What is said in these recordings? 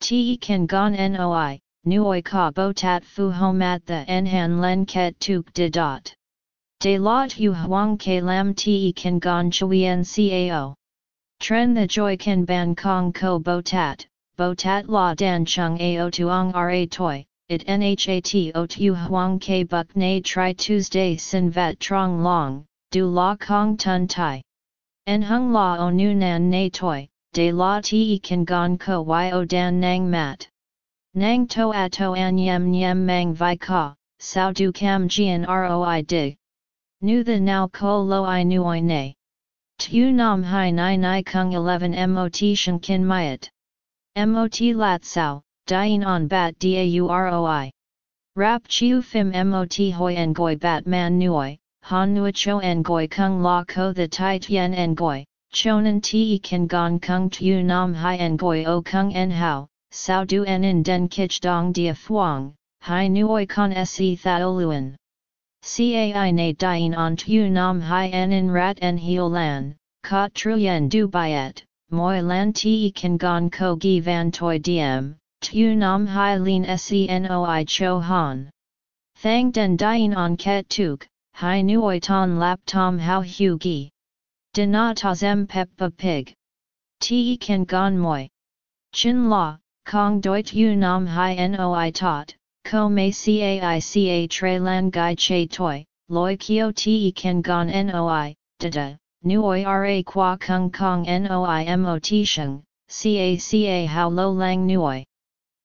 te kan gon noi, nuoi ka bo tat fu homat the enhan len ket tuk de dot. De lot tu huang ke lam te kan gon chuyen cao. Tren the joy kan ban kong ko bo tat, tat la dan chung ao tuong ra toi, it nhat o tu huang ke buk na tri Tuesday sin vat trong long, du la kong tun tai. En hung la o nu nan na toi, de la te kan gon ko yo dan nang mat. Nang to a to an yem yem mang vi ka, sao du cam jian roi dig. Nu the now ko lo i nuoi ne. Tu nam hai nai nai kung 11 mot shen kin myat. Mot lat sao, dien on bat dauroi. Rap chiu fim mot hoi en goi bat man nuoi, han nua cho en goi kung la ko the tai tien en goi, chonan te kan gon kung tu nam hai en goi o kung en hao, sao du en in den kich dong dia fuang, hai nuoi con se thaoluan. Cai na dien on tu nam hai en in rat en heo lan, ka truyen du byet, moi lan te kan gon ko gi van toi diem, tu nam hai lin senoi cho han. Thang den dien on ket tuk, hai nuoi ton lap tom how hu. Ta zem peppa pig. Te kan gon moi. Chin la, kong doit u nam hai noi tot, ko mei cai tre lan gai che toi, loi kio te kan gon noi, dada, nuoi ra qua kung kong noi mot sheng, ca ca how lo lang nuoi.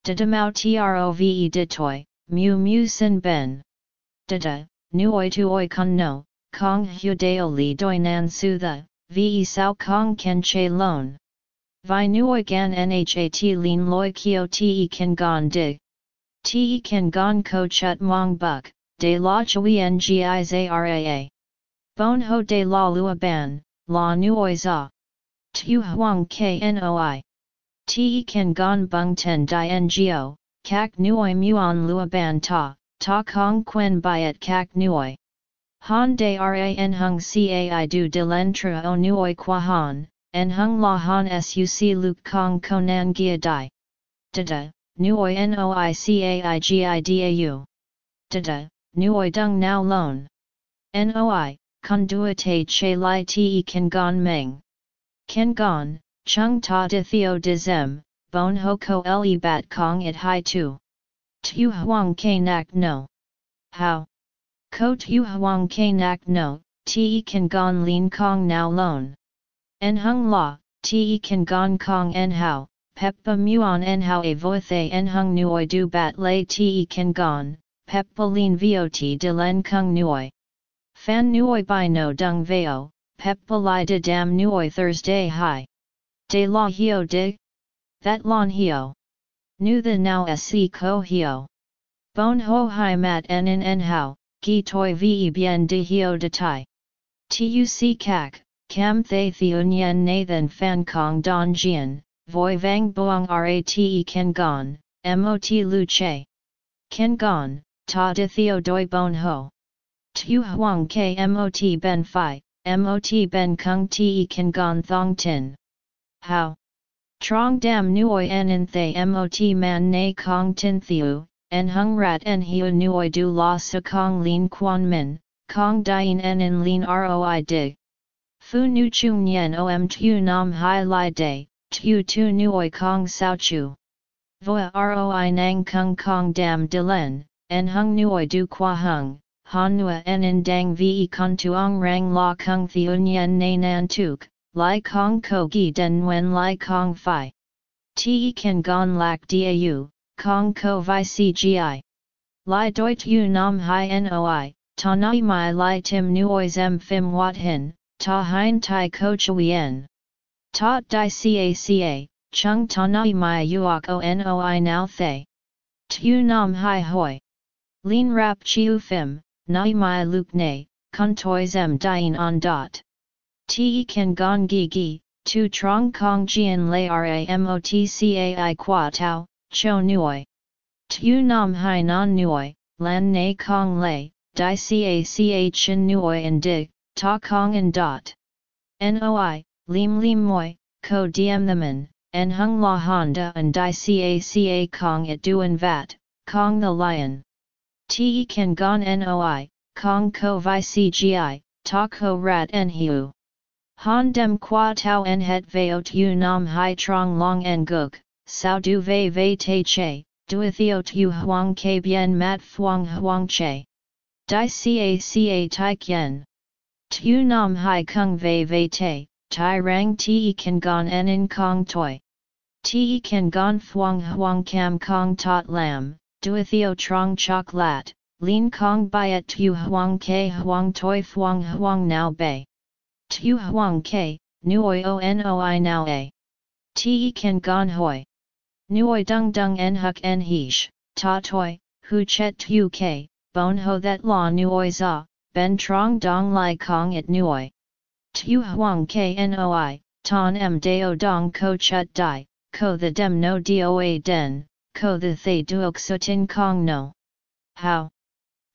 Dada mao trove de toi, mu mu sin ben. Dada, nuoi tuoi kun no, kong hu deo li doi nan su the, ve sao kong ken che lon. Vi nuoi gan nhat lin loi kio te kan gon dig. Te kan gon ko chut mong buk, de la chui ngizraa. Bon ho de la lua ban, la nuoi za. Tu huang knoi. Te kan gon bung ten di ngo, kak nuoi muon lua ban ta, ta kong quen byet kak nuoi. Han de ran hung cai du de lentra o nuoi qua han, en hung la han suc luk kong konan gia dai. Dada, nuoi noi cai gidau. Dada, nuoi dung now lon. Noi, conduite che li te kan gon meng. Kan gon, chung ta de theo de zem, bon ho ko le bat kong it hai tu. Tu huang ke nak no. How? Ko tu huang ke nak no, te kan gon lin kong now lon. En hung la, te kan gong kong en hao, peppa muon en hao a voithe en hung nuoi du bat lay te kan gon, peppa lin vot de len kung nuoi. Fan nuoi by no dung veo, peppa li de dam nuoi Thursday hi. De la hio de? That lon hio. Nu the now se ko hio. Bon ho hi mat en en en hao, gi toi ve bien de hio de tai. Tuc kak, Cam thay theun yen nathan fan kong don jian, voi vang boang rate ken gon, mot lu che. Ken gon, ta de theo doi bon ho. Tu huang ke mot ben fi, mot ben kung te ken gon thong tin. How? Trong dam nuoi en in thay mot man na kong tin thiu, en hung rat en hiu nuoi du la sa kong lin quan min, kong dien en in lin roi dig. Fu nu chung yen om tu nam hai lai day, tu tu nuoi kong sao chu. Voa roi nang kung kong dam de len, en hung nuoi du qua hung, han nua en in dang ve con rang la kung theun yen na nan tuk, lai kong ko gi den wen lai kong fi. Te kan gon lak dau, kong ko vi cgi. Lai doit u nam hai noi, ta nai mai lai tim nuoi zem fim wat hin, ta hein tai ko chuyen. Ta di caca, chung ta nai mai uok o noi now thay. Tu nam hai hoi. Lin rap chiu fim, nai mai luk ne, kun toi zem dien on dot. Te kan gong gi gi, tu trong kong jian lay ramotcai qua tau, cho nuoi. Tu nam hai non nuoi, lan ne kong lay, di caca chin nuoi and dig, ta kong and dot. Noi, lim lim moi, ko diem themin, en hung la honda and di ca ca kong it duan vat, kong the lion. Te kan gon noi, kong ko vi cgi, ta ko rat en hiu. Han dem qua tau en het veo tu nam hai trong long en guk, sao du ve ve te che, duethio tu huang ke bien mat fuang huang che. Di ca ca tai kien. Tu nam hai kung ve ve te, tai rang te kan gon en in kong toi. Te kan gon fuang huang kam kong tot lam, duethio trong chok lat, lin kong byet tu huang ke huang toi fuang huang now bay. Tu huang ke, nuoi o noi now a. Te kan gon hoi. Nuoi dung dung en huk en hish, ta toi, hu chet tu ke, bon ho that la nuoi za, ben trong dong lai kong it nuoi. Tu huang noi, ton em deo dong ko chut dai, ko the dem no doa den, ko the thay duok sutin kong no. How?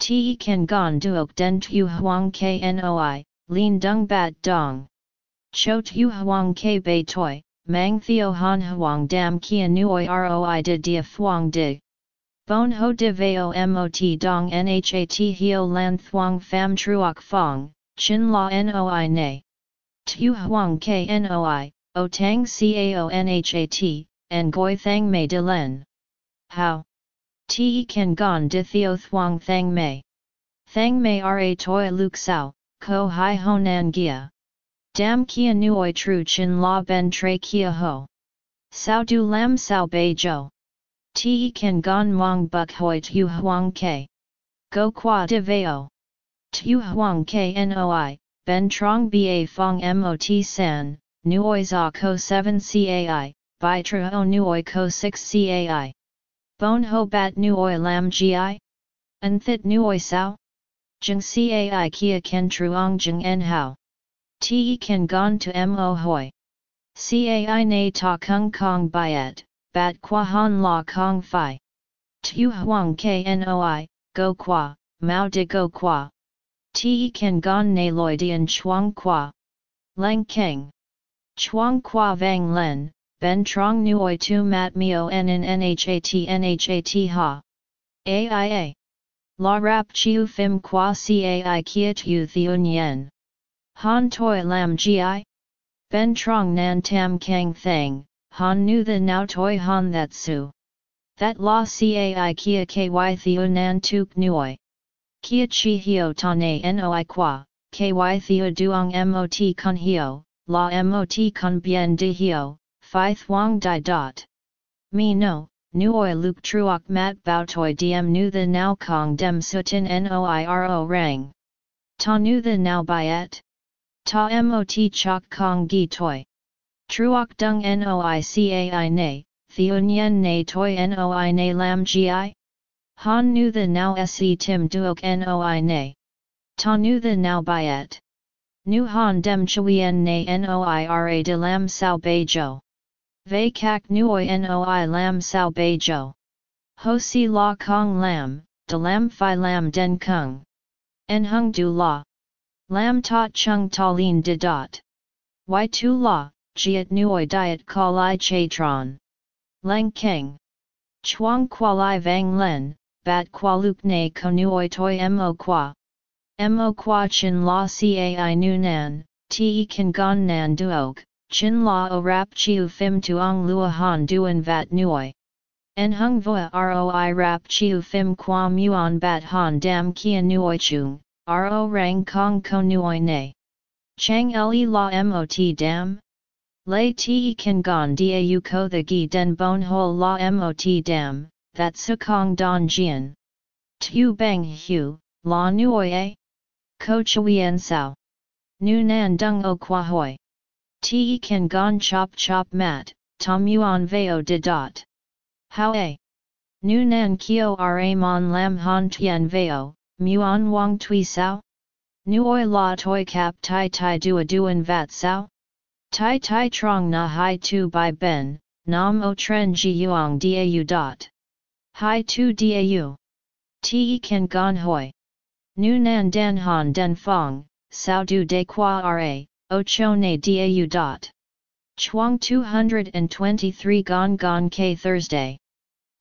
Te kan gon duok den tu huang knoi, lin dung bat dong. Cho tu huang ke bei toi, mang theo han huang dam kia nuoi roi de dia fuang di. Bon ho de veo mot dong nhat hio lan thuang fam truok Phong, chin la noi ne. Tu huang knoi, o tang cao nhat, and goi thang mei de len. How? Te kan gon di theo thuang thang mei. Thang mei ra toi luk sao, ko hai honan gia. Dam kia nuoi tru chin la ben tre kia ho. Sao du lam sao bei jo. Te kan gon mong buk hoi tu huang ke. Go qua de veo. Tu huang ke noi, ben trong ba fong mot san, nuoi za ko 7 cai, by tru nuoi ko 6 cai. Bon ho bat nuoi lam gi? An thit nuoi sao? Jeng cai kia ken truong jeng en hao. Te kan gon to mo hoi. Cai na ta kung kong byet, bat qua han la kong fi. Tu huang knoi, go qua, mao de go qua. Te kan gon na loi dian chuang qua. Leng keng. Chuang qua vang len, ben trong nuoi tu mat mio en in nhat ha. Aia. La rap chiu fim qua cai kia tu thiun yen. Han toi lam gi? Ben trong nan tam kang thang, han nu the now toi han that su. That la cai kia ky thiu nan tuk nuoi. Kia chi hio ta ne noi qua, ky thiu duong mot con hio, la mot con bien de hio, Phi thuong di dot. Mi no, nuoi luk truok mat bao toi diem nu the now kong dem sutin noiro rang. Ta nu the now byet? Ta mot chok kong gi toi. Truok dung noi cai ne, theun yen ne toi noi ne lam gi? Han nu the now se tim duok noi ne. Ta nu the now byet. Nu han dem chuyen ne noira de lam sao bei jo. Vei kak nuoi noi lam sao bei jo. Ho si la kong lam, de lam fi lam den kung. En hung du la. Lam tot chung ta lin de dot. Y tu la, jiet nuoi diet ka lai che tron. Leng keng. Chuang qua lai vang len, bat qua luk ne ko nuoi toi mo qua. Mo qua chin la cai nu nan, te kan gon nan duok. Chin la o rap chiu phim tuong lua han duan vat nuoi. En hung voa roi rap chiu fim qua muon bat han dam kia nuoi chung, ro rang kong ko nuoi ne. Chang le la mot dam? Lei te kan gon dau ko the gi den bon hol la mot dam, that su kong don jian. Tu bang hu, la nuoi a? Ko chuyen sao. Nu nan dung o qua hoi. Te kan gon chop chop mat, tom yuan veo de dot. How a? Nu nan kio ra mon lam han tien veo, muon wang tui sao? Nuoi la toi cap tai tai dua duan vat sao? Tai tai trong na hai tu by ben, nam o tren ji yuang dau dot. Hai tu dau. Te kan gon hoi. Nu nan dan han den fong, sao du de qua ra, O cho ne dau dot. Chuang 223 Gon Gon K Thursday.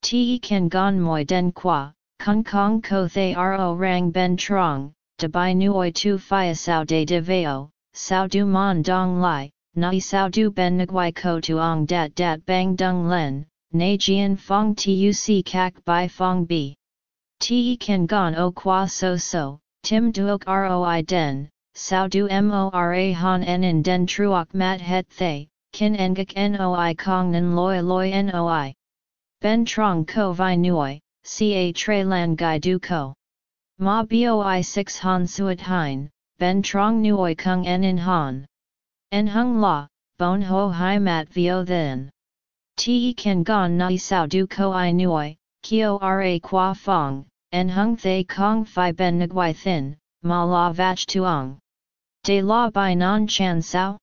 Te kan gon moi den qua, kong kong ko thay ro rang ben trong, de bai nuoi tu phia sao de de veo, sao du mon dong lai, nai sao du ben nguai ko tuong dat dat bang dung len, na jian fong tuc kak bai fong bi. Te kan gon o qua so so, tim duok roi den, sao du mora han en in den truok mat het thay, kin engak noi kong Nen loi loi noi. Ben trong ko vi nuoi, ca tre lan gai du ko. Ma boi 6 han suat hein, ben trong nuoi kung en in han. En hung la, bon ho hai mat vio then. Te kan gon nai sao du ko i nuoi, kio ra qua fong, en hung thay kong fi ben nguai thin, ma la vach tuong. De la bai non chan sao?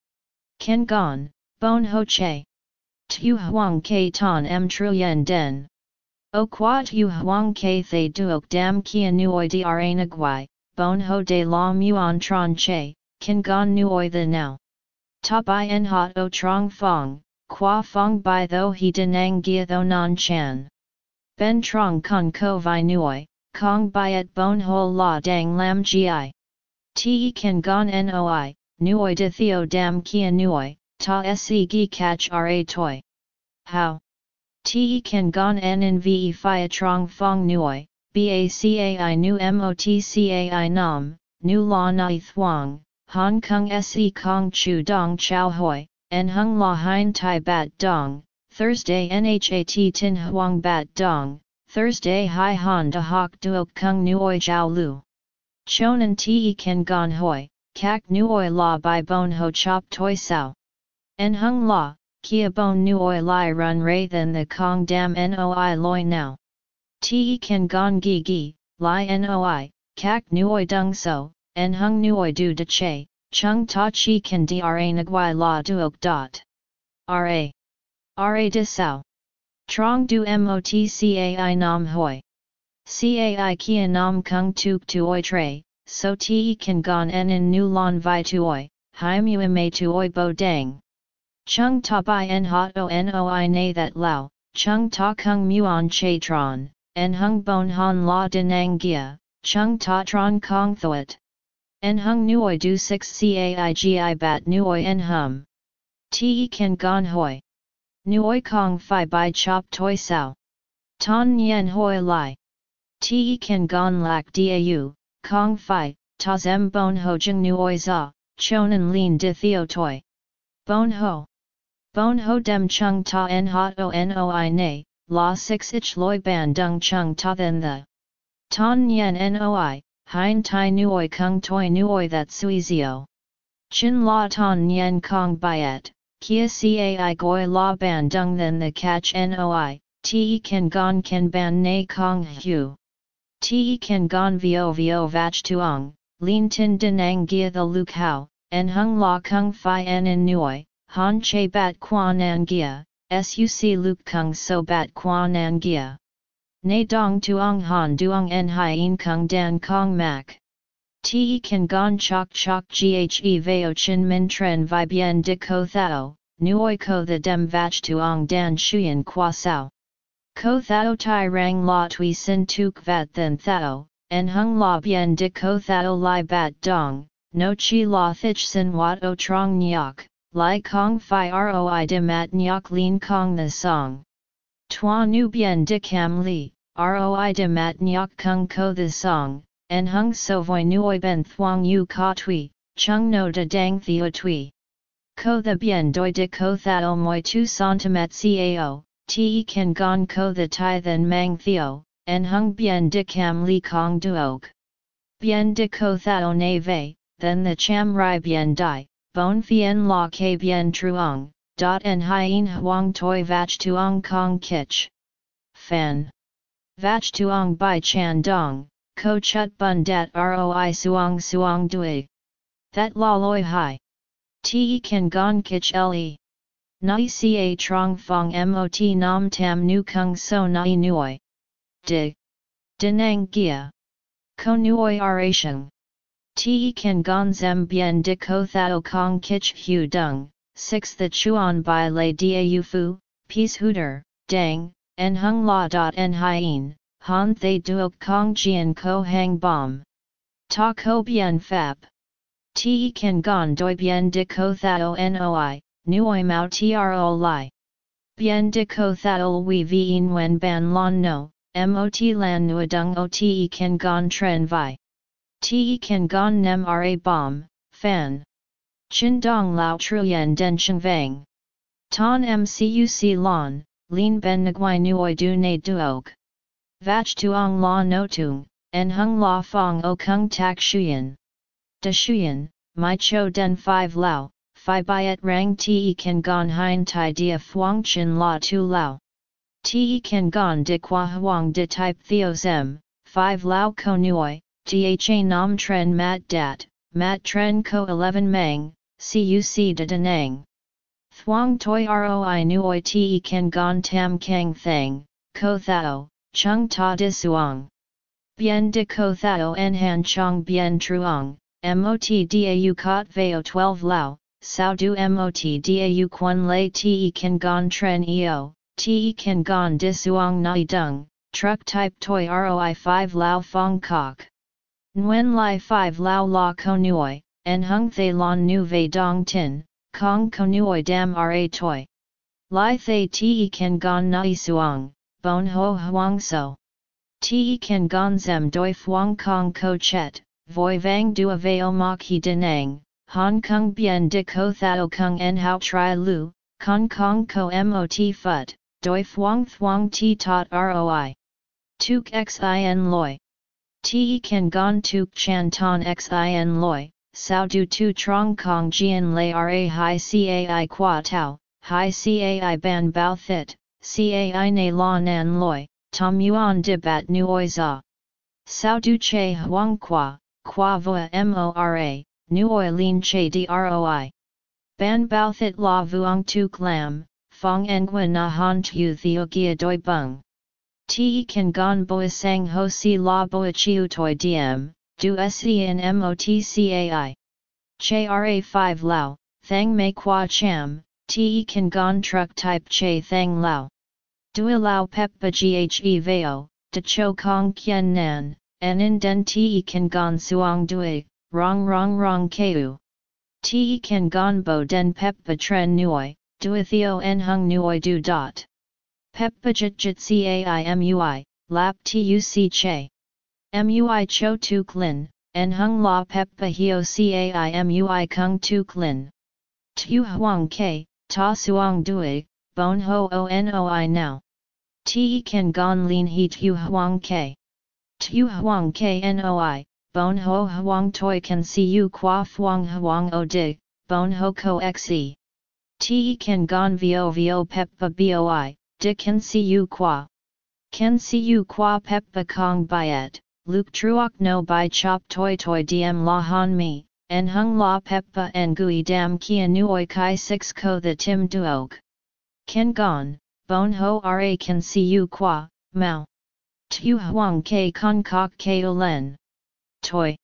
Ken gon, bon ho che. Tu huang ke ton m truyen den. O qua tu huang ke thay duok dam kia nuoi dra nagwai, bon ho de la muon tron che, ken gon nuoi the now. Ta bai en hot o trong fong, qua fong bai tho he denang gia tho non chan. Ben trong con ko vi nuoi, kong bai et bon ho la dang lam gi. Te ken gon noi, nuoi de theo dam kia nuoi, ta se gi catch ra toi. How? Te kan gon en ve fia trong fong nuoi, bacai nu motcai nam, nu la nai thuang, Hong Kong se kong chu dong chow hoi, en hung la hein tai bat dong, Thursday nhat tin huang bat dong, Thursday hai han de hoc duok kung nuoi jiao lu. Chonan te kan gon hoi, kak nuoi la by bon ho chop toi sao. En hung la, kia bon nuoi lai run ray than the kong dam noi loi now. Te kan gong gi gi, lai noi, kak nuoi dung so, en hung nuoi du de che, chung ta chi kan dra nagwai la duok dot. Ra. Ra de sao. Trong du motcai nam hoi. Cai kia nam kung tuk tuoi tre, so te kan gon en in nu lon vi tuoi, hai mu me tuoi bo dang. Chung ta bai en hot o noi na that lao, chung ta kung muon che tron, en hung bon han la denang gia, chung ta tron kong thoat. En hung nuoi du 6 caigi bat nuoi en hum. Te kan gon hoi. Nuoi kong fi bai chop toi sao. Ton yen hoi lai. Te kan gon lak dau, kong fi, ta zem bon ho jing nuoi za, chonan lin di theo toi. Bon ho. Bon ho dem chung ta en hot o noi na, la 6 ich loi ban dung chung ta then the. Ton yen noi, hein tai nuoi kung toi nuoi that suizio. Chin la ton yen kong byet, kia cai goi la ban dung then the catch noi, te kan gon ban na kong hu. Te kan gon vio vio vach tuong, lin tin denang gia the luk hao, en hung la kung fi en in Han che bat quan an gia, suc luk kung so bat quan an gia. Ne dong tuong han duong en hien kung dan kong mak. Te kan gon chok chok ghe veo chin min tren vi bien de ko thao, nuoi ko the dem vach tuong dan shuyen qua sao. Ko thao tai rang la tui sin tuk vat then thao, en hung la bien de ko thao lai bat dong, no chi la thich sin wat o trong nyok. Lai Kong Phi Roi de Mat Nyok Lin Kong the Song. Tua Nu Bien de Cam Li, Roi de Mat Nyok Kung Ko the Song, En Hung So Voi Nuoi Ben Thuong Yu Ka Tui, Chung No de Dang Theo Tui. Ko the Bien Doi de Ko Thao Moi Tu Santamet Cao, Te Kan Gon Ko the Tai Then Mang Theo, En Hung Bien de Cam Li Kong Duok. Bien de Ko Thao Ne Ve, then the Cham Rai Bien Dai bon fien la ke bien truong, dot en hien huang toi vach tuong kong kich. Fan. Vach tuong bai chan dong, ko chut bun dat roi suong suong dui. That la loi hai. Te kan gon kich le. Nai ca trong fong mot nam tam nu kung so nai nuoi. Dig. Denang gia. Ko nuoi oration. Te kan gon zem bien de ko thao kong kich hu dung, 6 the chuan by lei yu fu, peace hooter, dang, en hung la dot en hien, han thay duok kong jian ko hang bom. Ta ko bien fap. Te kan gon doi bien de ko thao noi, nuoi mao tro li. Bien de ko thao we vien wen ban lon no, mot lan nuadung o te kan gon tren vi. Te kan gon nem ra bom, fan. Chin dong lao truyen den cheng vang. Ton mcuc lon, lin ben nguai nuoi du ne duok. Vach tuong la no tung, en hung la fong o kung tak shuyen. De shuyen, my cho den five lao, phi byet rang te kan gon hein tai dia fuang chin la tu lao. Te kan gon de qua huang de type theo zem, five lao ko nuoi, tha nam tren mat dat, mat tren ko 11 meng, cuc de denang. Thuong toi roi nuoi te kan gon tam kang thang, ko thao, chung ta di suang. Bien de ko thao en han chong bien truong, mot dau cot veo 12 lao, sao du mot dau quan lei te kan gon tren eo, te kan gon di suong nai dung, truck type toi roi 5 lao fong kok. Nguyen lai 5 lao la ko nuoi, en hung thay lon nu ve dong tin, kong ko nuoi dam ra toi. Lai thay te kan gon nai suong, bon ho huang so. Te kan gon zem doi fuang kong ko chet, voi vang dua veo mok hi denang, hong kong bien de ko thao kong en hao tri lu, kong kong ko mot phut, doi fuang thuang ti tot roi. Tuk xin loi. Te kan gon tuk chan ton xin loi, sao du tu trong kong jian lei ra hi cai qua tau, hi cai ban bao thit, cai na la nan loi, tom yuan de bat nuoi za. Sao du che huang qua, qua voa mora, nuoi lin che droi. Ban bao thit la vuong tuk lam, fong engwa na han tu theo gia doi bung. Te kan gon boa sang ho si la boa chiu toi diem, du sen motcai. Che ra 5 lao, thang mei qua cham, te kan gon truck type che thang lao. Dua lao peppa ghe veo, de cho kong kien nan, en in den te kan gon suang dui, rong rong rong keu. Te kan gon bo den peppa tren nuoi, dua theo en hung nuoi du dot. Peppa jit jit caimui, lap tuc che. Mui cho tuk lin, en hung la peppa hio caimui kung tuk lin. Tu huang ke, ta suang dui, bon ho o noi now. Te kan gon lin he tu huang ke. Tu huang ke noi, bon ho huang toi kan si u qua huang huang o dig, bon ho ko xe. Te kan gon vo vo peppa boi, de kan si u qua. Kan si u qua peppa kong byet, Luke truok no by chop toi toi diem la han mi, en hung la peppa en gui dam kia nuoi kai 6 ko the tim duok. Ken gon, bon ho ra kan si u qua, mao. Tu huang ke con kok ke len. Toi.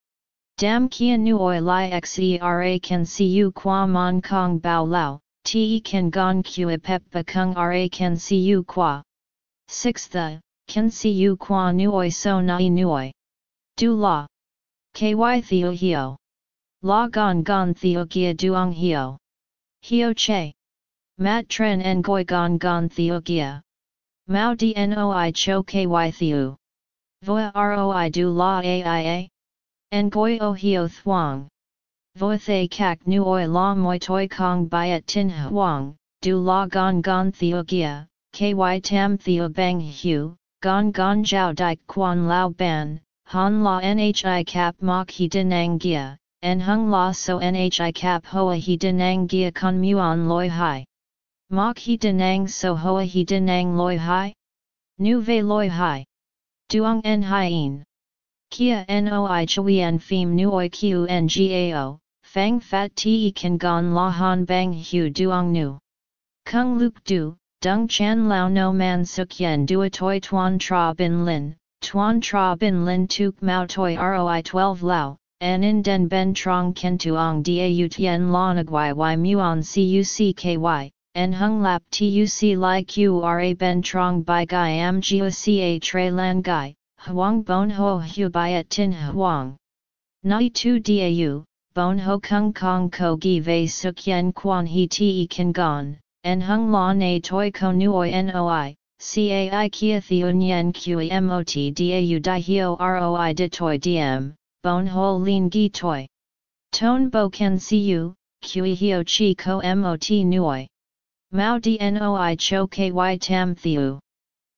Dam kia nuoi li xera kan si u qua mon kong bao lao, te kan gon kua peppa kung ra kan si u qua. 6 the, kan si u qua nuoi so nai nuoi. Du la. Ky theo hio. La gon gon theo gia duong hio. Hio che. Mat tren en goi gon theo gia. Mao dnoi cho ky theo. Voa roi du la aia. En goi o hio thuang. Voa thay kak nuoi la moi toi kong byet tin huang, du la gon gon theo gia, ky tam theo bang hu, gon gon jiao dik quan lao ban, han la nhi cap mok he denang gia, en hung la so nhi cap hoa he denang gia con muon loi hai. Mok he denang so hoa he denang loi hai? Nu ve loi hai. Duong en hien. Kia noi chuyen phim nuoi qiu ngao, fang fat te kan gon la han bang hu duong nu. Kung luk du, dung chan lao no man suk yen dua toi tuan tra bin lin, tuan tra bin lin tuk mao toi roi 12 lao, an in den ben trong ken tuong da tien la nagwai y muon cucky, en hung lap tuc li qra ben trong by gai am gua ca tre lan gai, huang bon ho hu byet tin huang. Nai tu dau, bon ho kung kong ko gi vei suk yen quan he te kan gon, en hung la na toi ko nuoi noi, cai kia theun yen qi mot dau di hio roi de toi diem, bon ho lin gi toi. Ton bo ken siu, qi hio chi ko mot nuoi. Mao dnoi cho ky tam thiu.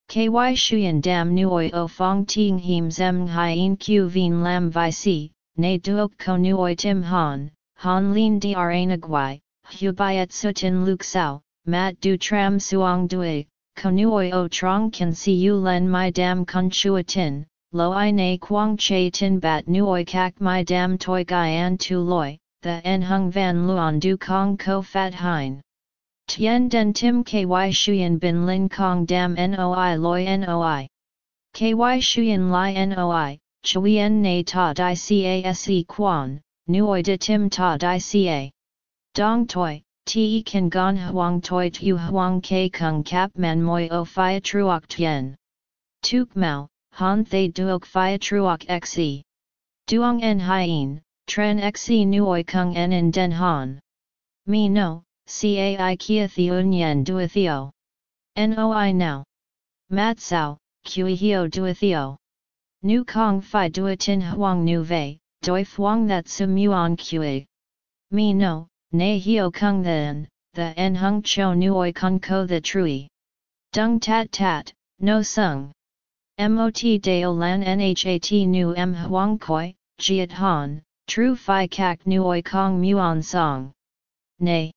Ky shuyen dam nuoi o fong ting him zem hien q vien lam vi si, ne duok ko nuoi tim han, han lin dra nagwai, hu byet sutin luk sao, mat du tram suong dui, ko nuoi o trong kan si u len my dam kun chua tin, lo i na quang che tin bat nuoi kak my dam toi gai an tu loi, the en hung van luon du kong ko fat hein. Tien den tim ky shuyen bin lin kong dam noi loi noi. Ky shuyen li noi, chuyen na ta di case quan, nuoi de tim ta di ca. Dong toi, te kan gon huang toi tu huang ke kung kap man moi o fia truok tien. Tuk mau, han thay duok fia truok xe. Duong en hien, tren xe nuoi kung en in den han. Me no, cai kia thiun yen duethio. Noi now. Mat sao, kui hio duethio. Nu kong fi duetin huang nu vei, doi fuang that sumuan kui. Me no, ne hio kung then, the en hung cho nuoi kung ko the trui. Dung tat tat, no sung. Mot deo lan nhat nu m huang koi, jiat han, tru fi kak nuoi kong muon song. Nay.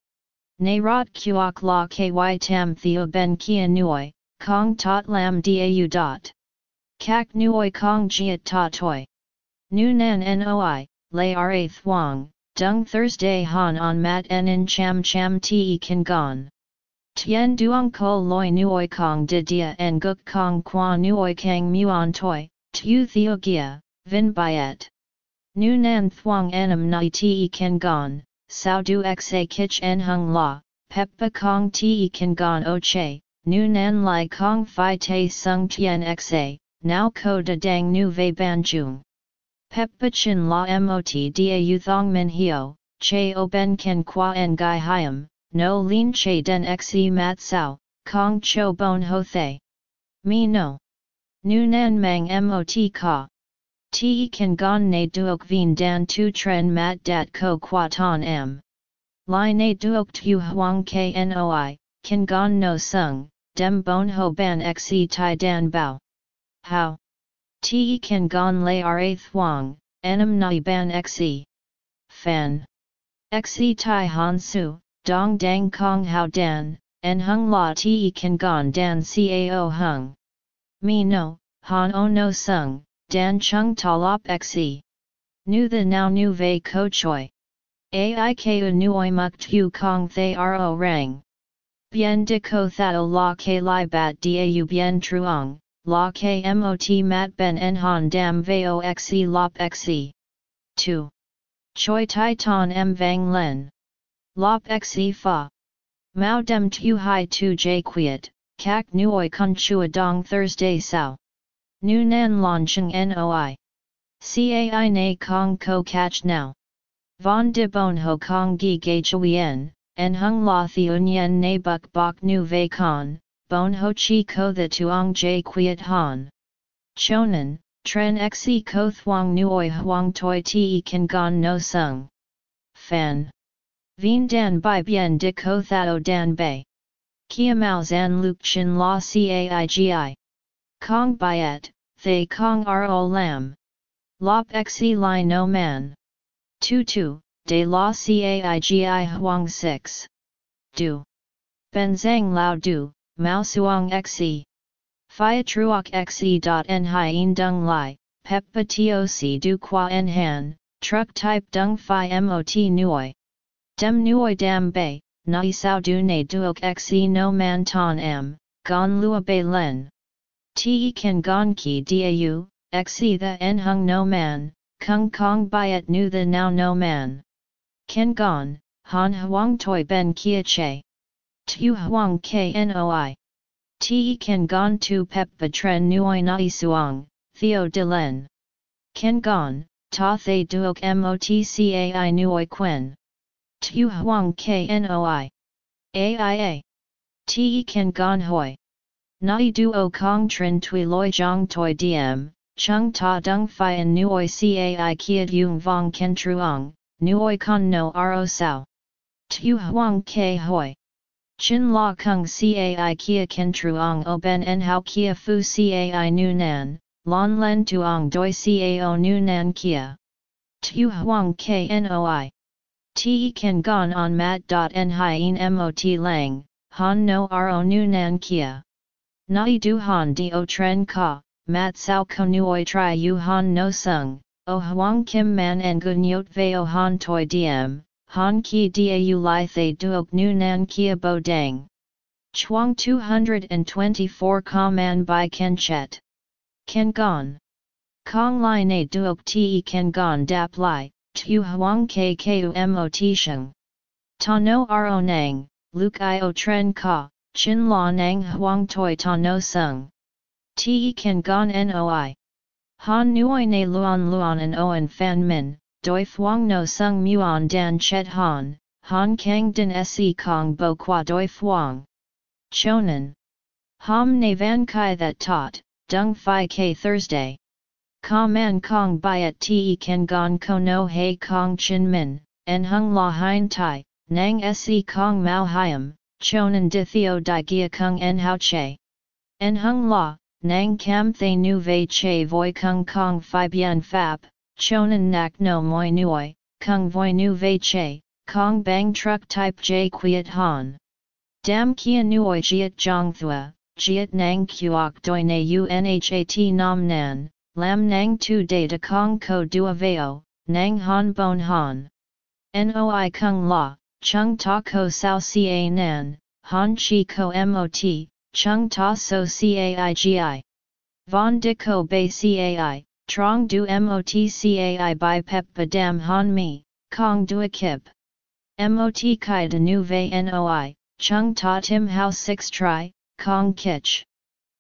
Nay rot kuok la ky tam theo ben kia nuoi, kong tot lam dau dot. Kak nuoi kong jiat ta toi. Nu nan noi, lay ra thuang, dung Thursday han on mat en in cham cham te kan gon. Tien duong ko loi nuoi kong de dia en guk kong qua nuoi kang muon toi, tu theo gia, vin byet. Nu nan thuang enam nai te kan gon, sao du xa kich en hung la, peppa kong te kan gon o che, nu nan lai kong fi te sung tien xa, now ko da dang nu ve ban jung. Pep chin la mot da u thong min hio, che o ben ken qua en gai hiam, no lin che den xe mat sao, kong cho bon ho thay. Me no. Nu nan mang mot ka. Te kan gon ne duok vien dan tu tren mat dat ko qua ton m. Lai na duok tu huang knoi, kan gon no sung, dem bon ho ban xe tai dan bao. How? Te kan gon lay ra thuang, enam nai ban xe. Fan. Xe tai han su, dong dang kong hao dan, en hung la te kan gon dan cao hung. Me no, han o no sung, dan chung talop xe. Nu the now nu ve ko choi. Ai ku nuoi muk tu kong thay ro rang. Bien de ko thao la ke li bat dau bien truong, la ke mot mat ben en han dam veo xe lop xe. 2. Choi tai ton m vang len. Lop xe fa. Mao dem tu hai tu j quiet, kak nuoi kun chua dong Thursday sao. Nu nan lon chung noi. Cai na kong ko catch now. Von de bon ho kong gi ge chuyen, en hung la thiun yen na buk bok nu ve con, bon ho chi ko the tuong j quiet han. Chonan, tren xe ko thuang nuoi huang toi te kan gon no sung. Fan. Vien dan bai bien de ko thao dan bay. Kia mao zan luk chin la caigi. Kong Byet, Thay Kong Ro Lam. Lop Xe Li No Man. 22, De La Caigi Huang 6. Du. Ben Zhang Lao Du, Mao Suang Xe. Phia Truoc Xe. En Hien Dung Lai, Peppa Toc Du Qua En Han, Truck Type Dung Phi Mot Nuoi. Dem Nuoi Dam Bay, Nai Sao Du Ne Duok Xe No Man Ton M, Gon Lua Bay Len. Te kan gon ki dau, xe the en hung no man, kung kong byet nu the now no man. Ken gon, han huang toi ben kia che. Tu huang knoi. Te ken gon tu pep tren nuoi nai suang, theo de len. Ken gon, ta thay duok motcai nuoi quen. Tu huang knoi. Aia. Te ken gon hoi. Nai duo kong trin tui loi jong toi diem, chung ta dung fi en nuoi cai kiet yung vong ken truong, nuoi con no ro sao. Tu huang ke hoi. Chin la kung cai kia ken truong o ben en hao kia fu cai nu nan, lon len tuong doi cao nu nan kia. Tu huang knoi. Te ken gon on mat dot en hien mot lang, han no ro nu nan kia. Nai du han dio tren ka, mat sao konuoi tri yu han no sung, o huang kim man en yot veo han toi diem, han ki dia u li thay duok nu nan kia bo dang. Chuang 224 ka man by ken chet. Ken gon. Kong li na duok te ken gon dap li, tu huang ke ku mot sheng. Ta no ro nang, luk io tren ka, chin la nang huang toi ta no sung. Te ken gon noi. Han nuoi na luan luan and oan fan min, doi fuang no sung muon dan chet han, han kang den se kong bo qua doi fuang. Chonan. Ham na van kai that taught, dung fi k Thursday. Ka man kong byet te ken gon ko no hei kong chin min, en hung la hein tai, nang se kong mao hiam, chonan di theo di gia kung en hao che. En hung la, nang cam thay nu vei che voi kung kong phi bien fap, chonan nak no moi nuoi, kung voi nu vei che, kong bang truck type j quiet han. Dam kia nuoi jiet jong thua, jiet nang kuok doi na unhat nam nan, lam nang tu de de kong ko dua veo, nang han bon han. Noi kung la, chung ta ko sao ca nan, han chi ko mot, chung ta so caigi. Von de ko bei cai, trong du mot cai by pep dam han mi, kong a kip. Mot kai de nu ve noi, chung ta tim how 6 try, kong kich.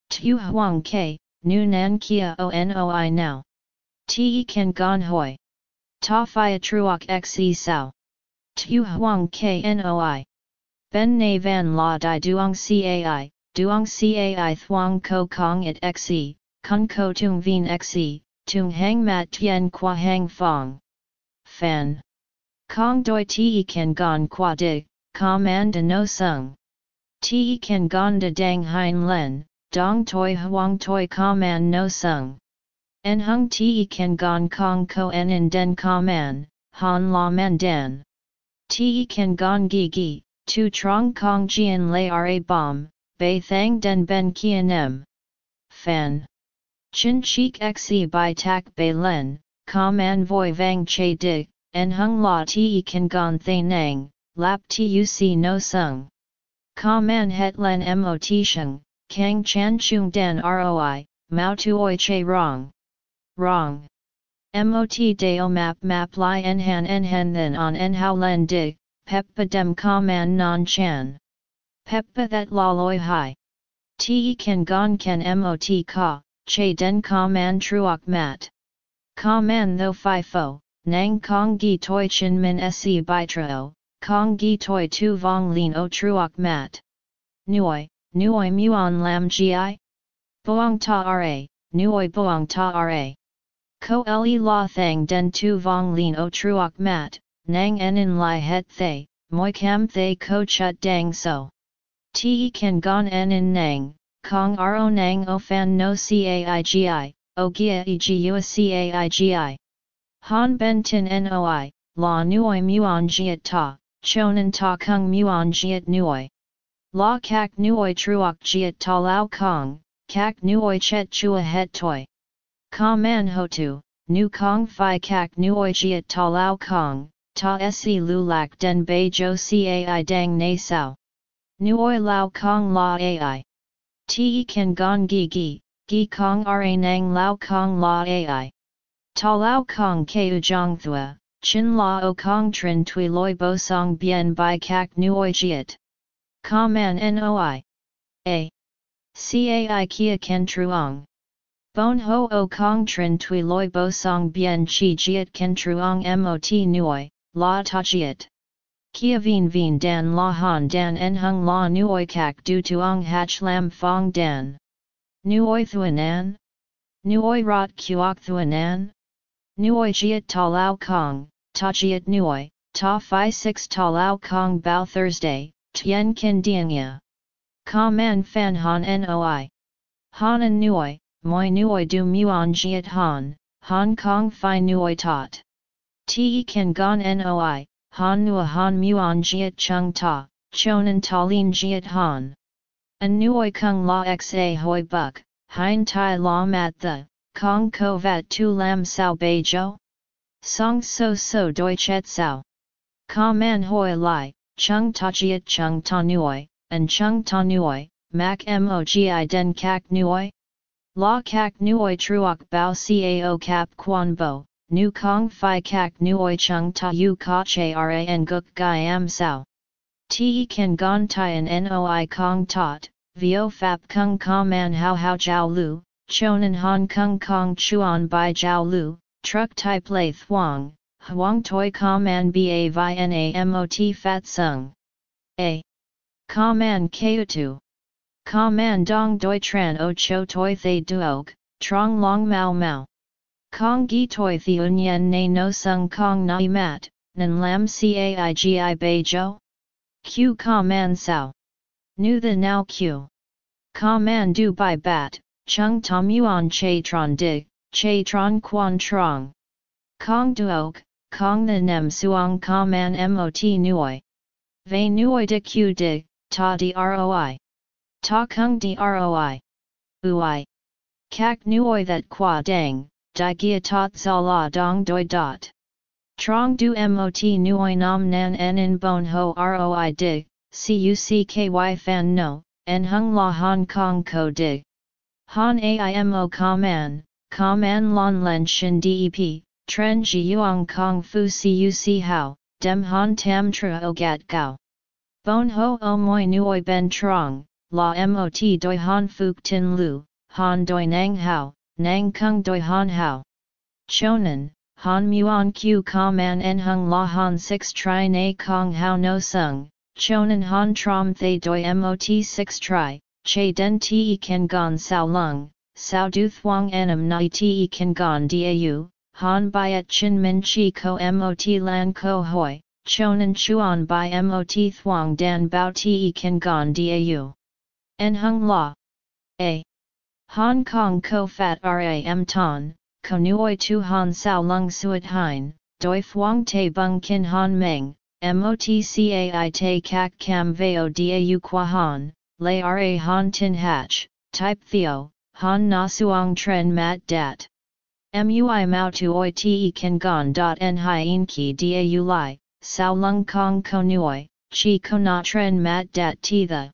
Tu huang ke, nu nan kia o noi now. Te kan gon hoi. Ta fia truok xe sao. Tu huang ke noi. Ben na van la di duong cai, duong cai thuang ko kong it xe, kun ko tung vien xe, tung hang mat tien qua hang fong. Fan. Kong doi te kan gon qua de no sung. Te kan gon de dang hein len, dong toi huang toi man no sung. En hung te kan gon kong ko en in den man, han la man den. Te kan gon gi gi, tu trong kong jian lay ra bom, bei thang den ben kian em. Fan. Chin cheek xe by tak bei len, ka An voi vang che dig, en hung la te kan gon thay nang, lap ti u tuc no sung. Ka An het len mot sheng, kang chan chung dan roi, mao tuoi che wrong. Wrong. Mot deo map map li en han en hen then on en how len dig, peppa dem ka An non chan. Peppa that la loi hai. Te kan gon ken mot ka, che den ka man truok mat. Ka man tho fi fo, nang kong gi toi chin min se trao, kong gi toi tu vong lin o truok mat. Nuoi, nuoi muon lam gi? Boang ta ra, nuoi boang ta ra. Ko le la thang den tu vong lin o truok mat, nang en lai het thay, moi kam thay ko chut dang so. Te kan gon en in nang, kong ro nang o fan no caigi, o gia gu caigi. Han ben tin noi, la nuoi muon jiet ta, chonan ta kung muon jiet nuoi. La kak nuoi truok jiet ta lao kong, kak nuoi chet chua het toi. Ka man ho tu, nu kong fi kak nuoi jiet ta lao kong, ta se lulak den bei jo cai dang na sao. Nuoi lao kong la ai. Te kan gong gi gi, gi kong ra nang lao kong la ai. Ta lao kong keu jong thua, chin la o kong trin tui loi bo song bien bai kak nuoi jiet. Ka man noi. A. Cai kia ken truong. Bon ho o kong trin tui loi bo song bien chi jiet ken truong mot nuoi, la ta jiet. Kia vien vien dan la han dan en hung la nuoi kak du tuong hach lam fong dan. Nuoi thuanan? Nuoi rot kuok thuanan? Nuoi jiet ta lao kong, ta jiet nuoi, ta fi 6 ta lao kong bao Thursday, tien kin diangya. Ka man fan han en noi. Han en nuoi, moi nuoi du muon jiet han, Hong Kong fi nuoi tot. Te kan gon noi, han nua han muon jiet chung ta, chonan talin jiet han. An nuoi kung la xa hoi buk, hein tai la mat the, Kong ko vat tu lam sao bei jo? Song so so doi chet sao. Ka man hoi lai, chung ta jiet chung ta nuoi, and chung ta nuoi, mak mogi den kak nuoi? La kak nuoi truok bao cao kap quan bo, nu kong fi kak nuoi chung ta yu ka che ran guk gai am sao. Te kan gon tai noi kong tot, vio fap kung ka man hao hao jiao lu, Chonan Hong Kong Kong Chuan Bai Jiao Lu, Truck Type lay Thuong, Huang Toi Com An Ba Vi Na Mot Fat Sung. A. Com An Kautu. Com An Dong Doi Tran O Cho Toi Thay Duog, Trong Long Mao Mao. Kong Gi Toi The Unyen Na No Sung Kong Nai Mat, Nan Lam Caigi Bei Jo? Q Com An Sao. Nu the Now Q. Com An Du Bai Bat. Chung tom yuan che tron dig, che tron quan trong. Kong duok, kong the nem suong ka man mot nuoi. Ve nuoi de q dig, ta droi. Ta kung droi. Ui. Kak nuoi that qua dang, di gia tot za la dong doi dot. Trong du mot nuoi nam nan en in bon ho roi dig, cucky fan no, en hung la Hong Kong ko dig. Han Aimo Ka Man, Ka Man Lon Len Shin Dep, Tren Ji Yuang Kong Fu Cuc Hao, Dem Han Tam Tra O Gat Gao. Bon Ho O Moi Nuoi Ben Trong, La Mot Doi Han Fuk Tin Lu, Han Doi Nang Hao, Nang Kung Doi Han Hao. Chonan, Han Muon Q Ka Man En Hung La Han 6 Tri Na Kong Hao No Sung, Chonan Han Trom Thay Doi Mot 6 Tri, che den te kan gon sao lung, sao du thuong enam nai te kan gon dau, han byet chin min chi ko mot lan ko hoi, chonan chuan by mot thuong dan bao te kan gon dau. En hung la. A. Hong Kong ko fat ram ton, ko nuoi tu han sao lung suet hein, doi thuong te bung kin han meng, motcai te kak cam veo dau qua han, Lay ra han tin hatch, type theo, han na suong tren mat dat. Mui mao tu oi te kan gon dot en hien ki u li, sao lung kong ko nuoi, chi ko na tren mat dat ti the.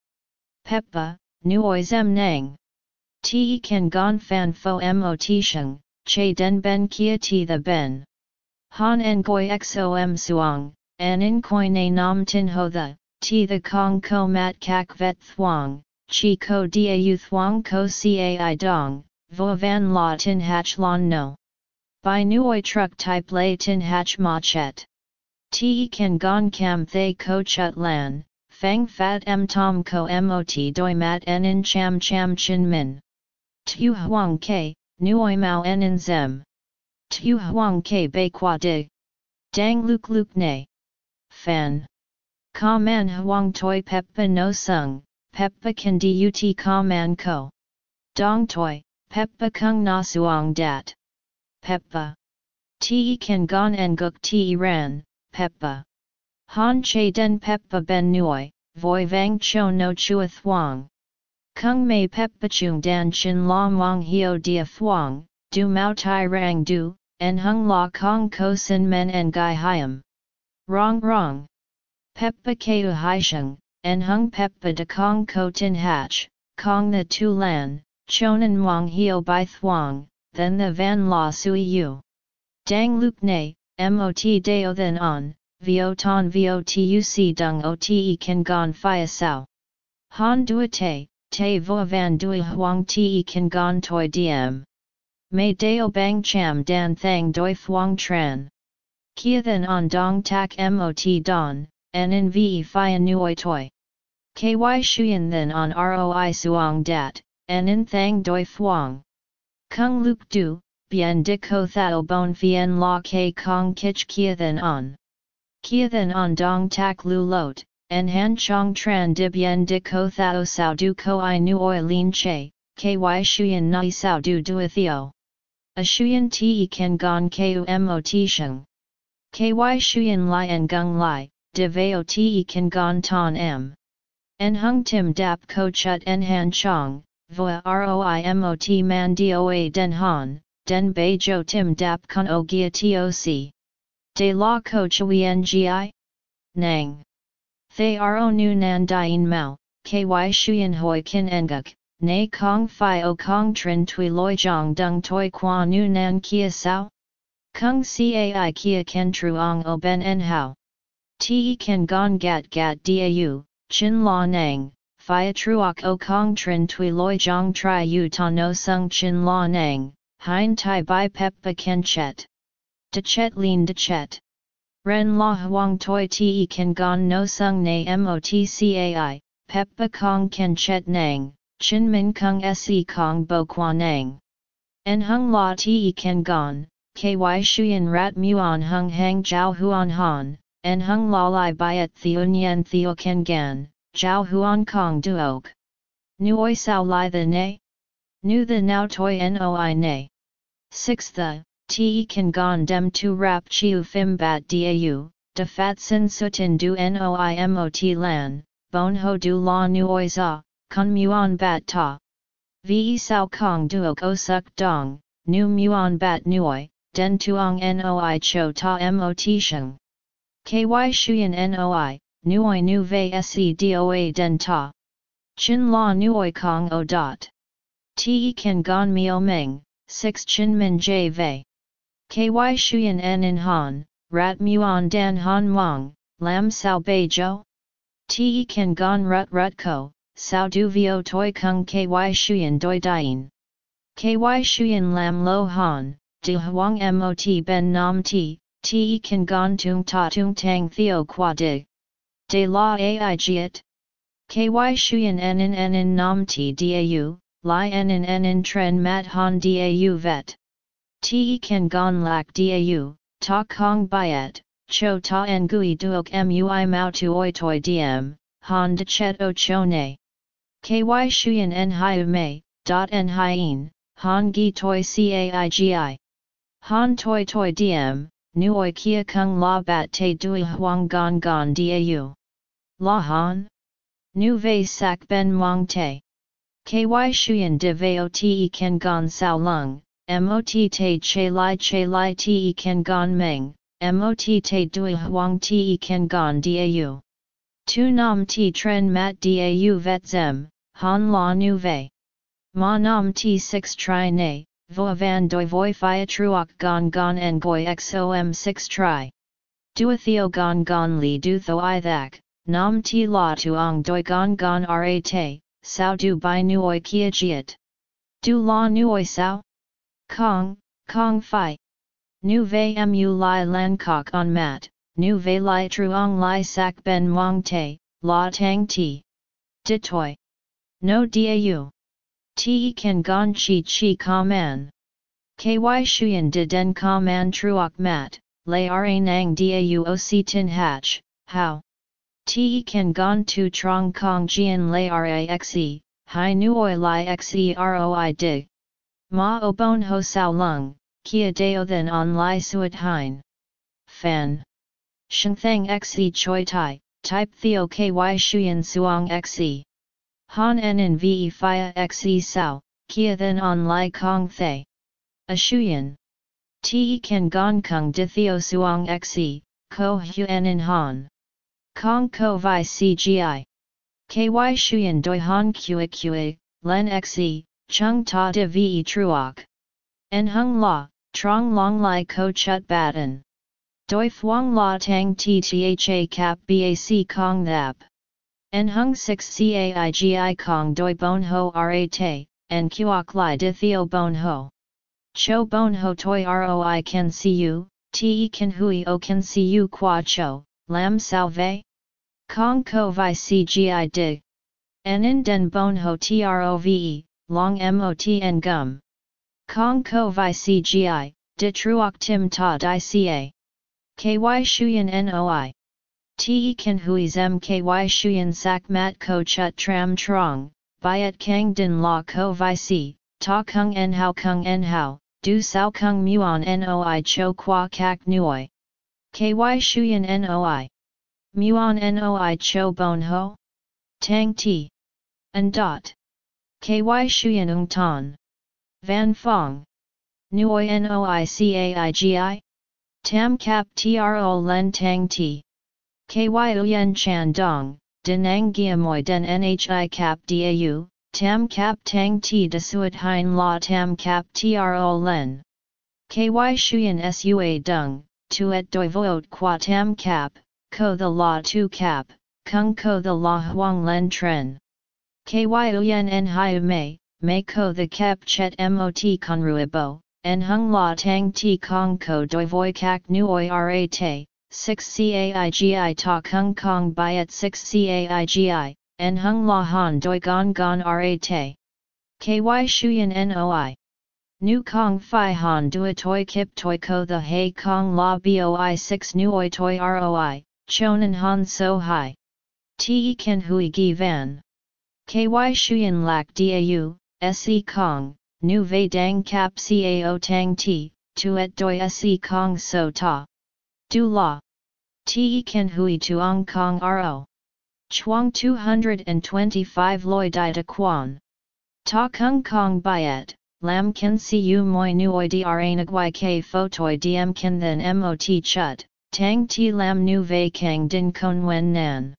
Peppa, nuoi zem nang. Te kan gon fan fo mot sheng, che den ben kia ti the ben. Han en goi xom suong, en in koi na nam tin ho the, Ti the kong ko mat kak vet thuong, chi ko u thuong ko cai dong, vo van la tin hach lon no. By nuoi truck type lay tin hach ma chet. Ti kan gon cam thay ko chut lan, fang fat m tom ko mot doi mat en in cham cham chin min. Tu huang ke, nuoi mao en zem. Tu huang ke bei qua de. Dang luk luk ne. Fan. Ka man huang toi peppa no sung, peppa kan dut ka man ko. Dong toi, peppa kung na suang dat. Peppa. Te kan gon en guk te ran, peppa. Han che den peppa ben nuoi, voi vang cho no chua thuang. Kung mei peppa chung dan chin long wang hio dia thuang, du mao tai rang du, en hung la kong ko sin men en gai hiam. Wrong wrong. Peppa keu haisheng, en hung peppa de kong ko tin hach, kong the tu lan, chonan wang hio bai thuang, then the van la sui yu. Dang luk ne, mot deo then on, vo ton votuc dung ote kan gon fia sao. Han dua te, vo van dui huang te kan gon toi diem. May deo bang cham dan thang doi fuang tran. Kia then on dong tak mot don, en in ve fia nuoi toi. Ky shuyen then on roi suang dat, en in thang doi fuang. Kung luk du, bien de ko thao bon fien la ke kong kich kia then on. Kia then on dong tak lu lot, en han chong tran di bien de ko thao sao du ko i nu oi lin che, ky shuyen nai sao du du theo. A shuyen te kan gon ku mot sheng. Ky shuyen li en gung li, de veo te kan gon ton m. En hung tim dap ko chut en han chong, voa roimot man doa den han, den bei jo tim dap con o gia toc. De la ko chui ngi? Nang. Thay ro nu nan dien mao, ky shuyen hoi kin enguk, na kong fi o kong trin tui loi jong dung toi qua nu nan kia sao? Kung cai kia ken truong o ben en hao. Te ken gong gat gat dau, Chin la nang, phia truok o kong trin tui loi jong tri u ta no sung chin la nang, hein tai bai pep pa ken chet. De chet lin de chet. Ren la huang toi te kan gon no sung na motcai, pep pa kong ken chet nang, chin min kung se kong bo qua nang. En hung la te kan gon, ky shuyen rat muon hung hang jiao huan han, en hung la lai byet theo nyen theo ken gan, jiao huan kong duok. Nuoi sao lai the ne? Nu the now toi noi ne. 6 the, te kan gon dem tu rap chiu fim bat dau, de fat sin sutin du noi mot lan, bon ho du la nuoi za, kun muon bat ta. Ve sao kong duok o suk dong, nu muon bat nuoi, den tuong noi cho ta mot sheng. KY Shuyan NOI, Nuoi Nu Ve Se Doa Den Ta. Chin La Nuoi Kong O Dot. Te Kan Gon Mio Meng, 6 Chin Min J Ve. KY Shuyan N In Han, Rat Muon Dan Han Mong, Lam Sao Bei Jo. Te Kan Gon Rut Rut Ko, Sao Du Vio Toi Kung KY Shuyan Doi Dien. KY Shuyan Lam Lo Han, De Huang Mot Ben Nam Ti, te kan gon tung ta tung tang theo qua de. De la ai giat. Ky shuyen en en en en nam ti dau, li en en en en tren mat han dau vet. Te kan gon lak dau, ta kong byet, cho ta ngui gui duok mui mao tu oi toi diem, han de chet o cho ne. Ky shuyen en hiu mei, dot en hien, han gi toi caigi. Han toi toi diem, nuoi kia kung la bat te dui huang gong gong dau. La han? Nu vei sak ben mong te. Ky shuyen de veo te ken gon sao lung, mot te che lai che lai te ken gon meng, mot te dui huang te ken gon dau. Tu nam ti tren mat dau vet zem, han la nu vei. Ma nam ti 6 tri ne, Vo van doi voi fia truok gon gon en goi xom 6 tri. Duatheo gon gon li du tho i thak, nam ti la tuong doi gon gon ra te, sao du bai nuoi kia jiet. Du la nuoi sao? Kong, kong fi. Nu vei mu li lan kok on mat, nu vei li truong li sak ben mong te, la tang ti. Ditoi. No dau. Te kan gon chi chi ka man. Ky shuyen de den ka man truok mat, lay ra nang dauoc tin hatch, how? Te kan gon tu trong kong jian lay raxe, hi nuoi li xe roi dig. Ma o bon ho sao lung, kia deo then on li suet hein. Fan. Thang xe choi tai, type theo ky shuyen suong xe. Han en in ve fia xe sao, kia then on lai kong thay. A shuyen. Te kan gong kung di theo suong xe, ko huen in han. Kong ko vi cgi. Ky shuyen doi han kue kue, len xe, chung ta de ve truok. En hung la, trong long lai ko chut batten. Doi phuong la tang ti tha cap bac kong thap. En hung 6 caigi kong doi bon ho ra en kuok lai di theo bon ho. Cho bon ho toi roi can see you, te can hui o can see you qua cho, lam salve? Kong ko vi cgi dig. En in den bon ho trove, long mot en gum. Kong ko vi cgi, di truok tim ta di ca. Ky shuyen noi. Te kan hui zem ky shuyen sak mat ko chut tram trong, byet kang din la ko vi si, ta kung en hao kung en hao, du sao kung muon noi cho qua kak nuoi. Ky shuyen noi. Muon noi cho bon ho? Tang ti. And dot. Ky shuyen ung ton. Van fong. Nuoi noi caigi? Tam kap tro len tang ti. Ky uyen chan dong, denang giamoy den nhi cap dau, tam cap tang ti de suat hein la tam cap tro len. Ky shuyen sua dung, tuet doi voot qua tam cap, ko the la tu cap, kung ko the la huang len tren. Ky uyen en hiu mei, mei ko the cap chet mot conruibo, en hung la tang ti kong ko doi voi kak nuoi ra te, 6 caigi ta kung kong byet 6 caigi, en hung la han doi gon gon ra te. Ky shuyen noi. Nu kong fi han dua toi kip toi ko the hei kong la boi 6 nuoi toi roi, chonan han so hai. Te ken hui gi van. Ky shuyen lak dau, se kong, nu ve dang cap cao tang ti, tuet doi se kong so ta. Du la. Te ken hui tuong kong ro. Chuang 225 loi di de quan. Ta kung kong byet, lam ken si u moi nuoi dra nagwai k photoi dm ken then mot chut, tang ti lam nu ve kang din kon wen nan.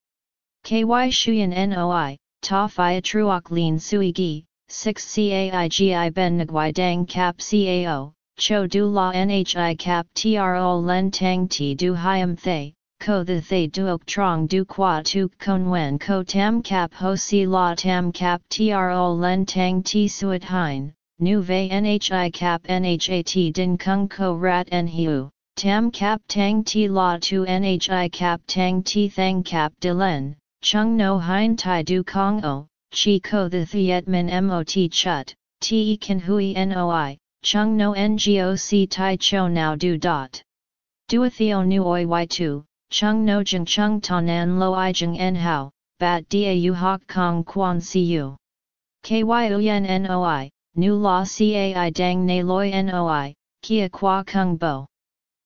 Ky shuyen noi, ta fi truok lin sui gi, 6 caigi ben nguai dang cap cao, cho du la nhi cap tro len tang ti du hiam thay, ko the thay duok trong du qua tu kon wen ko tam cap ho si la tam cap tro len tang ti suat hein, nu ve nhi cap nhat din kung ko rat en hiu. Tam cap tang ti la tu nhi cap tang ti thang cap de len, chung no hein tai du kong o, chi ko the thiet min mot chut, te kan hui noi, chung no ngoc tai cho now do dot. Duatheo nu oi y2, chung no jeng chung tanan lo i jeng en hao, bat u hok kong quan si cu. Ky uyen noi, nu la cai dang na loi noi, kia qua kung bo.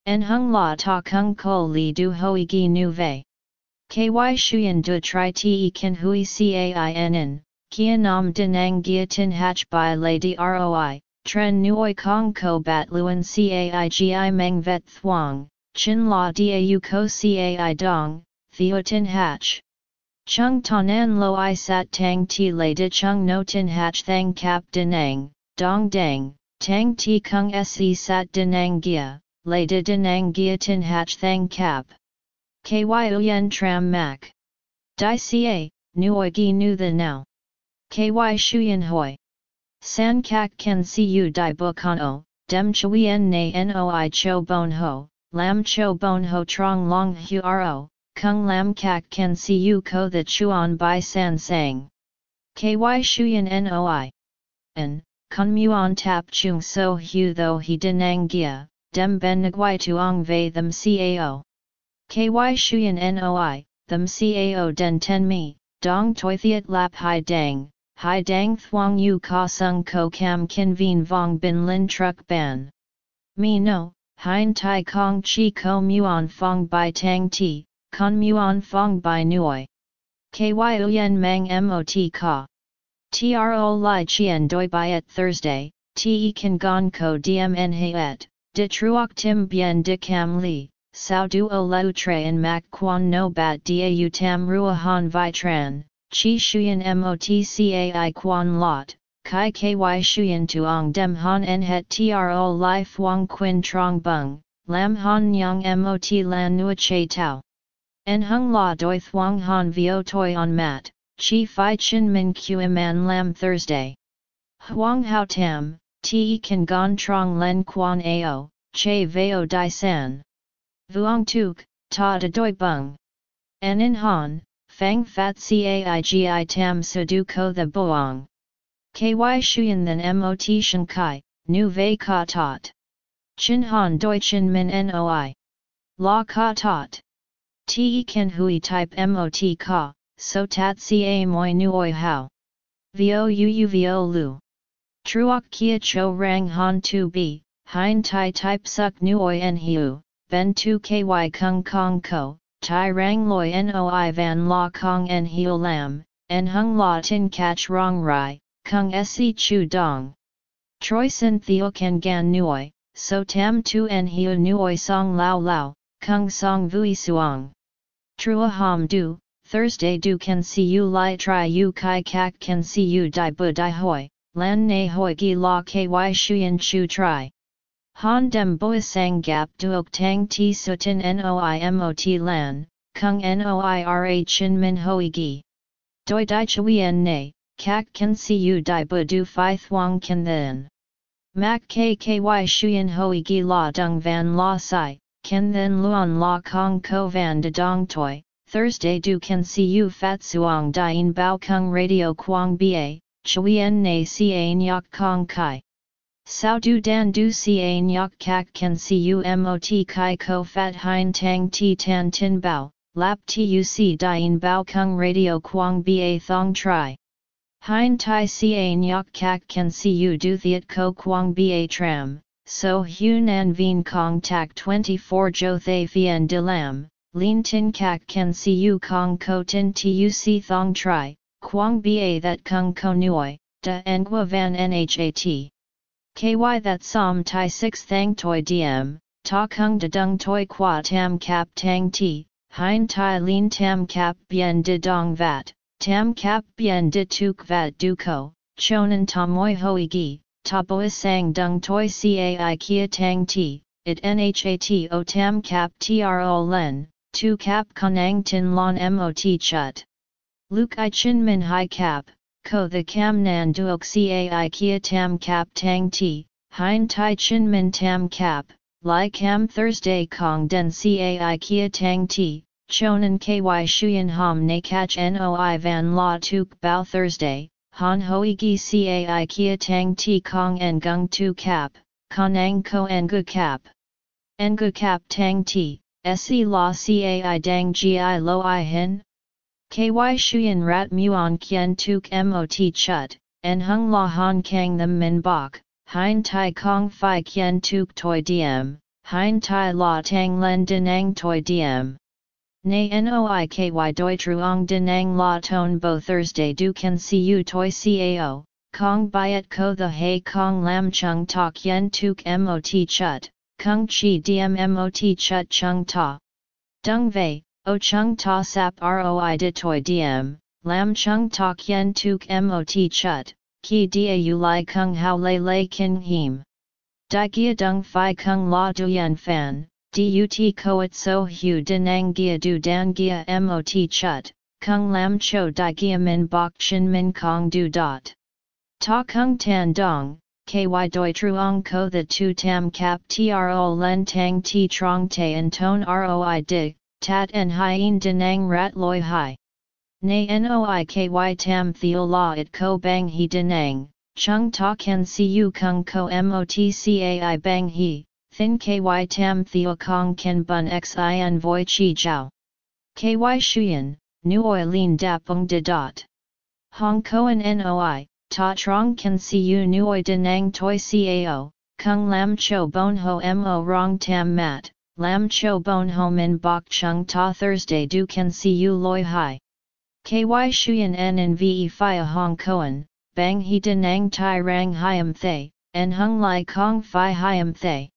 En hung la ta kung ko li du hoi gi nu vei. Ky shuyen du tri te kan hui cain, kia nam dinang gia tin hach by lady roi, tren nuoi kong ko bat luen caigi meng vet thuang, chin la dau ko cai dong, theo tin hach. Chung tonan lo i sat tang ti lay di chung no tin hach thang kap dinang, dong dang, tang ti kung se sat dinang gia, lay di dinang gia tin hach thang kap. Ky uyen tram mak. Di ca, nuoi gi nu the now. Ky shuyen hoi. San kak ken siu di bukano, dem chuyen na noi cho bon ho, lam cho bon ho trong long hu ro, kung lam kak ken siu ko the chuan by san sang. Ky shuyen noi. En, kun muon tap chung so hu tho he denang gia, dem ben nguai tuong ve them cao. Ky shuyen noi, them cao den ten mi, dong toi thiet lap hai dang, hai dang thuong yu ka sung ko cam kin vien vong bin lin truck ban. Mi no, hein tai kong chi ko muon fong by tang ti, con muon fong by nuoi. Ky uyen mang mot ka. Tro li chien doi by at Thursday, te kan gon ko dm en et, de truok tim bien de cam li, sao duo tre en mak quan no bat da tam rua han vi tran, chi shuyen motcai quan lot, kai ky shuyen tuong dem han en het tro life wang quin trong bung, lam han nyang mot lan nua che tau. En hung la doi thuang han vio toi on mat, chi fi chin min qm an lam Thursday. Huang hao tam, te kan gon trong len quan ao, che veo di san. Vuong tuk, ta de doi bung. En in han, fang fat caigi tam du ko the boang. Ky shuyen than mot shen kai, nu vei ka tot. Chin han doi chin min noi. La ka tot. Te kan hui type mot ka, so tat ca moi nuoi hao. Vo uu vo lu. Truok kia cho rang han tu bi, hein tai type suk nuoi en hiu, ben tu ky kung kong ko, tai rang loi noi van la kong en hiu lam, en hung la tin catch rong rai, kung se chu dong. Troi sin theo kan gan nuoi, so tam tu en hiu nuoi song lao lao, kung song vui suang. Trua ham du, Thursday du can see you li tri u kai kak can see you di bu di hoi, lan ne hoi gi la ky shuyen chu tri. Han dem gap duok tang ti sutin noi mot lan, kung noi ra chin min hoi gi. Doi di chuyen ne, kak can see you di bu du fi thuang can then. Mak kky shuyen hoi gi la dung van la sai, Ken then luon la kong ko van de dong toi, Thursday du can see you fat suong dien bao kung radio quang ba, chuyen na ca nyok kong kai. Sao du dan du ca nyok kak can see you mot kai ko fat hein tang ti tan tin bao, lap tuc dien bao kung radio quang ba thong tri. Hein tai ca nyok kak can see you du thiet ko quang ba tram, so Hunan Vien Kong Tak 24 Jo Thay Vien De Lam, Lin Tin Kak Ken u Kong Ko Tin Tuc Thong Tri, Quang Ba That Kung Ko Nuoi, Da Ngua Van Nhat. KY That Som Tai 6 Thang Toi Diem, Ta Kung De Dung Toi Qua Tam Kap Tang Ti, Hein Tai Lin Tam Kap Bien De Dong Vat, Tam Kap Bien De Tuk Vat Du Ko, Chonan Tamoi Hoi Gi, Taboa sang dung toi cai kia tang ti, it nhat o tam cap tro len, tu cap konang tin lon mot chut. Luke i chin min hai cap, ko the cam nan duok cai kia tam cap tang ti, hein tai chin min tam cap, Lai cam Thursday kong den cai kia tang ti, chonan ky shuyen ham na catch noi van la tuk bao Thursday, Han hoi gi cai kia tang ti kong en gung tu cap, konang ko gu cap. gu cap tang ti, se la cai dang gi lo i hin? Ky shuyen rat muon kien tuk mot chut, en hung la han kang them min bok, hein tai kong fi kien tuk toi diem, hein tai la tang len denang toi diem. Nay noi ky doi truong denang la ton bo Thursday du can see you toi cao, kong byet ko the hay kong lam chung tak yen tuk mot chut, kung chi diem mot chut chung ta. Dung vei, o chung ta sap roi de toi diem, lam chung tak yen tuk mot chut, ki dia u lai kung hao lei lei kin him. Di gia dung fi kung la duyen fan, Dut koat so hu denang gia du dan gia mot chut, kung lam cho di gia min bok chin min kong du dot. Ta kung tan dong, ky doi truong ko the tu tam cap tro len tang ti trong te and ton roi dig, tat en hien denang rat loi hai. Nay noi ky tam theo la it ko bang he denang, chung ta see you kung ko mot cai bang he, Thin ky tam theo kong ken bun xin voi chi jiao. Ky shuyen, nuoi lin dapung de dot. Hong koan noi, ta trong can see you nuoi denang toi cao, kung lam cho bon ho mo rong tam mat, lam cho bon ho min bok chung ta Thursday du can see you loi hai. Ky shuyen en en ve fia hong koan, bang he denang tai rang hiam thay, en hung lai kong fi hiam thay.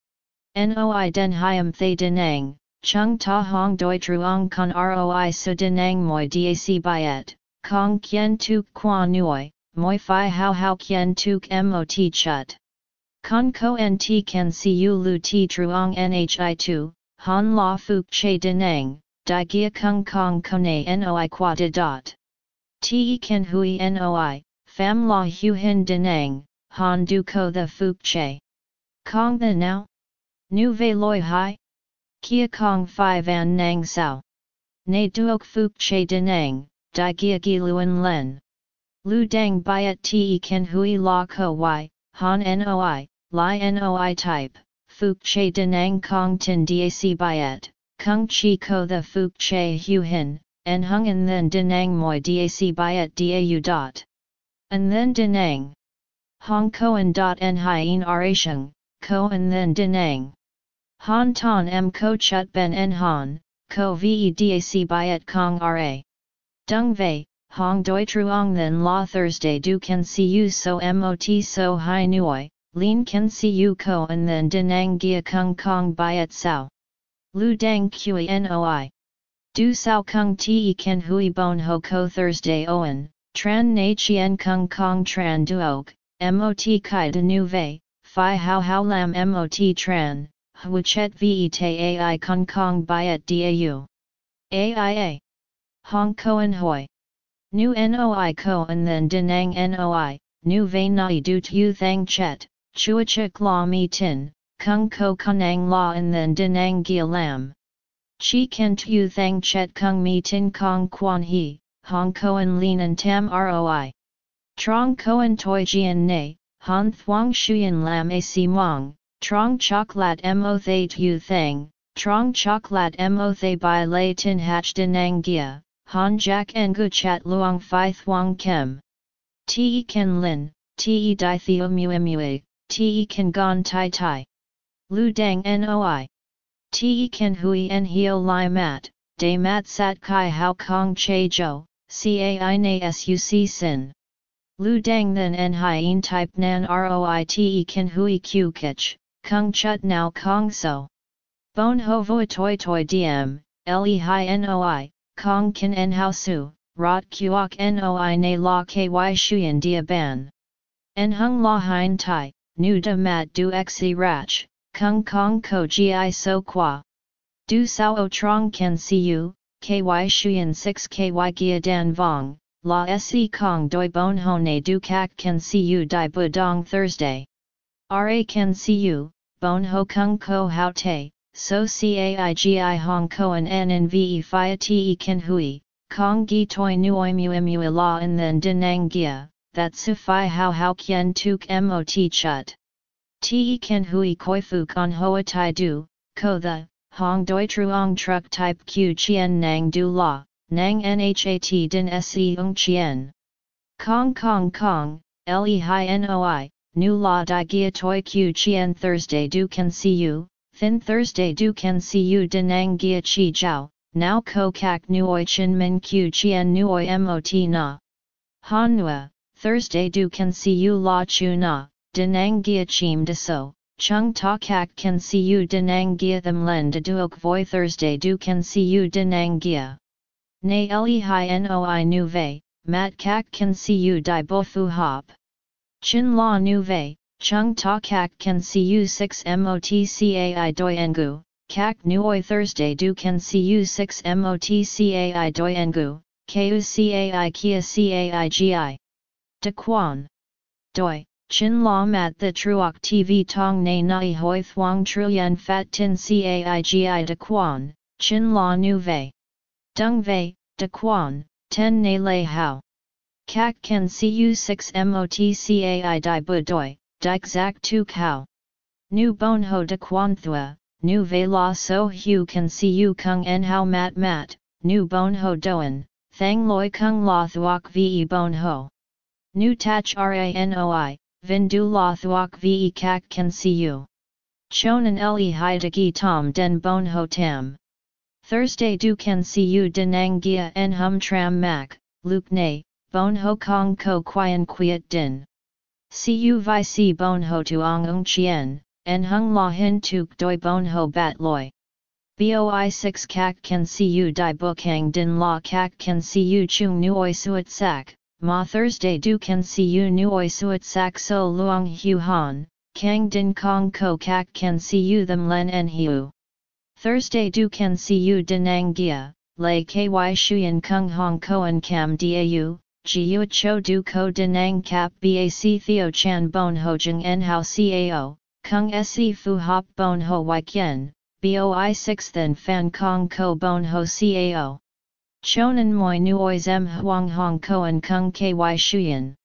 Noi den hiam thay denang, chung ta hong doi truong con roi su denang moi dac byet, kong kien tu qua Nui, moi fi hao hao kien tuk mot chut. Con ko nt can siu lu ti truong nhi tu, han la fuk che denang, di gia kung kong kone noi qua de dot. Te kan hui noi, fam la hu hin denang, han du ko the fuk che. Kong the now? Nu ve loi hai? Kia kong fi van nang sao. Ne duok fuk che denang, di gia gi luen len. Lu dang byet te kan hui la ko y, han noi, li noi type, fuk che denang kong tin dac byet, kung chi ko the fuk che hu hin, en hung and then denang moi dac byet dau dot. And then denang. Hong koen dot en hien arasheng, ko and then denang. Han ton m ko chut ben en han, ko vedac byet kong ra. Dung Ve, hong doi truong then la Thursday du can see you so mot so hai nuoi, lin see you ko and then denang gia kung kong byet sao. Lu dang kui noi. Du sao kung te ken hui bon ho ko Thursday oen, tran na chien kung kong tran duok, mot kai de nu vei, fi hao hao lam mot tran, huchet ve te ai kung kong byet dau. AIA. Hong Koen Hoi. Nu Noi Ko and then Denang Noi, Nu Ve Nai Du Tu Thang Chet, Chuachik La Mi Tin, Kung Ko Kunang La and then Denang Gia Lam. Chi Ken Tu Thang Chet Kung Mi Tin Kong Quan He, Hong Koen Lin and Tam Roi. Trong Koen Toi Jian Ne, Han Thuong Shuyan Lam A Si Mong, Trong Choklat Mo Thay Tu Thang, Trong Choklat Mo Thay by Lay Tin Hach Denang Gia. Han Jack Ngu Chat Luong Phi Thuong Kem. Te Ken Lin, Te Di Theo Muemue, Te Ken Gon Tai Tai. Lu Dang Noi. Te Ken Hui En Hio Lai Mat, De Mat Sat Kai Hao Kong Che Jo, Cai Na Suc Sin. Lu Dang Then En Hien Type Nan Roi Te Ken Hui Q Kich, Kung Chut Now Kong So. Bon Ho Voi Toi Toi Diem, Le Hi Noi, Kong Kin En Hao Su, Rot Kuok Noi Na La Ky Shuyan Dia Ban. En Hung La Hein Tai, Nu Da Mat Du Xe Rach, Kung Kong Ko Gi So Qua. Du Sao Trong Ken Siu, Ky Shuyan 6 Ky Gia Dan Vong, La Se Kong Doi Bon Hone Du Kak Ken Siu Dai Budong Thursday. Ra Ken Siu, Bon Ho Kung Ko How Te, so caigi hong koan en ve fia te ken hui, kong gi toi nuoi mu mu la and then denang gia, that su fi hao hao kien tuk mot chut. Te ken hui koi fu con hoa tai du, ko the, hong doi truong truck type q chien nang du la, nang nhat din se ung chien. Kong kong kong, le hi noi, nu la di gia toi q chien Thursday du can see you, Thin Thursday du can see you denang gia chi jiao, now ko kak nuoi chin min q chien nuoi mot na. Han Thursday du can see you la chu na, denang gia chim de so, chung ta kak can see you denang gia them len de duok voi Thursday du can see you denang gia. Nay le hi noi nu vei, mat kak can see you di bo fu hop. Chin la nu vei, Chung ta kak can see you 6 motcai doi engu, kak nuoi Thursday du can see you 6 motcai doi engu, ku cai kia cai gi. De quan. Doi, chin la mat the truok tv tong na nai hoi thuong truyen fat tin cai gi de quan, chin la nu vei. Dung vei, de quan, ten na lei hao. Kak see you 6 motcai di bu doi, dik zak tu kao. Nu bon ho de quan thua, nu ve la so hu see you kung en hao mat mat, nu bon ho doen, thang loi kung la thuok ve bon ho. Nu tach ranoi, vin du la thuok ve kak see you. Chonan le gi tom den bon ho tam. Thursday du see you denang gia en hum tram mak, luke ne, bon ho kong ko quian quiet din. Cu vi si bon ho tuong ung chien, en hung la hin tuk doi bon ho bat loi. Boi 6 kak see you di bukang din la kak see you chung nuoi suet sak, ma Thursday du can see you nuoi suet sak so luang hu han, kang din kong ko kak can see you them len en hu. Thursday du can see you denang gia, lay ky shuyen kung hong koan cam dau, jiu cho du ko denang kap bac theo chan bon ho jeng en hao cao, kung se fu hop bon ho wikien, boi 6 then fan kong ko bon ho cao. Chonan moi nuoi zem huang hong koan kung ky shuyen.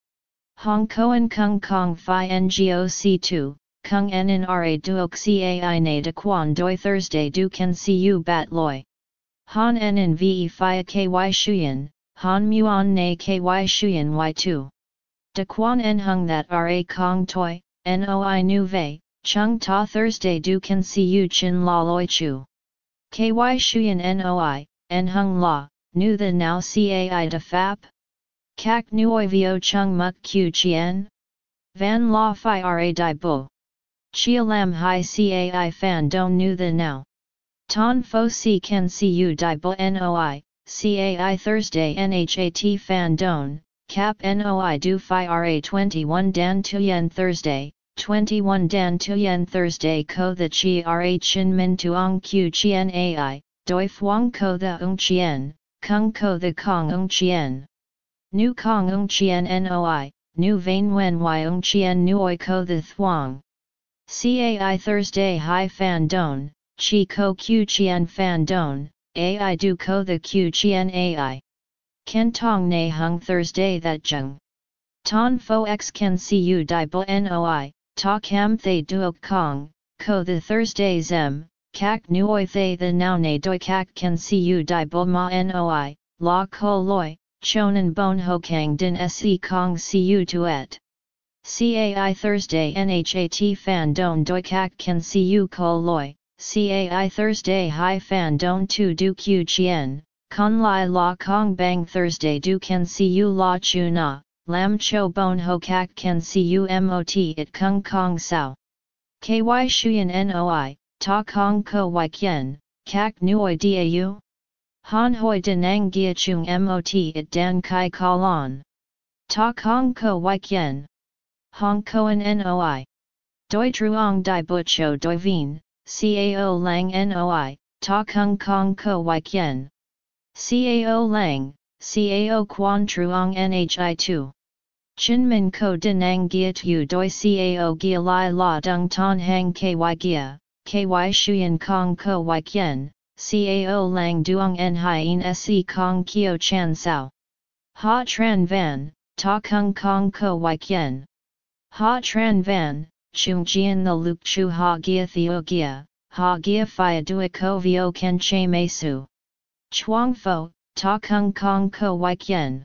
Hong koan kung kong fi ngoc 2, kung en ra duok cai na de quan doi Thursday du can you bat loi. Han en ve fi ky shuyen, han muon na ky shuyen y2. De quan en hung that ra kong toi, noi nu vei, chung ta Thursday du can you chin la loi chu. Ky shuyen noi, en hung la, nu the now cai de fap? Kak nuoi vio chung muk q chien? Van la fi ra di bo. Chia lam hi cai fan don nu the now. Ton fo si can see you di bo noi, cai Thursday nhat fan don, cap noi do fi ra 21 dan tuyen Thursday, 21 dan tuyen Thursday ko the chi ra chin min tuong q chien ai, doi fuang ko the ung chien, Kung ko the Kong ung chien. Nu Kong ung chien noi, nu vain wen y ung chien nuoi ko the thuang. Cai Thursday hi fan don, chi ko q chien fan don, ai du ko the q chien ai. Ken tong na hung Thursday that jung. Ton fo x can see you di bo noi, ta cam thay duok kong, ko the Thursday zem, kak nuoi thay the now na doi kak can see you di bo ma noi, la ko loi, chonan bon ho kang din se kong see you to et. Cai Thursday Nhat fan don doi kak can see you ko loi, Cai Thursday hi fan don tu du q chien, Kun lai la kong bang Thursday du can see you la chu na, lam cho bon ho kak can see you mot it kung kong sao. Ky shuyen noi, ta kong ko wai kien, kak nuoi dau? Han hoi denang gia chung mot it dan kai kalon. Ta kong ko wai kien. Hong koen noi. Doi truong di butcho doi vien, cao lang noi, ta kung kong ko wai kien. Cao lang, cao quan truong nhi 2. Chin min ko denang gia tu doi cao gia lai la dung ton hang ky gia, ky shuyen kong ko wai kien, cao lang duong en hien se kong kio chan sao. Ha tran van, ta kung kong ko wai kien. Ha tran van, chung jian the luk chu ha gia theo gia, ha gia fia dua ko vio ken che mesu. Chuang fo, ta kung kong ko wai kien.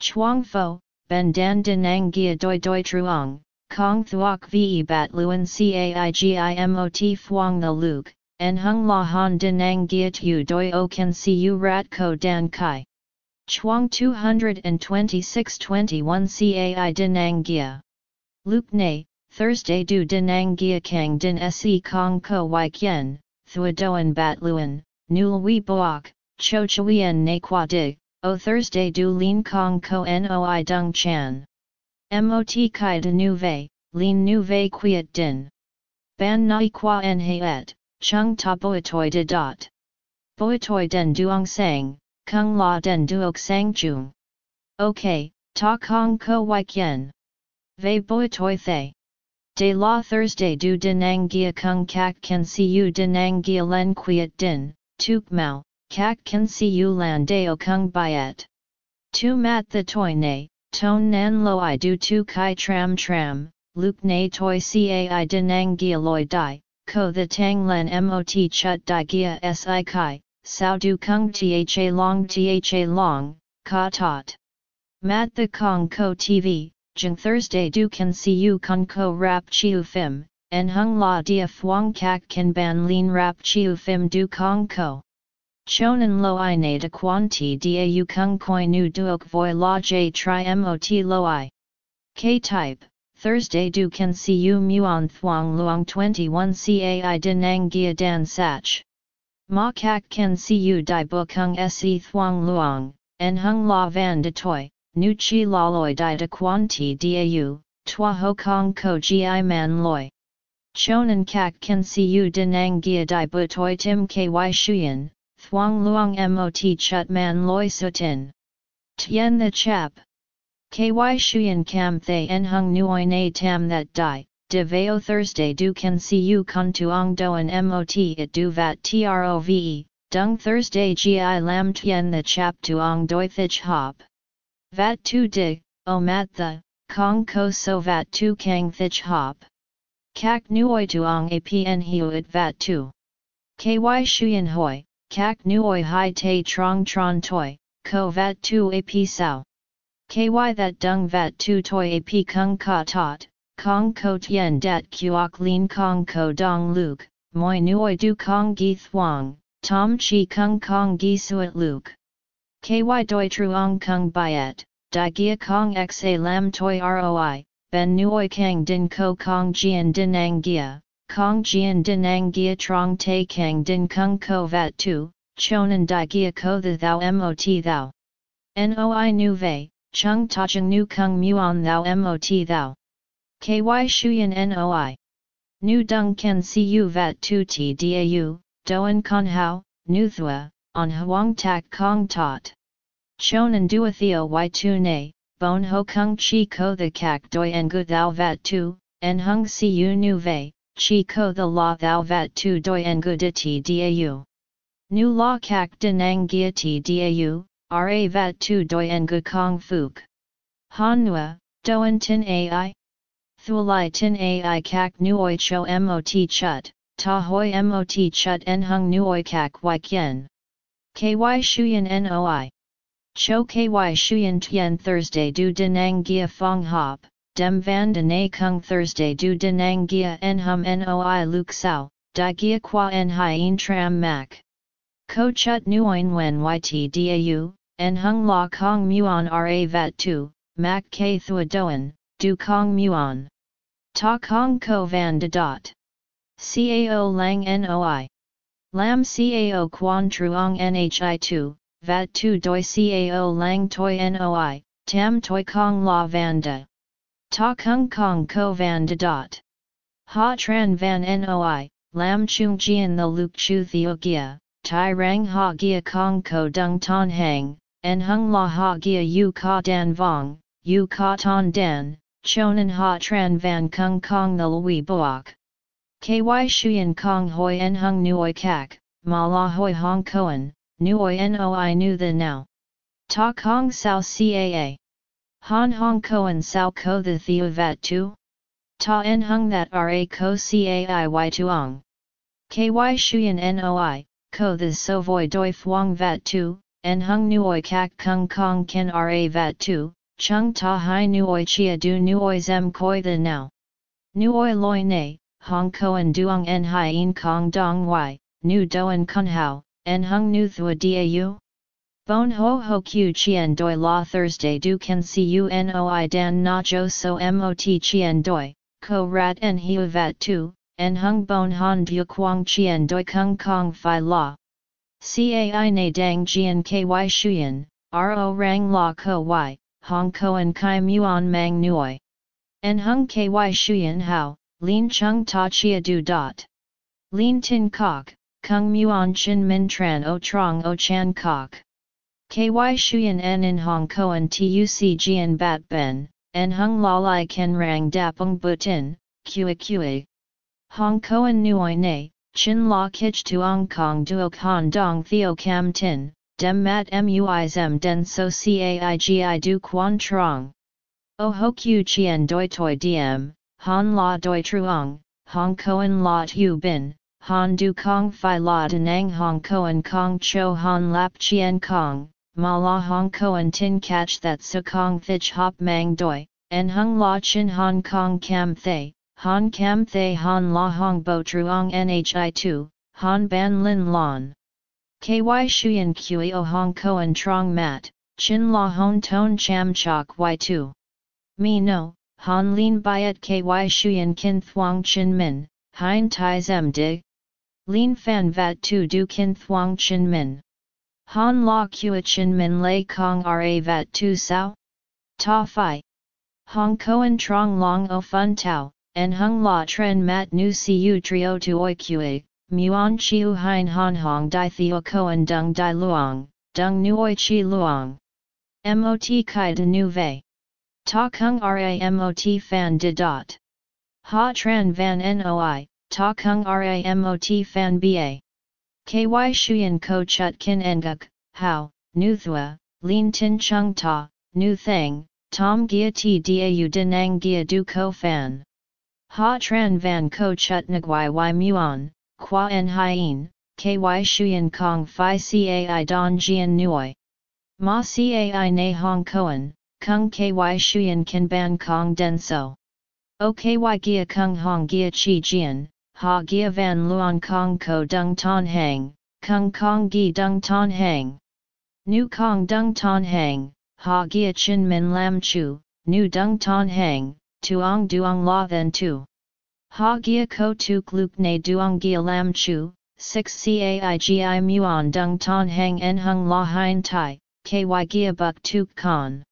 Chuang fo, ben dan denang gia doi doi truong, Kong Thuok Ve Bat Luan Caigimot Phuong the Luke, En Hung La Han Denang Giat U Doi O Can See U Rat Ko Dan Kai. Chuang 226 21 Cai Denang Gia. Luke Ne, Thursday Du Denang Gia Kang Din Se Kong Ko Wai Kien, Thua Doan Bat Luan, Nul Wee Boak, Cho Chuyen Ne Qua Dig, O Thursday Du Lin Kong Ko Noi Dung Chan. Mot kai de nu vei, lin nu vei quiet din. Ban nai qua en et, chung ta boitoi de dot. Boitoi den duong sang, kung la den duok sang chung. Ok, ta kong ko wai kien. Vei boitoi thay. De la Thursday du denang gia kung kak can see you denang gia len quiet din, tuk mau, kak can see you lan deo kung byet. Tu mat the toy ne, Ton nan lo i du tu kai tram tram, luk na toi cai denang gia loi dai, ko the tang len mot chut di gia si kai, sao du kung tha long tha long, ka tot. Mat the kong ko tv, jeng Thursday du can see you kong ko rap chiu phim, en hung la dia phuong kak kan ban lin rap chiu phim du kong ko. Chonan lo i na de quanti da u kung koi nu duok voi la j tri mot lo i. K type, Thursday du can see you muon thuang luong 21 cai denang gia dan sach. Ma kak can see you di bu kung se thuang luong, en hung la van de toi, nu chi la loi di de quan ti dau, tua ho kong ko gi man loi. Chonan kak kan si u dinang gia di butoi tim ky shuyen, thuang luang mot chut man loi sutin. Tien the chap. Ky shuyen kam thay en hung nuoi na tam that di, de veo Thursday du can see you kun tuong doan mot it du vat trove, dung Thursday gi lam tien the chap tuong doi thich hop. Vat tu dig, o mat the, kong ko so vat tu kang thich hop. Kak nuoi tuong apn hiuit vat tu. Ky shuyen hoi, kak nuoi hai te trong tron toi, ko vat tu ap sao. Ky that dung vat tu toi ap kung ka tot, kong ko tien dat kuok lin kong ko dong luk, moi nuoi du kong gi thuong, tom chi kung kong gi suet luk. Ky doi truong kung byet, di gia kong xa lam toi roi, ben nuoi kang din ko kong jian din ang gia, kong jian din ang gia trong te kang din kung ko vat tu, chonan di gia ko the thou mot thou. Noi nu vei, chung tajang nu kung muon thou mot thou. Ky shuyan noi. Nu dung ken u vat tu ti dau, doan con hao, nu thua, on huang tak kong tot. Chonan duatheo y tu ne, bon ho kung chi ko the kak doi en gu thou vat tu, en hung si u nu vei, chi ko the la thou vat tu doi en gu di ti dau. Nu la kak denang gia ti dau, ra vat tu doi en gu kong fuk. Han nua, doan tin ai? Thulai tin ai kak nuoi cho mot chut, ta hoi mot chut en hung nuoi kak y kien. Ky shuyen noi. Cho ky shuyen tien Thursday du denang gia fong hop, dem van den a kung Thursday du denang gia en hum noi luk sao, di gia qua en hien tram mak. Ko chut nuoin wen yt dau, en hung la kong muon ra vat tu, mak k thua doan, du kong muon. Ta kong ko van de dot. Cao lang noi. Lam cao quan truong nhi tu, vat tu doi cao lang toi noi, tam toi kong la vanda. Ta kung kong ko van de dot. Ha tran van noi, lam chung jian the luk chu theo gia, tai rang ha gia kong ko dung ton hang, en hung la ha gia yu ka dan vong, yu ka ton dan, chonan ha tran van kung kong the lui boak. Ky shuyen kong hoi en hung nuoi kak, ma la hoi hong koan, nuoi noi nu the now. Ta kong sao caa. Han hong koan sao ko the theo vat tu? Ta en hung that ra ko cai y tuong. Ky shuyen noi, ko the so voi doi fuang vat tu, en hung nuoi kak kung kong ken ra vat tu, chung ta hai nuoi chia du nuoi zem koi the now. Nuoi loi ne, hong koan duong en hien kong dong y, nu doan kun hao, en hung nu thua dau? Bon ho ho q chien doi la Thursday du can see you noi dan na jo so mot chien doi, ko rat en hiu vat tu, en hung bon han du quang chien doi kung kong fi la. Cai na dang jian ky shuyen, ro rang la ko y, hong koan kai muon mang nuoi. En hung ky shuyen hao, lin chung ta chia du dot. Lin tin kok, Kung Muon Chin Min Tran O Trong O Chan Kok. KY Shuyan N in Hong Koan TUC Jian Bat Ben, En Hung La Lai Ken Rang Dapung Butin, Kua Kua. Hong Koan Nuoi Ne, Chin La Kich Tuong Kong Duok Han Dong Theo Cam Tin, Dem Mat Mui Zem Den So Caigi Du Quan Trong. O Ho Q Chien Doi Toi Diem, Han La Doi Truong, Hong Kong La Tu Bin, Han Du Kong Phi La Denang Hong Koan Kong Cho Han Lap Chien Kong, Ma La Hong Koan Tin Catch That Su Kong Thich Hop Mang Doi, En Hung La Chin Hong Kong Cam Thay, Han Cam Thay Han La Hong Bo Truong Nhi 2, Han Ban Lin Lon. KY Shuyan O Hong Koan Trong Mat, Chin La Hon Ton Cham Chok Y2. Me no, Han Lin Byet KY Shuyan Kin Thuong Chin Min, Hein Tai Zem Dig. Lin fan vat tu du kin thuang chin min. Han la kua chin min lay kong ra vat tu sao? Ta Phi. Hong Koan Trong Long O Fun Tao, En Hung La Tren Mat Nu Siu Trio Tu Oi Kue, Muon Chiu Hein Han Hong Dai Theo Koan Dung Dai Luong, Dung Nuoi Chi Luong. Mot Kai De Nu Vei. Ta Kung Ramot Fan De Dot. Ha Tran Van Noi, Ta Kung Ramot Fan Ba. KY Shuyan Ko Chut Kin Nguk, How, Nu Thua, Lin Tin Chung Ta, Nu Thang, Tom Gia T Dau Denang Gia Du Ko Fan. Ha Tran Van Ko Chut Nguai Y Muon, Qua En Hien, KY Shuyan Kong Phi Cai Don Jian Nui. Ma Cai Na Hong Koan, Kung KY Shuyan Kin Ban Kong Den So. O KY Gia Kung Hong Gia Chi Jian, Ha Gia Van Luan Kong Ko Dung Ton Hang, Kung Kong Gi Dung Ton Hang. Nu Kong Dung Ton Hang, Ha Gia Chin Min Lam Chu, Nu Dung Ton Hang, Tuong Duong La Then Tu. Ha Gia Ko Tuk Luk Ne Duong Gia Lam Chu, 6 Caigi Muon Dung Ton Hang En Hung La Hein Tai, KY Gia Buk Tuk Con.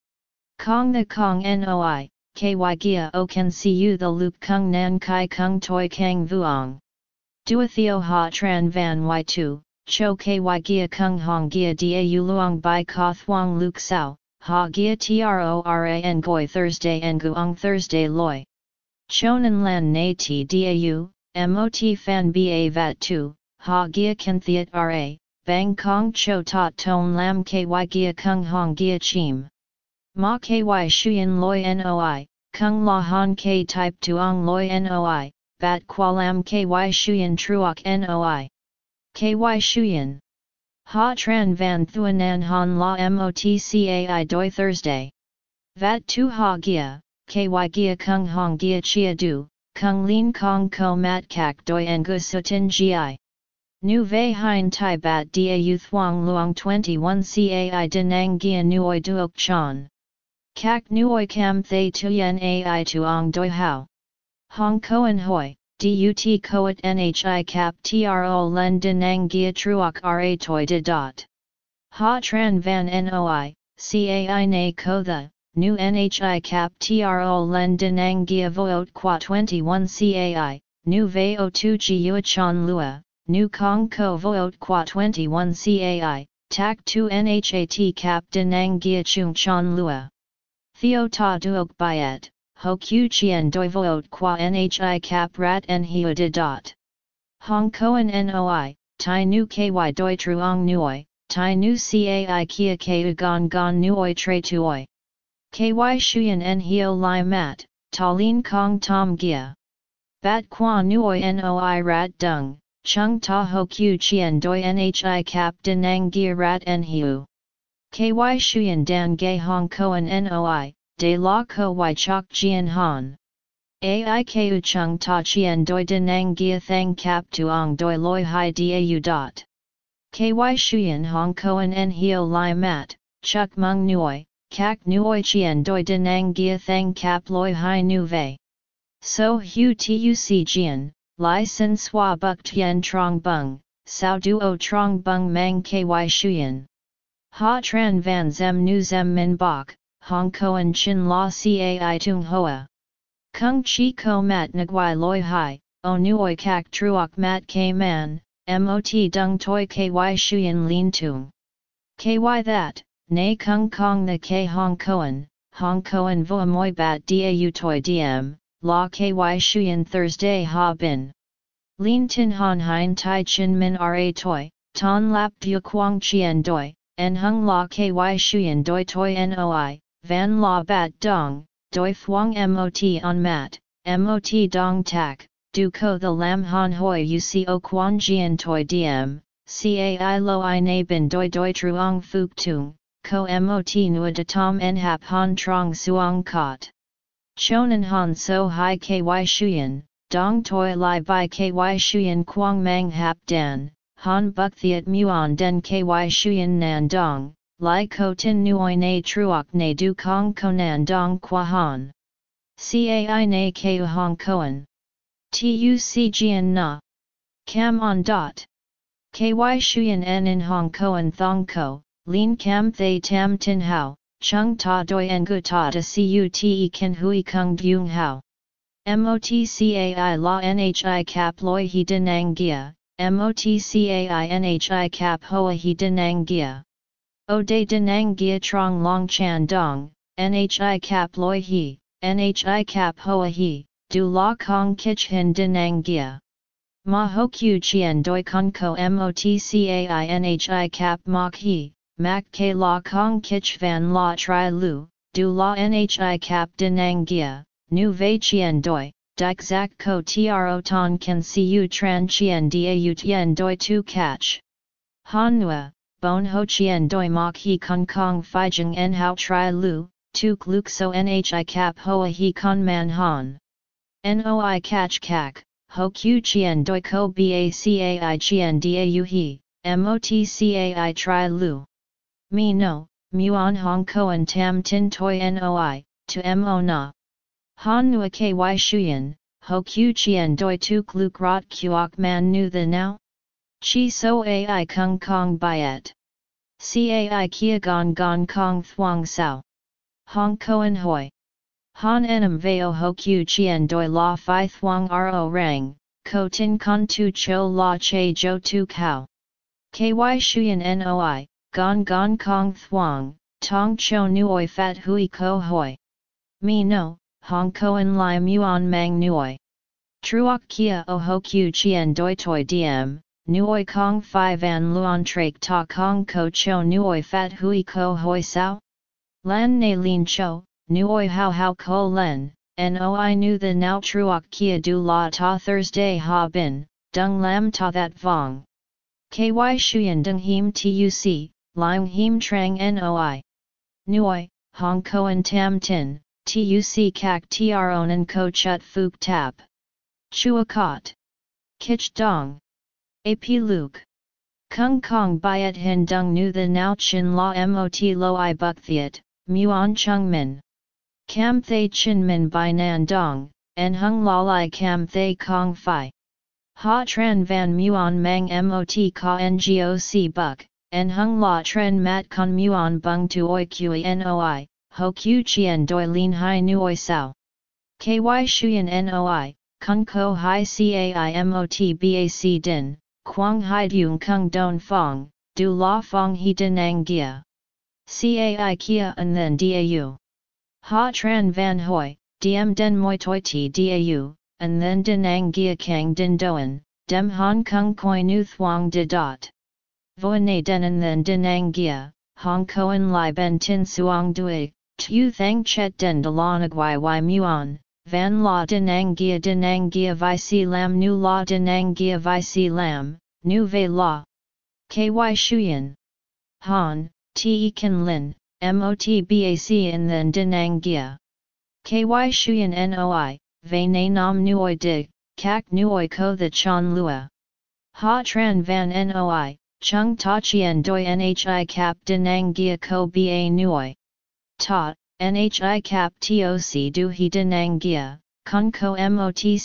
Kong the Kong Noi, ky gia o can see you the loop kung nan kai kung toi kang vuong. Duatheo ha tran van y2, cho ky gia kung hong gia da u luong by ka thuong luk sao, ha gia tron goi Thursday guong Thursday loi. Chonan lan na dau, mot fan ba vat 2, ha gia thiet ra, bang kong cho tot ton lam ky gia kung hong gia chim. Ma ky shuyen loi noi, kung la han k type tuong loi noi, bat qualam ky shuyen truok noi. Ky shuyen. Ha tran van thuanan han la motcai doi Thursday. Vat tu ha gia, ky gia kung hong gia chia du, kung lin kong ko mat kak doi ngu sutin gi. Nu vei hein tai bat da yu thuang luong 21 cai denang gia nuoi duok chan. Kak nuoi kam thay tuyen ai tuong doi hao. Hong koen hoi, dut koet nhi cap tro len denang gia truok ra toi de dot. Ha tran van noi, cai na ko the, nu nhi cap tro len denang gia voot qua 21 cai, nu veo tu ji chan lua, nu kong ko voot qua 21 cai, tak tu nhat cap denang gia chung chan lua. Theo ta duok byet, ho q chien doi voot qua nhi cap rat en hiu de dot. Hong koen noi, tai nu ky doi truong nuoi, tai nu cai kia ku gon gon nuoi tre tuoi. Ky shuyen en hio lai mat, ta lin kong tom gia. Bat qua nuoi noi rat dung, chung ta ho q chien doi nhi cap denang gia rat en hiu. KY Shuyan Dan Gay Hong Koan Noi, De La Ko Y Chok Jian Han. Ai Ku Chung Ta Chien Doi Denang Gia Thang Kap Tuong Doi Loi Hai Dau Dot. KY Shuyan Hong Koan En Hio Lai Mat, Chuk Mung Nuoi, Kak Nuoi Chien Doi Denang Gia Thang Kap Loi Hai Nu Vei. So Hu Tuc Jian, Lai Sin Swa Buk Tien Trong Bung, Sao Duo Trong Bung Mang KY Shuyan. Ha Tran Van Zem Nu Zem Min Bok, Hong Koan Chin La Cai Tung Hoa. Kung Chi Ko Mat Nguai Loi Hai, O Nuoi Kak Truok Mat K Man, Mot Dung Toi Ky Shuyan Lin Tung. Ky that, Ne Kung Kong the K Hong Koan, Hong Koan Voa Moi Bat Dau Toi Diem, La Ky Shuyan Thursday Ha Bin. Lin Tin Han Hein Tai Chin Min Ra Toi, Ton Lap Du Quang Chien Doi, En hung la ky shuyen doi toi noi, van la bat dong, doi thuong mot on mat, mot dong tak, du ko the lam han hoi uco quan jian toi diem, cai lo i na bin doi doi truong fuk tung, ko mot nua de tom en hap han trong suong kot. Chonan han so hai ky shuyen, dong toi li by ky shuyen quang mang hap dan, han buk thiet muon den ky shuyen nan dong, lai ko tin nuoi na truok na du kong konan dong qua han. Cai na ku hong koan. Tuc jian na. Cam on dot. Ky shuyen en in hong koan thong ko, lin cam thay tam tin hao, chung ta doi ngu ta de cute kan hui kung dung hao. MOTCAI la NHI cap loi he denang gia, MOTCAI NHI cap hoa he denang gia. O de denang gia trong long chan dong, NHI cap loi he, NHI cap hoa he, du la kong kich hin denang gia. Ma ho q chien doi con ko MOTCAI NHI cap mok he, mak ke la kong kich van la tri lu, du la NHI cap denang gia nu vei chien doi, dik zak ko tro ton kan siu tran chien da tien doi tu catch. Han nua, bon ho chien doi mok he kong kong fi jeng en hao tri lu, tuk luk so nhi cap hoa he con man han. Noi catch kak, ho q chien doi ko bacai chien dau he, motcai tri lu. Mi no, muon hong koan tam tin toi noi, to mo na. Han nua ky shuyen, ho q chien doi tuk luk rot kuok man nu the now? Chi so ai kung kong byet. Cai kia gong gong kong thuang sao. Hong koan hoi. Han enam veo ho q chien doi la fi thuang ro rang, ko tin con tu cho la che jo tu kao. Ky shuyen noi, gong gong kong thuang, tong cho nuoi fat hui ko hoi. Mi no, Hong Koan Lai Muon Mang Nuoi. Truok Kia O Ho Chien Doi Toi Diem, Nuoi Kong Phi Van Luon Trak Ta Kong Ko Cho Nuoi Fat Hui Ko Hoi Sao? Lan Ne Lin Cho, Nuoi How How Ko Len, Noi Nu The Now Truok Kia Du La Ta Thursday Ha Bin, Dung Lam Ta That Vong. KY Shuyan Dung Him TUC, Lime Him Trang Noi. Nuoi, Hong Koan Tam Tin, tuc kak tronen ko chut fuk tap. Chua kot. Kich dong. Ap luke. Kung kong byet hin dung nu the now chin la mot lo i buk thiet, muon chung min. Cam thay chin min by nan dong, en hung la lai cam thay kong fi. Ha tran van muon mang mot ka ngoc buk, en hung la tran mat con muon bung tu oi noi, ho q chien doi lin hai nuoi sao. Ky shuyen noi, kung ko hai cai mot bac din, quang hai dung kung don fong, du la fong he din gia. Cai kia and then dau. Ha tran van hoi, diem den moi toi ti dau, and then din gia kang din doan, dem hong kong koi nu thuang de dot. Voine den and then din gia, hong koan lai ben tin suang dui, Tu thang chet den de lonagwai y muon, van la denang gia denang gia vi si lam nu la denang gia vi si lam, nu ve la. Ky shuyen. Han, te kan lin, mot bac and then denang gia. Ky shuyen noi, ve na nam nuoi dig, kak nuoi ko the chan lua. Ha tran van noi, chung ta chien doi nhi cap denang gia ko ba nuoi. Ta, Nhi cap toc du he denangia, con ko motcai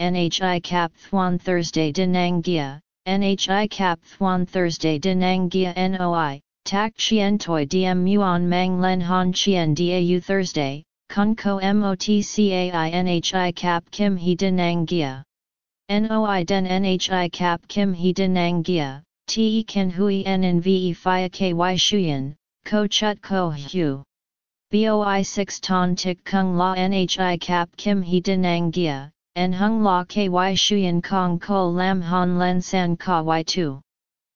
nhi cap thuan Thursday denangia, nhi cap thuan Thursday denangia noi, tak chien toi diem muon mang len han chien dau Thursday, con ko motcai nhi cap kim he denangia. Noi den nhi cap kim he denangia, te kan hui en ve fia ky shuyen, ko chut ko hu. Boi 6 ton tik kung la nhi cap kim he denang gia, en hung la ky shuyen kong ko lam han len san ka y 2.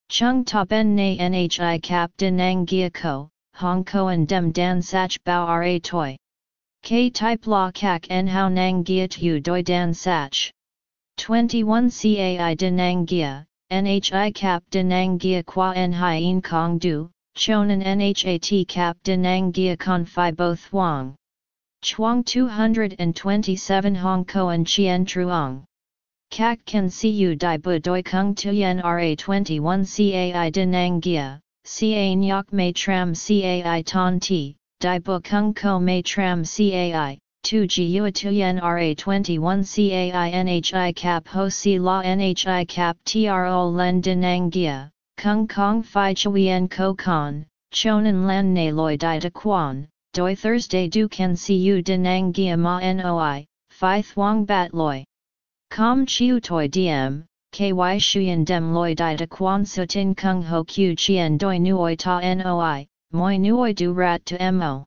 Chung ta ben na nhi cap denang gia ko, hong ko en dem dan sach bao ra toi. K type la kak en hao nang gia tu doi dan sach. 21 cai denang gia, nhi cap denang gia qua en in kong du, Chonan Nhat Cap Denang Gia Con Phi Bo Thuong. Chuang 227 Hong Koan Chien Truong. Kak Kan Siu Dai Bu Doi Kung Tuyen Ra 21 Cai Denang Gia, Ca Nyok Mei Tram Cai Ton Ti, Dai Bu Kung Ko Mei Tram Cai, Tu Ji Ua Tuyen Ra 21 Cai Nhi Cap Ho Si La Nhi Cap Tro Len Denang Gia. Kung Kong Phi Chuyen Ko Con, chonan lan ne loi di de quan, doi Thursday du can see you denang gia ma noi, phi thuang bat loi. Com chiu toi diem, ky shuyen dem loi di de quan sutin kung ho q chien doi nuoi ta noi, moi nuoi du rat to mo.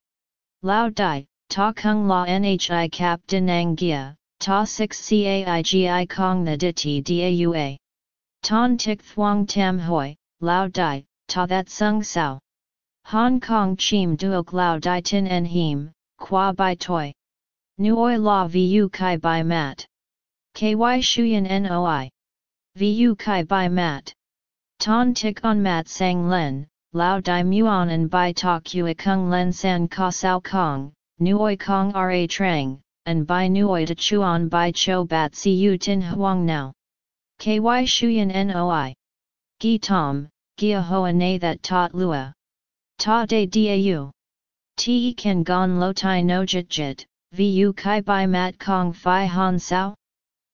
Lao dai, ta kung la nhi cap denang gia, ta 6 caigi kong the di ti daua. Ton tik thuang tam hoi, lao dai, ta that sung sao. Hong Kong chim duok lao Dai tin en him, qua by toi. Nuoi la vu kai by mat. Ky shuyen noi. Vu kai by mat. Ton tik on mat sang len, lao Dai muon and by ta kue kung len san ka sao kong, nuoi kong ra trang, and by nuoi de chuan by cho bat si u tin huang now. Ky shuyen noi. Gi tom, gia hoa na that tot lua. Ta de dau. Te kan gon lo tai no jit jit, vu kai by mat kong fi han sao?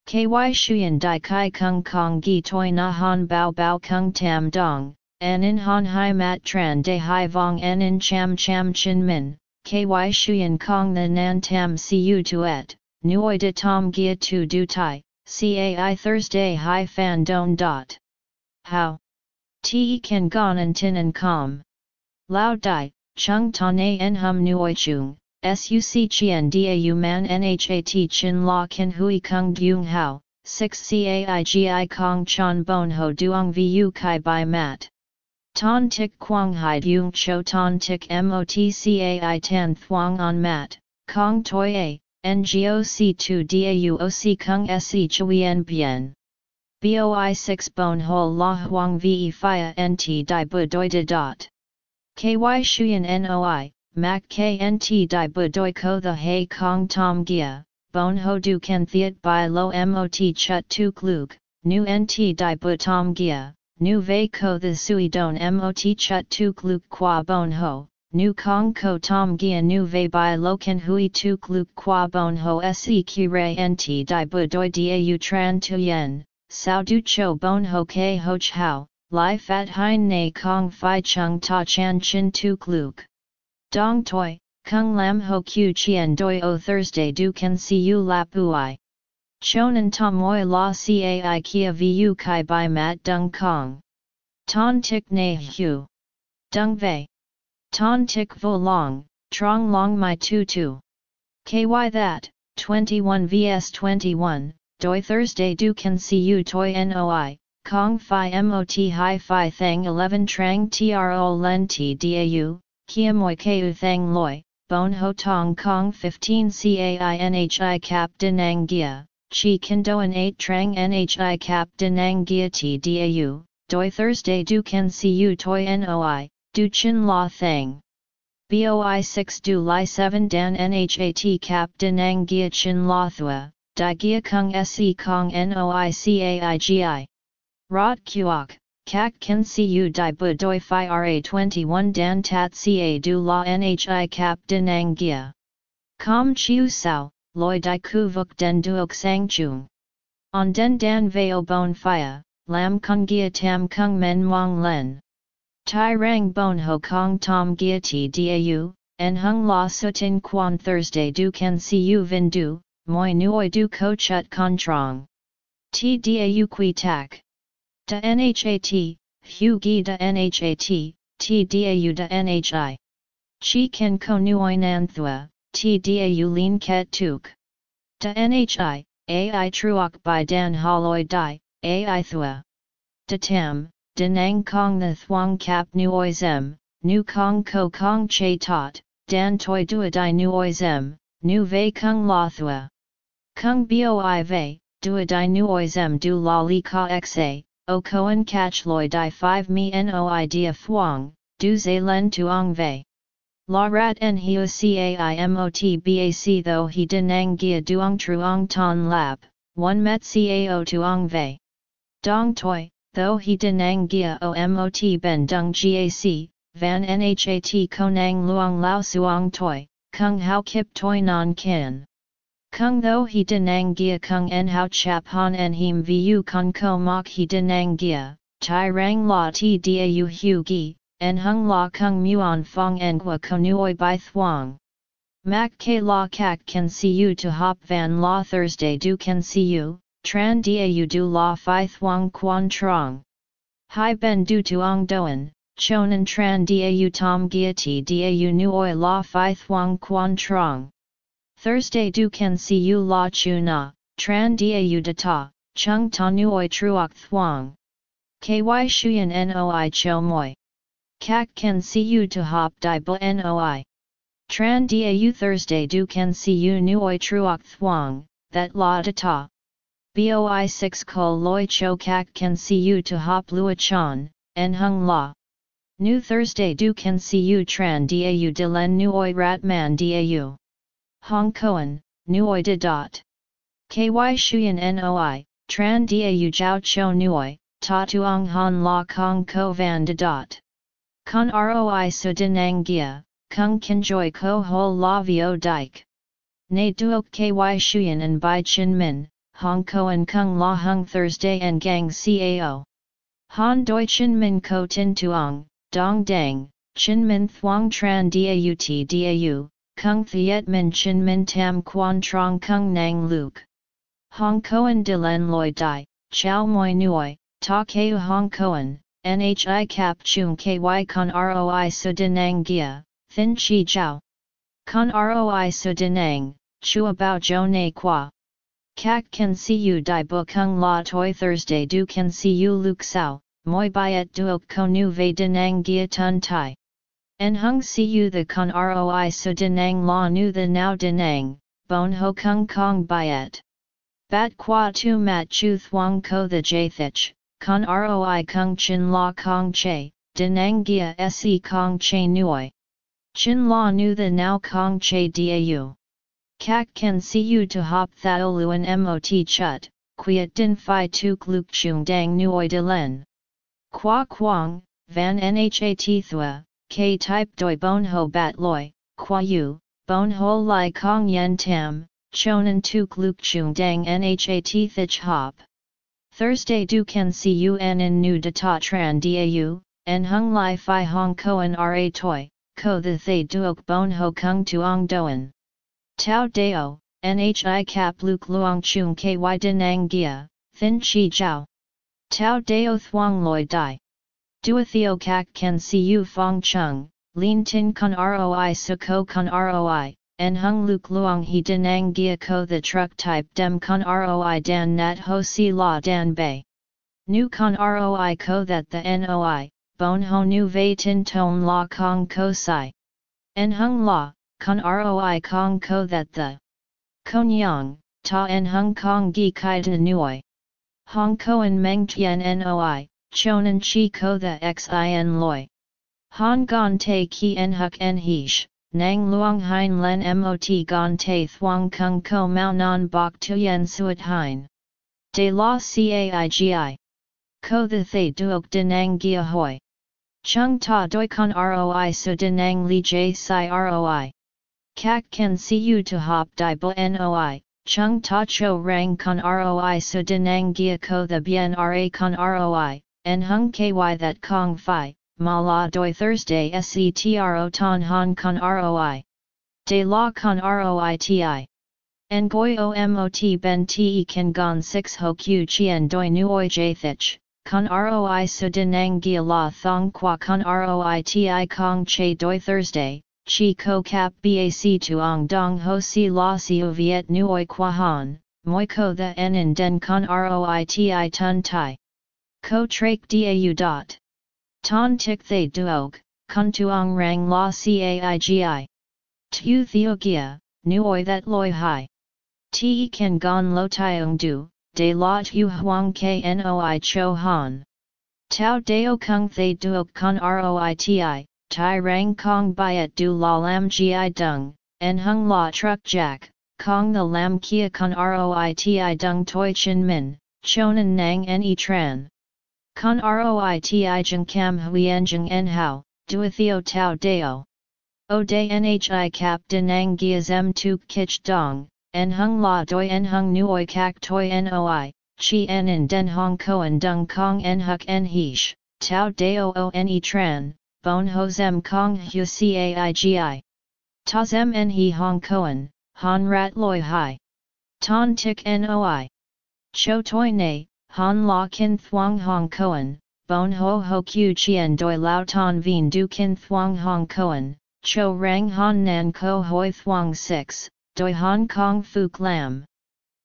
Ky shuyen di kai kung kong gi toi na han bao bao kung tam dong, en in han hai mat tran de hai vong en in cham cham chin min, ky shuyen kong the nan tam cu tuet, nuoi de tom gia tu du tai, cai Thursday hai fan don dot. How? Te kan gon and tin and com. Lao Dai, Chung Ta Ne En Hum Nuoi Chung, Suc Chien Man Nhat Chin La Kin Hui Kung Dung Hao, 6 Caigi Kong Chan Bon Ho Duong Vu Kai Bai Mat. Ton Tik Quang Hai Dung Cho Ton Tik Mot Cai Tan Thuong On Mat, Kong Toi A, Ngoc 2 Dauoc Kung Se Chuyen Bien. Boi 6 Bon Ho La Huang Ve Phia Nt Dai Bu Doi De Dot. Ky Shuyan Noi, Mak Knt Di Bu Doi Ko The Hay Kong Tom Gia, Bon Ho Du Ken Thiet By Lo Mot Chut Tu Klug, Nu Nt Di Bu Tom Gia, Nu Ve Ko The Sui Don Mot Chut Tu Klug Qua Bon Ho, Nu Kong Ko Tom Gia Nu Ve By Lo Ken Hui Tu Klug Qua Bon Ho Se Ki re Nt Di Bu Doi Dau Tran Tu Yen, Sao Du Cho Bon Ho Ke Hoch Hao, Lai Fat Hein Ne Kong Phi Chung Ta Chan Chin Tu Kluk. Dong Toi, Kung Lam Ho Q Chien Doi O Thursday Du Can See You Lap Ui. Chonan Ta Moi La Cai Kia Vu Kai Bai Mat Dung Kong. Ton Tik Ne Hu. Dung Vei. Ton Tik Vo Long, Trong Long My Tu Tu. KY That, 21 vs 21, Doi Thursday Du Can See You Toi Noi. Kong Phi Mot Hi Phi Thang 11 Trang Tro Len T Dau, Kia Moi Keu Thang Loi, Bon Ho Tong Kong 15 Cainhi Cap Denang Gia, Chi Kindoan 8 Trang Nhi Cap Denang Gia T Dau, Doi Thursday Du Can See You Toi Noi, Du Chin La Thang. BOI 6 Du Lai 7 Dan Nhat Cap Denang Gia Chin La Thua, Di Gia Kung Se Kong Noi Caigi. Rod Kuok, Kak Ken Cu Di Bu Doi Phi Ra 21 Dan Tat Ca Du La Nhi Cap Dinang Gia. Com Chiu Sao, Loi Di Ku Vuk Den Duok Sang Chung. On Den Dan Veo Bon Phia, Lam Kung Gia Tam Kung Men Wang Len. Tai Rang Bon Ho Kong Tom Gia Ti Dau, En Hung La Sutin Quan Thursday Du Can Cu Vin Du, Moi Nuoi Du Ko Chut Con Trong. Ti Dau Qui Tak. Da Nhat, Hu Gi Da Nhat, T Dau Da Nhi. Chi Ken Ko Nuoi Nan Thua, T Dau Lin Ket Tuk. Da Nhi, Ai Truok By Dan Holoi Dai, Ai Thua. Da Tam, Denang Kong The Thuong Kap Nuoi Zem, Nu Kong Ko Kong Che Tot, Dan Toi Dua Dai Nuoi Zem, Nu Ve Kung La Thua. Kung Boi Ve, Dua Dai Nuoi Zem Du La Li Ka Xa, o koan catch loi di 5 mi noi dia thuong, du ze len tuong vei. La rat en hiu caimot bac though he denang gia duong truong ton lap, one met cao tuong vei. Dong toi, though he denang gia omot mot ben dung gac, van nhat konang luong lao suong toi, kung hao kip toi non kin. Kung tho he denang gia kung en hao chap han en him vu kung ko mok he denang gia, tai rang la ti dau hu gi, en hung la kung muon fong en engwa konuoi by thuang. Mak ke la kak can see you to hop van la Thursday do can see you, tran dia you do la fi thuang quan trong. Hai ben du tuong doan, chonan tran dia you tom gia ti dia you nuoi la fi thuang quan trong. Thursday do can see you la chu na, tran dia you de ta, chung ta nuoi truok thuang. Ky shuyan noi cho moi. Kak can see you to hop di bo noi. Tran Dau Thursday du can see you nuoi truok thuang, that la de ta. Boi 6 ko loi cho kak can see you to hop lua chan, en hung la. New Thursday du can see you tran Dau de len nuoi rat man Dau. Hong Koan, nuoi de dot. Ky shuyan noi, tran Dau jiao cho nuoi, ta tuong han la kong ko van de dot. Con roi su dinang gia, kung joy ko ho la vio dike. Ne duok ky shuyan and bai chin min, hong ko and kung la hung Thursday and gang cao. Han doi chin min ko tin tuong, dong dang, chin min thuong tran daut dau, kung thiet min chin min tam quan trong kung nang luke. Hong Koan de len loi dai, chow moi Nui, ta keu Hong Koan, nhi cap chung ky con roi su dinang gia, Thin Chi Jiao. Con Roi Su Dinang, Chua Bao Jo Ne Qua. Kak can see you Dai bu kung la toi Thursday du can see you Luke Sao, moi byet duok ko nu ve dinang gia tun tai. En hung you the con roi so dinang la nu the now dinang, bon ho kung kong byet. Bat qua tu mat chu thuang ko the jathich, con roi kung chin la kong che, dinang gia se kong che nuoi. Chin la nu the now kong che dau. Kak can you to hop thao luan mot chut, quiet din fi tuk luk chung dang nuoi de len. Qua quang, van nhat thua, k type doi bon ho bat loi, qua yu, bon ho lai kong yen tam, chonan tuk luk chung dang nhat thich hop. Thursday du can see en in nu de ta tran dau, en hung lai fi hong koan ra toi ko the thay duok bon ho kung tuong doan. Tao deo, nhi cap luk luong chung ky dinang gia, thin chi jiao. Tao deo thuong loi dai. Duatheo kak can see you fong chung, lin tin con roi su ko con roi, en hung luk luong he dinang gia ko the truck type dem con roi dan nat ho si la dan bay. Nu con roi ko that the noi, bon ho nu Ve tin ton la kong ko sai. En hung la, con roi kong ko that the. Konyang, ta en hung kong gi kai de nuoi. Hong koan meng tien noi, chonan chi ko the xin loi. Han gon te ki en huk en hish, nang luong hein len mot gon te thuang kung ko mao non bok tuyen suet hein. De la caigi. Ko the thay duok denang gia hoi. Chung ta doi con roi su denang li j si roi. Kak can see you to hop di bo noi, chung ta cho rang con roi su denang gia ko the bien ra con roi, en hung ky that kong fi, ma la doi Thursday setro ton han con roi. De la con roi ti. En goi omot ben te kan gon 6 ho q chien doi nuoi jathich con roi su denang gia la thong qua con roi ti kong che doi Thursday, chi ko cap bac tuong dong ho si la siu viet nuoi qua han, moi ko the en den con roi ti tun tai. Ko trak dau dot. Ton tik thay duog, con tuong rang la caigi. Tu theogia, nuoi that loi hai. Te kan gon lo tiong du, de la tu huang knoi cho han. Tao deo kung thay duok con roi ti, tai rang kong byet du la lam gi dung, en hung la truck jack, kong the lam kia con roi ti dung toi chin min, chonan nang ne tran. Con roi ti jeng cam huyen jeng en hao, duatheo tao deo. O day nhi cap denang gia zem tuk kich dong, en hung la doi en hung nuoi kak toi noi, chi en in den hong koan dung kong en huk en hish, tau deo o ne tran, bon ho zem kong hu caigi. Ta zem en he hong koan, han rat loi hai. Ton tik noi. Cho toi ne, han la kin thuang hong koan, bon ho ho q chien doi lao ton vien du kin thuang hong koan, cho rang han nan ko hoi thuang 6, doi hong kong fuk lam.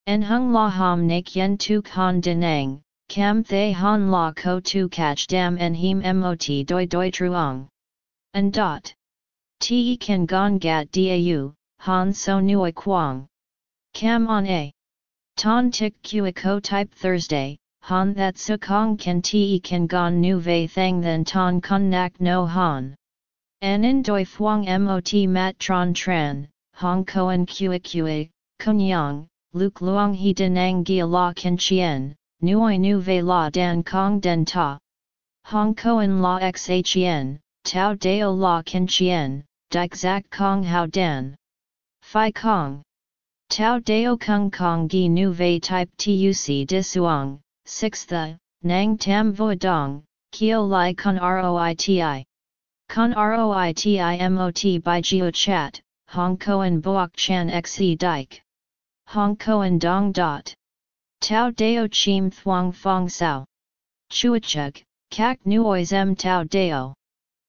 En hung la ham na yen tu han denang, cam thay han la ko tu catch dam en him mot doi doi truong. And dot. Te kan gong gat dau, han so nuoi quang. Cam on a. Ton tik kua ko type Thursday, han that su kong kan te kan gon nu vei thang than ton kun nak no han. An in doi thuang mot mat tron tran, hong koan kua kua, kunyang, Luke Luang He Denang Gia La Ken Chien, Nuoi Nu Ve La Dan Kong Den Ta. Hong Koan La Xhen, Tao Deo La Ken Chien, Dik Zak Kong Hao Dan. Phi Kong. Tao Deo Kung Kong Gi Nu Ve Type Tuc Disuang, 6th, Nang Tam Vo Dong, Kio Lai Kun Roiti. Kun Roiti Mot by Geo Chat, Hong Koan Boak Chan Xe Dike. Hong Koan Dong Dot. Tao Dao Chim Thuong Fong Sao. Chuachug, Kak Nuoi Zem Tao Dao.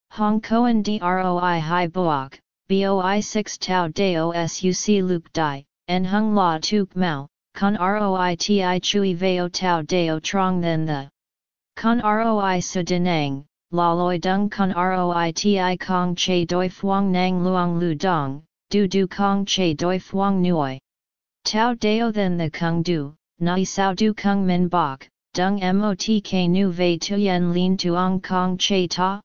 Hong Koan Droi Hai Boak, Boi 6 Tao Dao Suc Luke Dai, En Hung La Tuk Mao, Con Roi Ti Chui Veo Tao Dao Trong Then The. Con Roi Su Denang, La Loi Dung Con Roi Ti Kong Che Doi Phuong Nang Luong Lu Dong, Du Du Kong Che Doi Phuong Nuoi. Tao Dao then the Kung Du, Nai Sao Du Kung Min Bok, Dung Motk Nu Vei Tuyen Lin Tuong Kong Che Ta?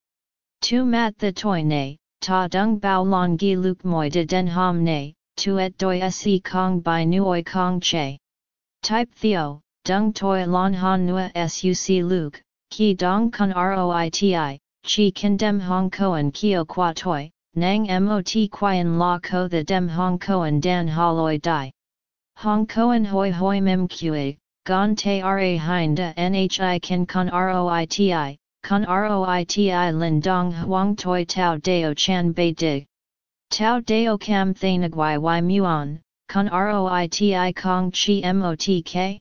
Tu Mat the Toi Ne, Ta Dung Bao Long Gi Luk Moi De Den Ham Ne, Tuet Doi Se Kong Bai Nuoi Kong Che. Type Theo, Dung Toi Lon Han Nua Suc Luke, Ki Dong Kun Roiti, Chi Kin Dem Hong Koan Kio Qua Toi, Nang Mot Quian La Ko the Dem Hong Koan Dan Haloi Dai. Hong Koan hoi hoi mem kue, gon te ra hinda nhi kan con roiti, con roiti lin dong huang toi tau deo chan bei dig. Tau deo cam thanagwai y muon, con roiti kong chi motk?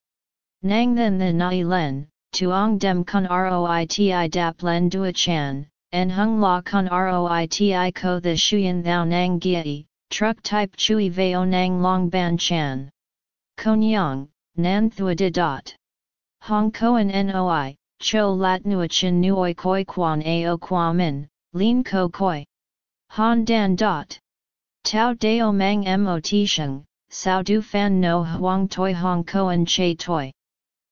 Nang then the nai len, tuong dem con roiti dap len dua chan, en hung la con roiti ko the shuyen thou nang giai, truck type chui veo nang long ban chan. Konyang, Nan Thua De Dot. Hong Koan Noi, Cho Lat Nua Chin Nuoi Koi Quan Ao Min, Lin Ko Koi. Han Dan Dot. Tao Dao Mang Mot Sheng, Sao Du Fan No Huang Toi Hong Koan Che Toi.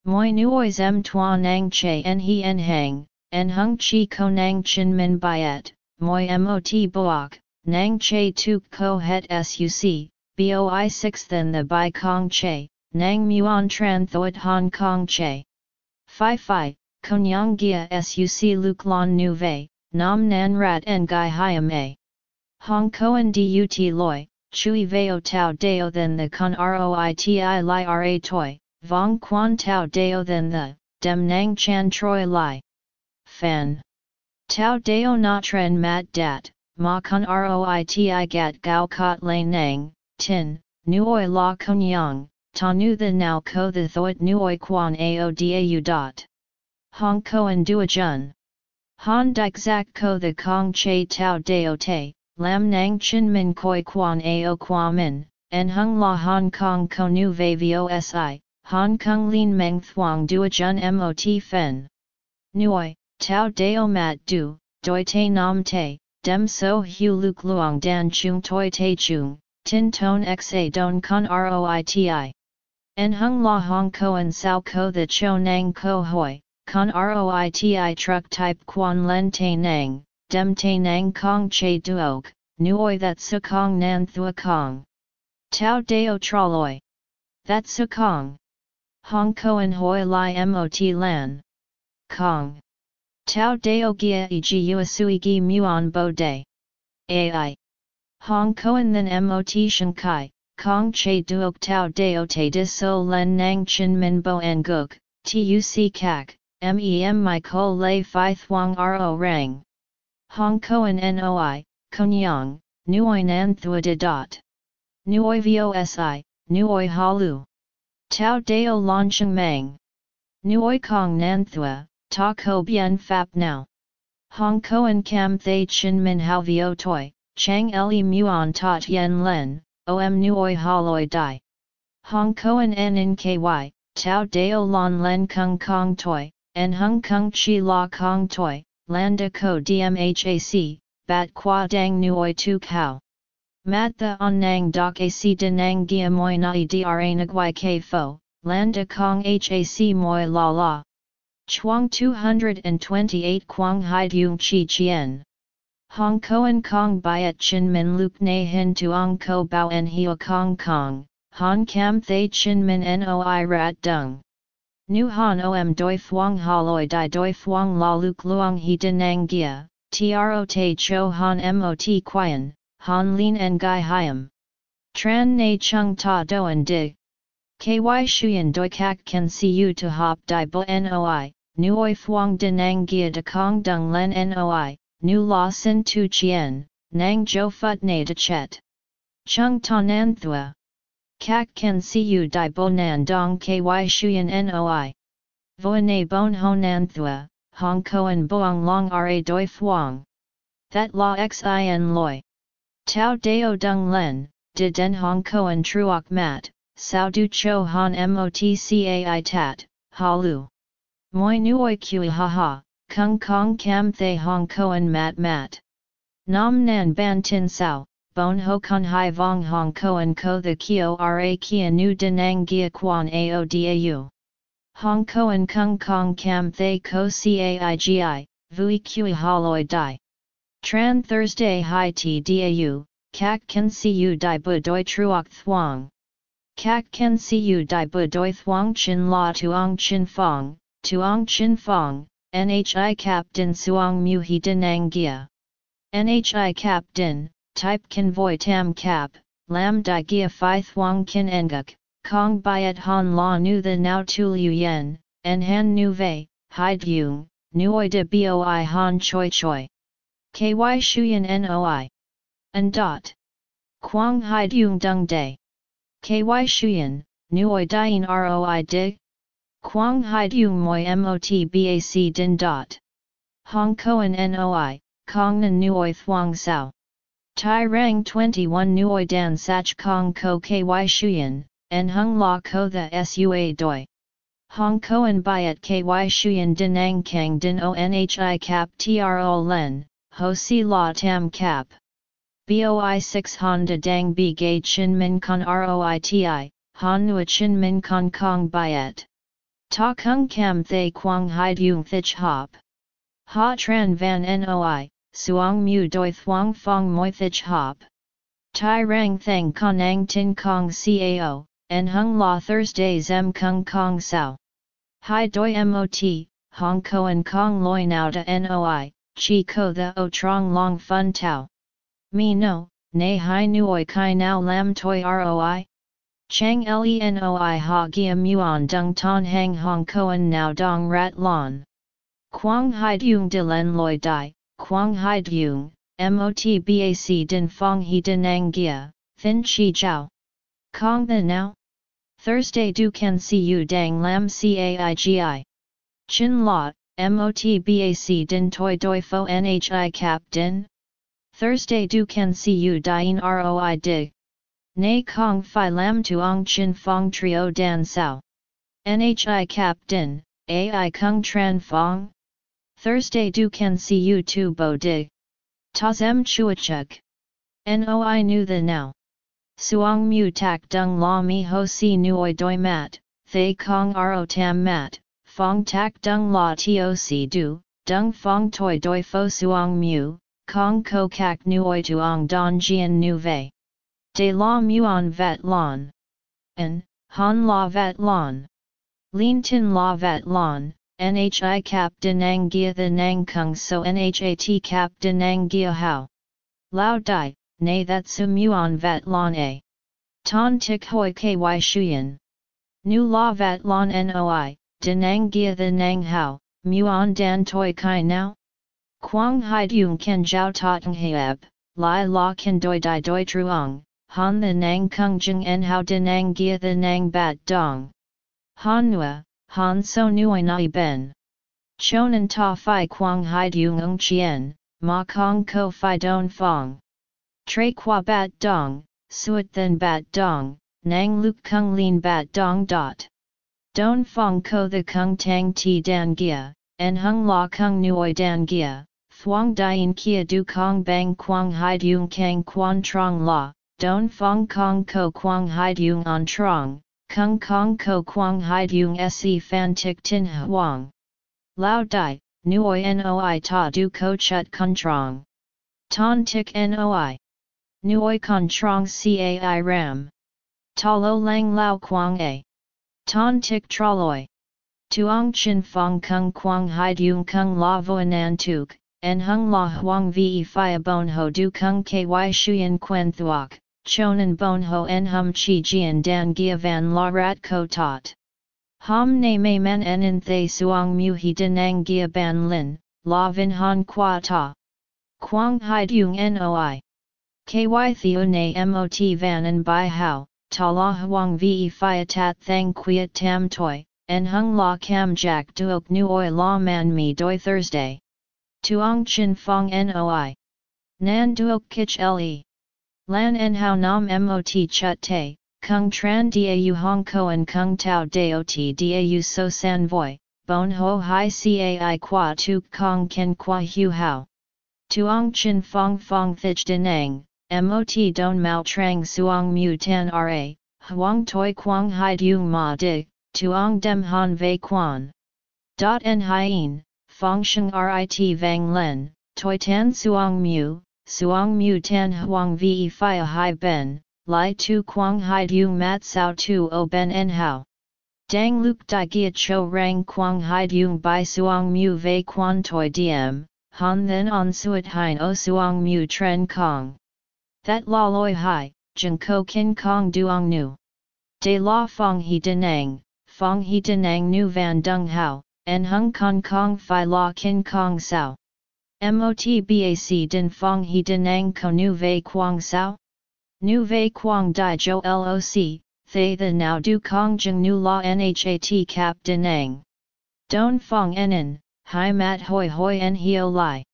Moi Nuoi Zem Tua Nang Che En He En Hang, En Hung Chi Ko Nang Chin Min Biet, Moi Mot Boak, Nang Che Tuk Ko Het Suc, boi 6 than the Bai Kong Che, Nang Muon Tran Thoit Hong Kong Che. Phi Phi, Konyang Gia Suc Luk Lon Nu Ve, Nam Nan Rat En Gai Hiam A. Hong Koan Dut Loi, Chui Veo Tao Deo than the Con Roiti Li Ra Toi, Vong Quan Tao Deo than the, Dem Nang Chan Troi Lai. Fan. Tao Deo Na Tren Mat Dat, Ma Con Roiti Gat Gao Kot Lay Nang, tin, nuoi la konyang, ta nu the now ko the thoit nuoi quan ao dau dot. Hong koan dua jun. Han dik ko the kong che tau dao te, lam nang chin min koi quan ao qua min, en hung la Hong Kong ko nu ve vosi, Hong Kong lin meng thuang dua jun mot fen. Nuoi, tau dao mat du, doi te nam te, dem so hu luk luang dan chung toi te chung, tin ton xa don con roiti. En hung la hong koan sao ko the cho nang ko hoi, con roiti truck type quan len te nang, dem te nang kong che duok, nuoi that su kong nan thua kong. Tao deo traloi. That su kong. Hong koan hoi li mot lan. Kong. Tao deo gia e gi uasui gi muon bo de. Ai. Hong Koan then Mot Shan Kai, Kong Che Duok Tao Deo Te Dis So Len Nang Chin Min Bo En Guk, Tuc Kak, Mem My Ko Lei Phi Thuong Ro Rang. Hong Koan Noi, Konyang, Nuoi Nan Thua De Dot. Nuoi Vosi, Nuoi Halu. Tao Deo Lancheng Mang. Nuoi Kong Nan Thua, Ta Ko Bien Fap Now. Hong Koan Cam Thay Chin Min Hao Vio Toi, Chang Le Muon Tot Yen Len, Om Nuoi Haloi Dai. Hong Koan En Ky, Tao Deo Lon Len Kung Kong Toi, En Hung Kung Chi La Kong Toi, Landa Ko DMHAC, Bat Qua Dang Nuoi Tu Kao. Mat the On Nang Dok AC Denang Gia Moi Nai Dra Nagwai K Fo, Landa Kong HAC Moi La La. Chuang 228 Quang Hai Dung Chi Chien. Hong Koan Kong Biat Chin Min Luke Ne Hin Tuong Ko Bao En Hio Kong Kong, Han Cam Thay Chin Min Noi Rat Dung. Nu Han Om Doi Phuong Haloi Dai Doi Phuong La Luke Luong He Denang Gia, Tro Te Cho Han Mot Quian, Han Lin En Gai Hiam. Tran Ne Chung Ta Doan Dig. KY Shuyan Doi Kak Can See You To Hop Dai Bo Noi, Nuoi Phuong Denang Gia De Kong Dung Len Noi, Nu La Sin Tu Chien, Nang Jo Phut Ne De Chet. Chung Ta Nan Thua. Kak Can See You Dai Bo Nan Dong KY Shuyan Noi. Voane Bon Ho Nan Thua, Hong Koan Boang Long Ra Doi Phuong. That La Xin Loi. Tao Deo Dung Len, De Den Hong Koan Truoc Mat, Sao Du Cho Han Motcai Tat, halu. Moi Nuoi Kui Ha Ha, Kung Kong Cam Thay Hong Koan Mat Mat. Nam Nan Ban Tin Sao, Bon Ho Con Hai Vong Hong Koan Ko The Kio Ra Kia Nu Denang Gia Quan Ao Dau. Hong Koan Kung Kong Cam Thay Ko Caigi, Vui Kui Haloi Dai. Tran Thursday Hai Ti Dau, Kak See You Dai Bu Doi Truoc Thuong. Kak See You Dai Bu Doi Thuong Chin La Tuong Chin Fong, Tuong Chin Fong, NHI Captain Din Suong Mu He Denang Gia. NHI Captain, Type Convoy Tam Cap, Lam Di Gia Phi Thuong Kin Enguk, Kong Biat Han La Nu The Now Tu Liu Yen, En Han Nu Hai Dung, Nuoi De Boi Han Choi Choi. KY Shuyan Noi. And dot. Quang Hai Dung Dung Day. KY Shuyan, Nuoi Dien Roi Dig. Quang Hai Dung Moi Mot Bac Din dot. Hong Koan Noi, Kong Nan Nuoi Thuong Sao. Tai Rang 21 Nuoi Dan Sach Kong Ko KY Shuyan, En Hung La Ko The Sua Doi. Hong Koan Biat KY Shuyan Dinang Kang Din O Nhi Cap Tro Len, Ho Si La Tam Cap. BOI 6 Honda Dang B Gay Chin Min Con ROITI, Han Nua Chin Min Con Kong Biat. Ta Kung Cam Thay Quang Hai Dung Thich Hop. Ha Tran Van Noi, Suong Mu Doi Thuong Fong Moi Thich Hop. Tai Rang Thang Konang Tin Kong Cao, En Hung La Thursday Zem Kung Kong Sao. Hai Doi Mot, Hong Koan Kong Loi Nao Da Noi, Chi Ko The O Trong Long Fun tau. Mi no, nay hai nuoi kai now lam toi roi? Chang lenoi ha gia muon dung ton hang hong koan now dong rat lon. Quang hai dung de len loi dai, quang hai dung, mot bac din fong he dinang gia, thin chi jiao. Kong the now? Thursday du can see you dang lam caigi. Chin la, mot bac din toi doi fo nhi cap din? Thursday du can see you dien roi dig. Nay kong fi lam tuong chin fong trio dan sao. Nhi cap din, ai kung tran fong. Thursday du can see you tu bo dig. Tazem chuachuk. Noi nu the now. Suong mu tak dung la mi ho si nuoi doi mat, thay kong ro tam mat, fong tak dung la toc du, dung fong toi doi fo suong mu, Kong ko kak nuoi tuong don jian nu vei. De la muon vet lon. En, han la vet lon. Lin tin la vet lon, nhi cap denang gia the nang kung so nhat cap denang gia how. Lao dai, nay that su muon vet lon a. Ton tik hoi ky shuyen. Nu la vet lon noi, denang gia the nang how, muon dan toi kai now? Quang hai dung ken jiao tong hieb, lai la ken doi di doi truong, han the nang kung jeng en hao de nang gia the nang bat dong. Han nua, han so nuoi nai ben. Chonan ta fi quang hai dung ung chien, ma kong ko fi don fong. Tre qua bat dong, suet then bat dong, nang luk kung lin bat dong dot. Don fong ko the kung tang ti dan gia, en hung la kung nuoi dan gia, thuong dien kia du kong bang quang hai dung kang quan trong la, don fong kong ko quang hai dung on trong, kung kong ko quang hai dung se fan tik tin huang. Lao dai, nuoi noi ta du ko chut kun trong. Ton tik noi. Nuoi con trong cai ram. Ta lo lang lao quang a. Ton tik troloi. Tuong chin fong kung quang hai dung kung la voanan tuk, en hung la huang ve fia bon ho du kung ky shuyen quen thuok, chonan bon ho en hum chi jian dan gia van la rat ko tot. Hom ne me men en in thay suang mu he denang gia ban lin, la vin han qua ta. Quang hai dung noi. Ky theo ne mot van en bai hao, ta la huang ve fia tat thang quiet tam toi, en hung la cam jack duok nu oi la man mi doi Thursday. Tuong Chin Fong Noi. Nan Duok Kich Le. Lan En Hao Nam Mot Chut Te, Kung Tran Dau Hong Koan Kung tau Dao T Dau So San Voi, Bon Ho Hai Cai Qua Tuk Kong Ken Qua Hu Hao. Tuong Chin Fong Fong Thich Denang, Mot Don Mao Trang Suong Mu Tan Ra, Huang Toi Quang Hai Dung Ma Di, Tuong Dem Han Vei Quan. Dot En Hien, Fong Sheng Rit Vang Len, Toi Tan Suong Mu, Suong Mu Tan Huang Ve Phia Hai Ben, Lai Tu Quang Hai Du Mat Sao Tu O Ben En Hao. Dang Luk Dai Gia Cho Rang Quang Hai Dung Bai Suong Mu Ve Quan Toi Diem, Han Then On Suat Hein O Suong Mu Tren Kong. That La Loi Hai, Jeng Ko Kin Kong Duong Nu. De La Fong He Denang, Fong He Denang Nu Van Dung Hao en hung kong kong fi la kin kong sao. Mot bac din fong he denang ko nu vei quang sao? Nu vei quang di jo loc, thay the now du kong jeng nu la nhat cap denang. Don fong enen, hai mat hoi hoi en hio lai.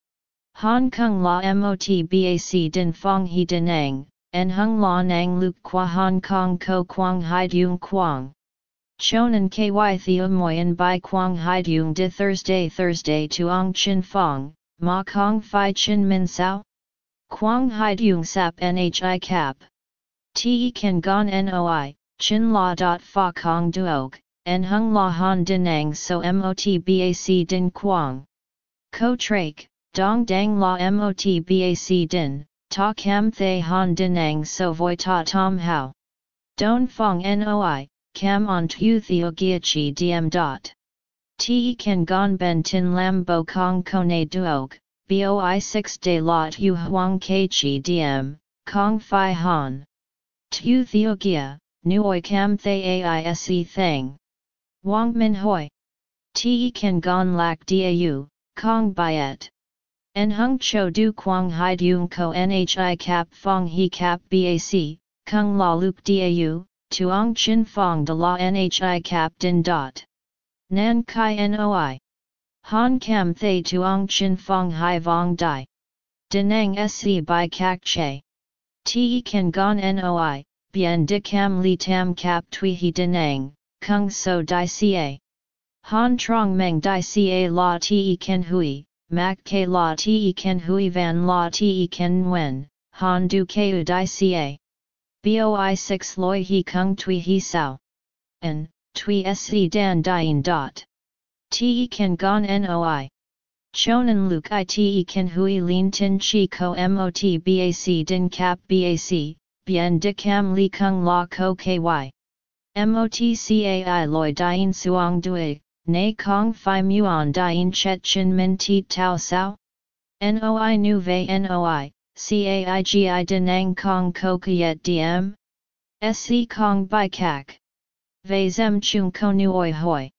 Hong Kong la mot bac din fong he denang, en hung la nang luk qua Hong Kong ko quang hai dung quang. Chonan ky theomoyan by quang haidung de Thursday Thursday tuong chin fong, ma kong fi chin min sao? Quang haidung sap nhi cap. Te kan gon noi, chin la dot fa kong duog, en hung la han dinang so mot bac din quang. Ko trake, dong dang la mot bac din, ta kam thay han dinang so voi ta tom hao. Don fong noi, cam on tu theo chi diem dot. Te kan gon ben tin lam bo kong kone duog, boi 6 de lot yu huang ke chi diem, kong fi han. Tu theo gia, nuoi cam thay aise thang. Wang min hoi. Te kan gon lak dau, kong byet. En hung cho du quang hai dung ko nhi cap fong he cap bac, kung la lup dau, Tuong Chin Fong de la Nhi Cap Din Dot. Nan Kai Noi. Han Kam Thay Tuong Chin Fong Hai Vong Dai. Denang Se Bai Kak Che. Te Kan Gon Noi, Bien De Cam Li Tam Cap Tui He Denang, Kung So Dai Ca. Han Trong Meng Dai Ca La Te Ken Hui, Mak K La Te Ken Hui Van La Te Ken Nguyen, Han Du Keu Dai Ca. Boi 6 loi he kung tui he sao. N, tui se dan dien dot. Te kan gon noi. Chonan luk i te kan hui lin tin chi ko mot bac din cap bac, bien de li kung la ko ky. Mot cai loi dien suang dui, ne kong fi muon dien chet chin min ti tau sao? Noi nu ve noi, caigi denang kong ko kayet diem? Sc kong by. Ve zem chung ko nuoi hoi.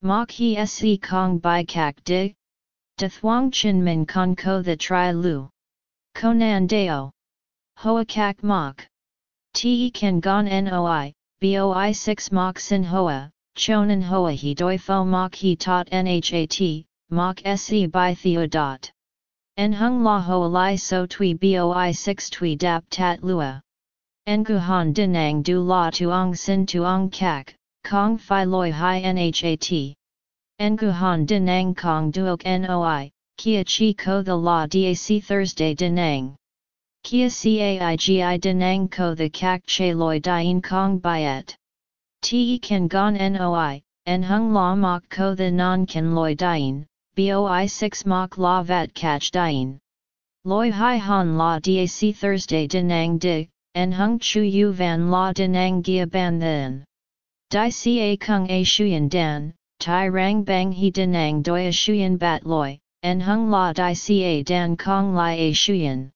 Mok he sc kong by kak dig? De thuang chin min con ko the tri lu. Konan deo. Hoa kak mok. Te kan gon noi, boi 6 mok sin hoa, chonan hoa he doi fo mok he tot nhat, mok se by theodot. En hung la hoa lai so tui boi 6 tui dap tat lua. En guhan dinang du la tuong sin tuong kak, kong fi loi hi nhat. En guhan dinang kong duok noi, kia chi ko the la dac Thursday dinang. Kia caigi Dinang ko the kak che loi dien kong byet. Te kan gon noi, en hung la mok ko the non kan loi dien, boi 6 mok la vat catch dien. Loi hai han la dac Thursday Dinang dig, en hung chu yu van la denang gia ban then. Di ca kung a shuyen dan, tai rang bang he denang doi a shuyen bat loi, en hung la di ca dan kong lai a shuyen.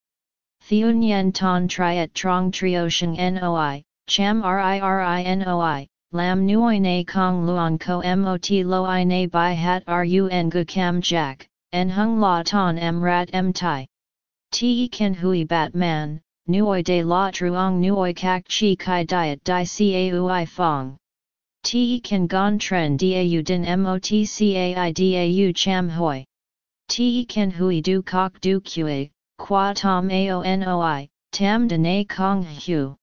Theun yen ton triet trong triosheng noi, cham ri noi, lam nuoi na kong luon ko mot loi i na bai hat run gu cam jack, en hung la ton em rat em tai. Te ken hui bat man, nuoi de la truong nuoi kak chi kai diet di ca ui fong. Te ken gon tren dau din mot cai dau cham hoi. Te ken hui du kok du kue, qua tom aonoi, tam de na kong hu.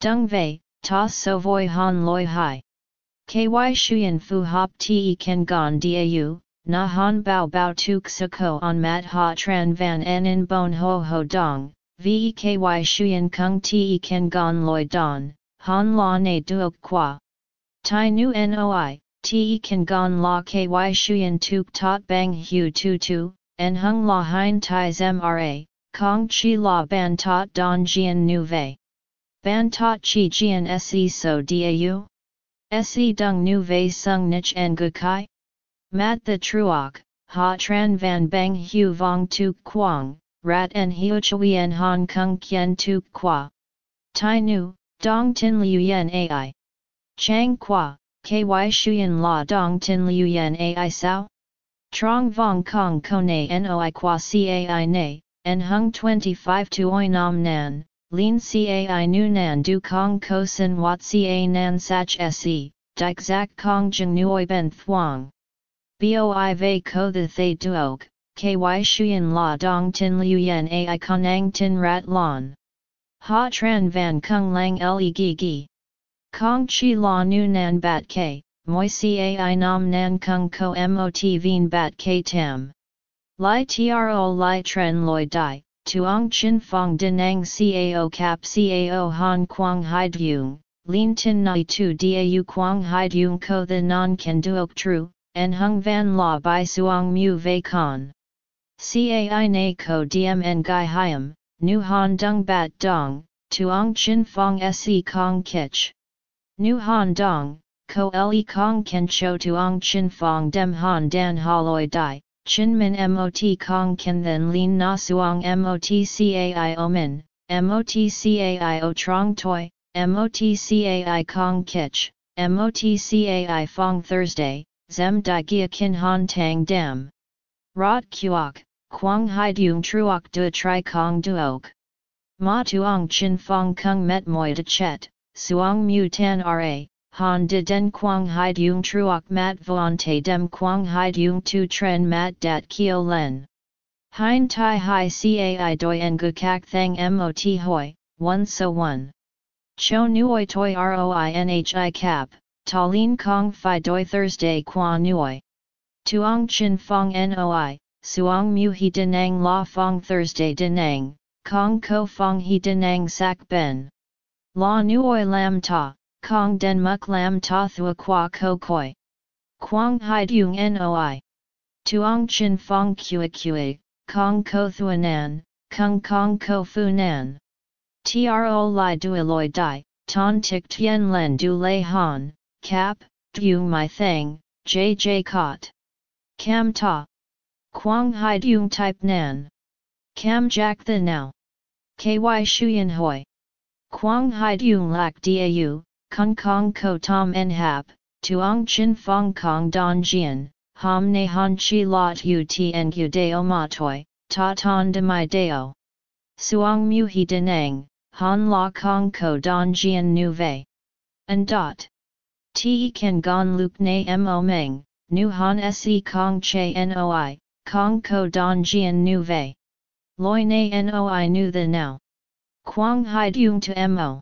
Dung vei, ta so voi han loi hai. Ky shuyen fu hop te ken gon dau, na han bao bao tuk sako on mat ha tran van en in bon ho ho dong, veky shuyen kung te ken gon loi don, han la ne duok qua. Tai nu noi, te ken gon la ky shuyen tuk tot bang hu tu tu, en hung la hein tais mra, kong chi la ban tot don jian nu vei. Ban tot chi jian se so dau? Se dung nu vei sung nich en gu kai? Mat the truok, ha tran van bang hu vong tu quang, rat en hiu chui en hong kong kien tu qua. Tai nu, dong tin liu yen ai. Chang qua, ky shuyen la dong tin liu yen ai sao? Trong vong kong kone noi qua cai ne, en hung 25 to oi nam nan, lin cai nu nan du kong ko sin wat ca nan sach se, dik zak kong jeng nuoi ben thuang. Boi vei ko the thay duok, ky shuyen la dong tin liu yen ai konang tin rat lon. Ha tran van kung lang le gi gi. Kong chi la nu nan bat ke, moi cai nam nan kung ko mot vien bat k tam. Lai tro lai tren loi dai, tuong chin fong denang cao cap cao han quang hai dung, lin tin nai tu dau quang hai dung ko the non can duok tru, and hung van la by suong mu vei con. Cai na ko dmn gai hiam, nu han dung bat dong, tuong chin fong se kong kich. Nu han dong, ko le kong ken cho tuong chin fong dem han dan haloi dai, chin min mot kong ken then lin na suong mot cai o min, mot cai o trong toi, mot cai kong kich, mot cai fong Thursday, zem di gia kin han tang dam. Rot kuok, quang hai dung truok du tri kong duok. Ma tuong chin fong kung met moi de chet, suong mu tan ra, han de den quang hai dung truok mat vuan te dem quang hai dung tu tren mat dat kio len. Hein tai hai cai doi en kak thang mot hoi, 1 so 1. Cho nuoi toi roi nhi cap, Lin kong fi doi Thursday qua nuoi. Tuong chin fong noi, suong mu he denang la fong Thursday denang, kong ko fong he denang sak ben. La nuoi lam ta, Kong den muk lam ta thua qua ko koi. Quang hai dung noi. Tuong chin fong kue kue, kong ko nan, kung kong ko fu nan. Tro li dui loi dai, ton tik tien len du lei han, cap, dung my thang, jj cot. Cam ta. Quang hai dung type nan. Cam jack the now. Ky shuyen hoi. Quang hai dung lak dau, Kong Kong Ko Tom En Hap, Tuong Chin Fong Kong Don Jian, hom ne han chi lot u tien gu deo matoi, ta ton de mai deo. Suang mu he denang, han la kong ko don jian nu vei. And dot. Te Ken gon lup Ne mo meng, nu han se kong che noi, kong ko don jian nu vei. Loi na noi nu the now. Quang hai dung to mo.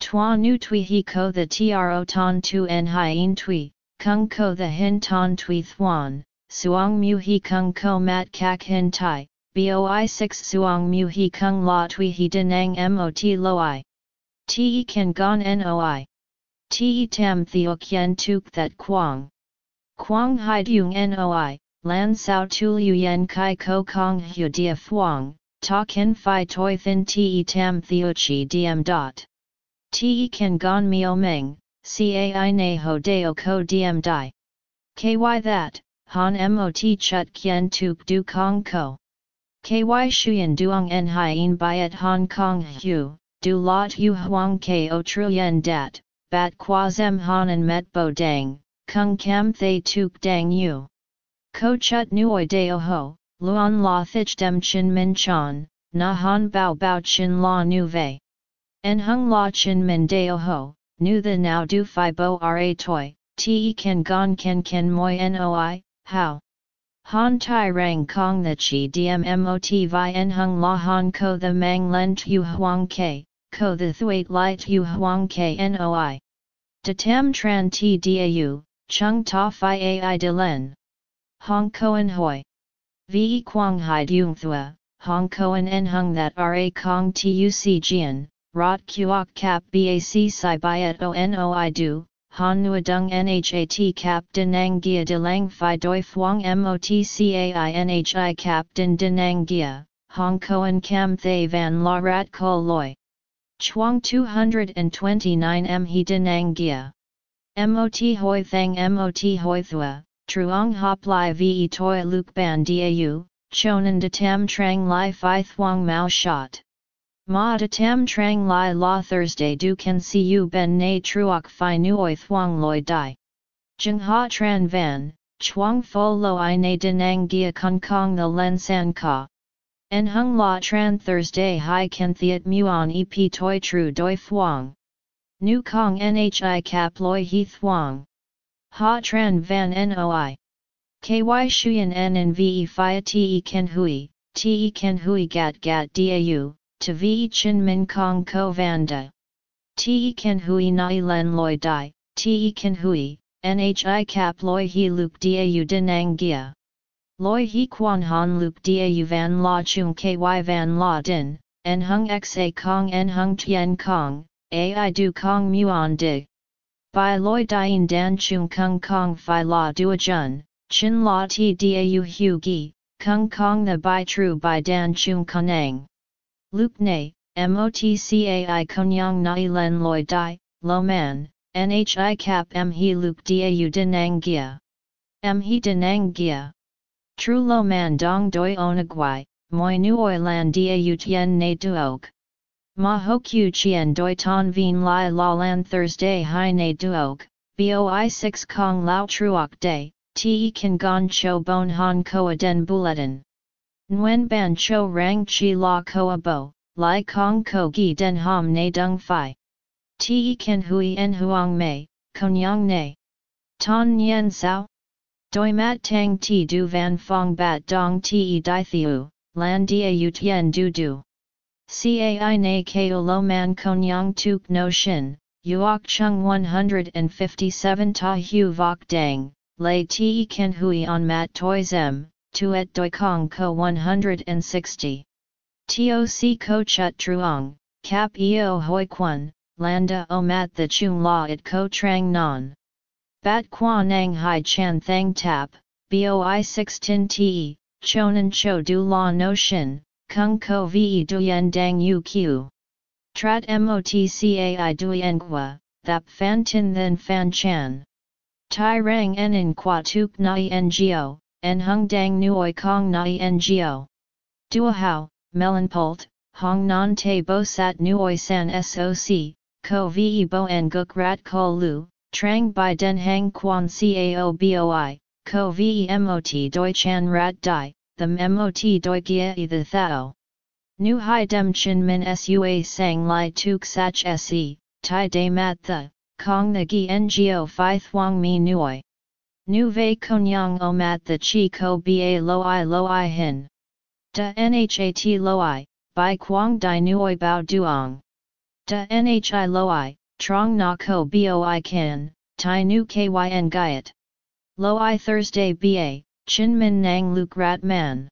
Tua nu tui he ko the tro ton tu en hien tui, kung ko the hin ton tui thuan, suang mu he kung ko mat kak hin tai, boi 6 suang mu he kung la tui he denang mot loi. Te kan gon noi. Te tam theo kien tuk that quang. Quang hai dung noi, lan sao tu yen kai ko kong hu dia fuang, ta ken fi toi thin te tam theo chi diem dot. Te kan gon mio meng, cai na ho deo ko diem di. Ky that, han mot chut kien tuk du kong ko. Ky shuyen duong en hien byet Hong Kong hu, du lot yu huang ko truyen dat, bat qua zem han met bo dang, kung kam thay tuk dang yu. Ko chut nuoi deo ho, luon la thich dem chin min chan, na han bao bao chin la nu vei. En hung la chin min deo ho, nu the now du fi bo ra toi, te ken gon ken ken moi noi, how? Han tai rang kong the chi dmmot vi en hung la han ko the mang len tu huang ke, ko the thuat li tu huang ke noi. De tam tran ti dau, chung ta fi ai de len. Hong koen hoi. Vi quang hai dung thua, Hong koen en hung that ra kong tuc jian, rot kuok cap bac Sai si byet onoi du, han nuadung nhat cap denang gia de lang fi doi fuang motcai nhi cap din denang gia, hong koen cam thay van la rat ko loi. Chuang 229 m he denang gia. Mot hoi thang mot hoi thua, truong hop lai ve toi luk ban dau, chonan de tam trang lai fi thuong mao shot. Ma de tam trang lai la Thursday du can see you ben na truok fi nuoi thuong loi dai. Jung ha tran van, chuang fo lo i na denang gia kong kong the len san ka. En hung la tran Thursday hai can thiet muon ep toi tru doi thuang. Nu kong nhi cap loi he thuang. Ha tran van noi. Ky shuyen n and ve fia te ken hui, te ken hui gat gat dau, to vi chin min kong ko vanda. Te ken hui nai len loi dai, te ken hui, nhi cap loi he lup dau denang gia. Loi he quan han lup dau van la chung ky van la din, en hung xa kong en hung tien kong, ai du kong muon dig. By loi dien dan chung kung kong fi la dua jun, chin la ti dau hu gi, kung kong the bai tru by dan chung kanang. Lup ne, motcai konyang nai len loi dai, lo man, nhi cap m he lup dau denang gia. M he denang gia. Tru lo man dong doi onagwai, moi nuoi lan dau tien ne duok. Ma ho chien doi ton vien lai la lan Thursday hai ne duok, boi 6 kong lao truok day, te kan gon cho bon han koa den bulletin. Nguyen ban cho rang chi la koa bo, lai kong ko gi den ham ne dung fi. Te kan hui en huang mei, konyang ne. Ton nyen sao? Doi mat tang ti du van fong bat dong te di thiu, lan dia u tien du du. Cai na ko lo man konyang tuk no shin, uok chung 157 ta hu vok dang, lay te ken hui on mat toi zem, tuet doi kong ko 160. Toc ko chut truong, kap eo hoi quan, landa o mat the chung la it ko trang non. Bat qua nang hai chan thang tap, boi 6 tin te, chonan cho du la no shin, kung ko ve duyen dang yu q. Trat motcai duyen qua, thap fan tin then fan chan. Tai rang en in qua tuk nai ngo, en hung dang nuoi kong nai ngo. Dua hao, pult hong non te bo sat nuoi san soc, ko ve bo en guk rat ko lu, trang by den hang quan cao boi, ko vemot doi chan rat di, the mot doi gia e the thao. Nu hai dem chin min sua sang lai tuk sach se, tai de mat the, kong the gi ngo phi thuang mi nuoi. Nu vei konyang o mat the chi ko ba lo i lo i hin. Da nhat lo i, bai quang di nuoi bao duong. Da nhi lo i, trong na ko boi kan, tai nu kyn gaiet. Lo i Thursday ba, chin min nang luk rat man.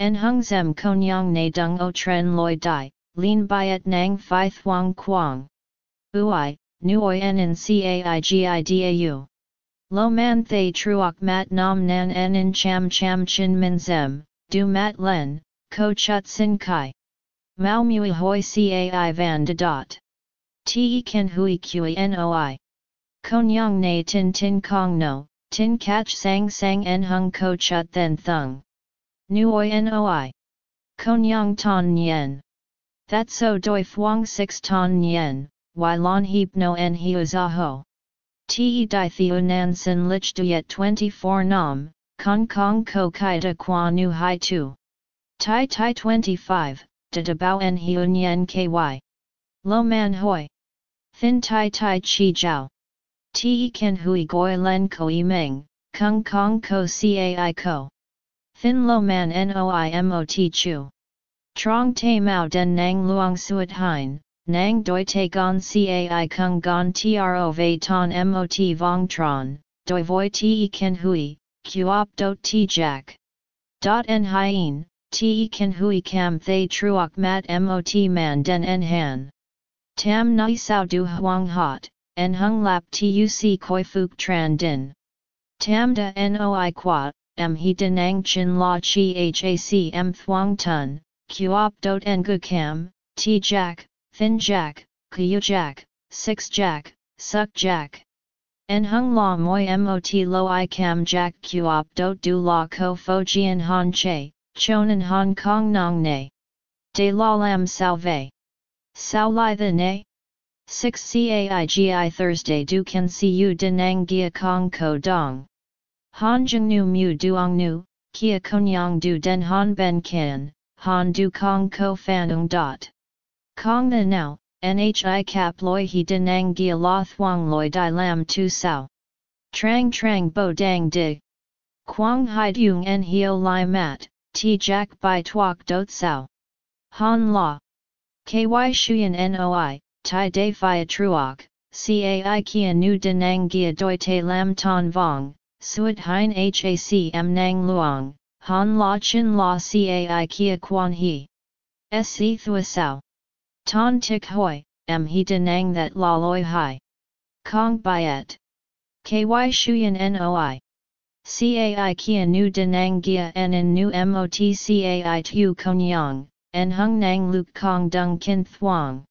En hung zem konyang na dung o tren loi dai, lin byet nang phi thuang quang. Ui, nuoi en in caigidau. Lo man thay truok mat nam nan en in cham cham chin min zem, du mat len, ko chut sin kai. Mao mui hoi cai van de dot. Te ken hui kui noi. Konyang na tin tin kong no, tin catch sang sang en hung ko chut then thung. Nuoi noi. Konyang ton yen. That so doi fuang six ton yen, y lon heap no en hiu zaho. Te di theo nan lich yet 24 nam, kong kong ko kai da qua nu hai tu. Tai tai 25, de da bao en hiu yen ky. Lo man hoi. Thin tai tai chi jiao. Te ken hui goi len ko i meng, kung kong ko cai ko. Thin lo man noi mot chu. Trong te mao den nang luang suet hein, nang doi te gon cai kung gon tro ve ton mot vong tron, doi voi te ken hui, kuop dot ti jack. Dot en hien, te ken hui cam thay truok mat mot man den en han. Tam nai sao du huang hot, en hung lap tuc koi fuk tran din. Tam da noi qua, m he denang chin la chi hac m thuang tun, kuop dot en gu cam, t jack, thin jack, kuyu jack, six jack, suck jack. En hung la moi mot lo i cam jack kuop dot du la ko fo jian han che, chonan hong kong nong ne. De la lam salve. Sao lai the ne? 6 Caigi Thursday du can see you denang gia kong ko dong. Han jung nu mu duong nu, kia konyang du den han ben kin, han du kong ko fanung dot. Kong the now, nhi cap loi he denang gia la thuang loi di lam tu sao. Trang trang bo dang di. Quang hai dung en hio lai mat, ti jack by tuok dot sao. Han la. Ky shuyan noi, tai de phia truok, cai kia nu denang gia doi te lam ton vong, Suat hein HACM Nang luong, Han La Chin La Cai Kia Quan He. Se Thua Sao. Ton Tik Hoi, M He Denang That La Loi Hai. Kong Biet. KY Shuyan Noi. Cai Kia Nu Denang Gia N in Nu Mot Cai Tu Konyang, En Hung Nang Luk Kong Dung Kin Thuong.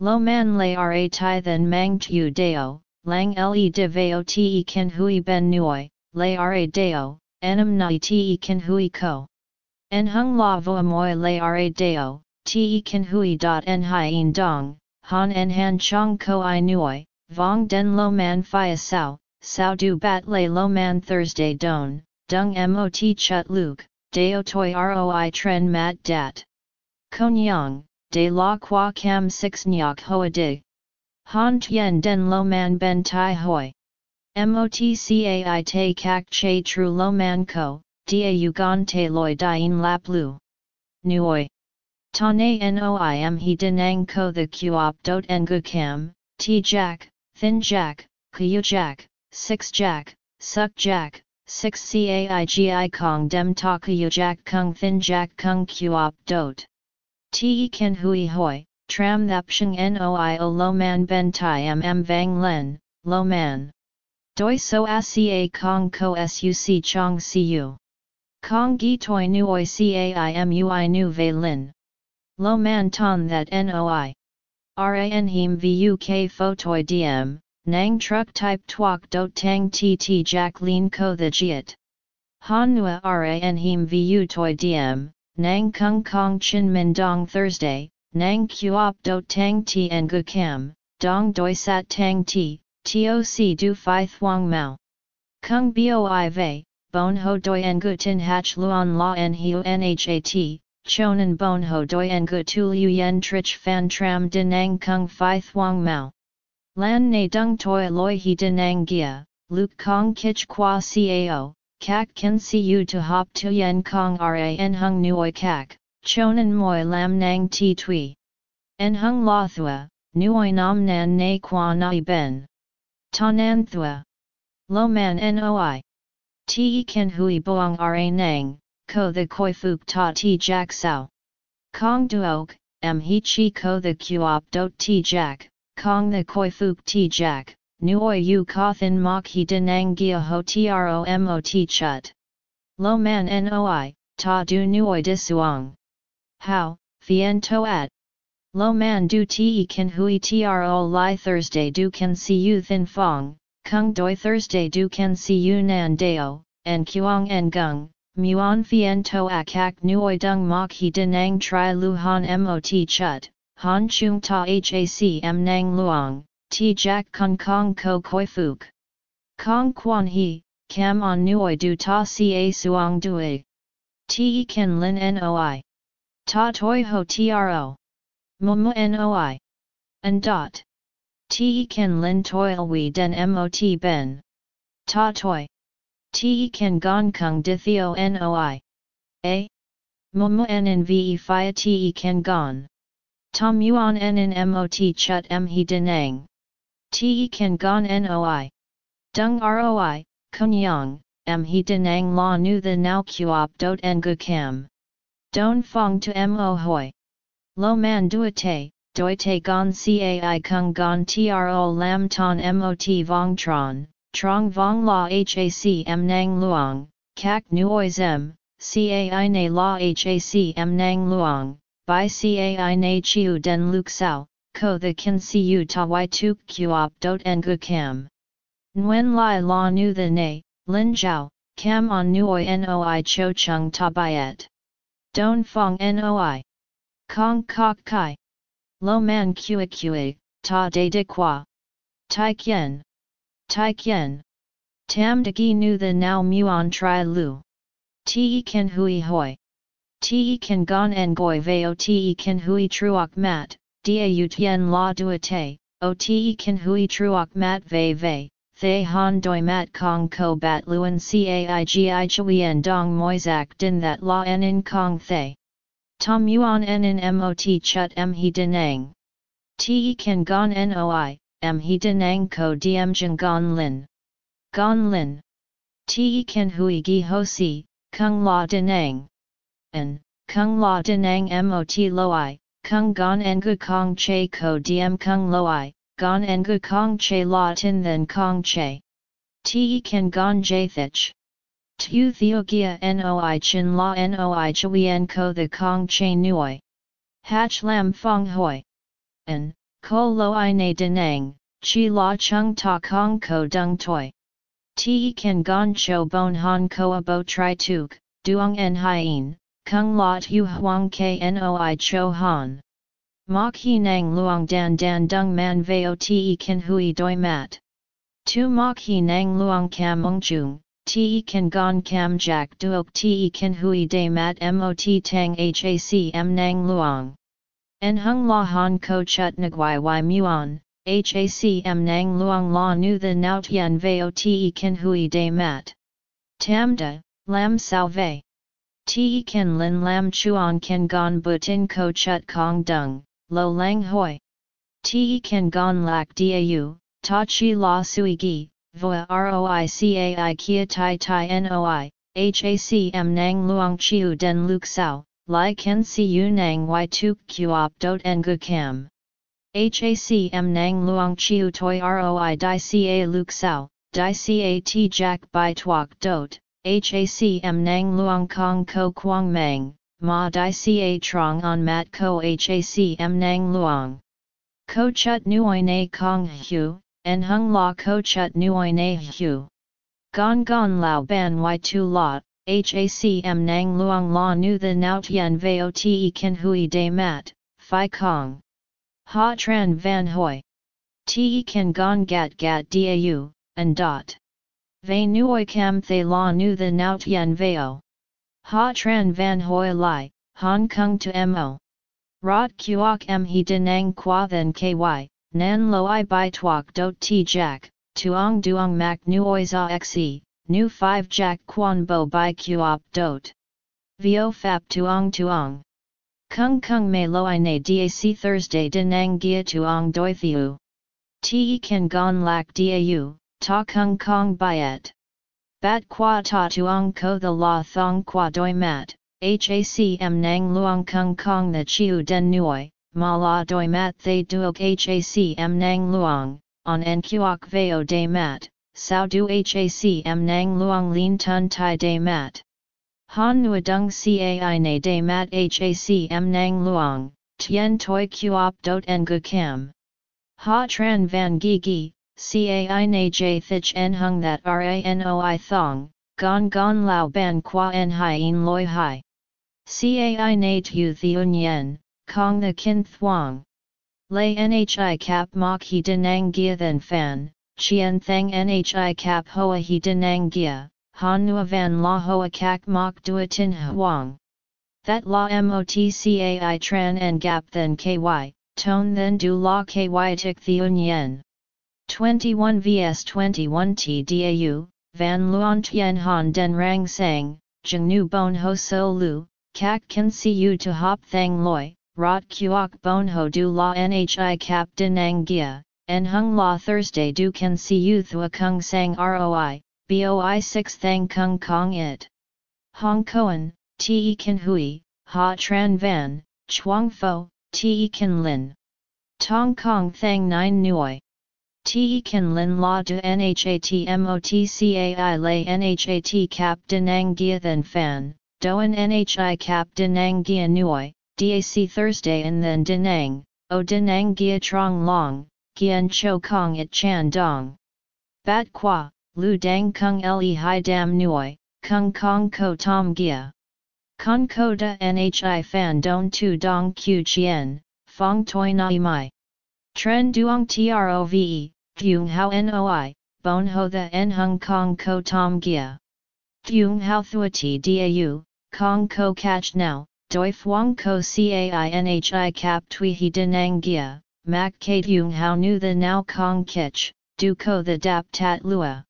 Lo Man Lay Ra Tai Then Mang Tu Deo. Lang le de veo te ken hui ben nuoi, le ra deo, enam nai te ken hui ko. En hung la vo moi le ra deo, te ken hui dot en hien dong, han en han chong ko i nuoi, vong den lo man fia sao, sao du bat le lo man Thursday don, dung mot chut luke, deo toi roi tren mat dat. Konyang, de la qua cam 6 nyok hoa dig. Han tien den lo man ben tai hoi. Motcai te kak che tru lo man ko, dia u gon te loi dien lap lu. Nuoi. Ta na noim he denang ko the kuop dot gu cam, t jack, thin jack, kuyu jack, six jack, suck jack, six caigi kong dem ta kuyu jack kung thin jack kung kuop dot. Te ken hui hoi, Tram Thapshing Noi O Lo Man Ben Tai M Vang Len, Lo Man. Doi So A Kong Ko Suc Chong Cu. Kong Gi Toi Nuoi Caimui Nu Ve Lin. Lo Man Ton That Noi. Ran Him Vuk Pho Toi Diem, Nang Truck Type Tuok Dot Tang TT Jack Lin Ko The Jiet. Han Nua Ran Him Vu Toi Diem, Nang Kung Kong Chin Min Dong Thursday, Nang Kuop Do Tang Ti Gu Kam, Dong Doi Sat Tang Ti, Toc Du Phi Thuong Mao. Kung boi vei, bon ho doi en gu tin hach luon la en hiu nhat, chonan bon ho doi en gu tu liu yen trich fan tram dinang kung fi thuang mao. Lan Ne dung toi loi he dinang gia, luk kong kich qua cao, kak kin siu to hop to yen kong ran hung nuoi kak, chonan moi lam nang ti tui. En hung la thua, nuoi nam nan na qua nai ben. Ta nan thua. Lo man noi. Ti ken hui boang ra nang, ko the koi fuk ta ti jack sao. Kong duok, em he chi ko the kuop dot ti jack, kong the koi fuk ti jack, nuoi yu ka thin mok he denang gia ho tromot chut. Lo man noi, ta du nuoi disuang. How, fien at. Lo man du te kan hui tro li Thursday du can see you thin fong, kung doi Thursday du can see you nan deo, en kuang en gung, muon fien to akak nuoi dung mok he denang tri lu han mot chut, han chung ta hac m nang luong, ti jack kong kong ko koi fuk. Kong quan he, cam on nuoi du ta ca suong dui. Ti ken lin noi. Ta toi ho tro. Mumu noi. And dot. Te ken lin toil we den mot ben. Ta toi. Te ken gong kung di theo noi. A. Mumu en in ve fia te ken gong. Tom yuan en in mot chut em he denang. Te ken gon noi. Dung roi, kunyang, em he denang la nu the now kuop dot en gu cam. Don fong to mo hoi. Lo man duate, doi te gon cai kung gon tro lam ton mot vong tron, trong vong la hac m nang luong, kak nuoi zem, cai na la hac m nang luong, by cai na chiu den luk sao, ko the kin siu ta y tuk kuop dot en gu cam. Nguyen lai la nu the na, lin jiao, cam on nuoi noi cho chung ta byet. Don fong noi. Kong kok kai. Lo man kua kua, ta de de qua. Tai kien. Tai kien. Tam de gi nu the now muon tri lu. Te ken hui hoi. Te ken gon en goi veo te ken hui truok mat, dia u tien la duate, o te ken hui truok mat ve ve, thay han doi mat kong ko bat luen gi chuyen dong moizak din that la en in kong thay. Tom yuan en in mot chut em he denang. Te kan gon noi, em he denang ko diem jeng gon lin. Gon lin. Te kan hui gi ho si, kung la denang. En, kung la denang mot loi, kung gon en gu kong che ko diem kung loi, gon en gu kong che la tin then kong che. Te kan gon jathich. Tu theogia noi chin la noi chuyen ko the kong che nuoi. Hach lam fong hoi. En, ko lo i na denang, chi la chung ta kong ko dung toi. Te kan gon cho bon han ko Abo bo tri tuk, duong en hien, kung la tu huang knoi cho han. Mok he nang luong dan dan dung man veo te kan hui doi mat. Tu mok he nang luong kam ung chung, te kan gon kam jack duok te kan hui de mat mot tang hac m nang luong. En hung la han ko chut nagwai y muon, hac m nang luong la nu the now tien veo te kan hui de mat. Tamda, lam salve. Te kan lin lam chuan kan gon butin ko chut kong dung, lo lang hoi. Te kan gon lak dau, ta chi la sui gi, voa roicai kia tai tai noi, HACM nang luang chiu den luk sao, lai ken si yu nang y tuk kuop dot en cam. HACM nang luang chiu toi roi di ca luk sao, di ca t jack by tuok dot, HACM nang luang kong ko quang mang, ma di ca trong on mat ko HACM nang luang. Ko chut nuoi na kong hu, en hung la ko chut nuoi na hu. Gon gon lao ban y tu la, HACM nang luang la nu the now tien veo te ken hui de mat, phi kong. Ha tran van hoi. Te ken gon gat gat dau, and dot. Ve nuoi cam the la nu the naut yen veo. Ha tran van hoi lai, Hong Kong to mo. Rot kuok m he denang qua then ky, nan lo i bai tuok dot ti jack, tuong duong mak nuoi za xe, nu 5 jack quan bo bai kuop dot. Vio fap tuong tuong. Kung kung me loi na dac Thursday denang gia tuong doi thiu. Te kan gon lak dau, ta kung kong byet. Bat qua ta tuong ko the la thong qua doi mat, HACM nang luong kung kong the chiu den nuoi, ma la doi mat thay duok HACM nang luong, on en kuok veo de mat, sao du HACM nang luong lin tun tai de mat. Han nua dung cai na de mat HACM nang luong, tien toi kuop dot en gu cam. Ha tran van gi gi, cai na j thich en hung that ranoi thong, gon gon lao ban qua en hai in loi hai. Cai na tu thiun yen, kong the kin thuang. Lay nhi cap mok he denang gia then fan, chien thang nhi cap hoa he denang gia, han nua van la hoa kak mok duatin huang. That la motcai tran en gap then ky, tone then du la ky tik thiun yen. 21 vs 21 tdau, van luan tien han den rang sang, jeng nu bon ho so lu, kak kan si to hop thang loi, rot kuok bon ho du la nhi cap denang gia, en hung la Thursday du kan si u thua kung sang roi, boi 6 thang kung kong it. Hong Koan, te kan hui, ha tran van, chuang fo, te kan lin. Tong kong thang 9 nuoi. Te kan lin la du nhat motcai lay nhat cap denang gia then fan, doan nhi cap denang gia nuoi, dac Thursday and then denang, o denang gia trong long, gian cho kong it chan dong. Bat qua, lu dang kung le hai dam nuoi, kung kong ko tom gia. Con ko da nhi fan don tu dong q chien, fong toi nai mai. Tren duong trove, Thuong hao noi, bon ho the en hung kong ko tom gia. Thuong hao thua ti dau, kong ko catch now, doi phuong ko cainhi cap tui he denang gia, mak k thuong hao nu the now kong kich, du ko the dap tat lua.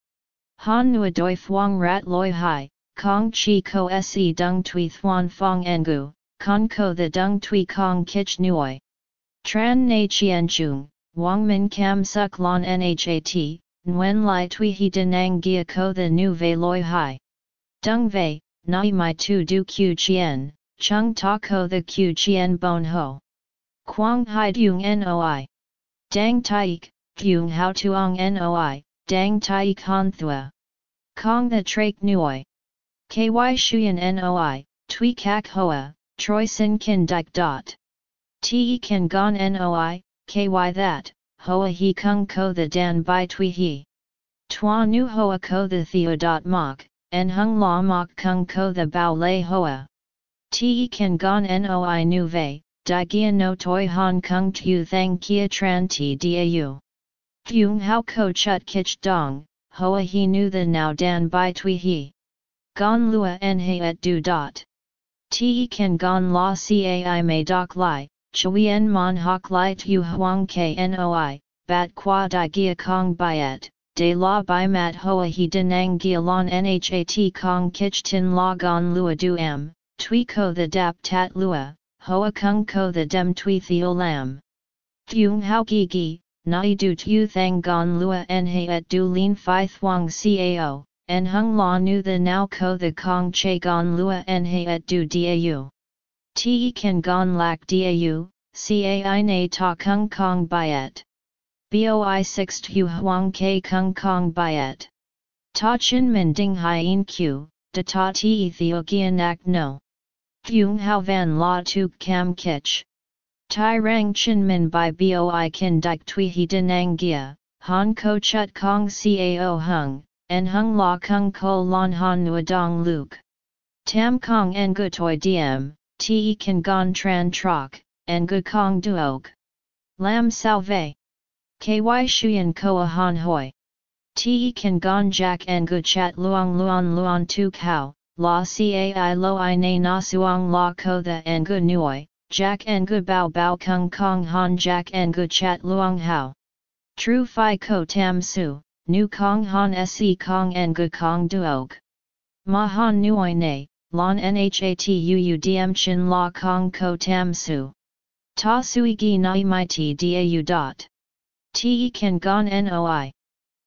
Han nua doi phuong rat loi hai, kong chi ko se dung tui thuan fong engu, kong ko the dung tui kong kich nuoi. Tran na chien chung, Wang Min Kam Suk Lon Nhat, Nguyen Lai Tui He Denang Gia Ko The Nu Ve Loi Hai. Dung Ve, Nai Mai Tu Du Q Chien, Chung Ta Ko The Q Chien Bon Ho. Quang Hai Dung Noi. Dang Taik, Dung How Tuong Noi, Dang Taik Han Thua. Kong The Trake Nuoi. KY Shuyan Noi, Tui Kak Hoa, Troy Sin Kin Dik Dot. Te Kan Gon Noi, ky that, hoa he kung ko the dan by tui he. Tua nu hoa ko the theo dot mok, en hung la mok kung ko the bao lay hoa. Te kan gon noi nu vei, di gia no toi hong kong tu thang kia tran ti dau. Thuong hao ko chut kich dong, hoa he nu the now dan by tui he. Gon lua en he at du dot. Te kan gon la cai may doc lai, Chuyen mon hok lai tu huang knoi, bat qua di gia kong byet, de la by mat hoa he denang gia lon nhat kong kich tin la gon lua du m, tui ko the dap tat lua, hoa kung ko the dem tui theo lam. Thuong hao gi gi, nai du tu thang gon lua en et du lin fi thuang cao, en hung la nu the now ko the kong che gon lua en et du dau. Te kan gon lak dau, cai na ta kung kong byet. Boi 6 tu huang ke kung kong byet. Ta chin min ding hien q, de ta ti ethiopian ak no. Thuong hao van la tu cam kich. Tai rang chin min by boi kin dik tui he denang gia, han ko chut kong cao hung, en hung la kung ko lon han nuadong luke. Tam kong en gu toi diem, te kan gon tran trok, en gu kong duog. Lam salve. Ky shuyen koa han hoi. Te kan gon jack en gu chat luang luan luan tu kao, la cai lo i na na suang la ko the en gu nuoi, jack en gu bao bao kung kong han jack en gu chat luang hao. Tru fi ko tam su, nu kong han se kong en gu kong duog. Ma han nuoi ne, lon nhatu dm chin la kong ko tam su. Ta sui gi nai mai ti dau dot. Te kan gon noi.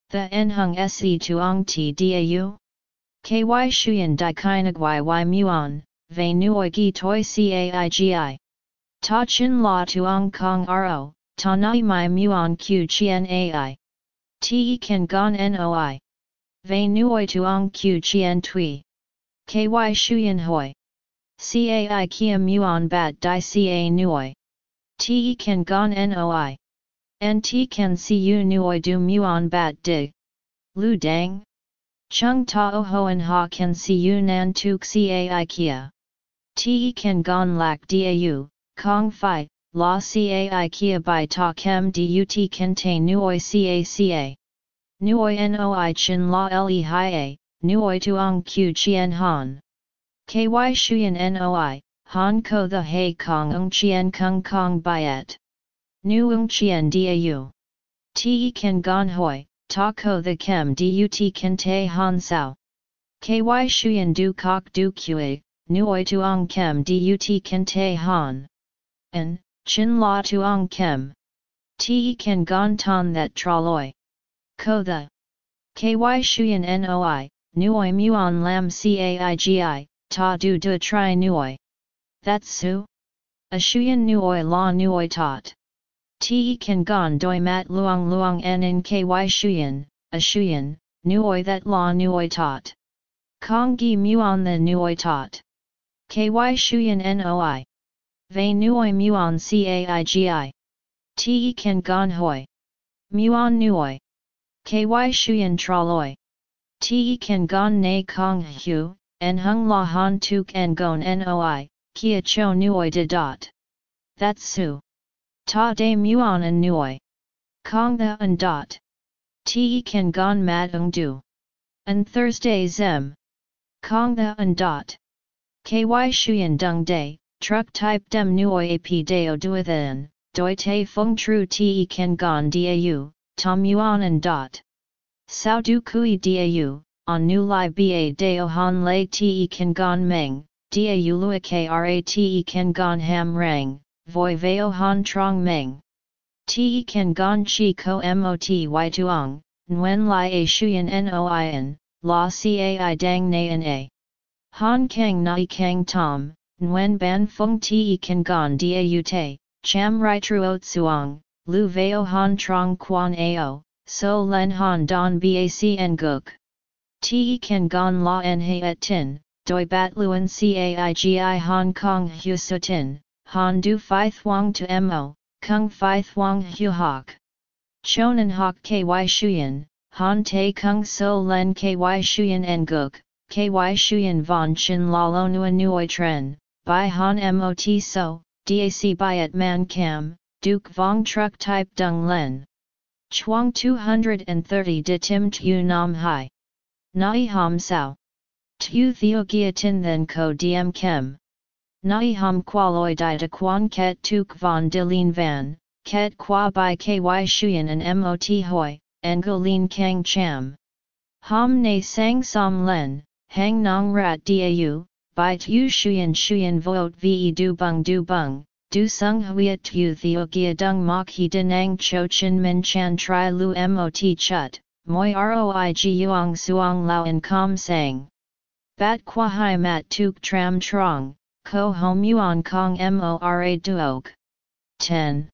The en hung se tuong ti dau? Ky shuyen di kinagwai y muon, ve nuoi gi toi caigi. Ta chin la tuong kong ro, ta nai mai muon q chien ai. Te kan gon noi. Ve nuoi tuong q chien tui. Ky shuyen hoi. Cai kia muon bat di ca nuoi. Te kan gon noi. Nt kan cu nuoi du muon bat dig. Lu dang. Chung ta o hoen ha kan cu nan tuk cai kia. Te kan gon lak dau, kong fi, la cai kia by ta kem dut kan te nuoi caca. Nuoi noi chin la le hi a, nuoi tuong q chien han. Ky shuyen noi, Han ko the hei kong ung chien kung kong byet. Nu ung chien dau. Te kan gon hoi, ta ko the kem dut kan te han sao. Ky shuyen du kok du kue, nuoi tuong kem dut kan te han. En, chin la tuong kem. Te kan gon ton that traloi. Ko the. Ky shuyen noi, nuoi muon lam caigi, ta du du tri nuoi. That's su? A shuyan nuoi la nuoi tot. Te kan gon doi mat luang luang en in ky shuyan, a shuyan, nuoi that la nuoi tot. Kong gi muon the nuoi tot. Ky shuyan noi. Ve nuoi muon caigi. Te kan gon hoi. Muon nuoi. Ky shuyan traloi. Te kan gon na kong hu, en hung la han tuk en gon noi, kia cho nuoi de dot. That's su. Ta de muon an nuoi. Kong the an dot. Te kan gon mad ung du. An Thursday zem. Kong the an dot. Ky shuyen dung day, truck type dem nuoi ap deo duithen, doi te fung tru te kan gon dau, tom yuan an dot. Sao du kui dau, on nu lai ba deo han lei te kan gon meng, Dia Ulua Krate Ken Gon Ham Rang, Voi Veo Han Trong Meng. Te Ken Gon Chi Ko Mot Y Tuong, Nguyen Lai A Shuyan Noin, La Cai Dang Nayan A. Han Kang Nai Kang Tom, Nguyen Ban Fung Te Ken Gon Dia te, Cham Rai Truot Suong, Lu Veo Han Trong Quan Ao, So Len Han Don Bac Nguk. Te Ken Gon La En He Et Tin doi bat luen caigi Hong Kong hu tin. han du Phi thuong to mo, kung Phi thuong hu hok. Chonan hok ky shuyen, han te kung so len ky shuyen en guk, ky shuyen von chin la lo nua nuoi tren, by han mot so, dac byet man cam, duke vong truck type dung len. Chuang 230 de tim tu nam hai. Nai ham sao. Tu theo gia tin then ko diem kem. Nai Ham qualoi di de quan ket tuk von de lin van, ket qua by ky shuyen and mot hoi, go lin kang cham. Ham ne sang som len, hang nong rat dau, by tu shuyen shuyen vote ve du bung du bung, du sung huiet tu theo gia dung mok he denang cho chin min chan tri lu mot chut, moi roi gi yuang suang lao in com sang. Bat qua hai mat tuk tram trong, ko hom yuan kong mora duog. 10.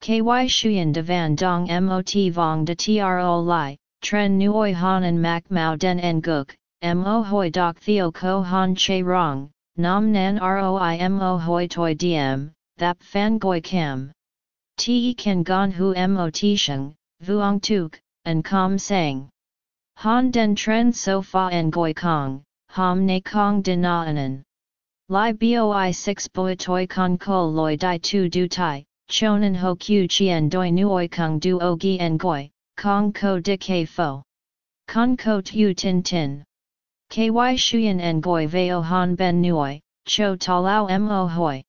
Ky shuyen de van dong mot vong de tro lai, tren nuoi han and mak mao den en guk, mo hoi dok theo ko han che rong, nam nan roi mo hoi toi diem, thap goi cam. Te kan gon hu mot sheng, vuong tuk, and com sang. Han den tren so fa en goi kong, ham ne kong de naanan. Lai boi 6 boi toi con ko loi di tu du tai, chonan ho qiu chien doi nuoi kong du o gi en goi, kong ko de ke fo. Con ko tu tin tin. Ky shuyen ngoi veo han ben nuoi, cho talao mo hoi.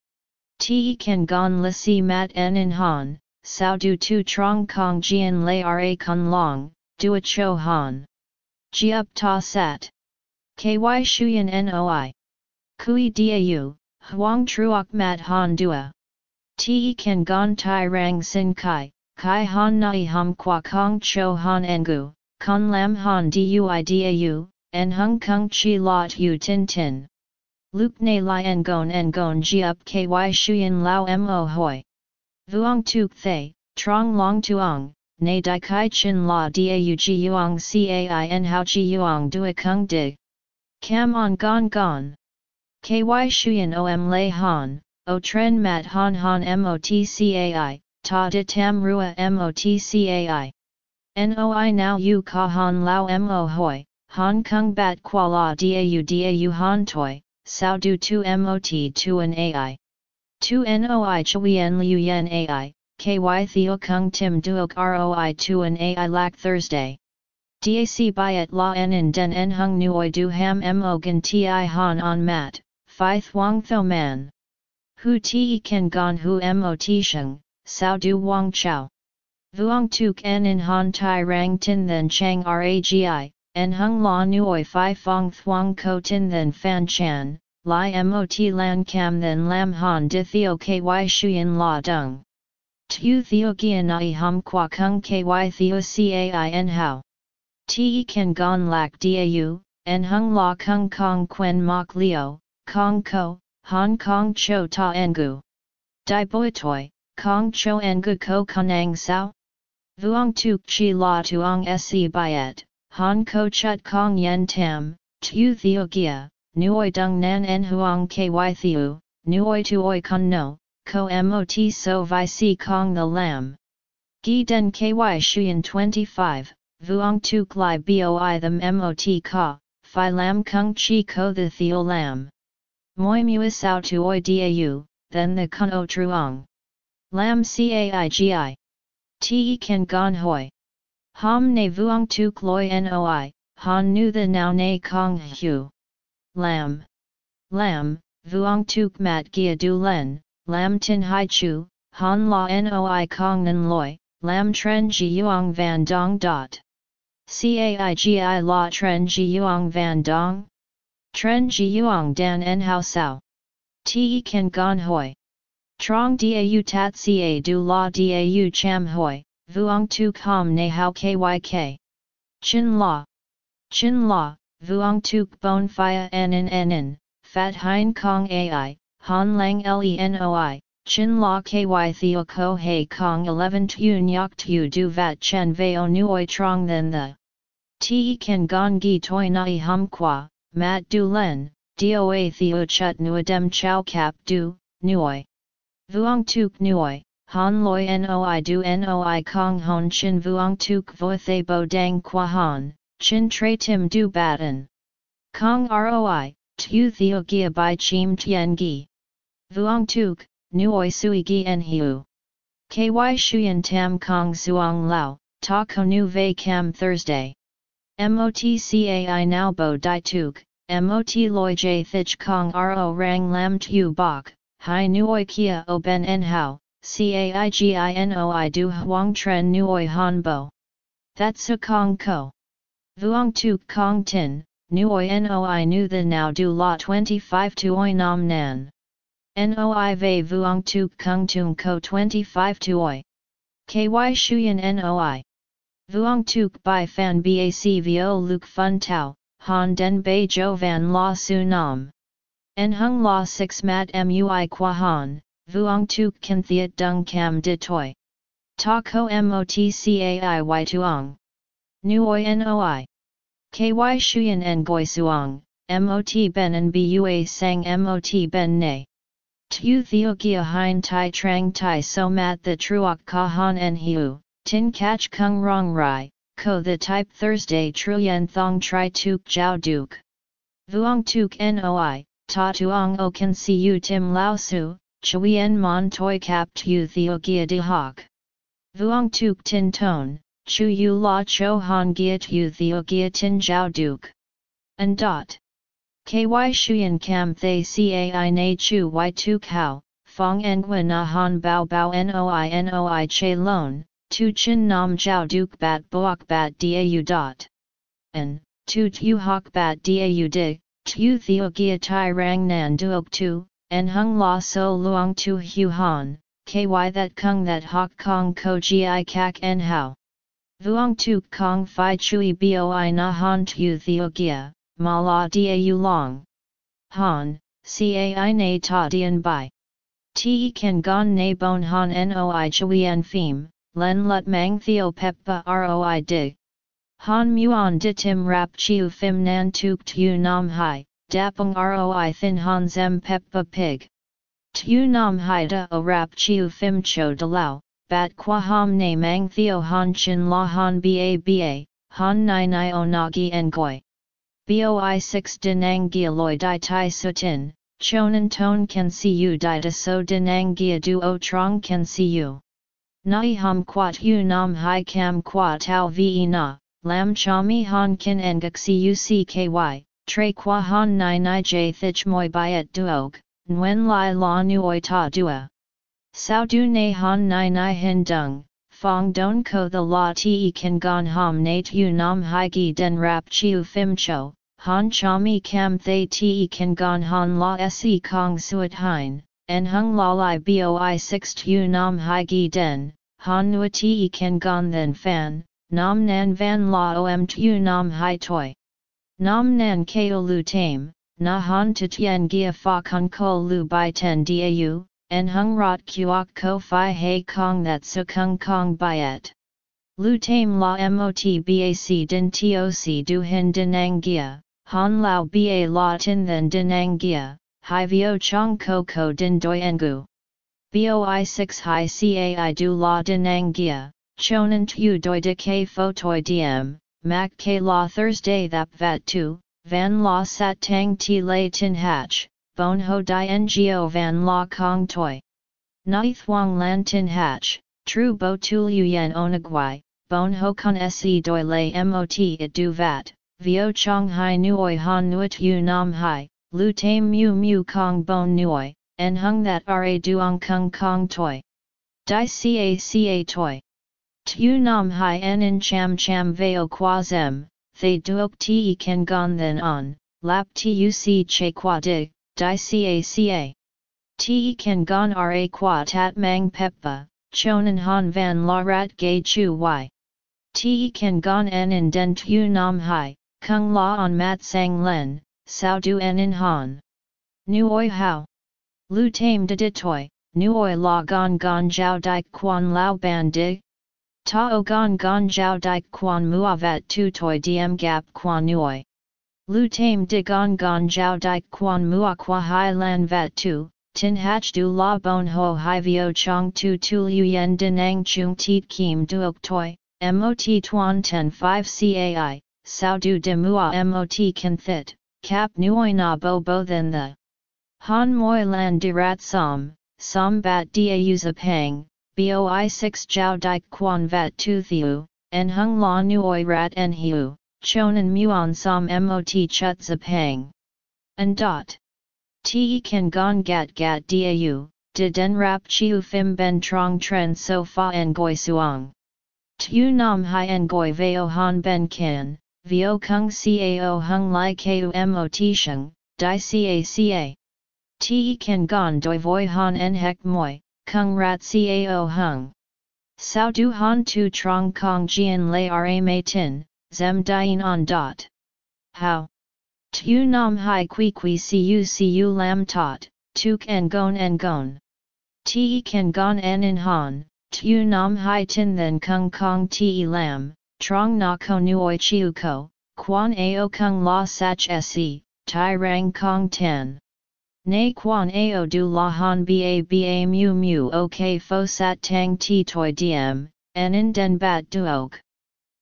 Te kan gon li si mat en in han, sao du tu trong kong jian lay ra kun long, du a cho han. Ji up ta sat. Ky shuyen noi. Kui dau, huang truok mat han dua. Te kan gon tai rang sin kai, kai han nai hum qua kong cho han engu, con lam han dui dau, en hung kung chi lot yu tin tin. Luke ne li en gon en gon ji up ky shuyen lao mo hoi. Vuong tuk thay, trong long tuong, ne di kai chin la dau ji yuong cai en hao ji yuong dua kung dig. Cam on gon gon. Ky shuyen om lay han, o tren mat han han motcai, ta de tam rua motcai. Noi now yu ka han lao mo hoi, han kung bat qua la dau dau han toi, sao du tu mot tu an ai. Tu noi chuyen liu yen ai, ky theo kung tim duok roi tu an ai lak Thursday. Dac byet la en den en hung nuoi du ham mo gan ti han on mat, phi thuong tho man. Hu ti ken gon hu mot sheng, sao du wang chao. Vuong tuk en in han tai rang tin then chang ragi, en hung la nuoi fi fong thuong ko tin then fan chan, li mot lan cam then lam han di theo ky shuyen la dung. Tu theo gian i hum qua kung ky theo cai en hao. Te kan gon lak dau, en hung la kung kong quen mok leo, kong ko, hong kong cho ta engu. Dai boi toi, kong cho engu ko kanang sao? Vuong tuk chi la tuong se byet, han ko chut kong yen tam, tu theo gia, nuoi dung nan en huang ky theo, nuoi tuoi kun no, ko mot so vi si kong the lam. Gi den ky shuyen 25, vuong tuk li boi the mot ka, phi lam kung chi ko the theo lam. Moi mua sao tuoi dau, then the kun o truong. Lam caigi. Te kan gon hoi. Hom ne vuong tuk loi noi, han nu the now ne kong hu. Lam. Lam, vuong tuk mat gia du len, lam tin hai chu, han la noi kong nan loi, lam tren ji yuang van dong dot. Caigi la tren ji yuang van dong? Tren ji yuang dan en hao sao. Te kan gon hoi. Trong dau tat ca du la dau cham hoi, vuong tu com ne hao kyk. Chin la. Chin la, vuong tuk bon fia nen nen, fat hein kong ai, han lang lenoi, chin la ky theo ko hei kong 11 tu nyok tu du vat chen veo nuoi trong than the. Te kan gong gi toi nai hum qua, mat du len, doa theo chut nuadem chow cap du, nuoi. Vuong tuk nuoi, han loi noi du noi kong hon chin vuong tuk vo the bo dang qua han, chin tre tim du batten. Kong roi, tu theo gia bai chim tien gi. Vuong tuk, nuoi sui gi en hiu. Ky shuyen tam kong suong lao, ta ko nu ve cam Thursday. MOTCAI now bo di tuk, MOT loi j thich kong ro rang lam tu bok, Hai Nuoi Kia O Ben En Hao, Caiginoi Du Huang Tren Bo. That's a Kong Ko. Vuong Tu Kong Tin, Nuoi Noi Nu The Now Du La 25 Tuoi Nam Nan. Noi Ve Vuong Tu Kung Tung Ko 25 Tuoi. KY Shuyan Noi. Vuong Tuk Bai Fan Bac Vo Luke Fun Tao, Han Den Bei Jo Van La Su Nam. En hung la 6 mat mui qua han, vuong tuk kan thiet dung cam de toi. Ta ko motcai tuong. Nuoi noi. Ky shuyen en goi suong, mot ben en bua sang mot ben ne. Tu theo gia hein tai trang tai so mat the truok ka han en hiu, tin catch kung rong rai, ko the type Thursday truyen thong tri tuk jiao duk. Vuong tuk noi, ta tuong o kan si u tim lao su, chuyen mon toi kap tu theo gia de hoc. Vuong tuk tin ton, chu yu la cho han gia tu theo gia tin jiao duke. And dot. Ky shuyan cam thay cai na chu y tu kao, fong engwa na han bao bao noi noi che lon, tu chin nam jiao duke bat boak bat dau dot. And, tu tu hok bat dau di, tu theo gia tai rang nan duok tu, en hung la so luang tu hu han, ky that kung that hok kong ko gi kak en hao. Vuong tu kong fi chui boi na han tu theo gia, ma la dau long. Han, cai na ta dien bai. Te kan gon na bon han noi chui en phim, len lut mang theo peppa roi dig. Han muon di tim rap chiu phim nan tuk tu nam hai, dapung roi thin han zem peppa pig. Tu nam hai da o rap chiu phim cho de lao, bat qua ham na mang theo han chin la han ba ba, han nai nai o nagi en goi. Boi 6 denang gia loi dai tai sutin, chonan ton can see you di da so denang gia duo trong can see you. Nai ham quat hu nam hai cam qua tau ve na, lam chami han kin engak cucky, tre qua han nai nai j thich moi byet duog, nguen lai la nuoi ta dua. Sao du ne han nai nai hin dung, fong don ko the la te kan gon ham na tu nam hai gi den rap chiu phim cho, han chami cam thay te kan gon han la se kong suat hein, en hung la lai boi 6 tu nam hai gi den, han nua te kan gon then fan, nam nan van la om tu nam hai toi. Nam nan ko lu tame, na han tu tien gia fa con ko lu bai ten dau, en hung rot kuok ko fi hei kong that su kung kong byet. Lu tame la mot bac din toc du hin dinang gia, Han lao ba la tin then dinang gia, hai vio chong ko ko din doi engu. Boi 6 hai cai du la dinang gia, chonan tu doi de ke fo toi diem, mak ke la Thursday thap vat tu, van la sat tang ti lay tin hatch, bon ho di ngo van la kong toi. Nai thuang lan tin hatch, tru bo tu liu yen onagwai, bon ho con se doi lay mot it du vat, Vio Chong Hai Nuoi Han Nuot Yu Nam Hai, Lu Tame Mu Mu Kong Bon Nuoi, En Hung That Ra Duong Kung Kong Toi. Dai Ca Ca Toi. Tu Nam Hai En Cham Cham Veo Qua Zem, Thay Duok Te Ken Gon Then On, Lap Tuc Che Qua Dig, Dai Ca Ca. Te Ken Gon Ra Qua Tat Mang Peppa, Chonan Han Van La Rat Gay Chu Y. Te Ken Gon En In Den Tu Nam Hai. Kung la on mat sang len, sao du en in han. Nu oi hao. Lu tame de ditoi, nu oi la gon gon jiao dike quan lao ban dig. Ta o gon gon jiao dike quan muavat tu toi diem gap quan nuoi. Lu tame de gon gon jiao dike quan mua qua hai lan vat tu, tin hach du la bon ho hai vio chong tu tu liu yen dinang chung tit kim duok toi, mot tuan ten 5 cai, sao du de mua mot can thit, cap nuoi na bo bo then the. Han moi lan di rat som, som bat da a pang, boi 6 jiao dike quan vat tu thiu, en hung la nuoi rat en hiu, chonan muon som mot chut za pang. And dot. Te kan gon gat gat dau, de den rap chiu fim ben trong tren so fa en goi suang. Tu nam hai en goi veo han ben kan, Vio kung cao hung lai ku mot sheng, di caca. Te kan gon doi voi han en hek moi, kung rat cao hung. Sao du han tu trong kong jian lay ra mei tin, zem dien on dot. How? Tu nam hai qui qui cu cu lam tot, tuk en gon en gon. Te kan gon en in han, tu nam hai tin then kung kong te lam, trong na ko nuoi chiu ko, quan ao kung la sach se, tai rang kong ten. Nay quan ao du la han ba ba mu mu ok fo sat tang ti toi diem, en in den bat duog.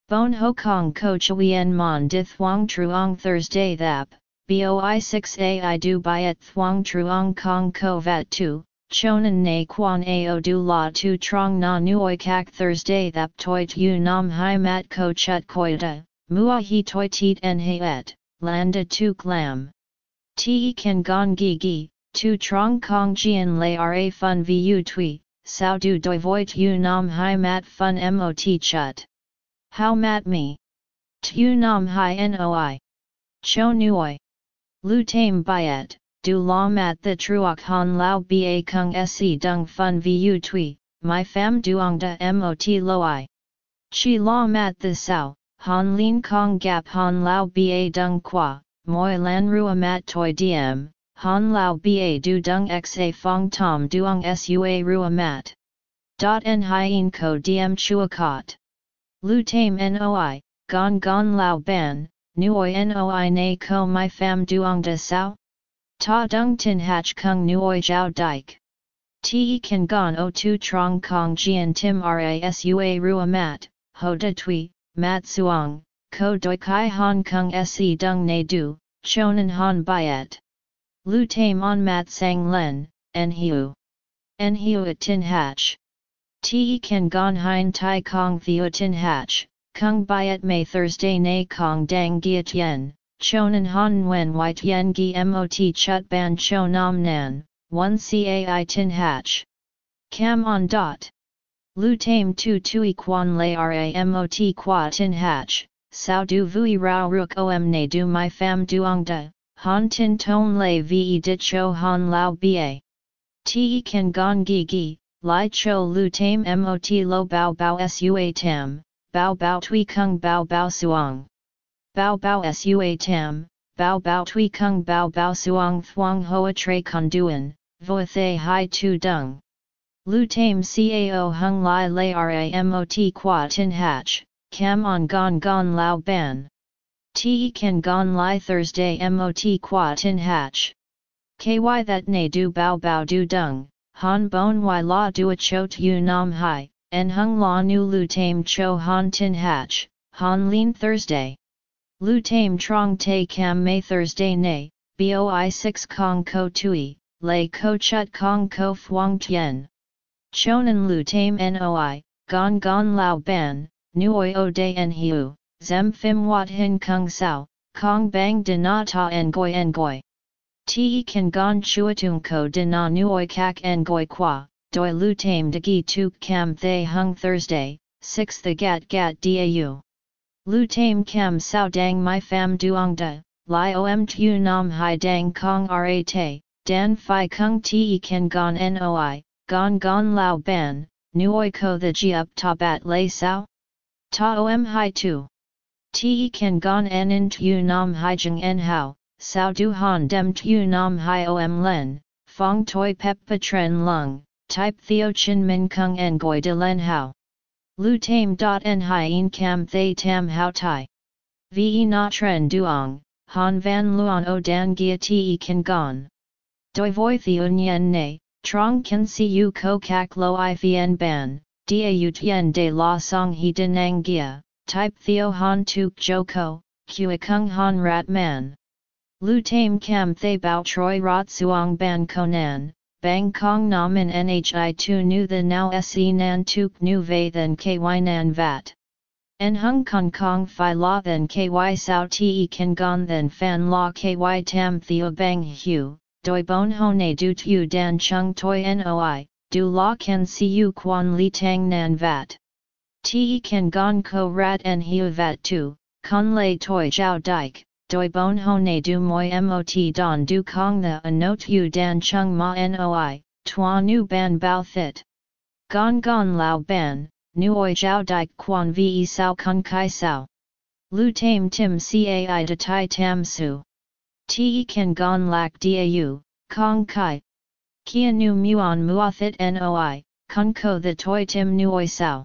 Bon ho kong ko chuyen mon di thuang truong Thursday thap, boi 6 ai du byet thuang truong kong ko vat tu, chonan na quan ao du la tu trong na nuoi kak Thursday thap toi tu nam hai mat ko chut koida, mua hi toi tit en he et, landa tu lam. Te kan gong gi gi, tu trong kong jian lay ra fun vu tui, sao du doi voi tu nam hai mat fun mot chut. How mat me? Tu nam hai noi. Cho nuoi. Lu tame byet, du la mat the truok han lao ba kung se dung fun vu tui, my fam duong da mot loi. Chi la mat the sao, han lin kong gap han lao ba dung qua, moi lan rua mat toi diem, han lao ba du dung xa fong tom duong sua rua mat. Dot en hien ko diem chua kot. Lu tame noi, gon gon lao ban, nuoi noi na ko my fam duong de sao? Ta dung tin hach kung nuoi jiao dike. Te kan gon o tu trong kong jian tim rasua rua mat, ho de tui, mat suong, ko doi kai hong kong se dung ne du, chonan han byet. Lu tame on mat sang len, en hiu. En hiu at tin hach. Te kan gon hein tai kong theo tin hach, kung byet may Thursday na kong dang giat yen, chonan han wen white yen gi mot chut ban cho nam nan, 1 cai tin hach. Cam on dot. Lu tame tu tui quan lay ra mot qua tin hach, sao du vui rao ruk om ne du my fam duong da, han tin ton le ve dit cho han lao ba. Te kan gong gi gi, Lai cho lu tame mot lo bao bao sua tam, bao bao tui kung bao bao suang. Bao bao sua tam, bao bao tui kung bao bao suang thuang hoa tre conduan, vo thay hai tu dung. Lu tame cao hung lai lai ra mot qua tin hach, cam on gon gon lao ban. Te kan gon lai Thursday mot qua tin hach. Ky that ne du bao bao du dung, han bon y la dua cho tu nam hai, en hung la nu lu tame cho han tin hach, han lin Thursday. Lu tame trong te cam may Thursday Ne, boi 6 kong ko tui, lay ko chut kong ko fuang tien. Chonan lu tame noi, gon gon lao ban, nuoi o day en hiu, zem phim wat hin kung sao, kong bang de na ta en goi en goi. Te kan gon chuatung ko de na nuoi kak en goi qua, doi lu tame de gi tuk cam thay hung Thursday, 6 the gat gat dau. Lu tame cam sao dang my fam duong da, li om tu nam hai dang kong ra te, dan fi kung te kan gon noi, gon gon lao ban, nuoi ko the ji up ta bat lay sao? Ta om hai tu. Te kan gon en in tu nam hai jeng en hao, sao du han dem tu nam hai om len, fong toi pep patren lung, type theo chin min kung en goi de len hao. Lu tam dot en hien cam thay tam hao tai. Ve na tren duong, han van luon o dan gia te kan gon. Doi voi theo nyen ne, trong kan si u ko kak lo i vien ban, dia u tien de la song he denang gia, type theo han tuk joko, kua kung han rat man. Lu tame cam thay bao troi rot suong ban konan, bang kong nam in nhi tu nu the now se nan tuk nu ve than ky nan vat. En hung kong kong fi la than ky sao te kan gon than fan la ky tam theo bang hu, doi bon hone du tu dan chung toi noi, du la kan siu quan li tang nan vat. Te kan gon ko rat en hiu vat tu, con lay toi jiao dike doi bon hone du moi mot don du kong the a not yu dan chung ma noi, tua nu ban bao thit. Gon gon lao ban, nuoi jiao dike quan ve sao kun kai sao. Lu tame tim cai de tai tam su. Te kan gon lak dau, kong kai. Kia nu muon muathit noi, kun ko the toi tim nuoi sao.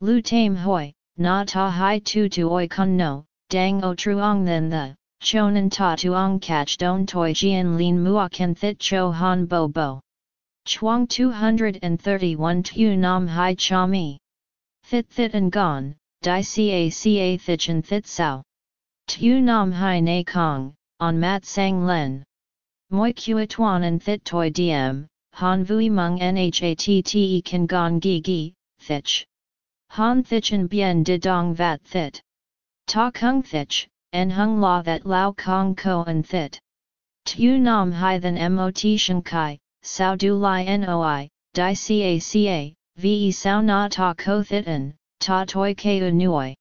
Lu tame hoi, na ta hai tu tu oi kun no, dang o truong then the, chonan ta tuong catch don toi jian lin mua kan thit cho han bo bo. Chuang 231 tu nam hai cha mi. Thit thit and gone, di ca ca thichan thit sao. Tu nam hai na kong, on mat sang len. Moi kua tuan and thit toi diem, han vui mung nhatte kan gon gi gi, thich. Han thichen bien de dong vat thit. Ta kung thich, en hung la that lao kong ko an thit. Tu nam hai than mot shan kai, sao du li noi, di ca ca, ve sao na ta ko thit an, ta toi ke u nuoi.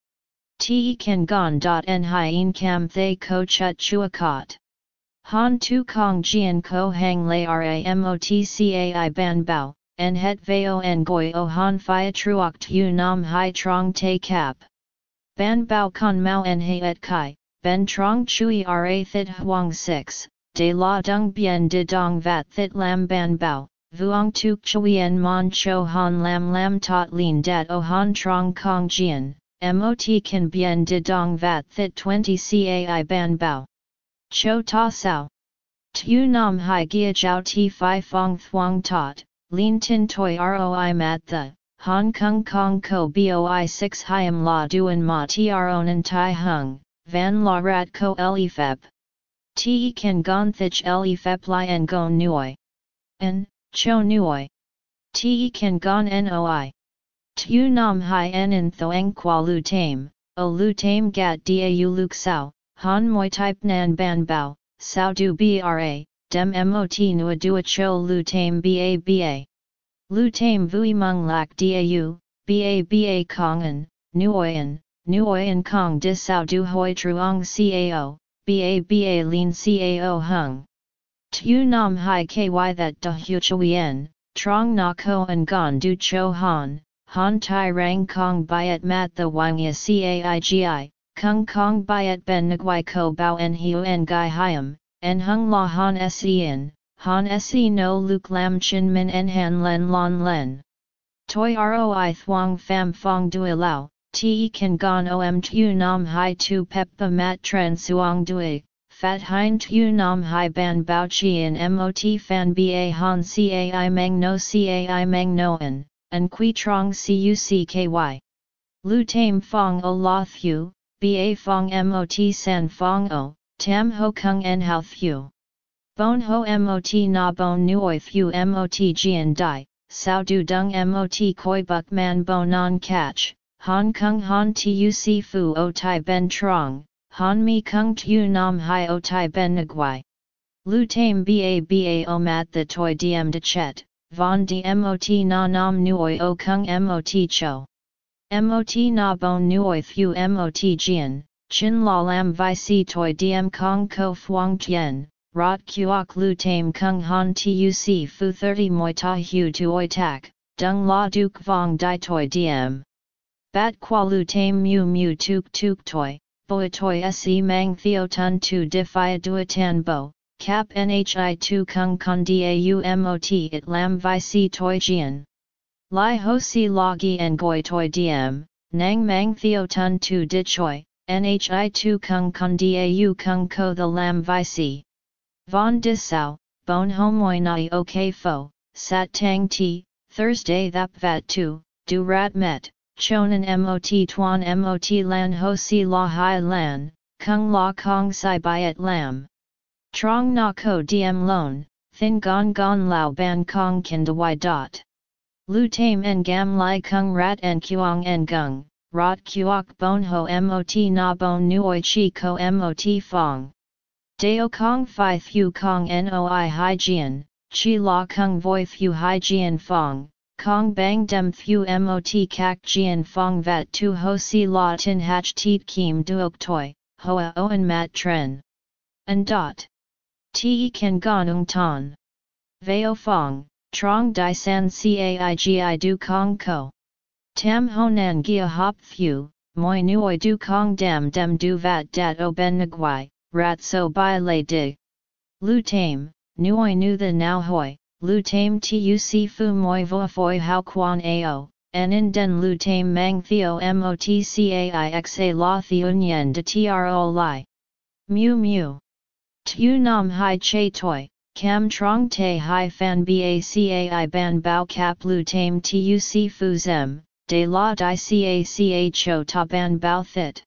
Te kan gon en hien cam thay ko chut chua kot. Han tu kong jian ko hang lay ramotcai ban bao, en het veo en goi o han phia truok tu nam hai trong te cap. Ban bao con mau en he et kai, ben trong chui ra thit huang 6, de la dung bien de dong vat thit lam ban bao, vuong tuk chuyen mon cho han lam lam tot lin dat o han trong kong jian, mot kan bien de dong vat thit 20 cai ban bao. Cho ta sao. Tu nam hai gia jiao ti fi fong thuong tot, lin tin toi roi mat the, Hong Kong Kong Ko Boi 6 Hiam La Duan Ma Tronan Tai Hung, Van La Rat Ko Le Feb. Te Kan Gon Thich Le Feb Li En Gon Nuoi. En, Cho Nuoi. Te Kan Gon Noi. Tu Nam Hai En In Thoang Qua Lu Tame, O Lu Tame Gat Dau Luk Sao, Han Moi Type Nan Ban Bao, Sao Du Bra, Dem Mot Nua Dua Cho Lu Tame Ba Ba. Lu Tame Vui Mung Lak Dau, Ba Ba Kongan, Nuoyan, Nuoyan Kong Dis Sao Du Hoi Truong Cao, Ba Ba Lin Cao Hung. Tu Nam Hai Ky That Da Hu Chuyen, Trong Na Ko and Gon Du Cho Han, Han Tai Rang Kong Biat Mat The Wangya Caigi, Kung Kong Biat Ben Nguai Ko Bao En Hiu En Gai Hiam, En Hung La Han Sen, Han Se No Luke Lam Chin Min En Han Len Lon Len. Toi Roi Thuong Pham Phong Dui Lao, Te Kan Gon Om Tu Nam Hai Tu Peppa Mat Tran Suong Dui, Fat Hein Tu Nam Hai Ban Bao Chi En Mot Fan Ba Han Cai Meng No Cai Meng No En, and Qui Trong Cucky. Lu Tame Fong O La Thu, Ba Fong Mot San Fong O, Tam Ho Kung En Hao Thu. Bon Ho Mot Na Bon Nuoi Thu Mot Jian Dai, Sao Du Dung Mot Koi Buk Man Non Catch, Han Kung Han Tuc Fu O Tai Ben Trong, Han Mi Kung Tu Nam Hai O Tai Ben Nguai. Lu Tame Ba Ba O Mat The Toi Diem De Chet, Von Dmot Na Nam Nuoi O Kung Mot Cho. Mot Na Bon Nuoi Thu Mot Jian, Chin La Lam Vi Si Toi Diem Kong Ko Phuong Tien, Rot Kuok Lu Tame Kung Han Tuc Fu 30 Moi Ta Hu Tuoi Tak, Dung La Duke Vong Dai Toi Diem. Bat Qua Lu Tame Mu Mu Tuk Tuk Toi, Boi Toi Se Mang Theo Tun Tu Defia Duatan Bo, Cap Nhi Tu Kung Con Dau Mot It Lam Vi Si Toi Jian. Lai Ho Si Logi En Goi Toi Diem, Nang Mang Theo Tun Tu Di Choi, Nhi Tu Kung Con Dau Kung Ko The Lam Vi Si. Von Dissau, Bon Homoi Nai Ok Fo, Sat Tang Ti, Thursday Thap Vat Tu, Du Rat Met, Chonan Mot Tuan Mot Lan Ho Si La Hai Lan, Kung La Kong Sai Biat Lam. Trong Na Ko Diem Lon, Thin Gon Gon Lao Ban Kong Kindawai Dot. Lu Tame En Gam Lai Kung Rat En Kuang En Gung, Rot Kuok Bon Ho Mot Na Bon Nuoi Chi Ko Mot Fong. Deo Kong Phi Thu Kong Noi Hai Jian, Chi La Kung Voi Thu Hai Jian Fong, Kong Bang Dem Thu Mot Kak Jian Fong Vat Tu Ho Si La Tin Hach Teet Kim Duok Toi, Hoa Oen Mat Tren. And Dot. Te kan gon ung ton. Veo fong, trong di san caigi du kong ko. Tam honan gia hop thu, moi nuoi du kong dem dem du vat dat o ben nguai, rat so bai lay dig. Lu tame, nuoi nu the now hoi, lu tame tuc fu moi vo foi hao quan ao, en in den lu tame mang theo motcaixa la theunyen de tro li. Mu mu. Tu nam hai che toi, cam trong te hai fan bacai ban bao cap lu tame tuc fu zem, de la di ca cho ta ban bao thit.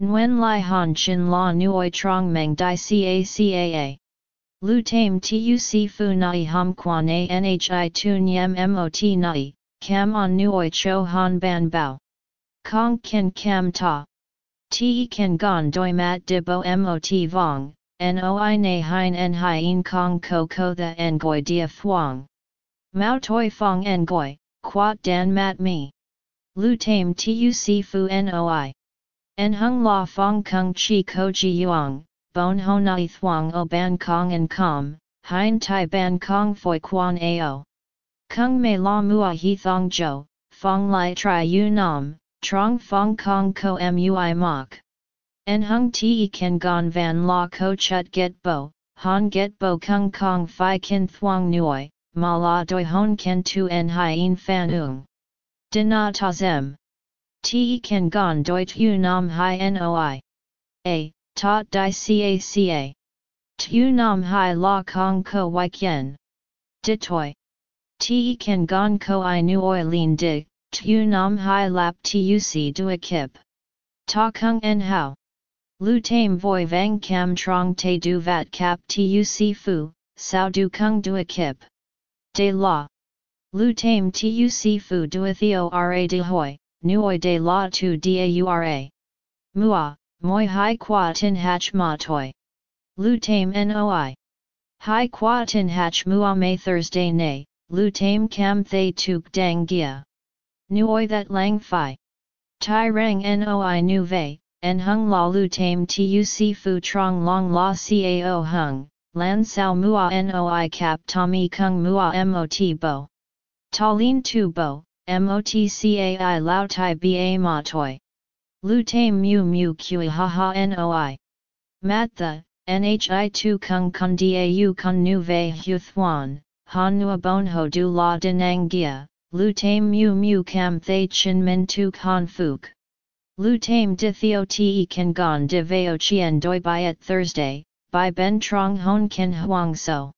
Nguyen lai han chin la nuoi trong meng di ca caa. Lu tame tu si fu nai hum quan a nhi tun yem mot nai, cam on nuoi cho han ban bao. Kong ken cam ta. Te kan gon doi mat di bo mot vong, noi na hein en hien kong ko ko the goi dia thuong. Mao toi fong goi, quat dan mat mi. Lu tame tu si fu noi. En hung la fong kung chi ko ji yuang, bon ho nai thuong o ban kong en com, hein tai ban kong foi quan ao. Kung me la mua he thong jo, fong lai tri yu nam, trong fong kong ko mui mok. En hung te ken gon van la ko chut get bo, han get bo kung kong fi kin thuong nuoi, ma la doi hon ken tu en hien fan ung. Dina ta zem. Te ken gon doi tu nam hi noi. A, ta di ca ca. Tu nam hi la kong ko wai kien. Ditoi. Te ken gon ko i nuoi lin dig, tu nam hai lap tuc dua kip. Ta kung en hao. Lu tame voi vang cam trong te du vat cap tu si fu, sao du kung dua kip. De la. Lu tame si fu dua theo ra de hoi, nuoi de la tu daura. Mua, moi hai qua tin hach ma toi. Lu tame noi. Hai qua tin hach mua may Thursday nay, lu tame cam thay tuk dang gia. Nuoi that lang fi. Tai rang noi nu en hung la lu tame tuc fu trong long la cao hung, lan sao mua noi cap tommy kung mua mot bo. Ta lin tu bo, mot cai lao tai ba ma toi. Lu tame mu mu kui ha ha noi. Mat the, nhi tu kung kun dau kun nu vei hu thuan, han nua bon ho du la denang gia, Lu tame mu mu cam thay chin min tu kan fuk. Lu tame di theo te kan gon de veo chien doi byet Thursday, by ben trong hon ken huang so.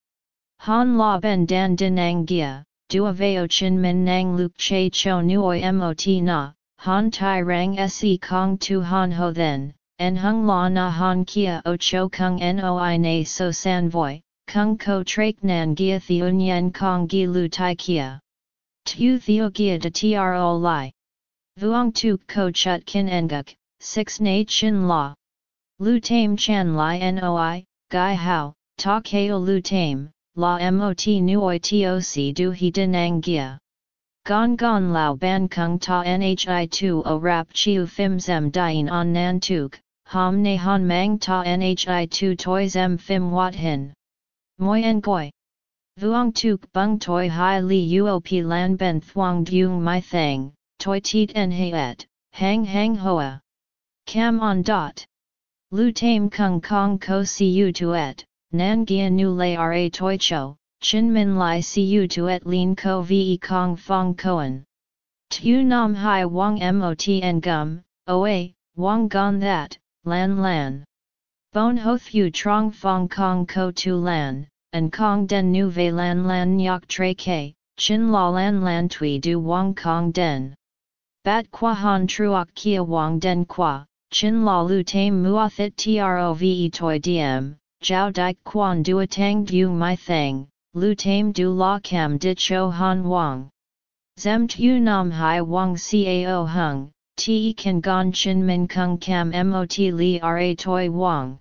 Han la ben dan dinang gia, dua veo chin min nang luk che cho nuoi mot na, han tai rang se kong tu han ho then, en hung la na han kia o cho kung noi na so san voi, kung ko trak nan gia theun kong gi lu tai kia. Tu theo gia de tro li. Vuong tu ko chut kin enguk, 6 na chin la. Lu tame chan li noi, gai hao, ta keo lu tame, la mot nuoi toc du he denang gia. Gon gon lao ban kung ta nhi tu o rap chiu phim zem dien on nan tuk, ham ne han mang ta nhi tu toi zem phim wat hin. Moi en goi. Vuong tuk bung toi hai li uop lan ben thuong dung my thang, toi tiet en et, hang hang hoa. Cam on dot. Lu tame kung kong ko siu tuet, nan gia nu lay ra toi cho, chin min lai siu tuet lin ko ve kong fong koan. Tu nam hai wang mot en gum, oa, wang gon that, lan lan. Bon ho thu trong fong kong ko tu lan, and kong den nu ve lan lan nyok tre ke, chin la lan lan tui du wang kong den. Bat qua han truok kia wang den qua, chin la lu tame mua thit trove toi diem, jiao dik quan du tang du my thang, lu tame du la cam dit cho han wang. Zem tu nam hai wang cao hung, te kan gon chin min kung cam mot li ra toi wang.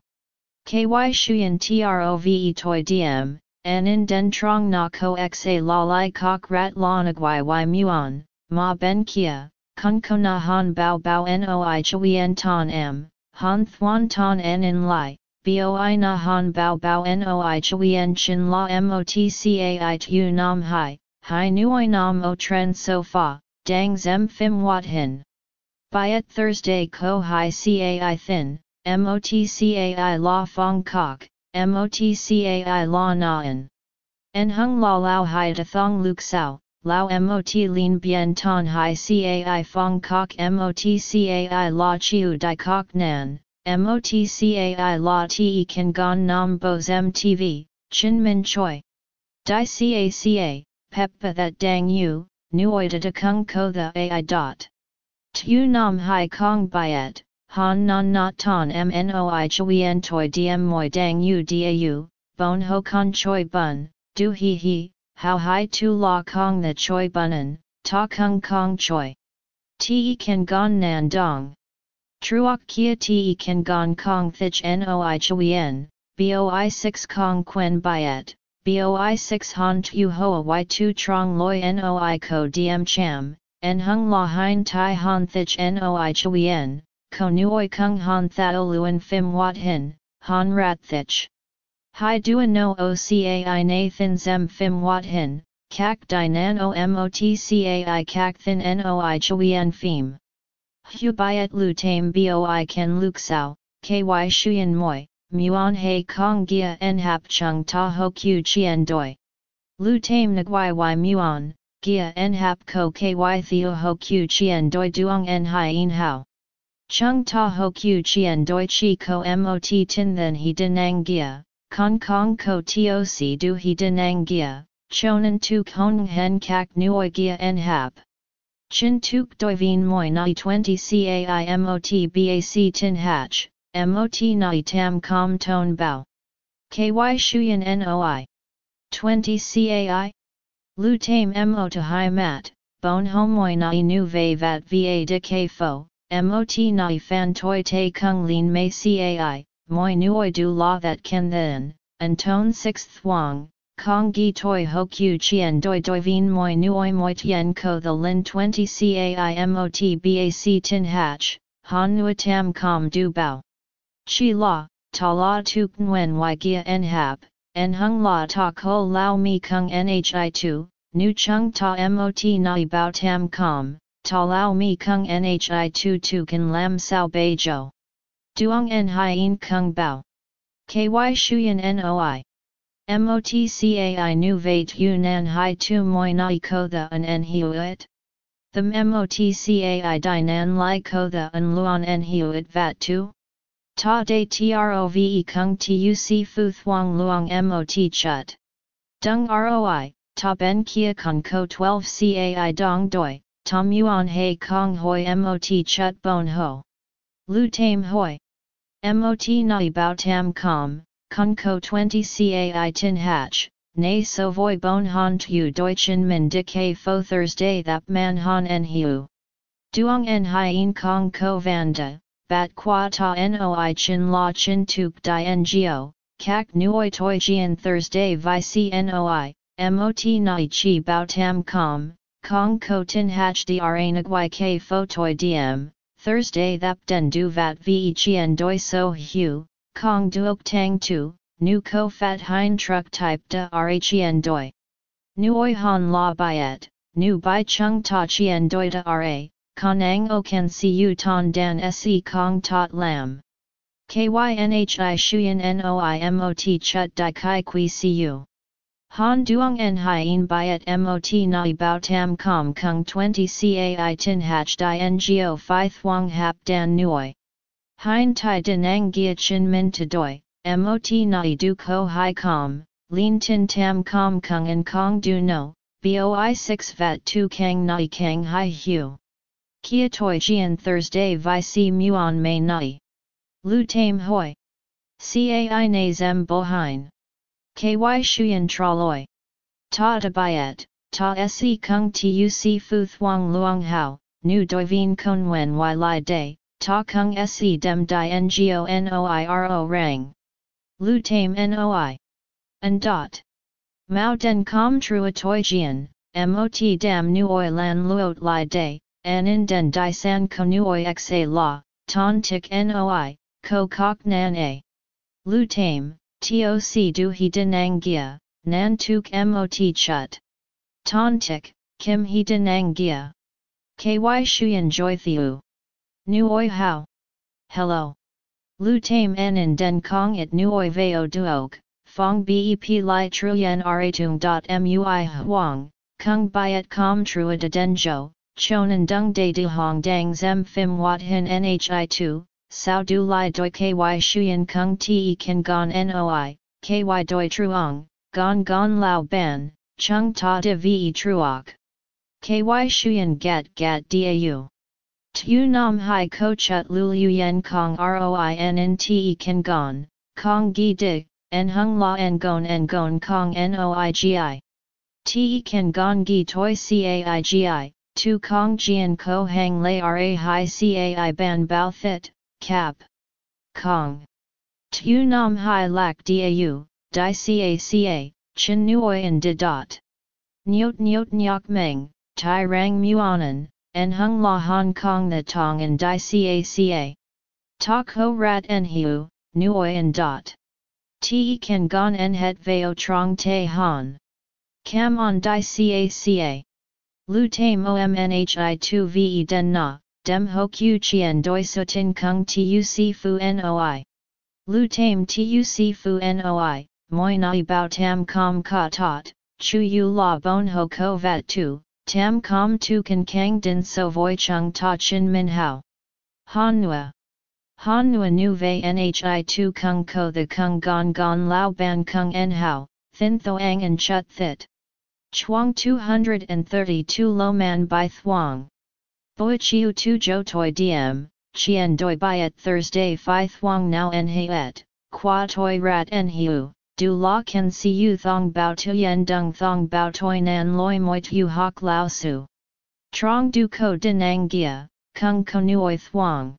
Ky shuyen trove toi diem, an in den trong na ko xa la lai kok rat la nagwai y muon, ma ben kia, kun ko na han bao bao noi chuyen ton m, han thuan ton en in lai, boi na han bao bao noi chuyen chin la motcai tu nam hai, hai nuoi nam o tren so fa, dang zem phim wat hin. Byet Thursday ko hai cai thin, MOTCAI La Fong Kok, MOTCAI La Naan. En Hung La Lao Hai De Thong Luk Sao, Lao MOT Lin Bien Ton Hai Cai Fong Kok Mot Cai La Chiu Dai Kok Nan, Mot Cai La Te Kan Gon Nam Bo Zem TV, Chin Min Choi. Dai CACA, Peppa That Dang Yu, Nuoida De Kung Ko The AI Dot. Tu Nam Hai Kong Byet. Han non not ton mnoi chuyen toi diem moi dang u dau, bon ho con choi bun, du he he, how hai tu la kong the choi bunan, ta kung kong choi. Te kan gon nan dong. Truok kia te kan gon kong thich noi chuyen, boi 6 kong quen byet, boi 6 han tu hoa y2 trong loi noi ko diem cham, en hung la hein tai han thich noi chuyen, ko nuoi kung han thao luen phim wat hin, han rat thich. Hai dua no ocai nathan zem phim wat hin, kak di nan o motcai kak thin noi chuyen phim. Hu byet lu tame boi ken luk sao, ky shuyen moi, muon he kong gia en hap chung ta ho q chien doi. Lu tame nguai y muon, gia en hap ko ky theo ho q chien doi duong en hien hao. Chung ta ho q chien doi chi ko mot tin then he denang gia, kong kong ko toc du he denang gia, chonan tu kong hen kak nuoi gia en hap. Chin tuk doi vien moi nai 20 cai mot bac tin hatch, mot nai tam com ton bao. Ky shuyen noi. 20 cai? Lu tame mo to hai mat, bon homoi nai nu ve vat va de ke fo, mot nai fan toi te kung lin mei cai, moi nuoi du la that ken then, and tone sixth wang, Kong gi toi ho q chien doi doi vien moi nuoi moi tien ko the lin 20 cai mot bac tin hatch, han nua tam com du bao. Chi la, ta la tuk nguen y gia en hap, en hung la ta ko lao mi kung nhi tu, nu chung ta mot nai bao tam com, ta lao mi kung nhi tu tu kan lam sao bei jo. Duong en hien kung bao. Ky shuyen noi. MOTCAI nu vate Yunnan hai tu moi nai ko the an en hiuit. The MOTCAI dinan lai ko the an luan en hiuit vat tu. Ta de trove kung tuc fu thuang luang mot chut. Dung roi, ta ben kia con ko 12 cai dong doi, tom yuan hei kong hoi mot chut bon ho. Lu tame hoi. Mot nai bao tam com, Kunko 20 cai tin hatch, nay so voi bon han tu deutschen min de ke fo Thursday that man han en hiu. Duong en hien kong ko vanda, bat qua ta noi chin la chin tuk di ngo, kak nuoi toi jian Thursday vi cnoi, mot nai chi bao tam com, kong ko tin hatch dra nagwai ke fo toi diem, Thursday that den du vat ve chien doi so hu, Kong Duok Tang Tu, Nu Ko Fat Hein Truck Type Da Rhen Doi. Nuoi Han La Biet, Nu Bai Chung Ta Chien Doi Da Ra, Kanang O Kan Siu Ton Dan Se Kong Tot Lam. KYNHI Shuyan NOI Chut Dai Kai Kui Siu. Han Duong En Hien Biet Mot Nai Bao Tam Com Kung 20 Cai Tin Hatch Dai Ngo Phi Thuong Hap Dan Nuoi. Hein tai denang gia chin min to doi, mot nai du ko hai com, lin tin tam com kung and kong du no, boi 6 vat tu kang nai kang hai hu. Kia toi jian Thursday vi si muon may nai. Lu tame hoi. Cai na zem bo hein. Ky shuyen traloi. Ta ta bayet, ta se kung tuc fu thuang luang hao, nu doi vien kon wen y lai day, ta kung se dem di ngo noiro rang. Lu tame noi. And dot. Mao den com trua toi jian, mot dam nuoi lan luot lai day, an in den di san ko nuoi xa la, ton tik noi, ko kok nan a. Lu tame, toc du he denang gia, nan tuk mot chut. Ton tik, kim he denang gia. Ky shuyen joy thiu. Nuoi how? Hello. Lu tame en in den kong it nuoi veo duog, fong bep li truyen aratung dot mui huang, kung byet com trua de denjo, chonan dung de du hong dang zem fim wat hin nhi tu, sao du li doi ky shuyen kung te kan gon noi, ky doi truong, gon gon lao ban, chung ta de ve truok. Ky shuyen get get dau. Tu nam hai ko chut lu yen kong roin te kan gon, kong gi di, en hung la en gon en gon kong noigi. Te kan gon gi toi caigi, tu kong jian ko hang lay ra hi cai ban bao thit, cap. Kong. Tu nam hai lak dau, di caca, chin nuoi en de dot. Nyot nyot nyok meng, tai rang muanan, en hung la Hong Kong the tong and di caca. Tak ho rat en hiu, nuoi en dot. Te kan gon en het veo trong te han. Cam on di caca. Lu tame omnhi 2 ve den na, dem ho q chien doi sutin kung tu si fu noi. Lu tame tu si fu noi, moi nai bao tam com ka tot, chu yu la bon ho ko vat tu, tam com tu kan kang din so voi chung ta chin min hao. Han nua. Han nua nu ve nhi tu kung ko the kung gon gon lao ban kung en hao, thin thoang and chut thit. Chuang 232 Lo Man by Thuong. Boi Chiu Tu Jo Toi Diem, Chien Doi Byet Thursday Phi Thuong Now En Hiet, Qua Toi Rat En Hiu, Du La Ken Si U Thong Bao Tu Yen Dung Thong Bao Toi Nan Loi Moi Tu Hok Lao Su. Trong Du Ko Din Ang Gia, Kung Konuoi Thuong.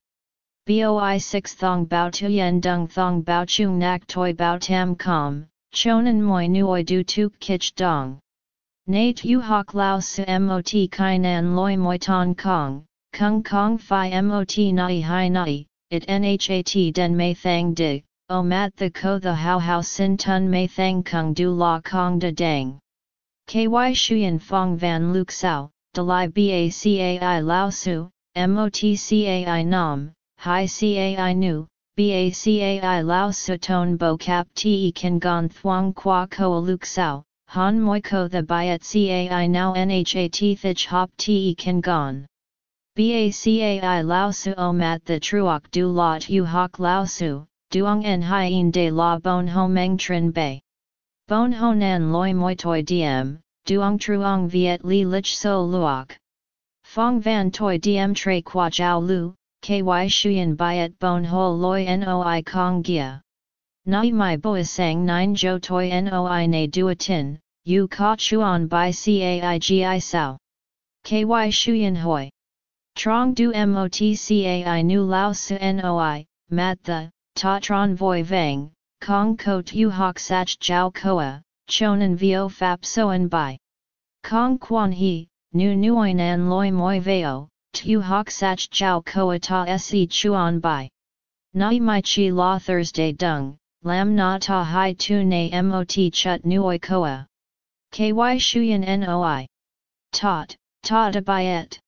Boi 6 Thong Bao Tu Yen Dung Thong Bao Chung Nak Toi Bao Tam Com, Chonan Moi Nuoi Du Tuk Kich Dong. Nate yu hok lao su mot kai nan loi moi ton kong, kung kong fi mot nai hai nai, it nhat den mei thang dig, o mat the ko the how how sin tun mei thang kung du la kong da dang. Ky shuyen fong van luk sao, de lai bacai lao su, motcai nam, hi cai nu, bacai lao su ton bo cap te kan gon thuang qua ko luk sao, Han moi ko the byet cai now nhat thich hop te kan gon. Bacai lao su o mat the truok du lot yu hok lao su, duong en hien de la bon ho meng trin bay. Bon ho nan loi moi toi diem, duong truong viet li lich so luok. Fong van toi diem tre qua jiao lu, ky shuyen byet bon ho loi noi kong gia. Nai mai boisang nine jo toi noi ne duatin, yu ka chuan by caigi sao. Ky shuyan hoi. Trong du motcai nu lao su noi, mat the, ta tron voi vang, kong ko tu hok sach jiao koa, chonan vio fap soan by. Kong quan he, nu nuoin an loi moi veo, tu hok sach jiao koa ta se chuan by. Nai mai chi la Thursday dung, lam na ta hai tu na mot chut nuoi koa. Ky shuyan noi. Tot, ta de byet.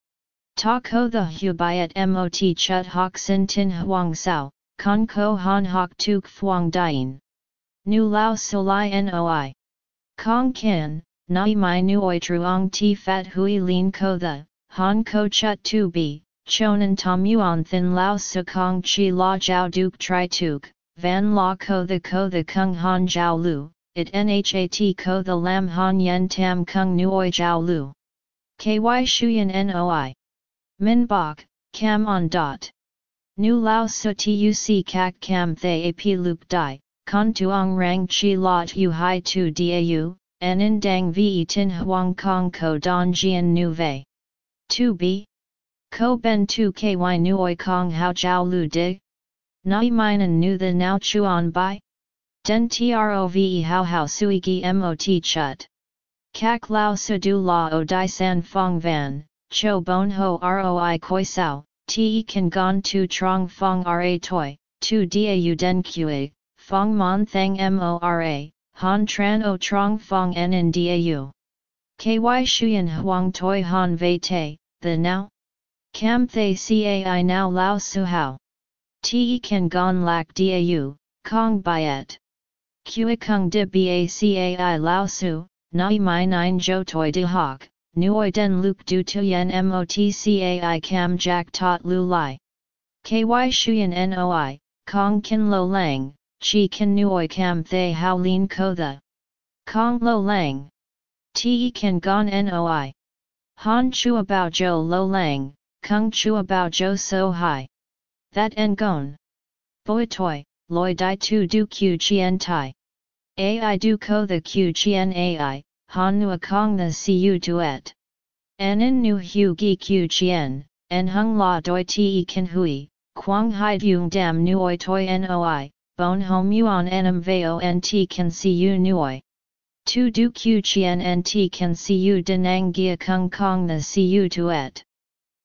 Ta ko the hu byet mot chut hok sin tin huang sao, con ko han hok tuk thuang dien. Nu lao solai noi. Kong kin, nai mai nuoi truong ti fat hui lin ko the, han ko chut tu bi, chonan tom yuan thin lao su kong chi la jiao duk tri tuk, van la ko the ko the kung han jiao lu, it nhat ko the lam han yen tam kung nuoi jiao lu. Ky shuyan noi. Min bok, cam on dot. Nu lao su tuc kak cam thay ap lup dai, con tuong rang chi lot yu hai tu dau, en in dang ve tin huang kong ko don jian nu vei. Tu b. Ko ben tu ky nuoi kong hao jiao lu dig? Nai minan nu the now chuan bai? Den trove hao how sui gi mot chut. Kak lao su du la o di san fong van, cho bon ho roi koi sao, te kan gon tu trong fong ra toi, tu da u den kue, fong mon thang mora, han tran o trong fong en in dau. Ky shuyen huang toi han vei te, the now? Cam thay cai now lao su hao. Te kan gon lak dau, kong byet. Kua kung de bacai lao su, nai mai nine jo toi de hoc, nuoi den luk du tuyen motcai cam jack tot lu lai. Ky shuyen noi, kong kin lo lang, chi kin nuoi cam thay hao lin ko the. Kong lo lang. Te kan gon noi. Han chua bao jo lo lang, kung chua bao jo so hai. That en gon. Boi toi, loi di tu du q chien tai. Ai du ko the q chien ai, han nu kong the cu duet. Anin nu hu gi q chien, en hung la doi te kan hui, quang hai dung dam nuoi toi noi, bon hom yuan enam veo nt kan cu nuoi. Tu du q chien nt kan cu denang gia kung kong the cu tuet.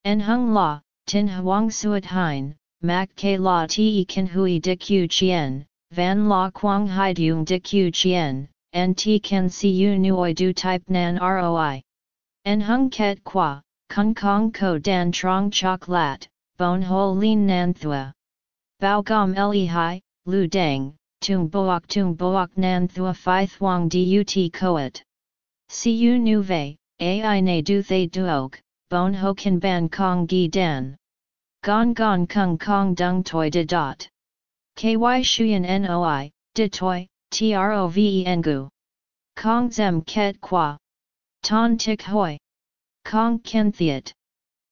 En hung la, tin huang suet hein, mak ke la te kan hui de q chien, van la quang hai dung de q chien, nt kan cu nuoi du type nan roi. En hung ket qua, kung kong ko dan trong chok lat, bon ho lin nan thua. Bao gom li hai, lu dang, tung boak tung boak nan thua phi thuang dut koet. Cu nu vei, ai ne du thay duok, bon ho kan ban kong gi dan. Gon gon kung kong dung toi de dot. Ky shuyen noi, de toi, trove engu. Kong zem ket qua. Ton tik hoi. Kong ken thiet.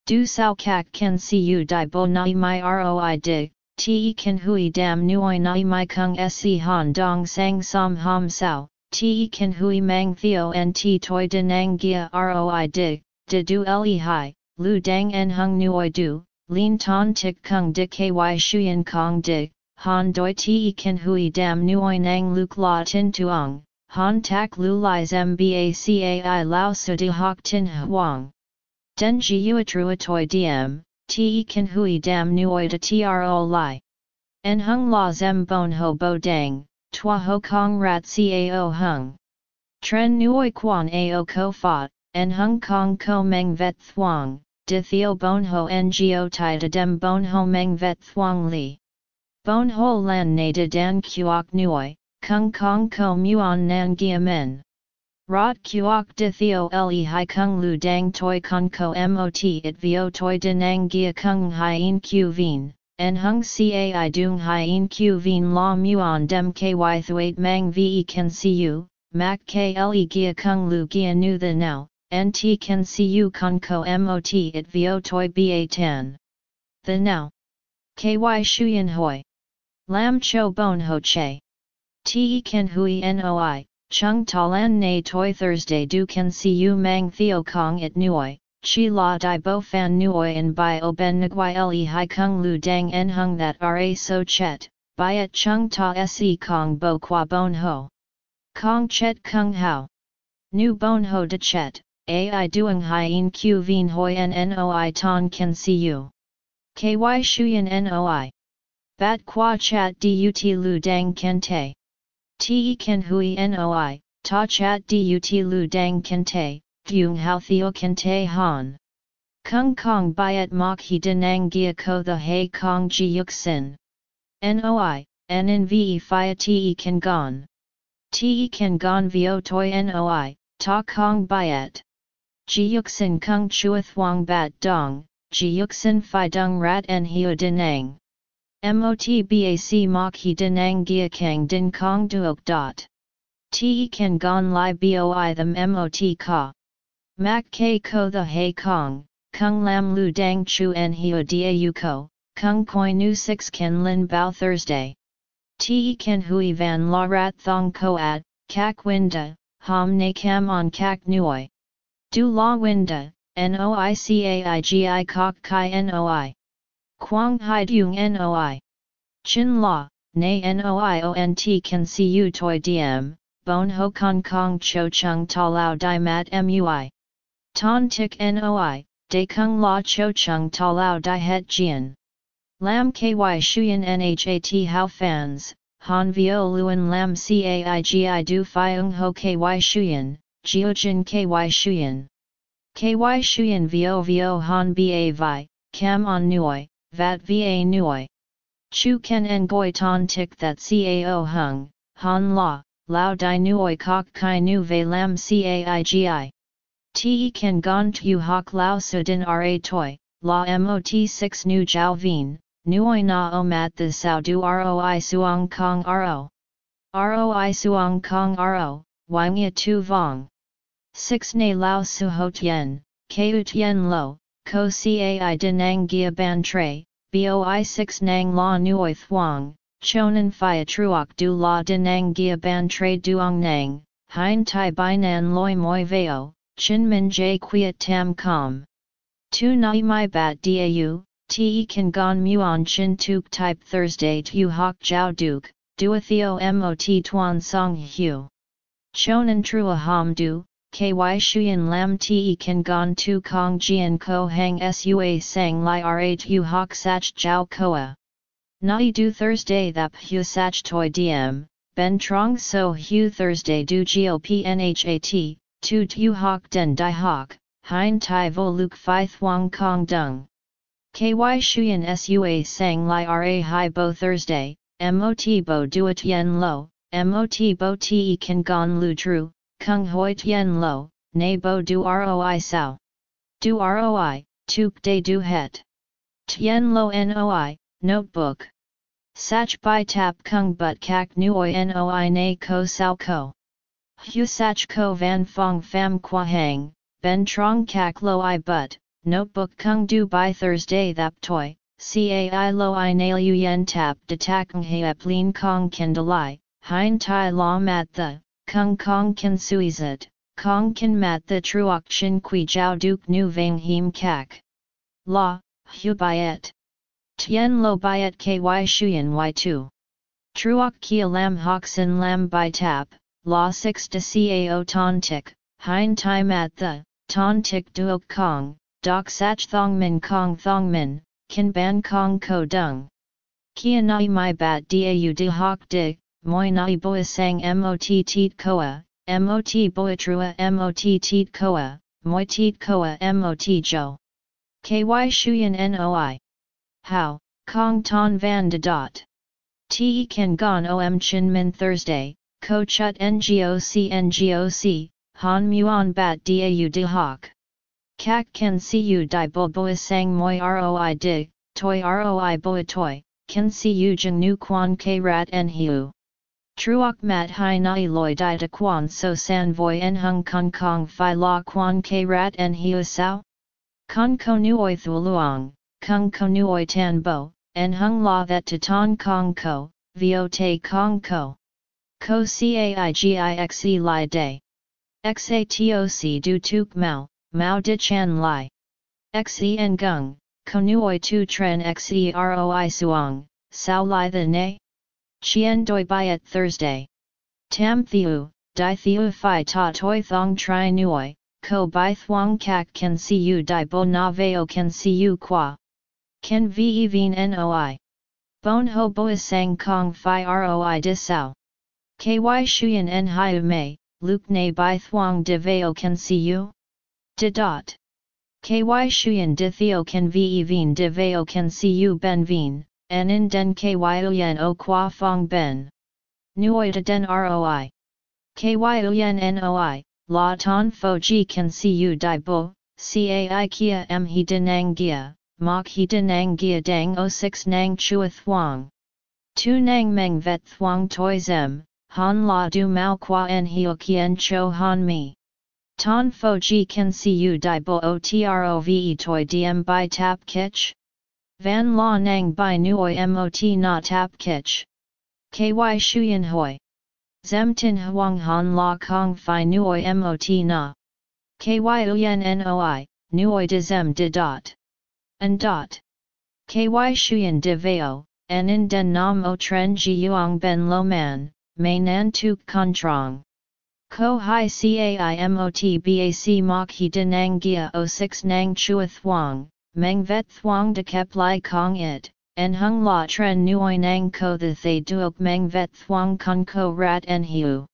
Du sao kak ken cu di bo nai mai roi dig, te ken hui dam nuoi nai mai kung se han dong sang som ham sao, te ken hui mang theo nt toi denang gia roi dig, de du le hai, lu dang en hung nuoi du, lin ton tik kung de ky shuyen kong dig, han doi te ken hui dam nuoi nang luk la tin tuong, han tak lu li mba cai lao su de hok tin huang. Den ji uatrua toi diem, te kan hui dam nuoi de tro li. En hung la zem bon ho bo dang, tua ho kong rat cao hung. Tren nuoi quan ao ko fat, en hung kong ko meng vet thuang, de theo bon ho ngo tai de dem bon ho meng vet thuang li. Bon ho lan na de dan kuok nuoi, kung kong ko muon nan gia men. Rot kuok de theo le hai kung lu dang toi con ko mot it vio toi denang gia kung hien q vien, en hung cai dung hien q vien la muon dem ky thuat mang ve can cu, mac kle gia kung lu gia nu the now, nt can cu con ko mot it vio toi ba tan. The now. Ky shuyen hoi. Lam cho bon ho che. Te ken hui noi, chung talan na toi Thursday du can see you mang theo kong at nuoi, chi la di bo fan nuoi and by o ben nguai le hai kung lu dang en hung that ra so chet, by at chung ta se kong bo qua bon ho. Kong chet kung hao. Nu bon ho de chet, ai duang hien q vien hoi en noi ton can see you. Ky shuyen noi. Bat qua chat dut lu dang kente. Te ken hui noi, ta chat dut lu dang kente, Fung hao theo kente han. Kung kong byet mok he denang gia ko the hei kong ji yuk sin. Noi, en ve fia te kan gon. Te kan gon vio toi noi, ta kong byet. Ji yuk sin kung chuath wang bat dong, ji yuk sin fi dung rat en heo denang. MOTBAC mok he denang gia kang din kong duok dot. Te kan gon li boi them MOT ka. Mak ke ko the hei kong, kung lam lu dang chu en heo da ko, kung koi nu 6 Ken lin bao Thursday. Te kan hui van la rat thong ko at, kak winda, ham ne kam on kak nuoi. Du la winda, noicaigi kok kai noi. Quang hai dung noi. Chin la, na noiont can see you toi diem, bon ho kong kong cho chung ta lao di mat mui. Ton tik noi, de kung la cho chung ta lao di het jian. Lam ky shuyen nhat how fans, han vio luen lam caigi du fiung ho ky shuyen, jiojin ky shuyen. Ky shuyen vio vio han ba vi, cam on nuoi, vat va nuoi. Chu ken en goi ton tik that cao hung, han la, lao di nuoi kok kai nu ve lam caigi. Te ken gon tu hok lao sudin ra toi, la mot 6 nu jiao vien, nuoi na o mat the sao du roi suong kong ro. Roi suong kong ro, wang ya tu vong. 6 na lao su ho tien, keu tien lo, ko cai denang gia ban tre, boi 6 nang la nuoi thuang, chonan phia truok du la denang gia ban tre duong nang, hein tai bai nan loi moi veo, chin min jay quiet tam com. Tu nai mai bat dau, te kan gon muon chin tuk type Thursday tu hok jiao duke, duatheo mot tuan song hu. Chonan trua ham du, ky shuyen lam te kan gon tu kong jian ko hang sua sang li tu hok sach jiao koa. Nai du Thursday thap hu sach toi diem, ben trong so hu Thursday du gop nhat, tu tu hok den di hok, hein tai vo luk phi thuang kong dung. Ky shuyen sua sang li ra hi bo Thursday, mot bo duat yen lo, mot bo te kan gon lu tru, kung hoi tien lo, ne bo du roi sao. Du roi, tuk de du het. Tien lo noi, notebook. Sach bai tap kung but kak nuoi noi ne ko sao ko. Hu sach ko van fong fam qua hang, ben trong kak lo i but, notebook kung du by Thursday thap toi, cai lo i nail yen tap de takung he ap lin kong kendalai, hein tai la mat the, kung kong kan suizet, kong kan mat the truok chin kui jiao duk nu vang him kak. La, hu byet. Tien lo byet ky shuyen y2. Truok kia lam hoxin lam by tap, la 6 de cao ton tik, hein tai mat the, ton tik duok kong, dok sach thong min kong thong min, kan ban kong ko dung. Kia nai mai bat dau de hok de, moi nai boa sang mot teet koa, mot boa trua mot teet koa, moi teet koa mot jo. Ky shuyen noi. How, kong ton van de dot. Te kan gon om chin min Thursday, ko chut ngoc ngoc, han muon bat dau de hok. Kak kan see you di bo boa sang moi roi dig, toi roi boa toi, kan see you jeng nu quan k rat en hiu. Truok mat hai nai loi di de quan so san voi en hung kong kong fi la quan ke rat en hiu sao? Ko nuoi thuluong, kung ko nuoi tan bo, en hung la that to ton kong ko, vio te kong ko. Ko caigixe li day. Xatoc du tuk mao, mao di chan li. Xe en gung, ko nuoi tu tren xeroi suong, sao li the ne? Chien doi byet Thursday. Tam thiu, di thiu fi ta toi thong tri nuoi, ko bai thuong kak can see you di bo na veo can see you qua. Ken ve veen noi. Bon ho boa sang kong fi roi di sao. Ky shuyen en hiu mei, luke ne bai thuong de veo can see you? De dot. Ky shuyen di theo can ve veen de veo can see you ben veen, en den kyen o qua fong ben. Nuoi de den roi. Kyen noi, la ton fo ji can see you di bo, cai kia m he denang gia, mok he denang gia dang o 06 nang chua thuang. Tu nang meng vet thuang toi zem, han la du mao qua en hio kien cho han mi. Ton fo ji can see you di bo o trove toi diem by tap kitch? Van la nang bai nuoi mot na tap kich. Ky shuyen hoi. Zem tin huang han la kong fi nuoi mot na. Ky uyen noi, nuoi de zem de dot. And dot. Ky shuyen de veo, en in den nam o tren ji yuang ben lo man, may nan tuk contrang. Ko hai cai mot bac mok he denang gia o 06 nang chua thuang, Meng vet thuong de kep lai kong it, en hung la tren nuoi nang ko the thay duok meng vet thuong kong ko rat en hiu.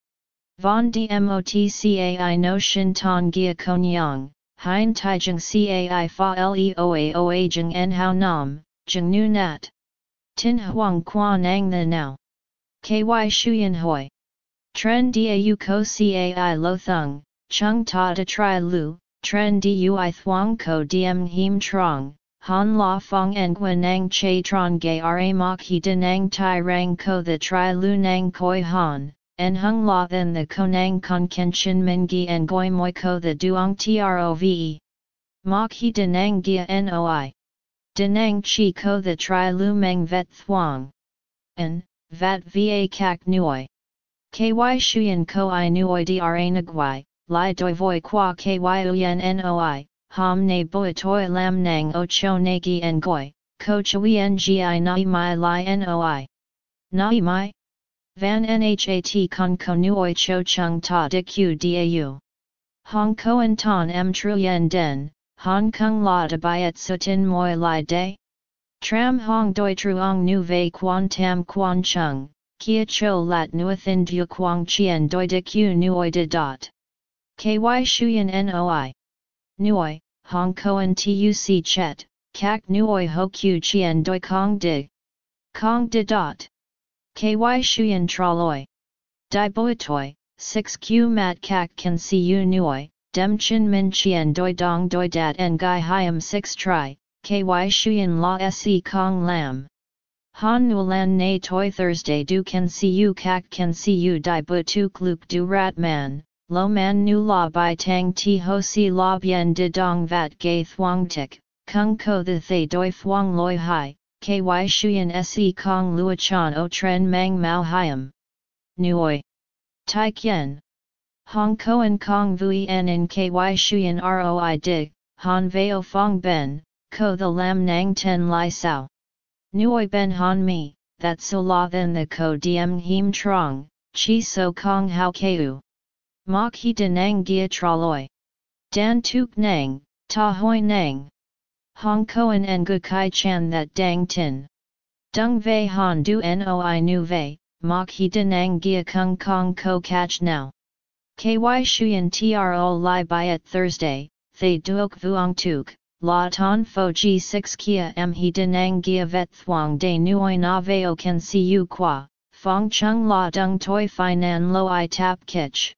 Von dmotcai no shin ton gia konyang, hein taijeng cai fa leoa oa jeng en hao nam, jeng nu nat. Tin huang qua nang the now. Ky shuyen hoi. Tren dau ko cai lo thung, chung ta de tri lu, Tren dui thuong ko diem him trong, han la fong en nang che tron gay ra mok he denang tai rang ko the tri lu nang koi han, en hung la then the konang kon ken chin min gi en goi moi ko the duong trove. Mok he denang gia noi. Denang chi ko the tri lu meng vet thuong. En, vat va kak nuoi. Ky shuyen ko i nuoi dra nagwai, li doi voi qua ky uyen noi, ham ne boi toi lam nang o cho nagi en goi, ko chui ngi nai mai lai noi. Nai mai? Van Nhat con ko nuoi cho chung ta de q dau. Hong Koan ton m truyen den, Hong Kong la de byet sutin moi lai day? Tram hong doi truong nu vei quan tam quan chung, kia cho lat nuathin du quang chien doi de q nuoi de dot. Ky shuyen noi. Nuoi, hong koan tuc chet, kak nuoi ho q chien doi kong de. Kong de dot. Ky shuyen traloi. Di boitoi, 6 q mat kak can see you nuoi, dem chin min chien doi dong doi dat en gai hiam 6 tri, ky shuyen la se kong lam. Han nulan na toi Thursday du can see you kak can see you di bu tu kluk du rat man, lo man nu la bai tang ti ho si la bien de dong vat gay thuang tik, kung ko the thay doi thuang loi hai, ky shuyen se kong lua chan o tren mang mao hiam. Nuoi. Tai kien. Hong Koan Kong Vui En in KY Shuyan ROI Dig, Han Veo Fong Ben, Ko the Lam Nang Ten Lai Sao. Nuoi Ben Han Mi, that so la then the Ko Diem Him Trong, Chi So Kong Hao Keu. Mok He Denang Gia Traloi. Dan Tuk Nang, Ta Hoi Nang. Hong Koan En Gu Kai Chan that Dang Tin. Dung Vei Han Du Noi Nu Vei, Mok He Denang Gia Kung Kong Ko Catch Now. KY Shuyan TRO Lai Byet Thursday, Thay Duok Vuong Tuk, La Ton Fo G6 Kia M He Denang Gia Vet Thuong De Nuoi Na Veo Can See You Qua, Fong Chung La Dung Toi Finan Lo I Tap Kitch.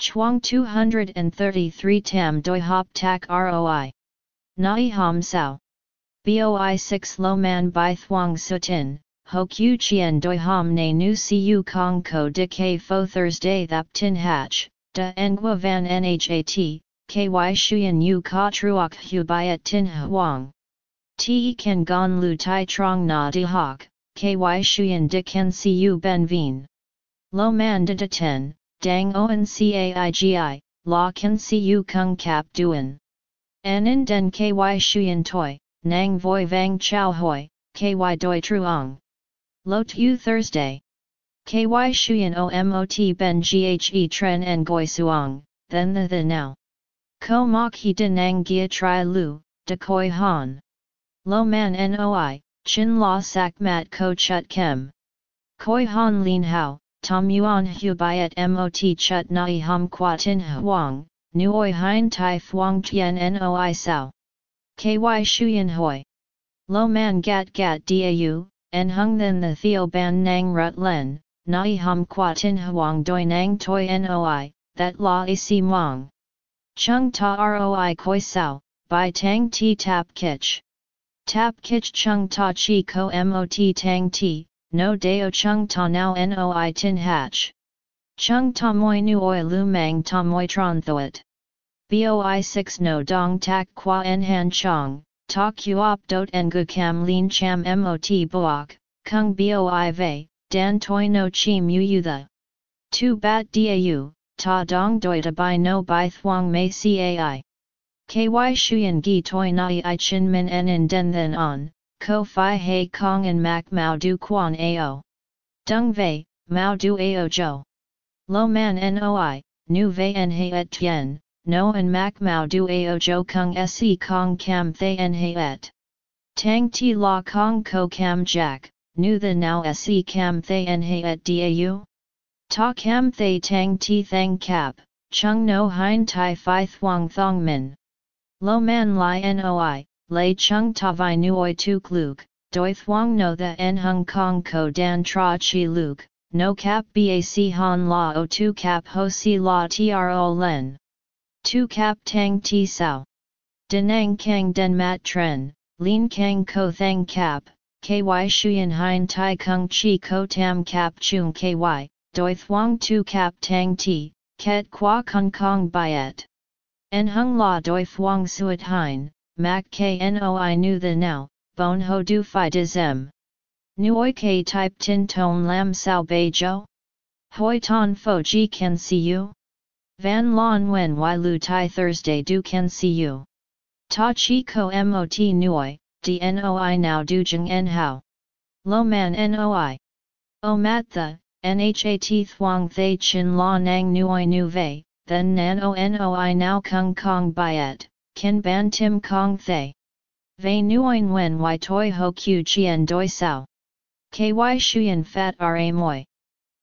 Chuang 233 Tam Doi Hop Tak ROI. Nai Ham Sao. BOI 6 Lo Man Bai Thuong Sutin, Ho Q Chien Doi Ham Ne Nu Cu Kong Ko De K Fo Thursday Thap Tin Hatch, Da Ngua Van Nhat, KY Shuyan Yu Ka Truok Hu Biat Tin Huang. Te Ken Gon Lu Tai Trong Na De Hoc, KY Shuyan De Ken Cu Ben Veen. Lo Man De De Ten, Dang Oen Caigi, La Ken Cu Kung Kap Duan. Anin Den KY Shuyan Toi, Nang Voi Vang Chow Hoi, KY Doi Truong. Lo Tu Thursday. KY Shuyan OMOT Ben GHE Tren En Goi Suong, then the the now. Ko Mok He Denang Gia Tri Lu, De Koi Han. Lo Man Noi, Chin La Sak Mat Ko Chut Kem. Koi Han Lin Hao, Tom Yuan Hu Biat Mot Chut Nai Hum Qua Tin Huang, Nuoi Hein Tai Thuong Tien Noi Sao. KY Shuyan Hoi. Lo Man Gat Gat Dau, en hung then the theo ban nang rut len, nai hum qua tin huang doi nang toi noi, that la ac mong. Chung ta roi koi sao, by tang ti tap kich. Tap kich chung ta chi ko mot tang ti, no deo chung ta now noi tin hatch. Chung ta moi nu oi lu mang ta moi tron thoit. Boi 6 no dong tak qua en han chong, Ta kuop dot ngu cam lin cham mot boak, kung boi vei, dan toi no chi mu yu the. Tu bat dau, ta dong doi da bai no bai thuang mei cai. Ky shuyen gi toi nai i chin min en in den then on, ko fi hei kong and mak mao du quan ao. Dung vei, mao du ao jo. Lo man noi, nu vei en hei et tien, no and mak mao du ao jo kung se kong kam thay en he et. Tang ti la kong ko kam jack, nu the now se kam thay en et dau? Ta kam thay tang ti thang cap, chung no hein tai fi thuang thong min. Lo man li noi, lay chung ta vi nuoi tu kluk, doi thuang no the en hung kong ko dan tra chi luk, no cap bac han la o tu cap ho si la tro len. Tu cap tang ti sao. Denang kang den mat tren, lin kang ko thang cap, ky shuyen hein tai kung chi ko tam cap chung ky, doi thuang tu cap tang ti, ket qua kung kong byet. En hung la doi thuang suet hein, mak knoi nu the now, bon ho du fi dizem. Nuoi K type tin ton lam sao bei jo? Hoi ton fo ji can see you? Van lon wen y lu tai Thursday do can see you. Ta chi ko mot nuoi, dnoi now du jeng en how. Lo man noi. O mat the, nhat thuang thay chin la nang nuoi nu vei, then nan o now kung kong byet, kin ban tim kong thay. Vei nuoin wen y toi ho q chien doi sao. Ky shuyen fat ra moi.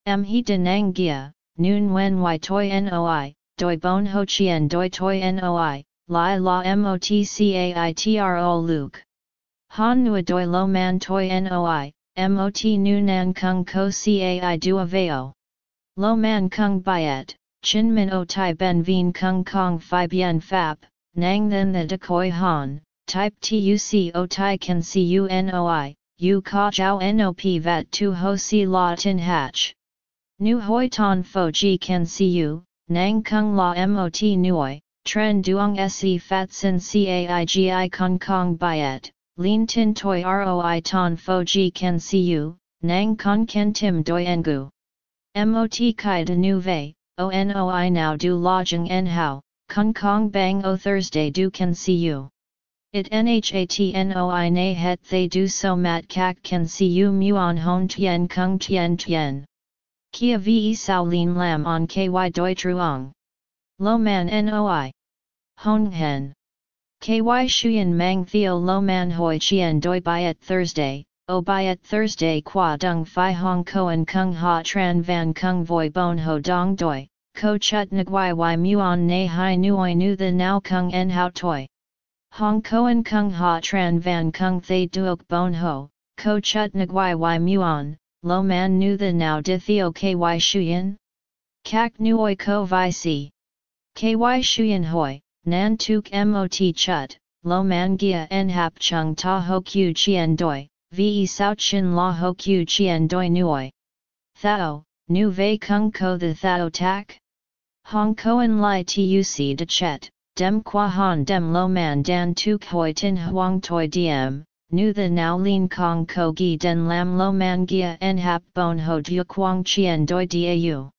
M he denang gia, noon wen y toi noi, doi bon ho chien doi toi noi, lai la motcaitro luke. Han nua doi lo man toi noi, mot nu nan kung ko cai dua veo. Lo man kung byet, chin min o tai ben vien kung kong fi bien fap, nang then the decoy han, type tuc o tai can see unoi, u ka jiao nop vat tu ho si la tin hatch. Nu hoi ton fo ji can see you, nang kung la mot nuoi, tren duong se fat sin caigi kong kong byet, lin tin toi roi ton fo ji can see you, nang kong ken tim doi engu. Mot kai de nu vei, onoi now du lodging en hao, kong kong bang o Thursday Do can see you. It nhatnoi na het they do so mat kak can see you muon hon tien kung tien tien. Kia ve sao lin lam on ky doi truong. Lo man noi. Hong hen. Ky shuyen mang theo lo man hoi chien doi byet Thursday, o byet Thursday qua dung fi hong koan kung ha tran van kung voi bon ho dong doi, ko chut nguai y muon na hai nuoi nu the now kung en hao toi. Hong Koan Kung Ha Tran Van Kung Thay Duok Bon Ho, Ko Chut Nguai Y Muon, Lo Man Nu The Now Di Theo Ky Shuyen? Kak Nuoi Ko Vi Si. Ky Shuyen Hoi, Nan Tuk Mot Chut, Lo Man Gia En Hap Chung Ta Ho Q Chien Doi, Ve Sao Chin La Ho Q Chien Doi Nuoi. Thao, Nu Ve Kung Ko The Thao Tak? Hong Koan Lai Tuc De Chet dem qua han dem lo man dan tu hoi tin huang toi diem, nu the now lin kong ko gi den lam lo man gia en hap bon ho du quang chien doi dau.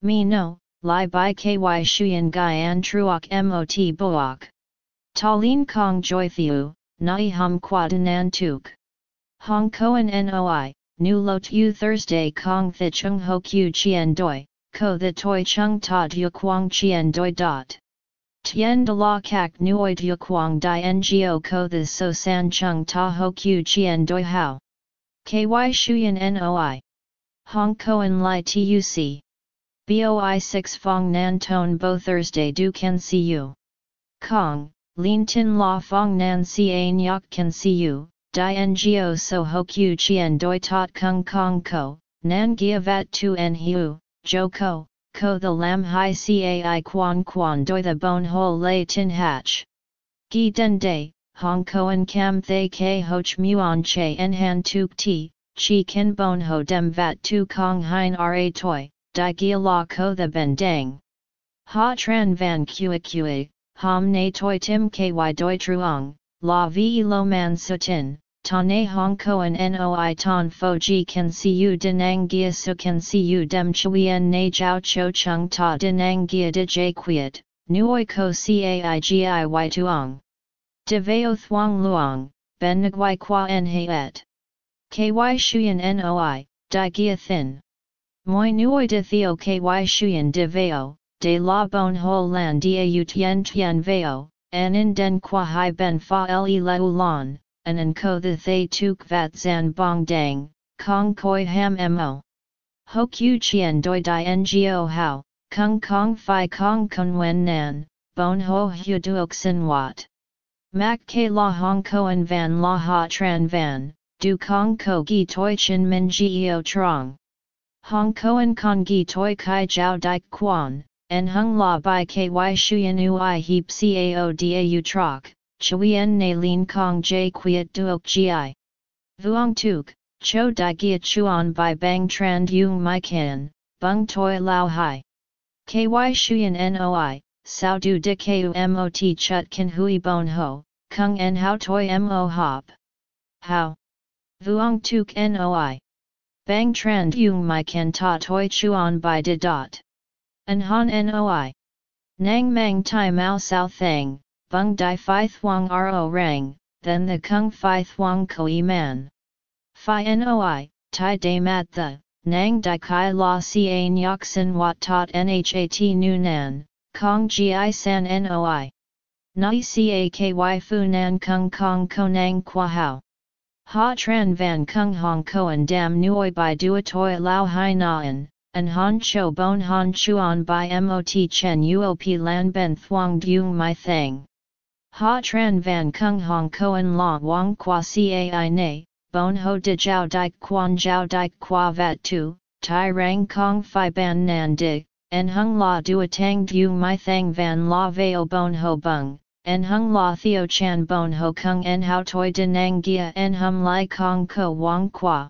Me no, li by ky shuyen gai an truok mot boak. Ta lin kong joy thiu, nai hum quad nan tuk. Hong koan noi, nu lo tu Thursday kong the chung ho q chien doi, ko the toi chung ta du quang chien doi dot. Tien de la kak nuoi du quang di ngo ko the so san chung ta ho q chien doi hao. Ky shuyen noi. Hong koan li tuc. Boi 6 fong nan ton bo Thursday du can see you. Kong, lin tin la fong nan ca nyok can see you, di ngo so ho q chien doi tot kung kong ko, nan gia vat tu en hiu, jo ko, ko the lam hai cai quan quan doi the bone hole lay tin hatch. Gi den day, hong koan cam thay ke hoch muon che en han tuk ti, chi kin bon ho dem vat tu kong hein ra toi, di gi la ko the ben dang. Ha tran van kua kua, ham ne toi tim ky doi truong, la vi lo man sutin, ta ne hong koan noi ton fo ji see you denang gia su see you dem chuyen na jiao cho chung ta denang gia de jay quiet, nuoi ko caigi tuong. De veo thuang luong, ben nguai qua en et. Ky shuyen noi, di gia thin. Moi nuoi de theo ky shuyen de veo, de la bon ho lan dia u tien tien veo, en in den qua hai ben fa le leu lon an an ko the thay tuk vat zan bong dang, kong koi ham mo. Ho q chien doi di ngo hao, kung kong fi kong kun wen nan, bon ho hu duok sin wat. Mak ke la hong koan van la ha tran van, du kong ko gi toi chin min geo trong. Hong koan kong gi toi kai jiao dik quan, en hung la by ky shuyen ui heap cao dau troc, chuyen na lin kong jay quiet duok gi. Vuong tuk, cho di gia chuan by bang tran yung mai kan, bung toi lao hai. Ky shuyen noi, sao du de ku mot chut kan hui bon ho, kung en hao toi mo hop. How? Vuong tuk noi. Bang tran yung mai kan ta toi chuan by de dot. An han noi. Nang mang tai mao sao thang, bung di phi thuang ro rang, then the kung phi thuang koi man. Phi noi, tai de mat the, nang di kai la ca nyok sin wat tot nhat nu nan, kong gi san noi. Nai ca ky fu nan kung kong konang qua hao. Ha tran van kung hong koan dam nuoi by duatoy lao hai naan, an han cho bon han chuan by mot chen uop lan ben thuang dung my thang. Ha tran van kung hong koan la wang qua cai ne, bon ho de jiao dike quan jiao dike qua vat tu, tai rang kong fi ban nan dig, en hung la duatang dung my thang van la veo bon ho bung en hung la theo chan bon ho kung en hao toi denang gia en hum lai kong ko wang qua.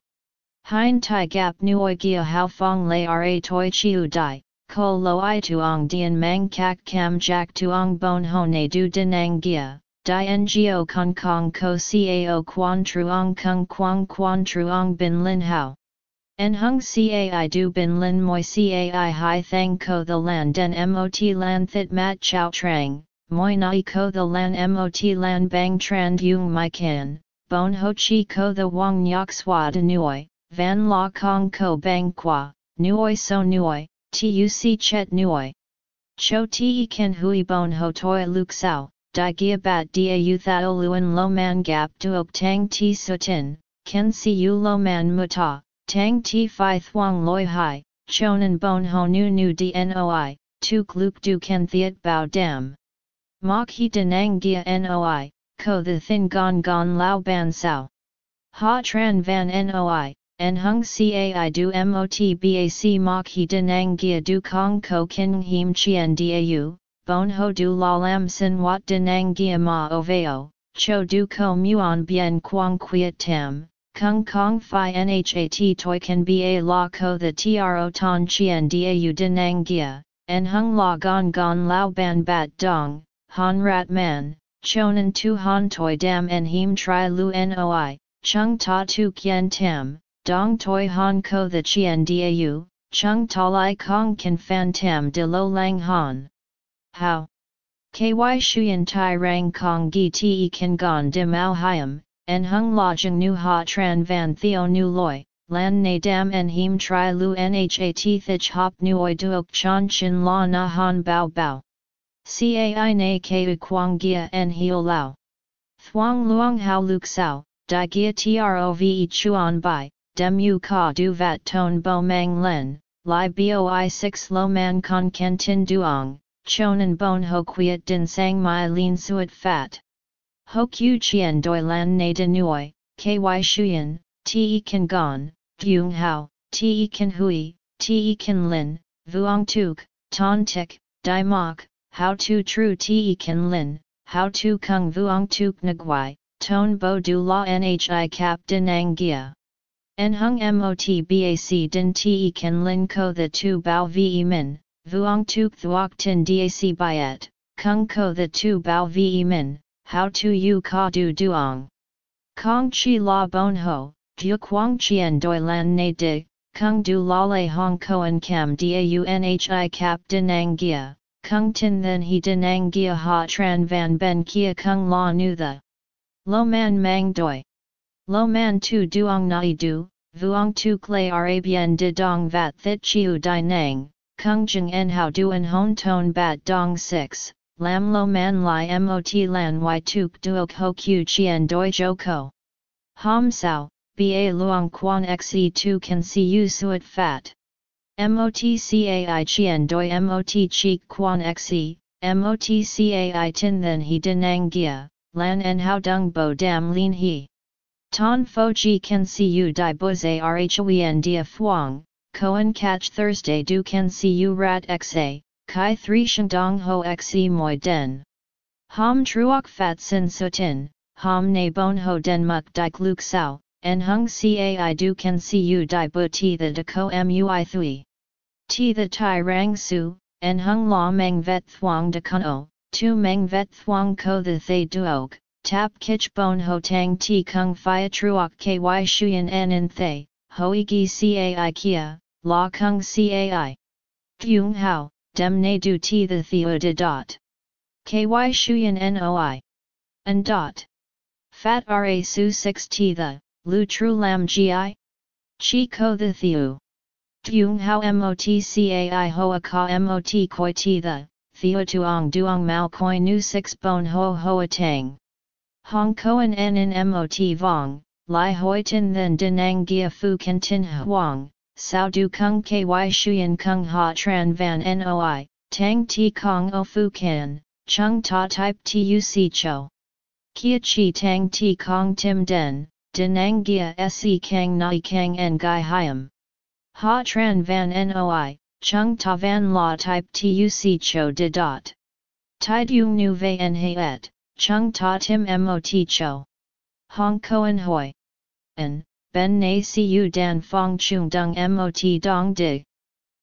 Hein tai gap nuoi gia hao fong lay ra toi chiu dai, ko lo i tuong dien mang kak cam jack tuong bon ho ne du denang gia. Di ngo kong kong ko cao quan truong kung quang quan truong bin lin hao. En hung cai du bin lin moi cai hai thang ko the land den mot lan thit mat chow trang, moi nai ko the lan mot lan bang trend yung mai kan, bon ho chi ko the wang nyok swa de nuoi, van la kong ko bang qua, nuoi so nuoi, tuc chet nuoi. Cho ti ken hui bon ho toi luk sao, di gia bat dia u thao luen lo man gap duok tang ti sutin, ken si u lo man muta, tang ti fi thuang loi hai, chonan bon ho nu nu dnoi, tuk luk du ken thiet bao dam. Mok he denang gia noi, ko the thin gon gon lao ban sao. Ha tran van noi, en hung cai du mot bac mok he denang gia du kong ko kin him chien dau, bon ho du la lam sin wat denang gia ma oveo, cho du ko muon bien quang quiet tam. Kung Kong Phi Nhat Toi Can Ba La Ko The Tro Ton Chien Dau Denang Gia, En Hung La Gon Gon Lao Ban Bat Dong, Han Rat Man, Chonan Tu Han Toi Dam En Him Tri Lu Noi, Chung Ta Tu Kien Tam, Dong Toi Han Ko The Chien Dau, Chung Ta Lai Kong Kan Fan Tam De Lo Lang Han. How? KY Shuyan Tai Rang Kong Gi Te Kan Gon De Mao Hiam, En Hung La Jing Nu Ha Tran Van Theo Nu Loi. Lan na dam en him tri lu nhat thich hop nuoi duok chan chin la na han bao bao. Cai na ke quang gia en hio lao. Thuong luong hao luk sao, di gia trove chuan bai, dem yu ka du vat ton bo mang len, li boi 6 lo man con tin duong, chonan bon ho quiet din sang mai lin suet fat. Ho qiu chien doi lan na de nuoi, ky shuyen, te kan gon, dung hao, te kan hui, te kan lin, vuong tuk, ton tik, di mok, how to true te kan lin, how to kung vuong tuk nagwai, ton bo du la nhi cap din angia. En hung mot bac din te kan lin ko the tu bao ve min, vuong tuk thuok tin dac byet, kung ko the tu bao ve min, how to yu ka du duong. Kong chi la bon ho, du quang chien doi lan ne di, kung du la le hong ko koan kam daunhi cap din angia kung tin then he denang gia ha tran van ben kia kung la nu the. Lo man mang doi. Lo man tu duong nai du, vuong tu clay arabian de dong vat thit chiu di nang, kung jing en hao duan hon ton bat dong 6, lam lo man li mot lan y tuk duok ho q chien doi jo ko. Ham sao, ba luong quan xe tu can see you suet fat. MOTCAI chien doi MOT chi quan xe, MOTCAI tin then he denang gia, lan en hao dung bo dam lin he. Ton fo ji can see you di buz arhoen dia fuang, koan catch Thursday du can see you rat xa, kai 3 shandong ho xe moi den. Ham truok fat sin sutin, ham ne bon ho den muk di gluk sao, en hung cai du can see you di bu ti the de ko mui thui. Ti the tai rang su, en hung la meng vet thuang de kun o, tu meng vet thuang ko the thay duok, tap kich bon ho tang ti kung fia truok ky shuyen en in thay, hoi gi cai kia, la kung cai. Kyung hao, dem ne du ti the theo de dot. Ky shuyen noi. And dot. Fat ra su 6 t the, lu tru lam gi? Chi ko the theo. Kyung hao mot cai hoa ka mot koi ti the, theo tuong duong mao koi nu 6 bon ho hoa tang. Hong Koan en in mot vong, Lai hoi tin then denang gia fu kan tin huang, sao du kung ky shuyen kung ha tran van noi, tang ti kong o fu kan, chung ta type tuc cho. Kia chi tang ti kong tim den, denang gia se kang nai kang en gai hiam. Ha tran van noi, chung ta van la type tuc cho de dot. Tai du nu ve en et, chung ta tim mot cho. Hong Koen Hoi. An, Ben Na Siu Dan Fong Chung Dung Mot Dong Dig.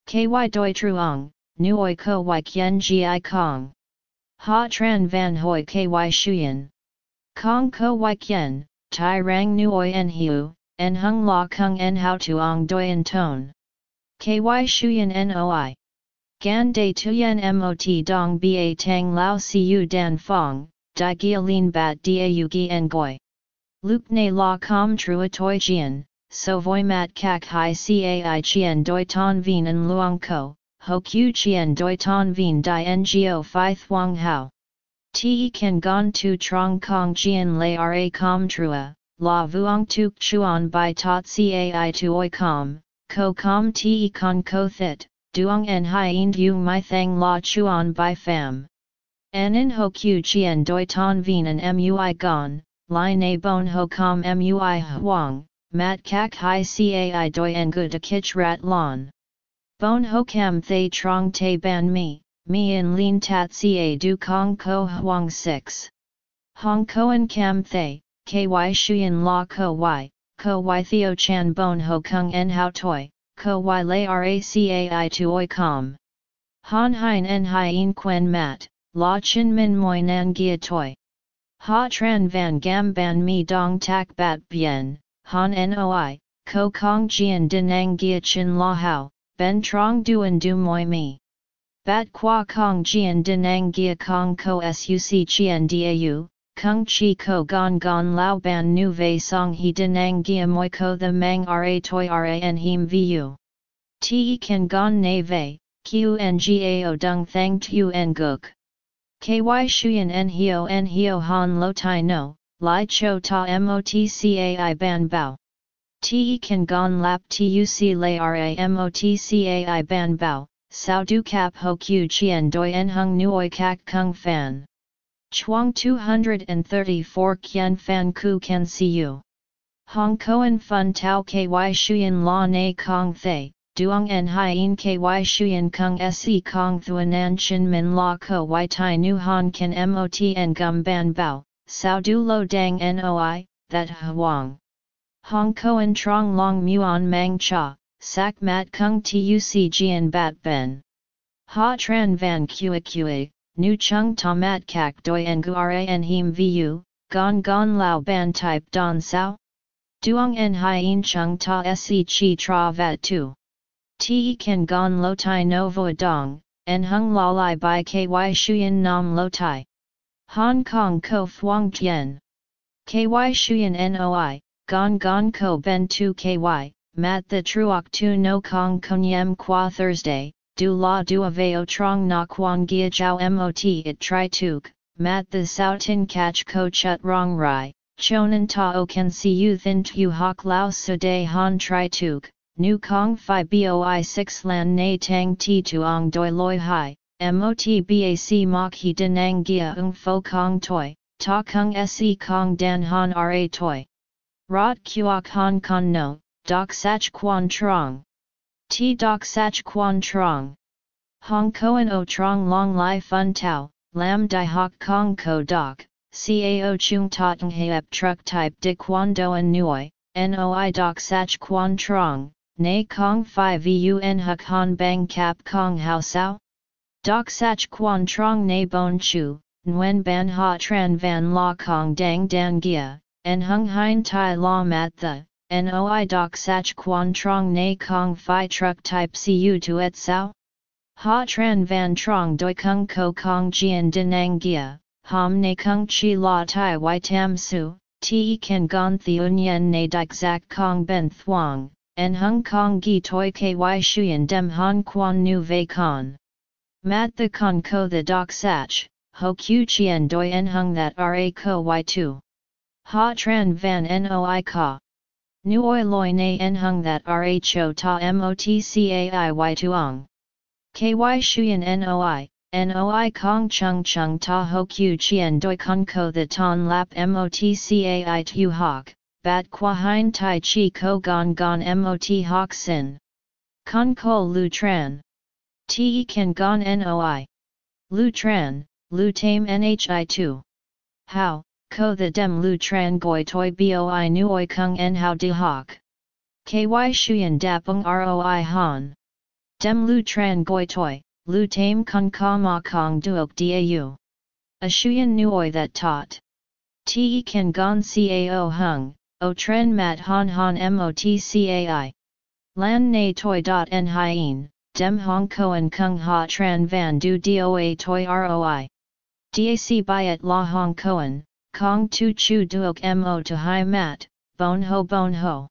Ky Doi Truong, Nuoi Ko Wai Kien Gi Kong. Ha Tran Van Hoi Ky Shuyen. Kong Ko Wai Kien, Tai Rang Nuoi En Hiu, En Hung La Kung En How Tuong Doi En Tone. Ky Shuyen Noi. Gan De Tuyen Mot Dong Ba Tang Lao Siu Dan Fong, Di Gia Lin Bat Dau Gi En Goi. Luke ne la com trua toi jian, so voi mat kak hai cai chien doi ton vien en luang ko, ho q chien doi ton vien di ngo phi thuang hao. Te kan gon tu trong kong jian lay ra com trua, la vuong tuk chuan by tot cai tu oi com, ko com te con ko thit, duong en hai ind yu my thang la chuan by fam. En in ho q chien doi ton vien en mui gon, Lai na bon ho com mui huang, mat kak hi cai doi en gu de kich rat lon. Bon ho kam thay trong te ban mi, mi in lin tat ca du kong ko huang 6. Hong koen kam thay, ky shuyen la ko y, ko y theo chan bon ho kung en hao toi, ko y lay racai tu oi com. Han hein en hien quen mat, la chin min moi nan gia toi. Ha tran van gam ban mi dong tak bat bien, han noi, ko kong jian denang gia chin la hao, ben trong duan du moi mi. Bat qua kong jian denang gia kong ko suc chien dau, kung chi ko gon gon lao ban nu vei song he denang gia moi ko the mang ra toi ra en him vu. Te kan gon ne vei, qngao dung thang tu en guk. Ky shuyen en hio en hio han lo tai no, lai cho ta motcai ban bao. Te kan gon lap tuc lay ra motcai ban bao, sao du cap ho q chien doi en hung nuoi kak kung fan. Chuang 234 Kien Fan Ku See You. Hong Koen Fun Tao Ky Shuyen La Ne Kong Thay, duong en hien ky shuyen kung se kong thuanan chin min la ko y tai nu han kan mot en gum ban bao, sao du lo dang noi, that huang. Hong koen trong long muon mang cha, sak mat kung tuc jian bat ben. Ha tran van kua kua, nu chung tomat kak doi en guara en him vu, gon gon lao ban type don sao? Duong en hien chung ta se chi tra vat tu. Te kan gon lo tai no vo dong, en hung la lai by ky shuyen nam lo tai. Hong Kong ko fuang tien. Ky shuyen noi, gon gon ko ben tu ky, mat the truok tu no kong konyem qua Thursday, du la du aveo trong na quang gia jiao mot it tri tuk, mat the sao tin catch ko chut rong rai, chonan ta o can see you thin tu hok lao su de han tri tuk, Nu Kong Phi Boi 6 Lan Na Tang Ti Tuong Doi Loi Hai, Mot Bac Mok He Denang Gia Ung Fo Kong Toi, Ta Kung Se Kong Dan Han Ra Toi. Rot Kuok Han Kon No, Doc Sach Quan Trong. T Doc Sach Quan Trong. Hong Koen O Trong Long Lai Fun Tao, Lam Dai Hok Kong Ko Doc, Cao Chung Ta Toteng Heep Truck Type Di Quan Doan Nuoi, Noi Doc Sach Quan Trong. Nay Kong 5 Vun Huk Han Bang Kap Kong Hao Sao? Doc Sach Quan Trong Nay Bon Chu, Nguyen Ban Ha Tran Van La Kong Dang Dan Gia, En Hung Hein Tai La Mat The, Noi Doc Sach Quan Trong Na Kong Phi Truck Type Cu Tu Et Sao? Ha Tran Van Trong Doi Kung Ko Kong Jian Dinang Gia, Ham Na Kung Chi La Tai Y Tam Su, Te Kan Gon Theun Yen Na Dik Zak Kong Ben Thuong, En Hong Kong Gi Toi Ky Shuyan Dem Han Quan Nu Ve Con. Mat the Con Ko the Doc Sach, Ho Q Chien Doi En Hung that Ra Ko Y2. Ha Tran Van Noi Ka. Nuoi Loi Na En Hung that Rho Ta Motcai Y2 Ong. Ky Shuyan Noi, Noi Kong Chung Chung Ta Ho Q Chien Doi Kun Ko the Ton Lap Motcai Tu Hok bat qua hein tai chi ko gon gon mot hoc sin. Con ko lu tran. Te kan gon noi. Lu tran, lu tame nhi 2. How, ko the dem lu tran goi toi boi nuoi kung en how de hoc. Ky shuyen dapung roi han. Dem lu tran goi toi, lu tame kung ka ma kong duok dau. A shuyen nuoi that taught. Te kan gon cao hung, O tren mat han han motcai. Lan na toi dot en hien, dem hong koen kung ha tran van du doa toi roi. Dac byet la hong koen, kong tu chu duok mo to hai mat, bon ho bon ho.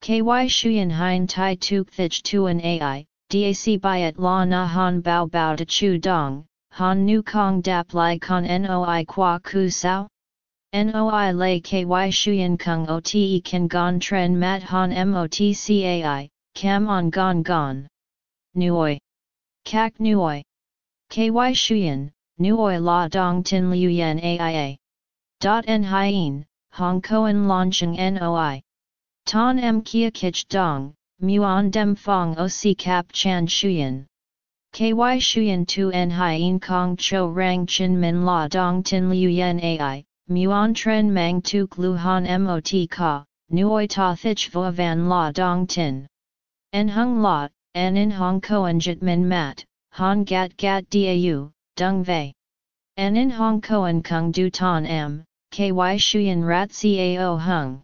Ky shuyen hein tai tuk thich tuan ai, dac byet la na han bao bao de chu dong, han nu kong dap lai con noi qua ku sao? Noi lay ky shuyen kung ote kan gon tren mat han motcai, cam on gon gon. Nuoi. Kak nuoi. Ky shuyen, nuoi la dong tin liuyen aia. Dot en hien, hong koen launching noi. Ton m kia kich dong, muon dem fong o si kap chan shuyen. Ky shuyen tu en hien kong cho rang chin min la dong tin liuyen ai, Muon tren mang tuk luhan mot ka, nuoi ta thich vo van la dong tin. En hung la, en in hong koen jit min mat, han gat gat dau, dung vei. En in hong koen kung du ton m, ky shuyen rat cao hung.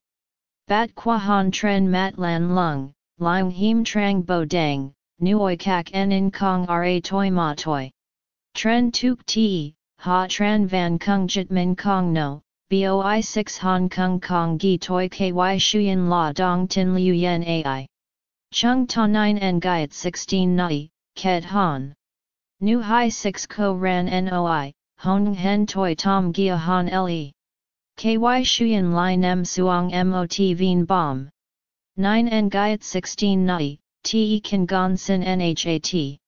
Bat qua han tren mat lan lung, lang him trang bo dang, nuoi kak en in kong ra toi ma toi. Tren tuk ti, ha tran van kung jit min kong no, boi 6 hong kong kong gi toi ky shuyen la dong tin liu yen ai. Chung ta 9 en gaiet 16 nai, ket han. Nu hai 6 ko ran noi, hong hen toi tom gia han le. Ky shuyen li nem suong mot vien bom. 9 en gaiet 16 nai, te kan gon sin nhat.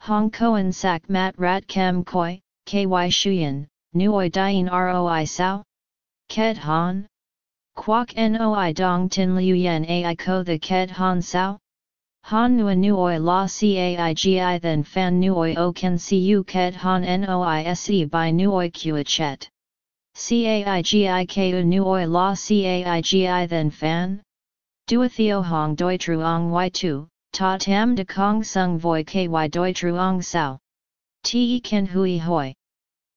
Hong koen sak mat rat kem koi, ky shuyen, nuoi dien roi sao? Ket han? Quoc noi dong tin liu yen ai ko the ket han sao? Han nua nuoi la caigi then fan nuoi o can cu ket han noi se by nuoi chet. Caigi ku nuoi la caigi then fan? Duathio hong doi truong y2, ta tam de kong sung voi ky doi truong sao. Te ken hui hoi.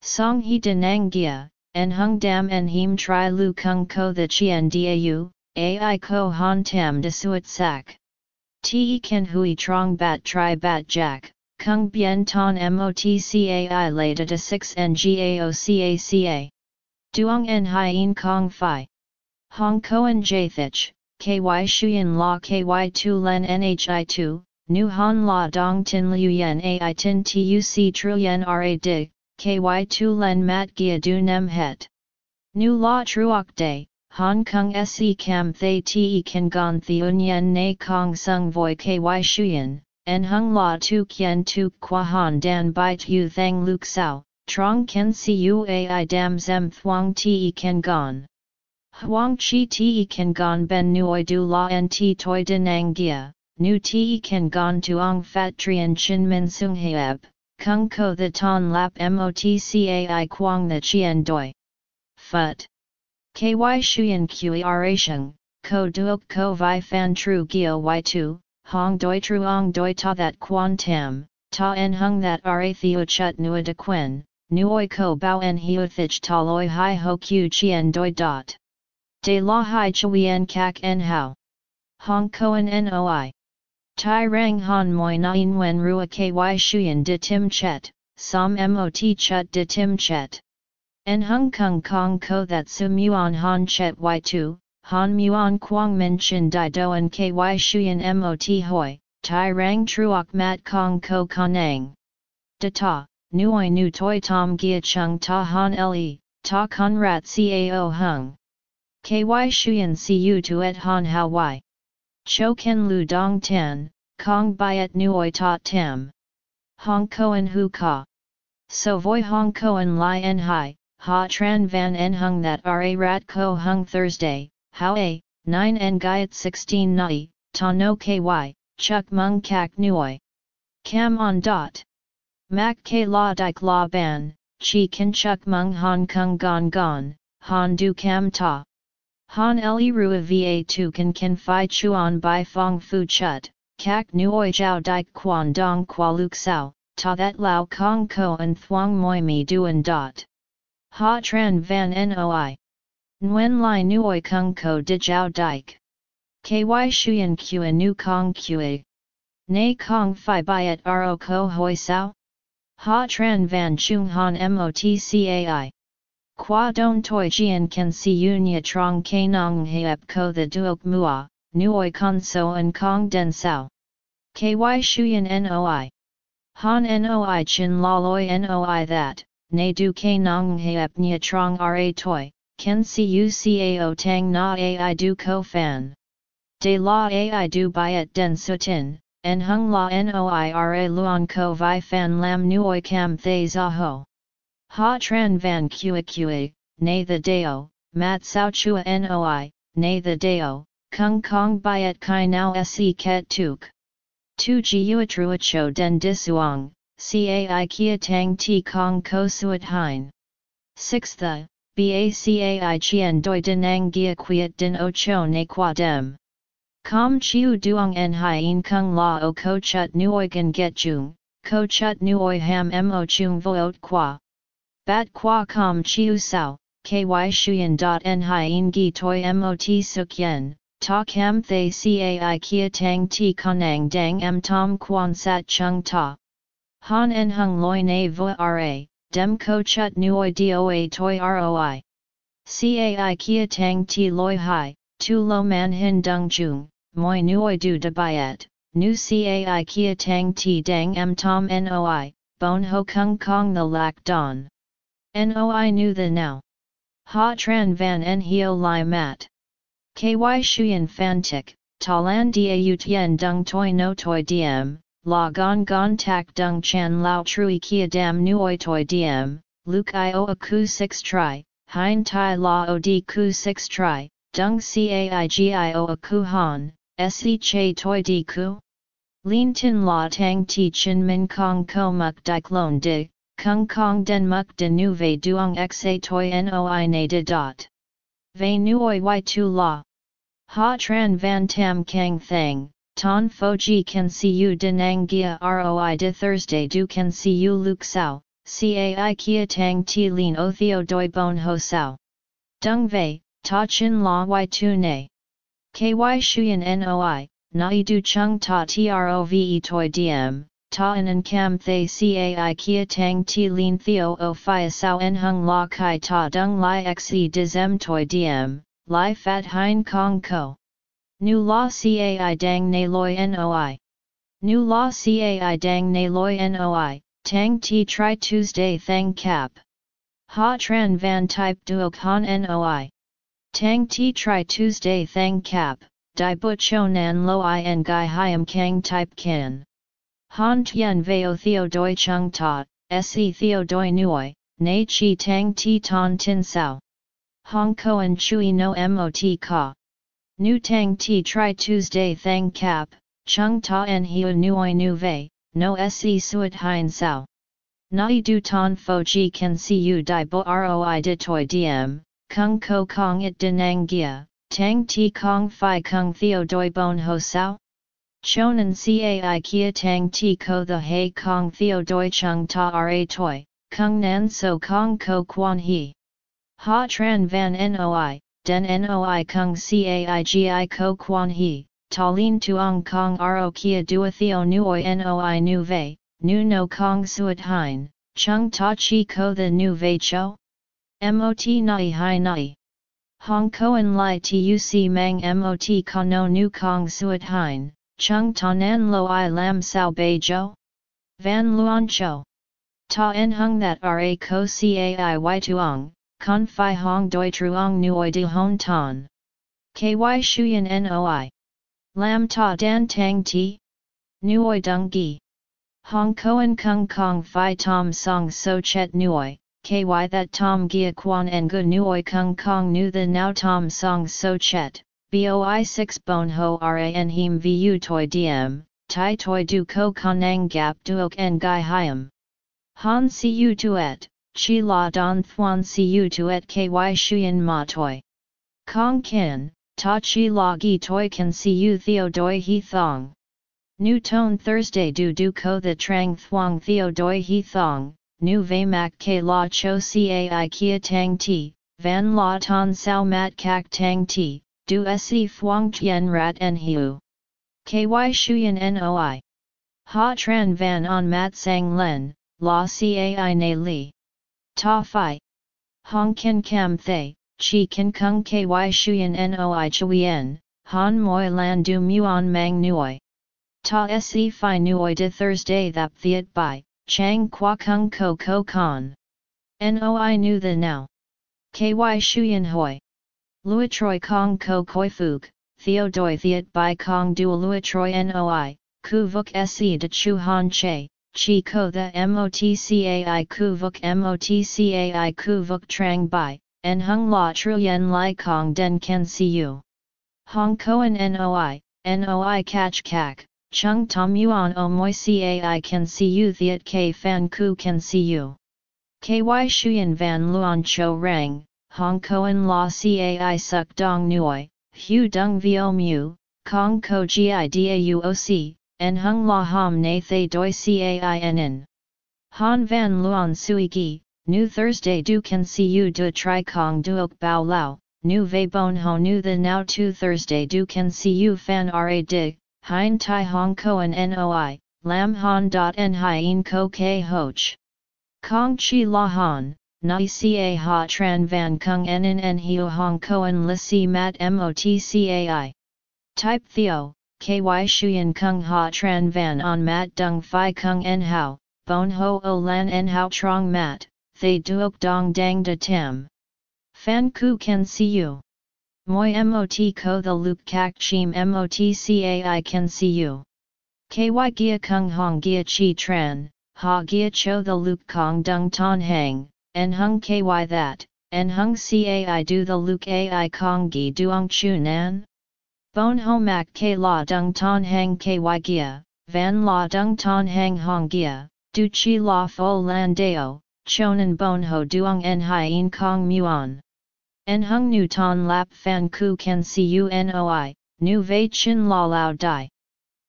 Song he denang gia, en hung dam en him tri lu kung ko the chien dau, ai ko han tam de suet sak. Te ken hui trong bat tri bat jack, kung bien ton motcai leda de 6 ngaocaca. Duong en hien kong fi. Hong koen jathich, ky shuyen la ky 2 len nhi 2, nu han la dong tin liu yen ai tin tuc trillion ra dig, ky tu len mat gia du nem het. Nu la truok day, Hong Kong se cam thay te kan gon theun yen na kong sung voi ky shuyen, en hung la tu kien tu qua han dan bai tu thang luk sao, trong ken ai dam zem thuang te kan gon. Huang chi te kan gon ben nuoi du la en ti toi denang gia, nu te kan gon tuong fat trien chin min sung heab. Kung ko the ton lap motcai quang the chien doi. Phut. Ky shuyen kui arasheng, ko duok ko vi fan tru gio y2, hong doi truong doi ta that quan tam, ta en hung that ra theo chut nua de quen, nuoi ko bao en hiu thich taloi hai ho q chien doi dot. De la hai chuyen kak en hao. Hong koen noi. Tai rang han moi nien wen rua ky shuyen de tim chet, som mot chut de tim chet. En hung kong kong ko that su muon han chet y tu, han muon quang min chin di doen ky shuyen mot hoi, tai rang truok mat kong ko kanang. De ta, nuoi nu toi tom gia chung ta han le, ta con rat cao hung. Ky shuyen cu tu et han how y. Cho ken lu dong tan, kong byet nuoi ta tam. Hong koen hu ka. So voi hong koen li en hai, ha tran van en hung that ra rat ko hung Thursday, how a, 9 en gaiet 16 nai, ta no ky, chuk mung kak nuoi. Cam on dot. Mak k la dik la ban, chi kan chuk mung hong kong gon gon, han du cam ta. Han li rua va tu kan kan fi chuan by fong fu chut, kak nuoi jiao dik quan dong qua luk sao, ta that lao kong ko and thuang moi mi duan dot. Ha tran van noi. Nguyen lai nuoi kung ko di jiao dik. Ky shuyen kua nu kong kua. Nay kong fi byet ro ko hoi sao? Ha tran van chung han motcai. Qua don toi jian kan si unya trong ke nong heep ko the duok mua, nuoi con so and kong den sao. Ky shuyen noi. Han noi chin la loi noi that, ne du ke nong heep nya trong ra toi, ken si u cao tang na ai du ko fan. De la ai du byet den sutin, en hung la noi ra luon ko vi fan lam nuoi cam thay za ho. Ha tran van kua kua, nay the deo, mat sao chua noi, nay the deo, kung kong byet kai now se ket tuk. Tu ji trua cho den disuang, cai kia tang ti kong ko suat hein. 6 the, bacai chien doi denang gia quiet din o cho ne qua dem. Com chiu duong en hien kung la o ko chut nuoi gan get jung, ko chut nuoi ham mo chung voot qua. Bat qua com chiu sao, ky shuyen dot en hien gi toi mot suk yen, ta cam thay cai kia tang ti konang dang m tom quan sat chung ta. Han en hung loi na vo ra, dem ko chut nuoi doa toi roi. Cai kia tang ti loi hai, tu lo man hin dung jung, moi nuoi du de byet, nu cai kia tang ti dang m tom noi, bon ho kung kong the lak don. Noi nu the now. Ha tran van en hio lai mat. Ky shuyen fan tik, talan da tien dung toi no toi diem, la gon gon tak dung chan lao trui kia dam nuoi toi diem, luk i o a ku 6 tri, hein tai la o di ku 6 tri, dung cai gi o a ku han, se che toi di ku? Lin tin la tang ti chin min kong ko muk dik lon di, kung kong den muk de nu ve duong xa toi noi na de dot. Ve nuoi y tu la. Ha tran van tam kang thang, ton fo ji can see you denang gia roi de Thursday du can see you luk sao, cai kia tang ti lin o theo doi bon ho sao. Dung ve, ta chin la y tu ne. Ky shuyen noi, nai du chung ta trove toi diem, ta en cam thay cai kia tang ti lin theo o phia sao en hung la kai ta dung li xe dizem toi diem, li fat hein kong ko. Nu la cai dang na loi noi. Nu la cai dang na loi noi, tang ti tri Tuesday thang cap. Ha tran van type duok han noi. Tang ti tri Tuesday thang cap, di but nan lo i en gai hiam kang type can. Han Tien Veo Theo Doi Chung Ta, Se Theo Doi Nuoi, Na Chi Tang Ti Ton Tin Sao. Hong Koan Chui No Mot Ka. Nu Tang Ti Tri Tuesday Thang Cap, Chung Ta En Hiu Nuoi Nu Ve, No Se Suat Hein Sao. Nai Du Ton Fo Ji Can See You Dai Bo Roi De Toi Diem, Kung Ko Kong It Denang Gia, Tang Ti Kong Phi Kung Theo Doi Bon Ho Sao. Chonan cai kia tang ti ko the hei kong theo doi chung ta ra toi, kung nan so kong ko quan he. Ha tran van noi, den noi kung caigi ko quan he, ta lin tuong kong ro kia duathio nuoi noi nu vei, nu no kong suat hein, chung ta chi ko the nu vei cho? Mot nai hai nai. Hong Koan Lai Tuc Mang Mot Ka No Nu Kong Suat Hein, Chung Ta Nan Lo I Lam Sao Bei Jo? Van Luan Cho. Ta En Hung That Ra Ko Cai Y Tuong, Con Phi Hong Doi Truong Nuoi De Hon Ton. Ky Shuyan Noi. Lam Ta Dan Tang Ti? Nuoi Dung Gi. Hong Koan Kung Kong Phi Tom Song So Chet Nuoi ky that tom gia quan en gu nuoi kung kong nu the now tom song so chet, boi 6 bon ho ran him vu toi diem, tai toi du ko kanang gap duok en gai hiam. Han siu tuet, chi la don thuan siu tuet ky shuyen ma toi. Kong kin, ta chi la gi toi can siu theo doi he thong. New tone Thursday du du ko the trang thuang theo doi he thong, nu ve mak ke la cho cai kia tang ti, van la ton sao mat kak tang ti, du se fuang tien rat en hiu. Ky shuyen noi. Ha tran van on mat sang len, la cai na li. Ta fi. Hong ken kam thay, chi ken kung ky shuyen noi chuyen, han moi lan du muon mang nuoi. Ta se fi nuoi de Thursday thap thiet by, Chang Kwa Kung Ko Ko. Noi knew the now. KY Shuyan Hoi. Lui Troi Kong Ko Koi Fuk, Theo Doi Thiet Bai Kong Dual Lui Troi Noi, Ku Vuk Se De Chu Han Che, Chi Ko The MOTCAI Ku Vuk MOTCAI Ku Vuk Trang Bai, En Hung La Truyen Lai Kong Den Ken Siu. Hong Koan Noi, Noi Catch Kak. Chung tom yuan o moi cai can you thiet k fan ku can you. Ky shuyan van luan cho rang, hong koan la cai suk dong Nui, hu dung vio mu, kong ko gi dauoc, en hung la ham na thay doi cai nen. Han van luan sui gi, New Thursday du can see you du tri kong duok bao lao, New ve bon ho nu the now tu Thursday du can see you fan ra dig, Hein Tai Hong Koan Noi, Lam Han dot en Hien Ko K Hoch. Kong Chi La Han, Nai Ca Ha Tran Van Kung En En Hiu Hong Koan Li Si Mat Motcai. Type Theo, KY Shuyan Kung Ha Tran Van On Mat Dung Phi Kung En Hao, Bon Ho O Lan En Hao Trong Mat, Thay Duok Dong Dang De Tam. Fan Ku Can See You. Moi mot ko the luke kak chim mot cai can see you. Ky gia kung hong gia chi tran, ha gia cho the luke kong dung ton hang, en hung ky that, en hung cai do the luke ai kong gi duong chu nan. Bon ho mak k la dung ton hang ky gia, van la dung ton hang hong gia, du chi la fo lan deo, chonan bon ho duong en hien kong muon. En hung nu ton lap fan ku can cunoi, nu vei chin la lao dai.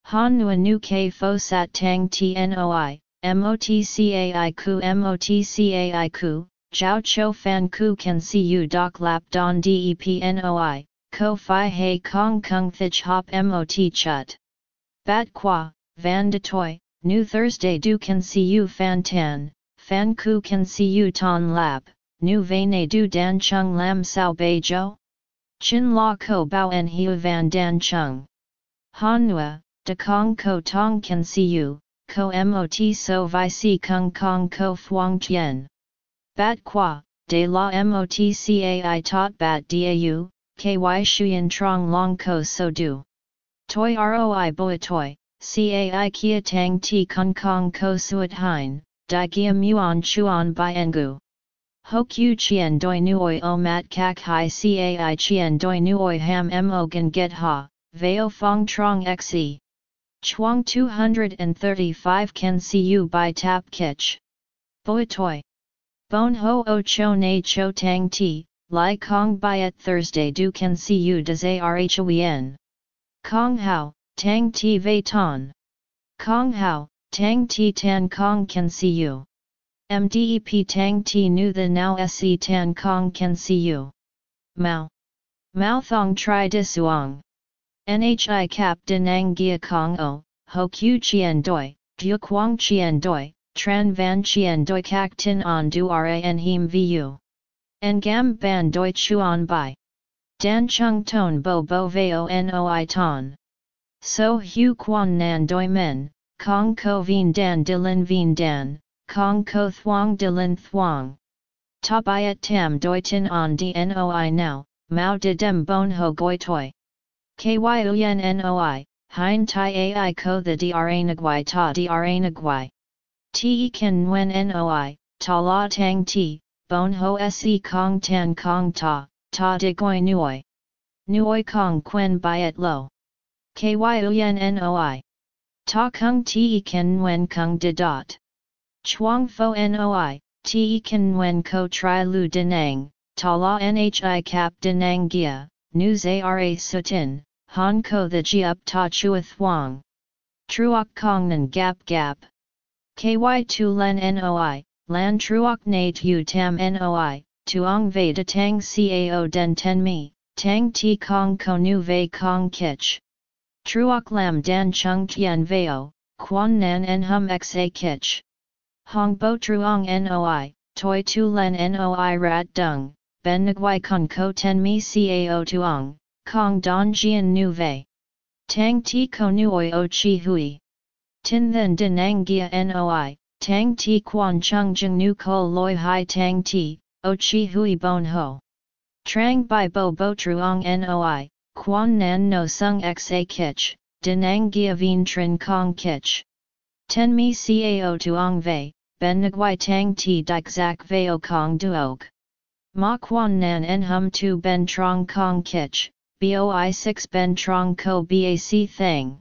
Han nu nu ke fo sat tang tnoi, motcai ku motcai ku, jiao cho fan ku can see you doc lap don depnoi, ko fi hei kong kung thich hop mot chut. Bat qua, van de toi, new Thursday du can see you fan tan, fan ku can see you ton lap nu vane du dan chung lam sao bei jo? Chin la ko bao en hiu van dan chung. Han nua, de kong ko tong can see you, ko mot so vi si kung kong ko fuang tien. Bat qua, de la mot ca cai tot bat dau, ky shuyen trong long ko so du. Toi roi boi toi, ca cai kia tang ti kung kong ko suat hein, di gia muon chuan by engu. Ho qiu chien doi nuoi o mat kak hai cai chien doi nuoi ham mo gan get ha, veo fong trong xe. Chuang 235 can see you by tap kitch. Boi toi. Bon ho o cho na cho tang ti, lai kong by at Thursday do can see you des arhoen. Kong hao, tang ti ve ton. Kong hao, tang ti tan kong can see you. MDEP tang ti nu the now se tan kong can see you. Mao. Mao thong tri disuang. Nhi cap denang gia kong o, ho q chien doi, du quang chien doi, tran van chien doi kak tin on du ran him vu. Ngam ban doi chuan bai. Dan chung ton bo bo veo noi ton. So hu quan nan doi men, kong ko vien dan dilin vien dan, kong ko thuang dilin Thuong. Ta biat tam doi tin on dnoi now, mao de dem bon ho goi toi. Ky uyen noi, hein tai ai ko the dra nagwai ta dra nagwai. Te kan nguen noi, ta la tang ti, bon ho se kong tan kong ta, ta de goi nuoi. Nuoi kong quen byet lo. Ky uyen noi. Ta kung te kan nguen kung de dot. Chuang fo noi, te kan nguen ko tri lu denang, ta la nhi cap denang gia, news ara sutin, han ko the ji up ta Chua wang. Truok kong nan gap gap. KY2 len NOI, lan truok na tu tam NOI, tuong ve de tang cao den ten mi, tang ti kong ko nu ve kong kich. Truok lam dan chung tian veo, quan nan en hum xa kich. Hong bo truong NOI, toi tu len NOI rat dung, ben nguai kong ko ten mi cao tuong, kong don jian nu ve. Tang ti ko nuoi o chi hui. Tin then denang gia noi, tang ti quan chung jing nu ko loi hai tang ti, o chi hui bon ho. Trang by bo bo truong noi, quan nan no sung xa kich, denang gia vien trin kong kich. Ten mi cao tuong vei, ben nguai tang ti dik zak veo kong duog. Ma quan nan en hum tu ben trong kong kich, boi 6 ben trong ko bac thang.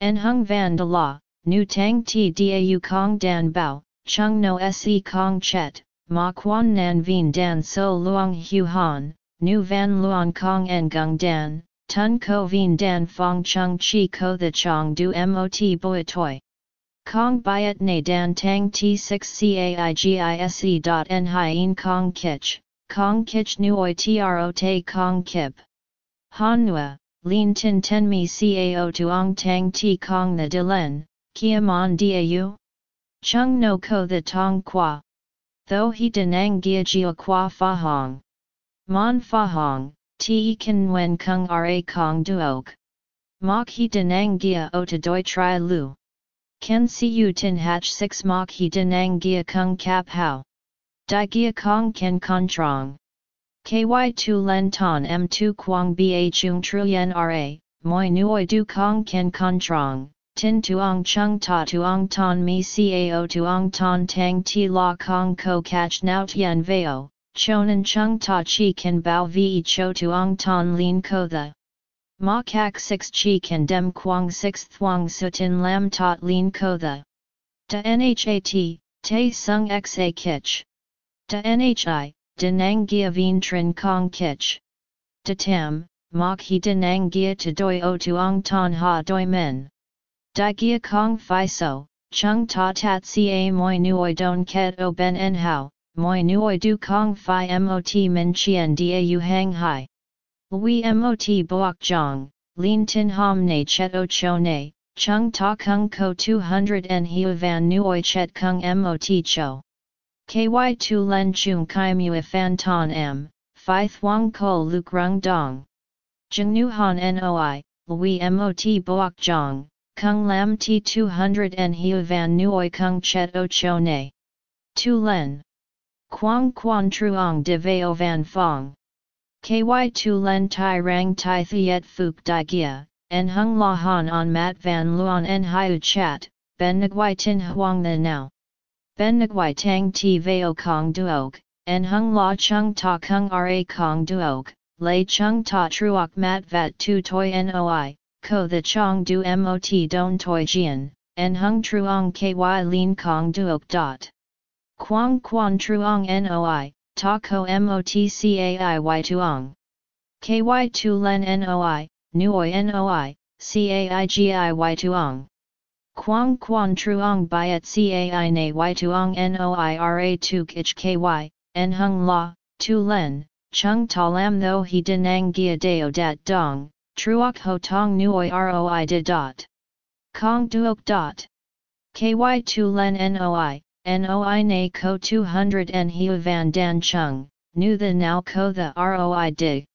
En hung van de la, nu tang ti dau kong dan bao, chung no se kong chet, ma quan nan vien dan so luong hu han, nu van luong kong en gung dan, tun ko vien dan fong chung chi ko the chong du mot boi toi. Kong byet na dan tang t6 caigise dot en kong kich, kong kich nuoi tro te kong kip. Han nua, lin tin ten mi cao tuong tang ti kong the dilen, kia mon dau? Chung no ko the tong qua. Though he denang gia jia qua fa hong. Mon fa hong, ti kan wen kung ra kong duok. Mok he denang gia o to doi tri lu. Ken si u tin hatch 6 mok he denang gia kung kap hao. Di gia kong ken trong. KY2 len ton M2 quang ba chung truyen ra, moi nuoi du kong ken trong tin tuong chung ta tuong ton mi cao tuong ton tang ti la kong ko catch now tien veo, chonan chung ta chi kan bao vi cho tuong ton lin ko the. Ma kak 6 chi kan dem quang 6 thuong sutin lam tot lin ko the. Da nhat, te sung xa kich. Da nhi, denang gia vien trin kong kich. Da tam, mok he denang gia to doi o tuong ton ha doi men. Di gia kong fi so, chung ta tat ca moi nuoi don ket o ben en hao, moi nuoi du kong fi mot min chien da hang hai. Lui mot boak jong, lin tin hom ne chet o cho ne, chung ta kung ko 200 en hiu van nuoi chet kung mot cho. KY2 len chung kai mu fan ton m, phi thuang ko luk rung dong. Jung nu han noi, lui mot boak jong, Kung lam t 200 en hiu van nuoi kung chet o cho ne. Tu len. Quang quan truong de veo van fong. Ky tu len tai rang tai thiet fuk di gia, en hung la han on mat van luon en hiu chat, ben nguai tin huang the now. Ben nguai tang ti veo kong duok, en hung la chung ta kung ra kong duok, lay chung ta truok mat vat tu toi noi, ko the chong du mot don toi jian, en hung truong ky lin kong duok dot. Quang quan truong noi, ta ko mot cai tuong. Ky tu len noi, nuoi noi, caigi tuong. Quang quan truong byet cai na y tuong noira tuk ich ky, en hung la, tu len, chung ta lam tho he denang gia deo dat dong, truok ho tong nuoi roi de dot. Kong duok dot. Ky tu len noi, noi na ko 200 en hiu van dan chung, nu the now ko the roi dig.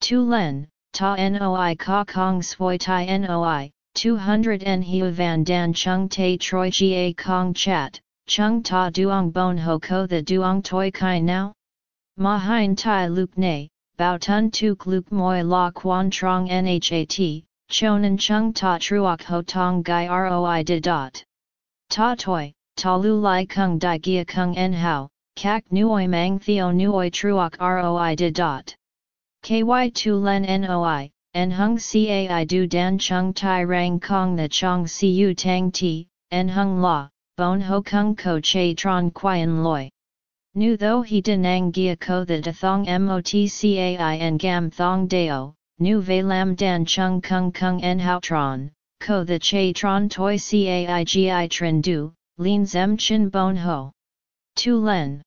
Tu len, ta noi ka kong swoi tai noi, 200 en van dan chung te troi ga kong chat, chung ta duong bon ho ko the duong toi kai now? Ma hein tai luk ne, bao tun tuk luk moi la quan trong nhat, chonan chung ta truok ho tong gai roi de dot. Ta toi, ta lu lai kung di gia kung en hao, kak nuoi mang theo nuoi truok roi de dot. Ky tu len noi, en hung cai du dan chung tai rang kong the chong siu tang ti, en hung la, bon ho kung ko che tron quyen loi. Nu tho he denang gia ko the de thong mot cai en gam thong deo, nu ve lam dan chung kung kung en hao tron, ko the che tron toi cai gi tren du, lin zem chin bon ho. Tu len.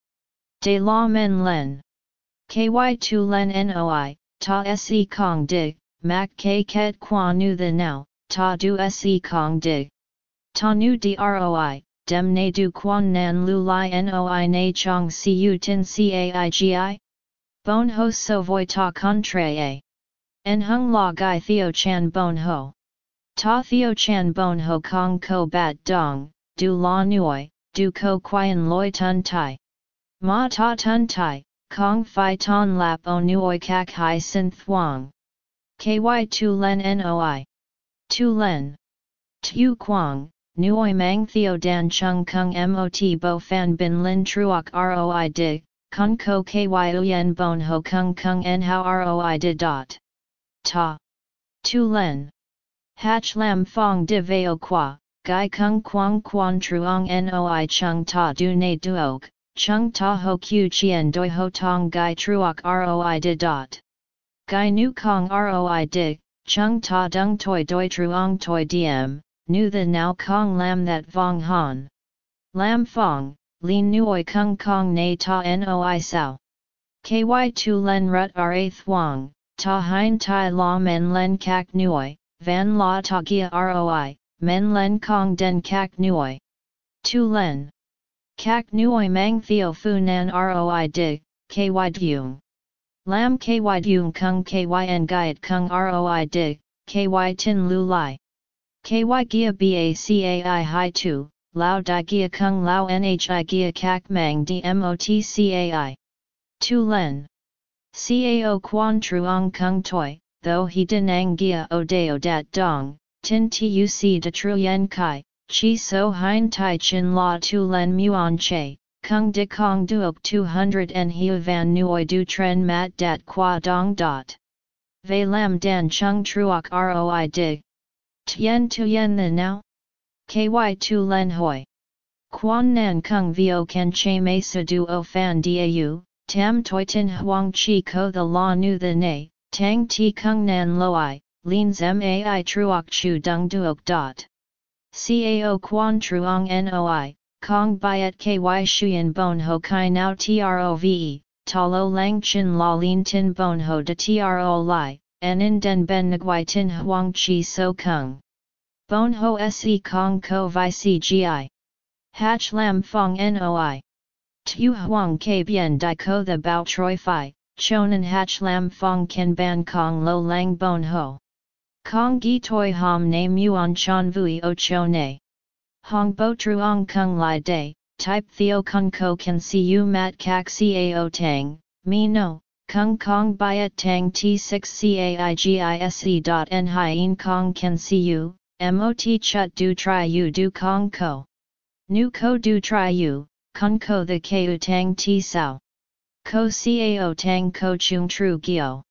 De la men len. Ky tu len noi, ta se kong dig, Mac ke ket qua nu the now, ta du se kong dig. Ta nu droi, dem ne du quan nan lu li noi na chong Si u tin caigi? Bon ho so voi ta contre a. En hung la gai theo chan bon ho. Ta theo chan bon ho kong ko bat dong, du la nuoi, du ko quyen loi tun tai. Ma ta tun tai, kong fi ton lap o nuoi kak hai sin thuang. Ky tu len noi. Tu len. Tu quang, nuoi mang theo dan chung kung mot bo fan bin lin truok roi dig, kung ko ky uyen bon ho kung kung en hao roi di dot. Ta. Tu len. Hach lam fong de veo qua, gai kung quang quan truong noi chung ta du ne duok, chung ta ho q chien doi ho tong gai truok roi di dot. Gai nu kong roi di, chung ta dung toi doi truong toi diem, nu the now kong lam that vong han. Lam fong, lin nuoi kung kong na ta noi sao. Ky tu len rut ra thuong, ta hein tai la men len kak nuoi, van la ta gia roi, men len kong den kak nuoi. Tu len. Kak nuoi mang theo fu nan roi di, ky dung. Lam ky dung kung kyn gaiet kung roi di, ky tin lu lai. Ky gia bacai hai tu, lao di gia kung lao nhi gia kak mang dmotcai. Tu len. Cao quan truong kung toi, though he denang gia o deo dat dong, tin tuc de truyen kai, chi so hein tai chin la tu len muon che, Kung de kong duok 200 en hiu van nuoi du tren mat dat qua dong dot. Ve lam dan chung truok roi dig. Tien tu yen the now? Ky tu len hoi. Quan nan kung vio ken che me sa du o fan dau, tam toi tin huang chi ko the la nu the ne, tang ti kung nan loi, lin zem ai truok chu dung duok dot. Cao quan truong noi, Kong byet ky shuyen bon ho kai nao trove, talo lang chin la lin tin bon ho de tro en in den ben nguai tin huang chi so kung. Bon ho se kong ko vi cgi. Hach lam fong noi. Tu huang ke bien di ko the bao troi fi, chonan hach lam fong ken ban kong lo lang bon ho. Kong gi toi ham ne muon chan vui o cho ne. Hong bo truong kung lai day, type theo kung ko can see you mat kak cao tang, me no, kung kong byet tang t6 caigise dot n hien kong can see you, mot chut do try you du kong ko. Nu ko do try you, kung ko the ku tang t sao. Ko cao tang ko chung tru gyo.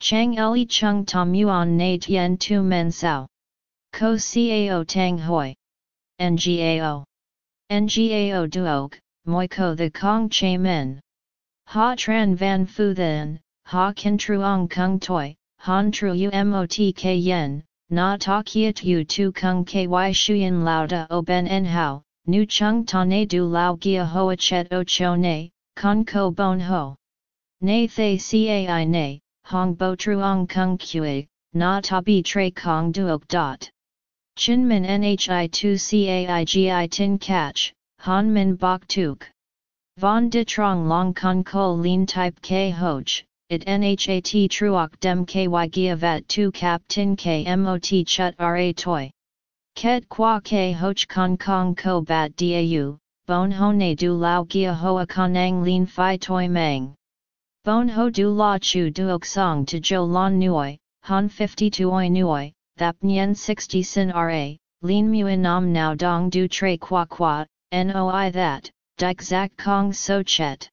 Chang li chung tom yuan na tien tu men sao. Ko cao tang hoi. NGAO. NGAO duok, moi ko the kong che men. Ha tran van fu then, ha kin truong kung toi, han tru umot k yen, na ta kiat u tu kung ky shuyen lao da o ben en hao, nu chung ta ne du lao gia hoa chet o cho ne, con ko bon ho. Ne thay cai ne, hong bo truong kung kue, na ta bi tre kong duok dot. Chin min nhi tu caigi tin catch, han min bok tuk. Von de trong long con ko lin type k hoj, it nhat truok dem ky gia vat tu cap tin k mot chut ra toy. Ket qua ke hoch con kong ko bat dau, bon ho ne du lao gia hoa conang lin fi toi mang. Bon ho du la chu duok song to jo lon nuoi, han 52 oi nuoi, thap nyen 60 sin ra, lin muin nam now dong du tre qua qua, noi that, dik zak kong so chet.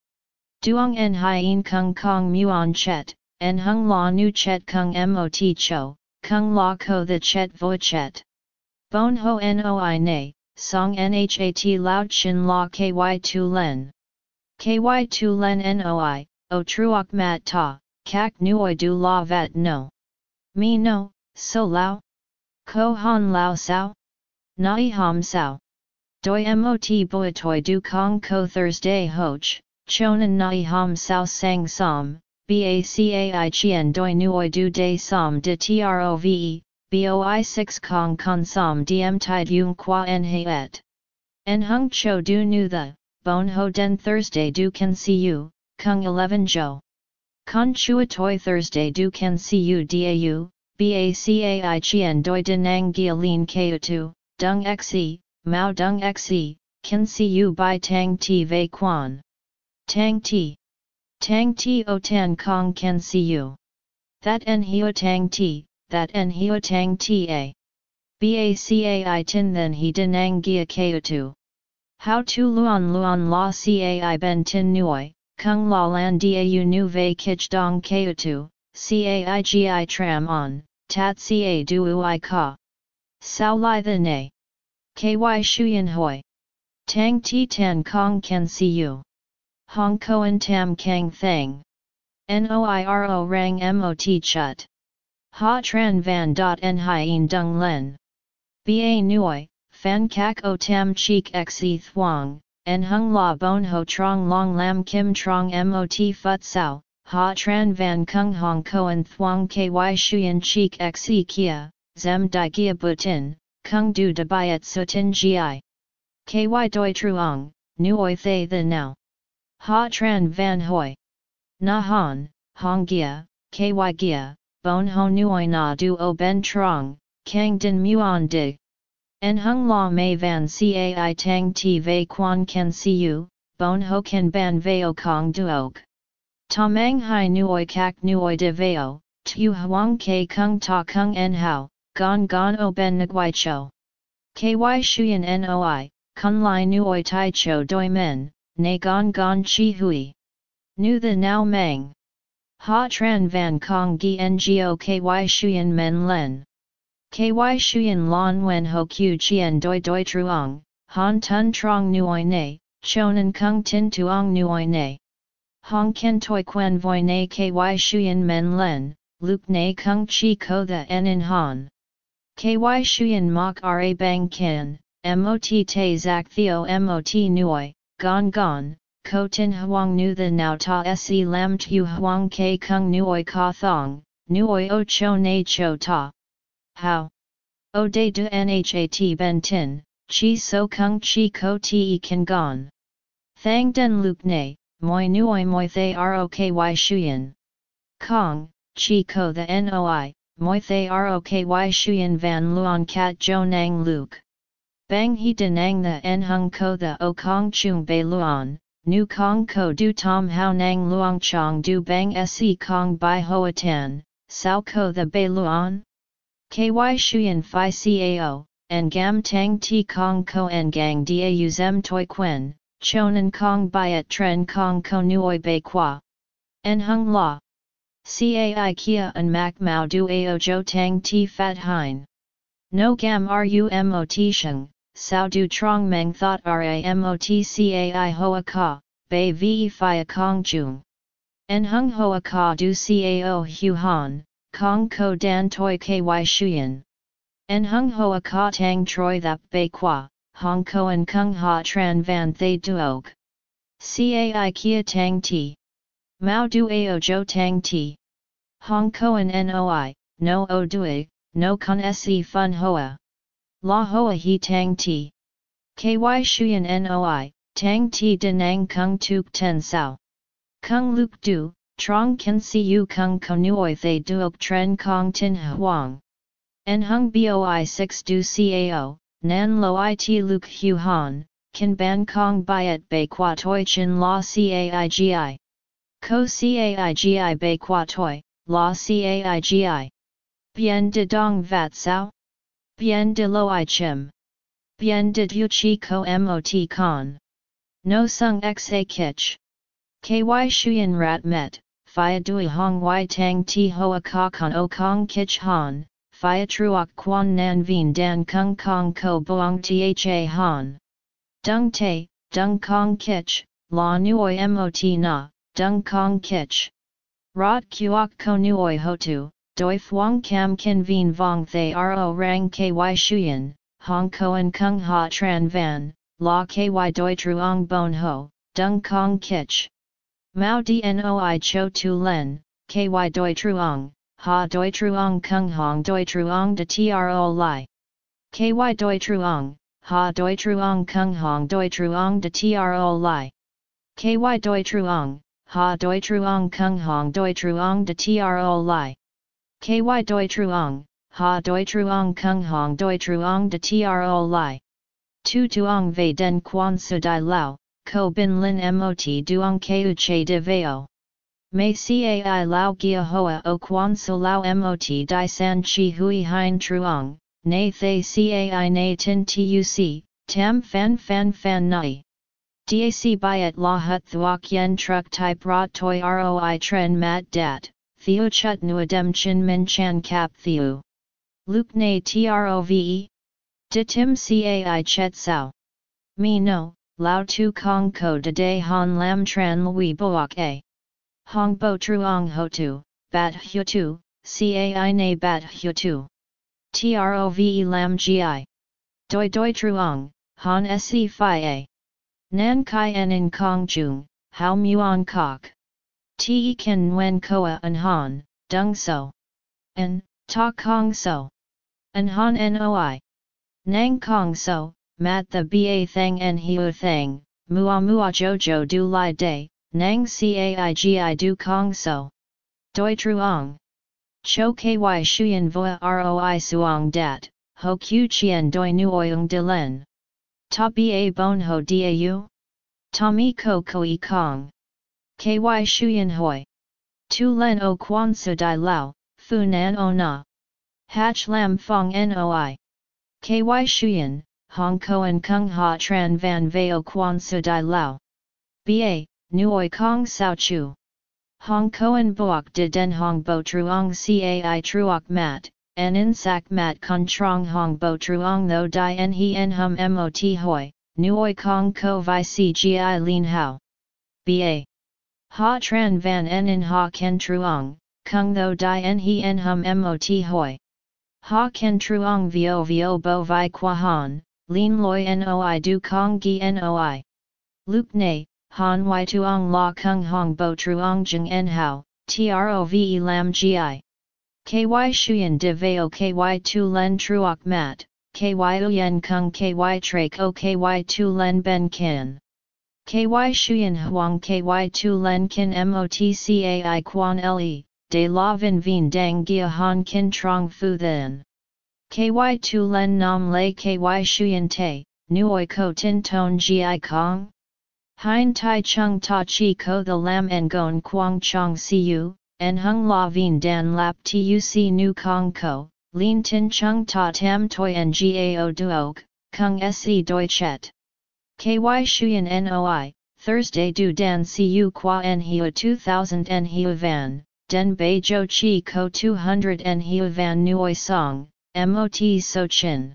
Duong en hien kung kong muon chet, en hung la nu chet kung mot cho, kung la ko the chet vo chet. Bon ho noi ne, song nhat lao chin la ky tu len. Ky tu len noi, o truok mat ta, kak nuoi du la vat no. Me no, so lao? Ko han lao sao? Nai ham sao? Doi mot boi toi du kong ko Thursday hoch, chonan nai ham sao sang som, bacai chien doi nuoi du day som de trove, boi 6 kong kon som diem tide yung qua en et. En hung cho du nu the, bon ho den Thursday du can see you, kung 11 jo. Con chua Thursday du can see you dau, bacai chien doi denang gia lin tu, dung xe, mao dung xe, can see you by tang ti vei quan. Tang ti. Tang ti o tan kong can see you. That en hio tang ti, that en hio tang ta. Bacai tin then he denang gia tu. How to luon luon la cai ben tin nuoi, kung la lan dau nu vei kich dong tu, cai gi tram on, tat ca du ui ka. Sao lai the ne. Ky shuyen hoi. Tang ti tan kong can see you. Hong koan tam kang thang. Noiro rang mot chut. Ha tran van dot en hien dung len. Ba nuoi, fan kak o tam cheek xe thuang, en hung la bon ho trong long lam kim trong mot phut sao, ha tran van kung hong koan thuang ky shuyen cheek xe kia, zem di gia butin, kung du de bayat sutin gi. Ky doi truong, nuoi thay the now. Ha tran van hoi. Na han, hong gia, ky gia, bon ho nuoi na du o ben trong, kang din muon dig. En hung la mei van cai tang ti vei quan see you, bon ho can ban veo kong duok. Ta mang hai nuoi kak nuoi de veo, tu huang ke kung ta kung en hao, gon gon o ben nguai cho. Ky shuyen noi, kun lai nuoi tai cho doi men, na gon gon chi hui. Nu the now mang. Ha tran van kong gi ngo ky shuyen men len. Ky shuyen lon wen ho q chien doi doi truong, han tun trong nuoi ne, chonan kung tin tuong nuoi ne. Hong ken toi quen voi ne ky shuyen men len, luke ne kung chi ko the en in han. Ky shuyen mok ra bang ken, mot te zak theo mot nuoi, Gon gon, ko tin huang nu the now ta se lam tu huang ke kung nuoi ka thong, nuoi o cho na cho ta. How? O de du nhat ben tin, chi so kung chi ko te kan gon. Thang den luke ne, moi nuoi moi thay roky shuyen. Kong, chi ko the noi, moi thay roky shuyen van luon kat jo nang luke. Bang he denang the en hung ko the o kong chung bei luon, nu kong ko du tom hao nang luong chong du bang se kong bai hoa tan, sao ko the bei luon? Ky shuyen fi cao, en gam tang ti kong ko en gang da zem toi quen, chonan kong at tren kong ko nuoi bei qua. En hung la. Cai kia en mak mao du ao jo tang ti fat hein. No gam rumot sheng, sao du trong meng thought ramotcai hoa ka, bei vi fia kong chung. En hung hoa ka du cao hu han, kong ko dan toi ky shuyen. En hung hoa ka tang troi thap bei qua, hong koan kung ha tran van thay duog. Cai kia tang ti. Mao du ao jo tang ti. Hong koan noi, no o dui, no con se fun hoa. La hoa he tang ti. Ky shuyan noi, tang ti denang kung tuk ten sao. Kung luk du, trong kan si u kung konuoi thay duok tren kong tin huang. En hung boi 6 du cao, nan lo it luk hu han, kan ban kong byet bei qua toi chin la caigi. Ko caigi bei qua toi, la caigi. Bien de dong vat sao? Bien de lo i chim. Bien de du chi ko mot con. No sung xa kich. Ky shuyen rat met, phia dui hong y tang ti hoa ka con o kong kich han, phia truok quan nan vien dan kung kong ko boang tha han. Dung te, dung kong kich, la nuoi mot na, dung kong kich. Rot kuok ko nuoi hotu, doi fuang cam kin vien vong thay ro rang ky shuyen, hong koan kung ha tran van, la ky doi truong bon ho, dung kong kich. Mao dnoi cho tu len, ky doi truong, ha doi truong kung hong doi truong de tro li. Ky doi truong, ha doi truong kung hong doi truong de tro li. Ky doi truong, ha doi truong kung hong doi truong de tro li. Ky doi truong, ha doi truong kung hong doi truong de tro li. Tu tuong ve den quan su dai lao, ko bin lin mot duong keu che de veo. May cai lao gia hoa o quan su lao mot di san chi hui hein truong, nay thay cai nay tin tuc, tam fan fan fan nai. DAC byet la hut thuok yen truck type rot toi roi tren mat dat, theo chut nuadem chin min chan cap theo. Luke nay trove? De tim cai chet sao. Me no, lao tu kong ko de day han lam tran lui boak a. Hong bo truong ho tu, bat hu tu, cai nay bat hu tu. Trove lam gi. Doi doi truong, han se fi a. Nan kai en in kong jung, how muon kok. Te ken nguen koa an han, dung so. En, ta kong so. An han noi. Nang kong so, mat the ba thang en hiu thang, mua mua jojo du lai day, nang caigi du kong so. Doi truong. Cho ky shuyen voa roi suong dat, ho q chien doi nuoyung de len. Ta ba bon ho dau? Mi ko koi kong. Ky shuyen hoi. Tu len o quan su dai lao, fu nan o na. Hach lam fong noi. Ky shuyen, hong koan kung ha tran van veo quan su dai lao. Ba, nuoi kong sao chu. Hong Koan Boak de Den Hong Bo Truong Cai Truok Mat, En In Sak Mat Kun Trong Hong Bo Truong Tho Dai En He En Hum Mot Hoi, Nuoi Kong Ko Vi Cgi Lin Hao. Ba. Ha Tran Van En In Ha Ken Truong, Kung Tho Dai En He En Hum Mot Hoi. Ha Ken Truong Vio Vio Bo Vi Qua Han, Lin Loi Noi Du Kong Gi Noi. Luke Ne, Han Y Tuong La Kung Hong Bo Truong Jing En Hao, Trove Lam Gi. Ky Shuyan De Veo Ky Tu Len Truok Mat, Ky Uyen Kung Ky Trak O Ky Tu Len Ben Kin. Ky Shuyan Huang Ky Tu Len Kin Motcai Quan Le, De La Vin Vien Dang Gia Han Kin Trong Fu Then. Ky Tu Len Nam Le Ky Shuyan Te, Nuoi Ko Tin Ton Gi Kong? Hein tai chung ta chi ko the lam en gon quang chong siu, en hung la vien dan lap tuc nu kong ko, lin tin chung ta tam toi en gao duok, kung se doi chet. Ky shuyen noi, Thursday du dan siu qua en hiu 2000 en hiu van, den bei jo chi ko 200 en hiu van nuoi song, mot so chin.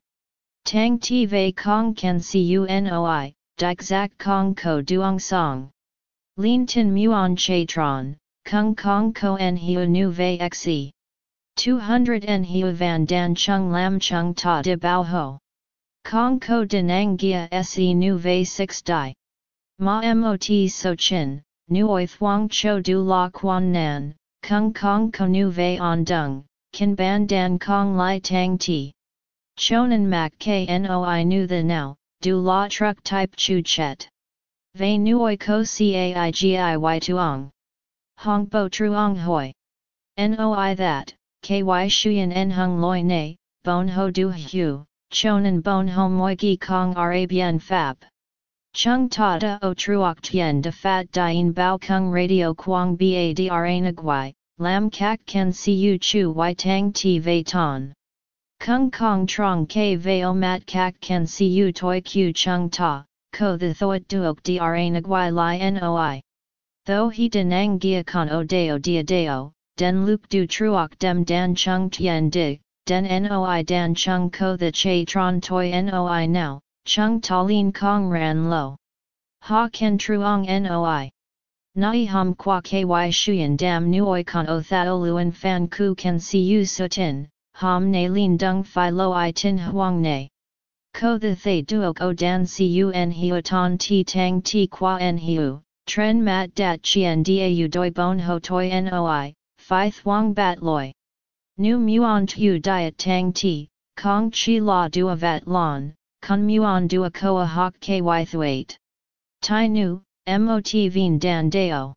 Tang ti vei kong ken siu noi, dik zak kong ko duong song. Lin tin muon che tron, kung kong ko en hiu nu vei xe. 200 en hiu van dan chung lam chung ta de bao ho. Kong ko denang gia se nu ve 6 di. Ma mot so chin, nu oi thuang cho du la quan nan, kung kong ko nu ve on dung, kin ban dan kong lai tang ti. Chonan mak knoi nu the now, du la truck type chu chet. Ve nuoi ko caigi y tuong. Hong bo truong hoi. Noi that, ky shuyen en hung loi ne, bon ho du hu, chonan bon ho moi gi kong ra bien fab. Chung ta da o truok tien de fat dien bao kung radio quang ba dra nagwai, lam kak ken siu chu y tang ti ve ton. Kung kong trong k veo mat kak ken siu toi q chung ta, ko the thoat duok dra nagwai li noi. Though he denang gia con o deo dia deo, den lup du truok dem dan chung tien dig, den noi dan chung ko the che tron toi noi now, chung ta lin kong ran lo. Ha ken truong noi. Nai hum qua ky shuyen dam nuoi con o thao luen fan ku ken si u ham ne lin dung fi lo i tin huang ne. Ko the thay duok o dan en hiu ton ti tang ti qua en hiu, tren mat dat chien da u doi bon ho toi noi, Phi Thuong Bat Loi. Nu Muon Tu Diet Tang Ti, Kong Chi La Dua Vat Lon, Kun Muon Dua Koa Hok Ky Thuait. Tai Nu, Mot Vien Dan Deo.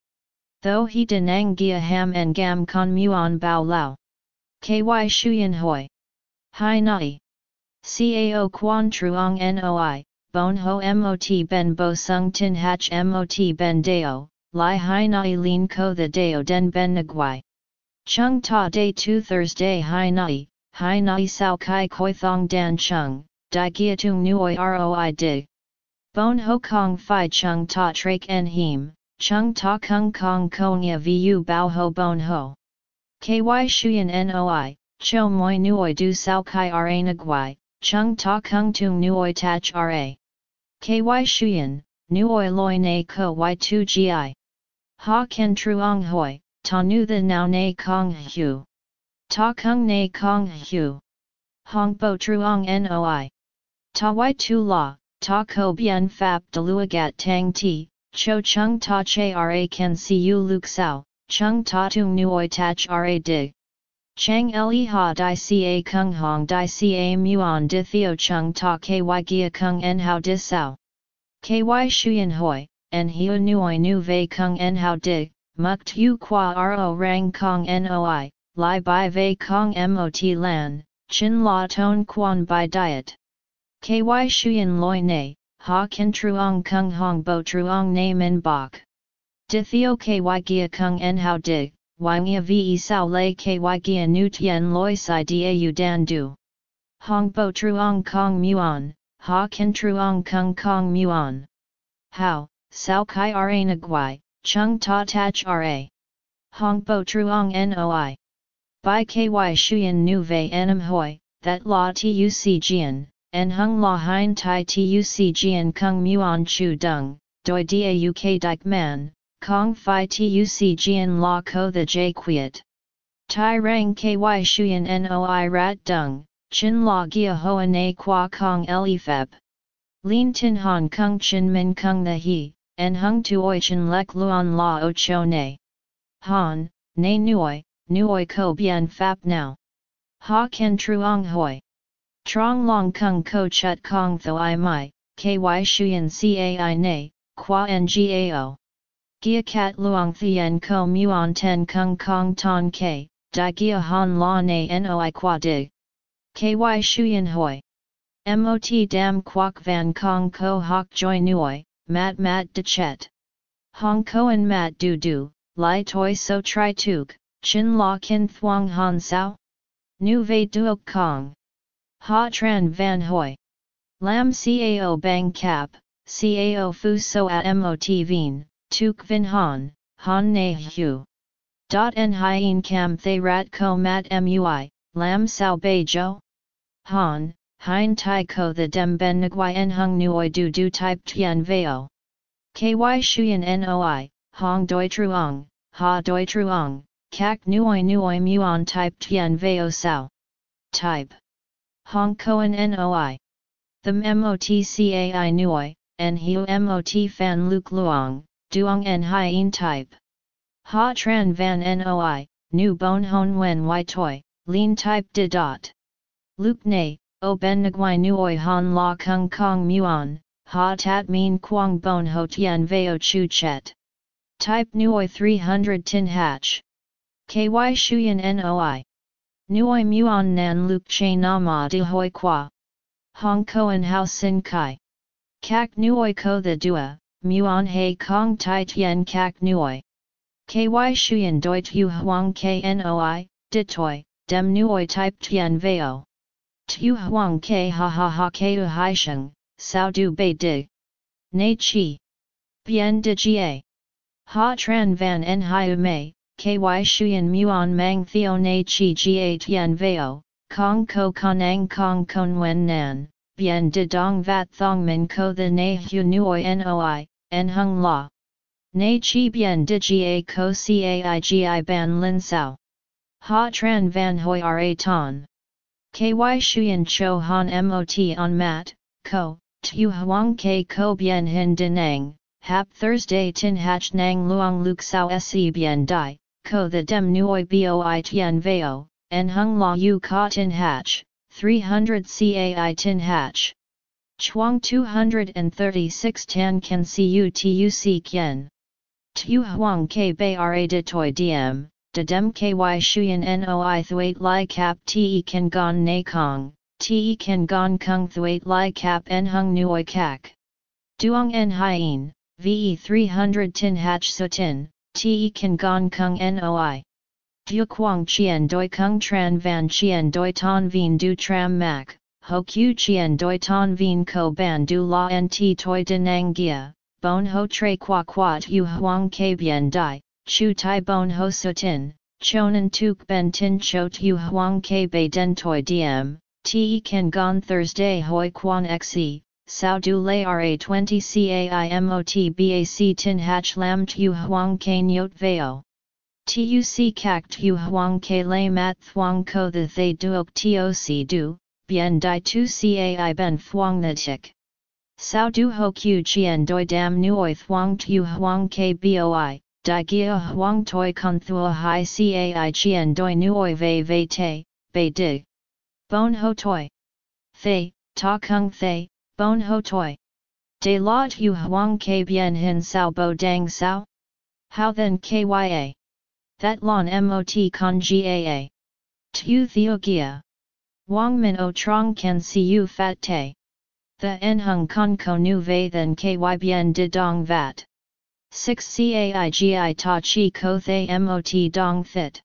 Though he denang gia ham en gam con muon bao lao. Ky shuyen hoi. Hai nai. Cao quan truong noi, bon ho mot ben bo sung tin hach mot ben deo, li hai nai lin ko the deo den ben nagwai. Chung ta day 2 Thursday hai nai, hai nai sao kai koi thong dan chung, di gia tung nuoi roi dig. Bon ho kong fi chung ta trak en him, chung ta kung kong konya vu bao ho bon ho. Ky shuyen noi, cho moi nuoi du sao kai ra nagwai, chung ta kung tung nuoi tach ra. Ky shuyen, nuoi loi ne ko y2 gi. Ha ken truong hoi, ta nu the now na kong hu. Ta kung na kong hu. Hong bo truong noi. Ta y tu la, ta ko bien fap deluagat tang ti, cho chung ta che ra Ken see you luk sao, chung ta tung nuoi tach ra dig. Chang le ha di ca kung hong di ca muon di theo chung ta ky gia kung en hao di sao. Ky shuyen hoi, en hiu nuoi nu ve kung en hao dig, muk tu qua ro rang kong noi, li bai vei kong mot lan, chin la ton quan by diet. Ky shuyen loi ne, ha ken truong kung hong bo truong na min bok. Di theo ky gia kung en hao dig, wang ve sao lei ky gia nu tien loi si da dan du. Hong bo truong kong muon, ha ken truong kung kong muon. How, sao kai ra nagwai, chung ta tach ra. Hong bo truong noi. By ky shuyen nu ve enam hoi, that la tuc jian, en hung la hein tai tuc jian kung muon chu dung, doi da uk dik man, kong fi tuc jian la ko the j quiet. Tai rang ky shuyen noi rat dung, chin la gia hoa na qua kong le feb. Lin tin han kung chin min kung the he, en hung tuoi chen lek luon la o cho ne. Han, ne nuoi, nuoi ko bien fap now. Ha ken truong hoi. Trong long kung ko chut kong tho i mai, ky shuyen cai ne, qua ngao. Gia kat luong thien ko muon ten kung kong ton ke, di gia han la ne noi qua dig. Ky shuyen hoi. Mot dam quoc van kong ko hok joy nuoi, mat mat de chet. Hong koan mat du du, lai toi so tri tuk, chin la kin thuong han sao? Nu ve duok kong. Ha tran van hoi. Lam cao bang cap, cao fu so at mot vien, tuk vin han, han ne hu. Dot en hien cam thay rat ko mat mui, lam sao bei jo? Han, hein tai ko the dem ben nguai en hung nuoi du du type tien veo. Ky shuyen noi, hong doi truong, ha doi truong, Kak Nuoi Nuoi Muon Type Tian Veo Sao. Type. Hong Koan Noi. The MOTCAI Nuoi, and Hiu MOT Fan Luk Luong, Duong En Hien Type. Ha Tran Van Noi, Nu Bon Hon Wen Wai Toi, Lean Type De Dot. Luke Ne, O Ben Nguai Nuoi Han La Kung Kong Muon, Ha Tat Min Quang Bon Ho tien Veo Chu Chet. Type Nuoi 300 Tin Hatch. KY Shuyan NOI. Nuoi Muon Nan Luke Che Nama De Hoi Qua. Hong Koan Hao Sin Kai. Kak Nuoi Ko The Dua, Muon He Kong Tai Tien Kak Nuoi. KY Shuyan Doi Tu Huang KNOI, Ditoi, Dem Nuoi Type Tien Veo. Tu Huang K Ha Ha Ha Ku Hai Sheng, Sao Du Bei Dig. Nei Chi. Bien De Gia. Ha Tran Van En Hai u Mei, ky shuyan muon mang theo na chi ga tian veo, kong ko kanang kong kon wen nan, bien de dong vat thong min ko the na hu nuoi noi, en hung la. Na chi bien de ga ko cai gi ban lin sao. Ha tran van hoi ra ton. Ky shuyan cho han mot on mat, ko, tu huang ke ko bien hin denang, hap Thursday tin hach nang luang luk sao se bien dai, ko the dem nuoi boi tien veo, en hung la yu ka tin hatch, 300 cai tin hatch. Chuang 236 tan can cu tuc kien. Tu huang ke bei ra de toi diem, de dem ky shuyen noi thuate li cap te kan gon na kong, te kan gon kung thuate li cap en hung nuoi kak. Duong en hien, ve 300 tin hatch sutin, te kan gong kung noi. Du quang chien doi kung tran van chien doi ton vien du tram mak, ho q chien doi ton vien ko ban du la nt toi denang gia, bon ho tre qua quat yu huang ke bien dai, chu tai bon ho sutin, chonan tuk ben tin chot yu huang ke bei den toi diem, te Ken gon Thursday hoi quan xe, Sao du lay ra 20 caimot bac tin hach lam tu huang ke nyot veo. Tuc kak tu huang ke lay mat thuang ko the thay duok toc du, bien di tu cai ben thuang the tik. Sao du ho q chien doi dam nuoi thuang tu huang ke boi, di gia huang toi con thua hai cai chien doi nuoi ve ve te, bei dig. Bon ho toi. Thay, ta kung thay, Bon ho toi. De la tu huang ke bien hin sao bo dang sao? How then kya? That lon mot con gaa. Tu theo gia. Wang min o trong can see you fat te. The en hung con ko nu ve then ky bien de dong vat. 6 caigi ta chi ko the mot dong thit.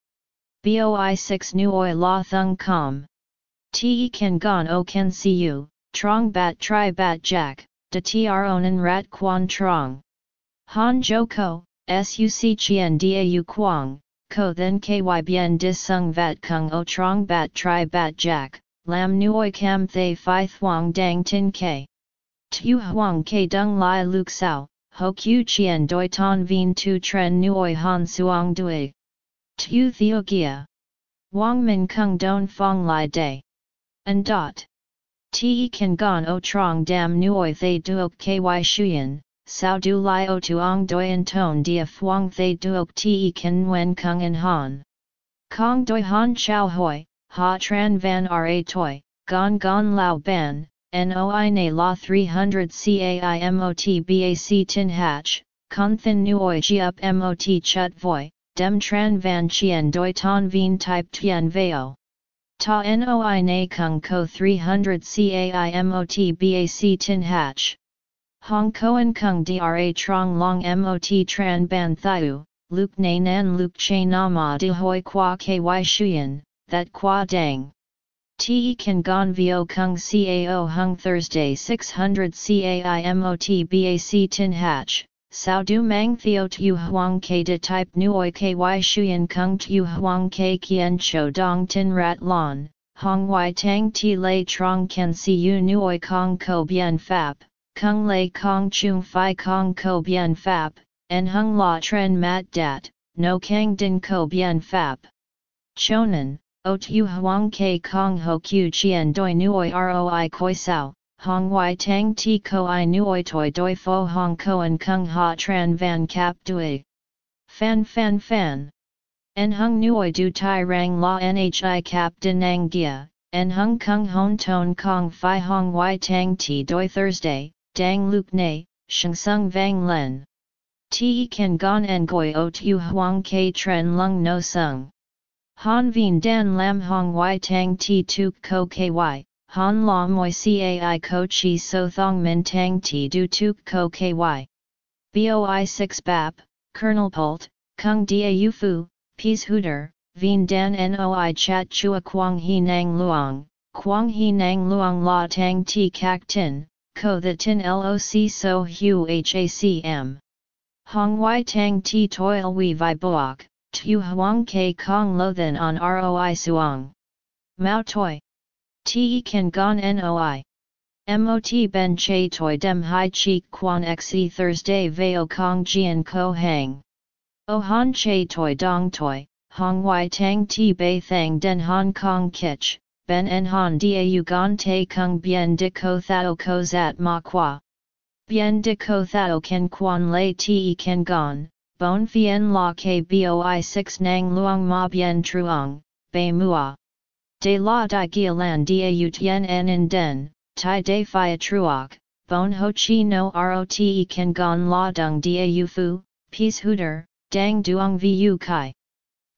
Boi 6 nu oi la thung com. Te kan gon o can see you, Trong bat tri bat jack, de tronen rat quan trong. Han joko, suc chien u quang, ko then ky bien dis sung vat kung o trong bat tri bat jack, lam nuoi cam thay phi thuang dang tin k. Tu huang ke dung lai luk sao, ho q chien doi ton vien tu tren nuoi han suang dui. Tu theo gia. Wang min kung don fong lai day. And dot. Te kan o trong dam nuoi thay duok ky shuyen, sao du li o tuong doyen ton dia phuong thay duok te kan wen kung en han. Kong doi han chow hoi, ha tran van ra toi, gon gon lao ban, noi na la 300 caimot bac tin hatch, con thin nuoi ji up mot chut voi, dem tran van chien doi ton vien type tien veo. Ta noi na kung ko 300 caimot bac tin hatch. Hong Koan kung dra trong long mot tran ban thiu, luk na nan luk che na ma de hoi qua ky shuyen, that qua dang. Te kan gon vio kung cao hung Thursday 600 caimot bac tin hatch, Sao du mang theo tu huang ke de type nuoi ky shuyen kung tu huang ke kien cho dong tin rat lon, hong wai tang ti lei trong can si u nuoi kong ko bien fap, kung lei kong chung fi kong ko bien fap, en hung la tren mat dat, no kang din ko bien fap. Chonan, o tu huang ke kong ho q chien doi nuoi roi koi sao, hong wai tang ti ko i nuoi toi doi fo hong ko and kung ha tran van cap dui. Fan fan fan. En hung nuoi du tai rang la nhi cap din ang gia, en hung kung hon ton kong fi hong wai tang ti doi Thursday, dang luk ne, sheng sung vang len. Ti kan gon en goi o tu huang ke tren lung no sung. Han vien dan lam hong y tang ti tu ko ky, han la moi cai ko chi so thong min tang ti du tu ko ky. Boi 6 bap, Colonel Pult, Kung Yu Fu, Peace Hooter, Vien Dan Noi Chat Chua Quang He Nang Luang, Quang He Nang Luang La Tang Ti Kak Tin, Ko The Tin Loc So Hu Hacm. Hong Wai Tang Ti Toil We Vi Boak, Tu Huang Ke Kong Lo Then On Roi Suang. Mao Toi. Te Kan Gon Noi. Mot Ben Che Toi Dem Hai Chi Quan Xe Thursday Veo Kong Jian Ko Hang. O Han Che Toi Dong Toi, Hong Wai Tang Ti Bei Thang Den Hong Kong Kich, Ben En Han Dau Gon Te Kung Bien De Ko Thao Ko Zat Ma Qua. Bien De Ko Thao Ken Quan Lei Te Ken Gon, Bon Fien La K Boi 6 Nang Luang Ma Bien Truong, Bei Mua. De la di gia lan da tien en in den, tai de fia truoc, bon ho chi no rote kan gon la dung da fu, peace hooter, dang duong vu kai.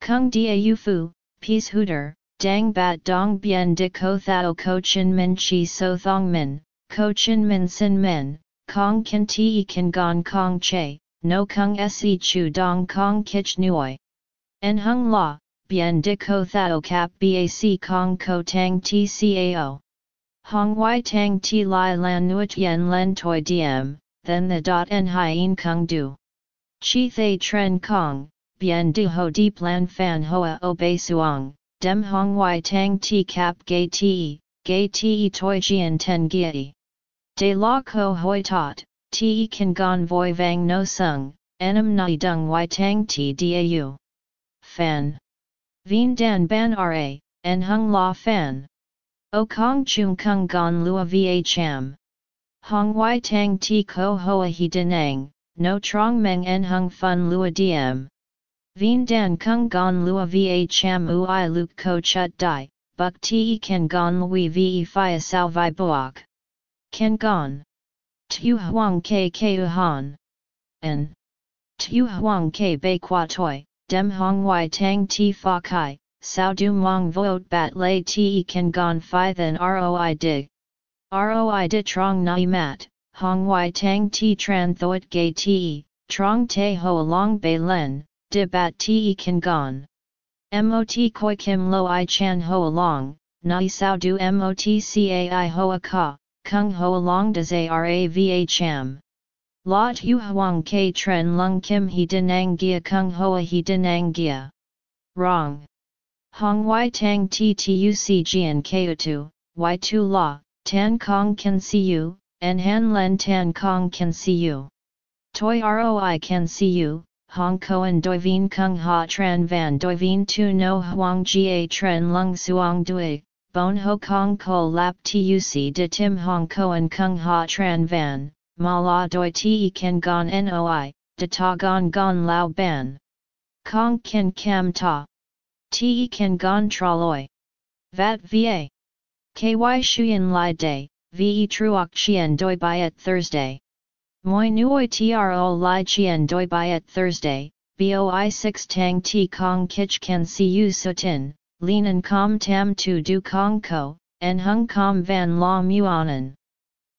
Kung da fu, peace hooter, dang bat dong bien de ko thao ko chin min chi so thong min, ko chin min sin min, kong kan te kan gon kong che, no kung se chu dong kong kich nuoi. En hung la, bien de ko thao cap bac kong ko tang ti cao. Hong wai tang ti lai lan nuot yen len toi diem, then the dot en hien kung du. Chi thay tren kong, bien de ho deep lan fan hoa o bei suang, dem hong wai tang ti cap gay ti, gay ti toi jian ten gie. De la ko hoi tot, ti kan gon voi vang no sung, enam nai dung wai tang ti dau. Fan. Vien dan ban ra, en hung la fan. O kong chung kung gon lua va. Hong wai tang ti ko hoa he denang, no trong meng en hung fun lua diem. Vien dan kung gon lua va cham u i luk ko chut dai, buk ti ken gon lui ve fia sao vi boak. Ken gon. Tu huang ke ke u han. En. Tu huang ke bei qua toi, dem hong wai tang ti fa kai, sao du mong vote bat lay te kan gon fi then roi dig. Roi di trong nai mat, hong wai tang ti tran thoit gay te, trong te ho long bei len, di bat te kan gon. Mot koi kim lo i chan ho along, nai sao du mot cai ho a ka, kung ho along des arava cham. Lot hu huang ke tren lung kim he denang gia kung hoa he denang gia. Wrong. Hong Wai Tang Ti Tuc Jian Kautu, Y Tu La, Tan Kong Can See You, and Han Len Tan Kong Can See You. Toi Roi Can See You, Hong Koan Doi Vien Kung Ha Tran Van Doi Vien Tu No Huang Ga Tren Lung Suang Dui, Bon Ho Kong Ko Lap Tuc De Tim Hong Koan Kung Ha Tran Van ma la doi te ken gon noi, de ta gon gon lao ban. Kong ken kam ta. Te ken gon traloi. Vat va. Ky shuyen lai day, ve truok chien doi byet Thursday. Moi nuoi tro lai chien doi byet Thursday, boi 6 tang ti kong kich can see you tin linan com tam tu du kong ko, en hung com van la muanen.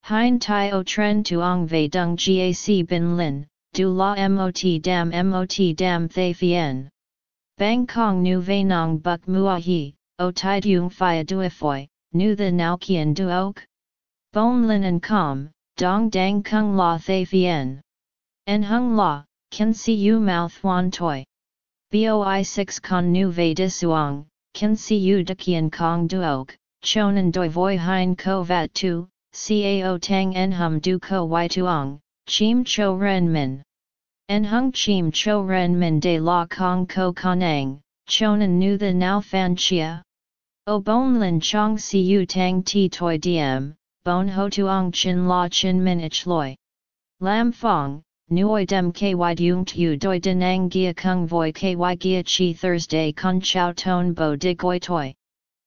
Hein tai o tren tuong ve dung gac bin lin, du la mot dam mot dam thay fien. Bang kong nu ve nong buk mua hi, o tai dung fia duifoi, nu the nao kien duok? Bon lin and com, dong dang kung la thay fien. En hung la, can see you mouth wan toi. Boi 6 con nu ve disuong, can see you de kien kong duok, chonan doi voi hein ko vat tu, cao tang en hum du ko y tuong, chim cho ren min. En hung chim cho ren min de la kong ko kanang, chonan nu the now fan chia. O bon lin chong si tang ti toi diem, bon ho tuong chin la chin min ich loi. Lam fong, nuoi dem ky dung tu doi denang gia kung voi ky gia chi Thursday kun chao ton bo di goi toi.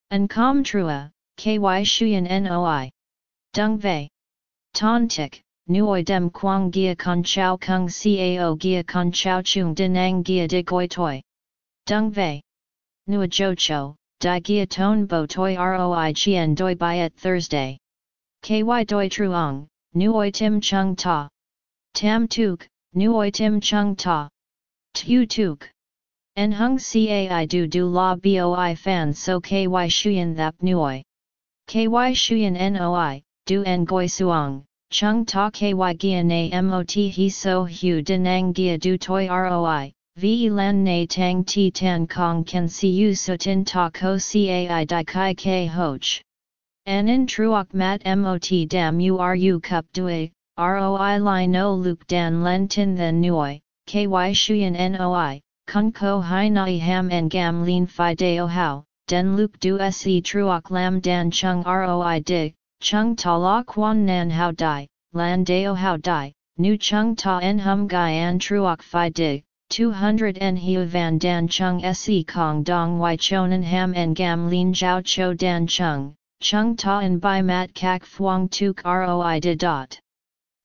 An com trua, ky shuyen noi. Dung vei. Ton tik, nuoi dem quang gia kun chao kung cao gia kun chao chung denang gia di goi toi. Dung vei. Nua jocho, di gia ton bo toi roi chien doi byet Thursday. Ky doi truong, nuoi tim chung ta. Tam tuk, nuoi tim chung ta. Tu tuk. En hung cai du du la boi fan so ky shuyen thap nuoi. Ky shuyen noi, du en goi suong, chung ta ky gia na mot he so hu denang gia du toi roi, ve lan na tang ti tan kong can see you so tin ta ko cai di kai k hoch. En in truok mat mot dam uru cup dui, Roi li no luk dan len tin then nuoi, ky shuyen noi, kun ko hai nai ham en gam lin fi deo hao, den luk du se truok lam dan chung roi dig, chung ta la quan nan hao dai, lan deo hao dai, nu chung ta en hum gai an truok fi dig, 200 en hiu van dan chung se kong dong y chonan ham en gam lin jiao cho dan chung, chung ta en bai mat kak fuang tuk roi de dot.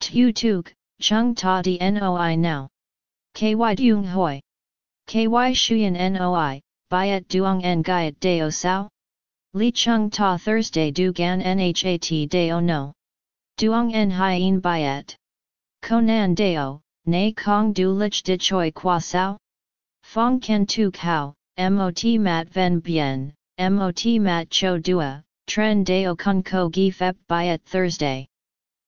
Tu tuk, chung ta di noi now. Ky dung hoi. Ky shuyen noi, byet duong en gaiet deo sao? Li chung ta Thursday du gan nhat deo no. Duong en hien byet. Konan deo, na kong du lich di choi qua sao? Fong ken tuk hao, mot mat ven bien, mot mat cho dua, tren deo kun ko gi fep byet Thursday.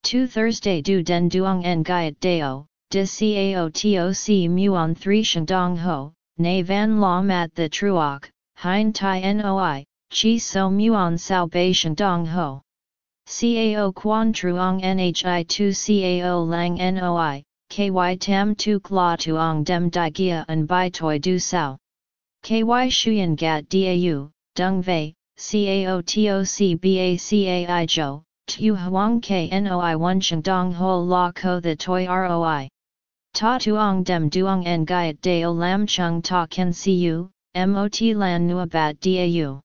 Tu Thursday du den duong en gaiet deo, de cao toc muon 3 shandong ho, Ne van la mat the truok, hein tai noi, chi so muon sao bei shandong ho. Cao quan truong nhi tu cao lang noi, ky tam tu kla tuong dem di gia and bai toi du sao. Ky shuyen gat dau, dung vei, cao toc bacai jo, Tu huang knoi one dong ho la ko the toi roi. Ta tuong dem duong en gaiet deo lam chung ta ken siu, mot lan nua bat dau.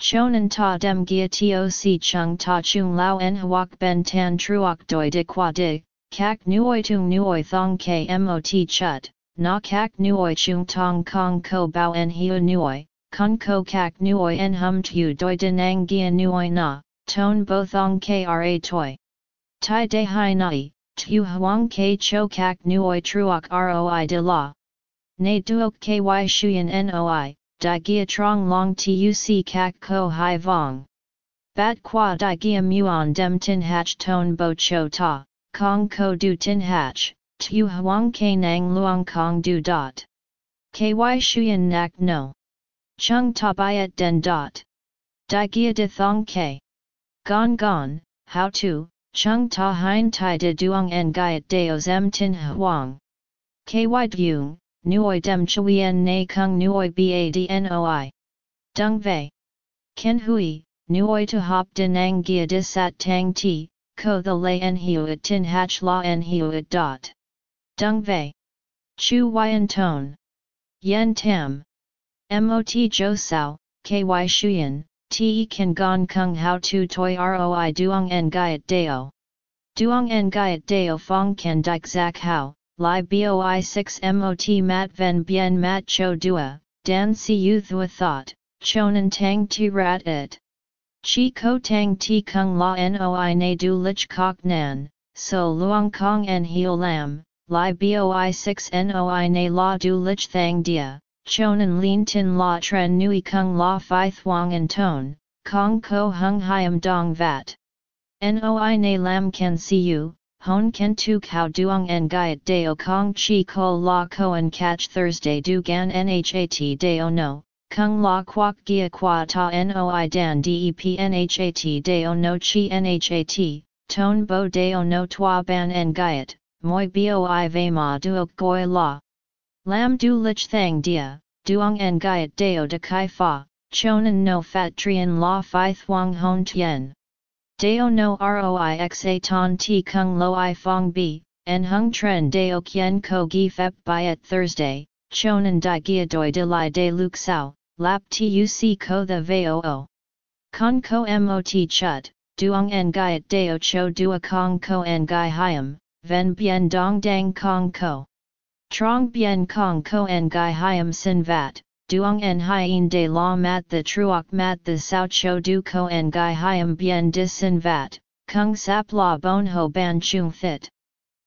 Chonan ta dem gia toc chung ta chung lao en huak ben tan truok doi de qua de, kak nuoi tung nuoi thong k chut, na kak nuoi chung tong kong ko bao en hiu nuoi, kun ko kak nuoi en hum tu doi denang gia nuoi na, tone bothong kra toi. Tai de hai nai, tu huang ke cho kak nuoi truok roi de la. Ne duok ky shuyen noi, di gia trong long tuc kak ko hai vong. Bat qua di gia muon dem tin hach tone bo cho ta, kong ko du tin hach, tu huang ke nang luong kong du dot. Ky shuyen nak no. Chung ta byet den dot. Di gia de thong ke. Gong gong, how to, chung ta hein tai de duong en gaiet deo zem tin huang. Ky dung, nuoi dem chuyen na kung nuoi badnoi. Dung vei. Ken hui, nuoi to hop denang gia disat tang ti, ko the lay en hiuat tin hach la en hiuat dot. Dung vei. Chu yen tone. Yen tam. Mot jo sao, ky shuyen, te kan gon kung how tu toi roi duong en gaiet deo. Duong en gaiet deo fong kan dik zak how, li boi 6 mot mat ven bien mat cho dua, dan si u thua thought, chonan tang ti rat it. Chi ko tang ti kung la noi na du lich kok nan, so luong kong en heo lam, li boi 6 noi na la du lich thang dia, chonan lin tin la tren nui kung la fi thuang en ton, kong ko hung hiam dong vat. Noi na lam ken siu, hon ken tu kao duong en gaiet deo kong chi ko la koan catch Thursday du gan nhat deo no, kung la kwak gia kwa ta noi dan dep nhat deo no chi nhat, ton bo deo no tua ban en gaiet, moi boi ve ma duok goi la. Lam du lich thang dia, duong en gaiet deo de kai fa, chonan no fat trian la fi thuang hon tien. Deo no roi xa ton ti kung lo i fong bi, en hung tren deo kien ko gi fep byet Thursday, chonan di gia doi de li de luk sao, lap tuc ko the voo. Con ko mot chut, duong en gaiet deo cho dua kong ko en gai hiam, ven bien dong dang kong ko. Trong bien kong ko en gai hiam sin vat, duong en hien de la mat the truok mat the sao cho du ko en gai hiam bien dis sin vat, kung sap la bon ho ban chung fit.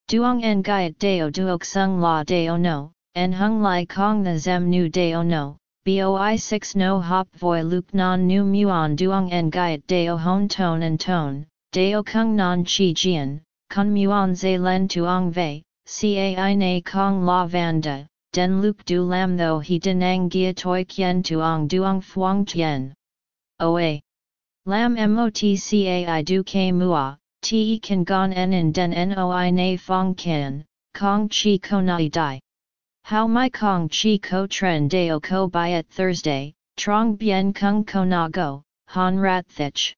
Duong en gaiet deo duok sung la deo no, en hung lai kong the zem nu deo no, boi 6 no hop voi luk non nu muon duong en gaiet deo hon ton and tone, deo kung non chi jian, kun muon ze len tuong vei, cai na kong la vanda, den luk du lam tho he denang gia toi kien tuong duong fuang tien. Oa. Lam motcai du ke mua, te kan gon en in den noi na fong kien, kong chi konai dai. How my kong chi ko tren deo ko byet Thursday, trong bien kung go, han rat thich.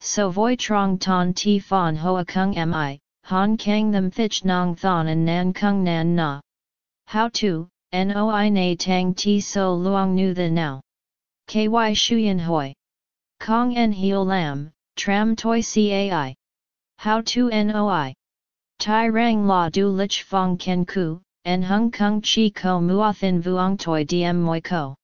So voi trong ton ti fon hoa kung mi, han kang them thich nong thon and nan kung nan na. How to, noi na tang ti so luong nu the now. Ky shuyen hoi. Kong en heo lam, tram toi cai. How to noi. Tai rang la du lich fong ken ku, en hung kung chi ko muathin vuong toi diem moi ko.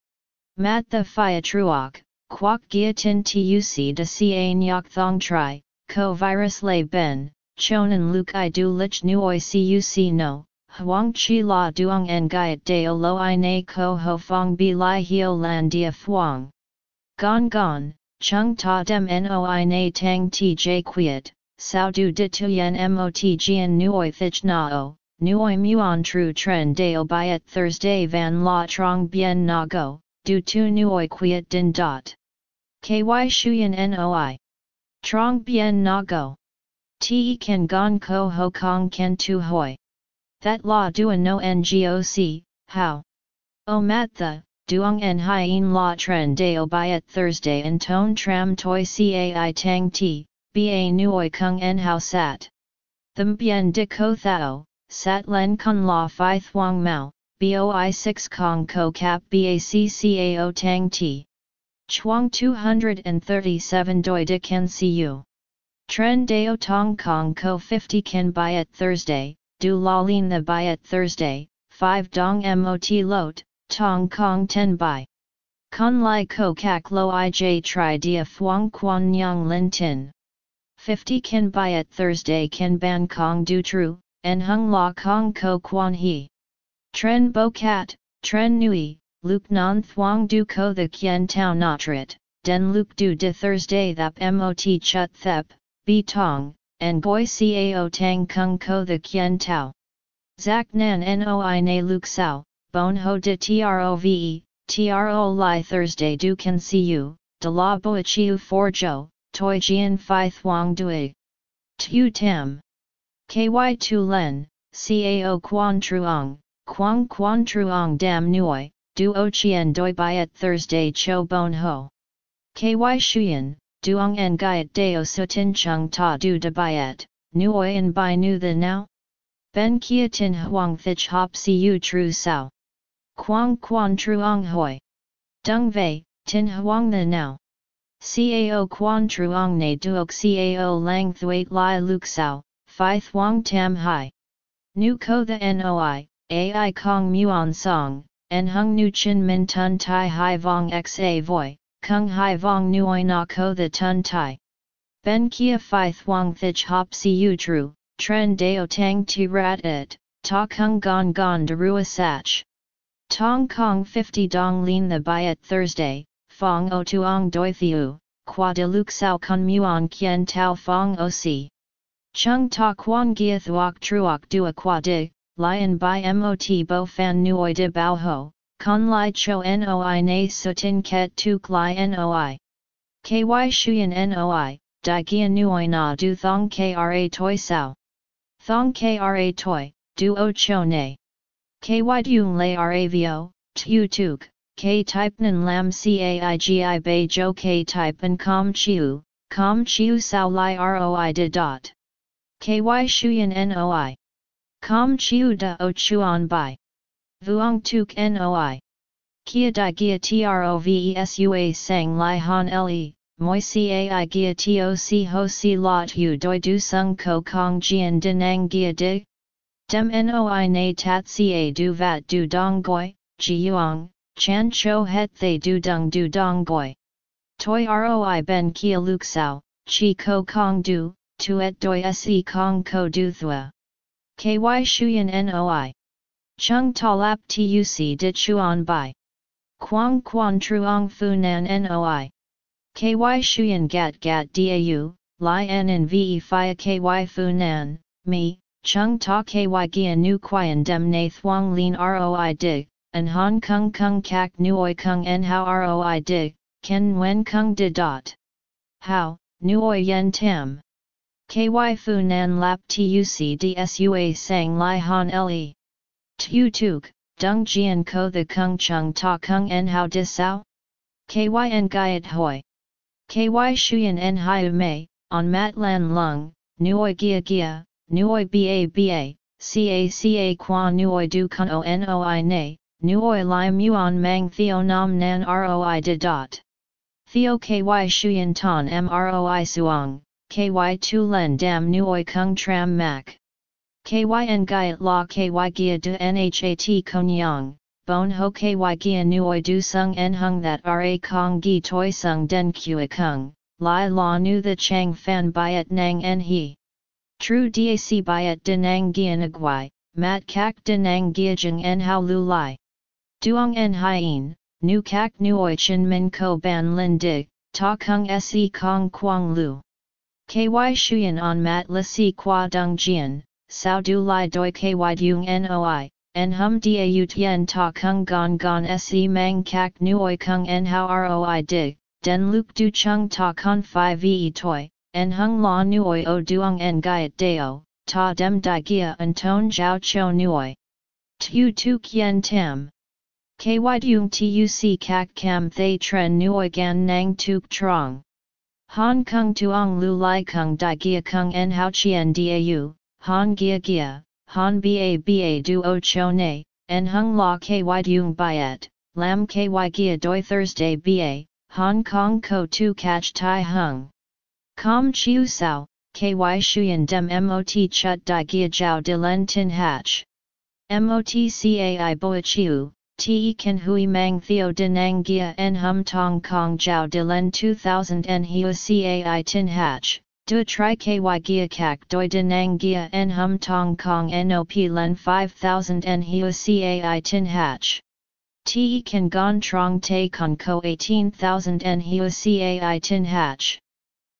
Mat the phia truok, quoc gia tin tuc de ca nyok thong tri, ko virus lay ben, chonan luk i du lich nuoi cuc no, huang chi la duong en gaiet lo i na ko ho fong bi lai hio lan dia fuang. Gon gon, chung ta dem noi na tang tj quiet, sao du de tuyen mot gian nuoi thich na o, Nuoi muon tru tren deo byet Thursday van la trong bien na go, du tu nuoi quiet din dot. Ky shuyen noi. Trong bien na go. Te kan gon ko ho kong ken tu hoi. That la dua no ngoc, how? Oh, o mat the, duong en hien la tren deo byet Thursday en ton tram toi cai tang ti, ba nuoi kung en how sat. Them bien de ko thao, Sat len kun la fi thuang mao, boi 6 kong ko cap baccao tang ti. Chuang 237 doi de see you. Tren deo tong kong ko 50 can buy at Thursday, du la lin the buy at Thursday, 5 dong mot lot, tong kong 10 buy. Con lai ko kak lo ij tri dia phuong quan nyang lin tin. 50 can buy at Thursday can ban kong du tru, en hung la kong ko quan he. Tren bo cat, tren nui, luke non thuang du ko the kien tau notrit, den luke du de Thursday thap mot chut thep, bi tong, and goi cao tang kung ko the kien tau. Zak nan noi na luke sao, bon ho de trove, tro li Thursday du can see you, de la boachiu for jo, toi jian fi thuang dui. Tu tam. KY Tu Len, Cao Quan Truong, Quang Quan Truong Dam Nuoi, Du O Chien Doi Biat Thursday Cho Bon Ho. KY Shuyan, Duong En Gaiet Deo Sutin Chung Ta Du De Biat, Nuoi En Bai Nu The Now? Ben Kia Tin Huang Thich Hop Cu Tru Sao. Quang Quan Truong Hoi. Dung Vei, Tin Huang The Now. Cao Quan Truong Ne Duok Cao Lang Thuat Lai Luk Sao, Phi Thuong Tam Hai. Nu Ko the Noi, Ai Kong Muon Song, En Hung Nu Chin Min Tun Tai Hai Vong Xa Voi, Kung Hai Vong Nuoi Na Ko the Tun Tai. Ben Kia Phi Thuong Thich Hop Cu Tru, Tren Deo Tang Ti Rat It, Ta Kung Gon Gon Derua Sach. Tong Kong 50 Dong Lin the Byet Thursday, Fong O Tuong Doi Thiu, Qua de Luk Sao Kun Muon Kien Tao Fong O Si. Chung ta quan gia thuok truok dua qua di, lion by mot bo fan nuoi de bao ho, con lai cho noi na sutin ket tuk li noi. Ky shuyen noi, di gia nuoi na du thong kra toi sao. Thong kra toi, o cho ne. Ky dung lay ravio, tu tuk, k type nan lam caigi bei jo k type and com chiu, com chiu sao li roi de dot. Ky shuyan noi. Com chiu da o chuan bai. Vuong tuk noi. Kia di gia trovesua sang li han le, moi cai gia toc ho si lot yu doi du sung ko kong jian denang gia di? Dem noi na tat ca du vat du dong goi, ji chan cho het they du dung du dong goi. Toi roi ben kia luk sao, chi ko kong du, tuet doi se kong ko du thua. Ky shuyan noi. Chung ta lap tuc dit chuan bai. Quang quan truong fu nan noi. Ky shuyan gat gat dau, li en in ve fia ky fu nan, me, chung ta ky gia nu quian dem na thuang lin roi dig, and hong kong kung kak nuoi kung en how roi dig, ken wen kung di dot. How, nuoi yen tam. Ky fu nan lap tuc dsua sang li han le. Tu tuk, dung jian ko the kung chung ta kung en how dis sao? Kyn gaiet hoi. Ky shuyan en hiu mei, on mat lan lung, nuoi gia gia, nuoi ba ba, ca ca qua nuoi du kun o noi ne, nuoi li muon mang theo nam nan roi de dot. Theo ky shuyan ton mroi suong, ky tu len dam nuoi kung tram mak. Kyn gaiet la ky gia de nhat konyang, bon ho ky gia nuoi du sung en hung that ra kong gi toi sung den kua kung, lai la nu the chang fan byet nang en he. True dac byet denang gian agwai, mat kak denang giajeng en how lu lai. Duong en hien, nu kak nuoi chin min ko ban lin dig, ta kung se kong quang lu. Ky shuyan on mat la si qua dung jian, sao du lai doi ky dung noi, en hum da tien ta kung gon gon se mang kak nuoi kung en how roi dig, den luk du chung ta con fi ve toi, en hung la nuoi o duong en gaiet deo, ta dem di gia en ton jiao cho nuoi. Tu tu kien tam. Ky dung tuc kak kam thay tren nuoi gan nang tuk trong. Hong Kong tuong lu lai kung di gia kung en how chien dau, han gia gia, han ba ba duo cho ne, en hung la ky dung byet, lam ky gia doi Thursday ba, Hong Kong ko tu catch tai hung. Com chiu sao, ky shuyen dem mot chut di gia jiao de len tin hatch. Mot cai boi chiu, te kan hui mang theo denang gia en hum tong kong jiao de len 2000 en hiu cai tin hatch. Du tri ky gia kak doi denang gia en hum tong kong nop len 5000 en hiu cai tin hatch. Te kan gon trong te con ko 18,000 en hiu cai tin hatch.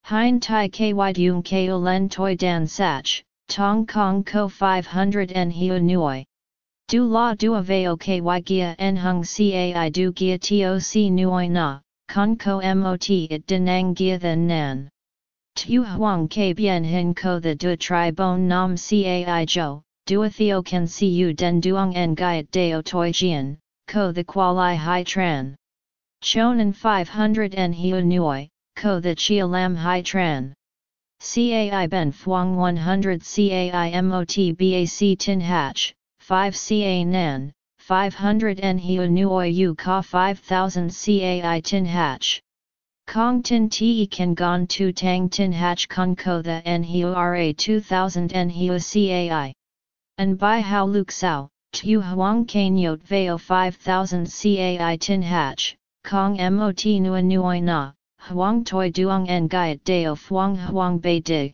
Hein tai ky dung ko len toi dan sach, tong kong ko 500 en hiu nuoi. Du la du aveo ky gia en hung cai du gia toc nuoi na, con ko mot it denang gia then nan. Tu huang ke bien hin ko the du tri bon nam cai jo, dua theo can see you den duong en deo toi jian, ko the quali hai tran. Chonan 500 en hiu nuoi, ko the chia lam hai tran. Cai ben fuang 100 cai mot bac tin hatch, 5 ca nan, 500 en hiu nuoi u ka 5000 cai tin hatch. Kong tin te kan gon tu tang tin hatch con ko the ra 2000 en hiu cai. And by how luk sao, tu huang kan yot veo 5000 cai tin hatch, kong mot nua nuoi na, huang toi duong en gaiet deo fuang huang bei dig.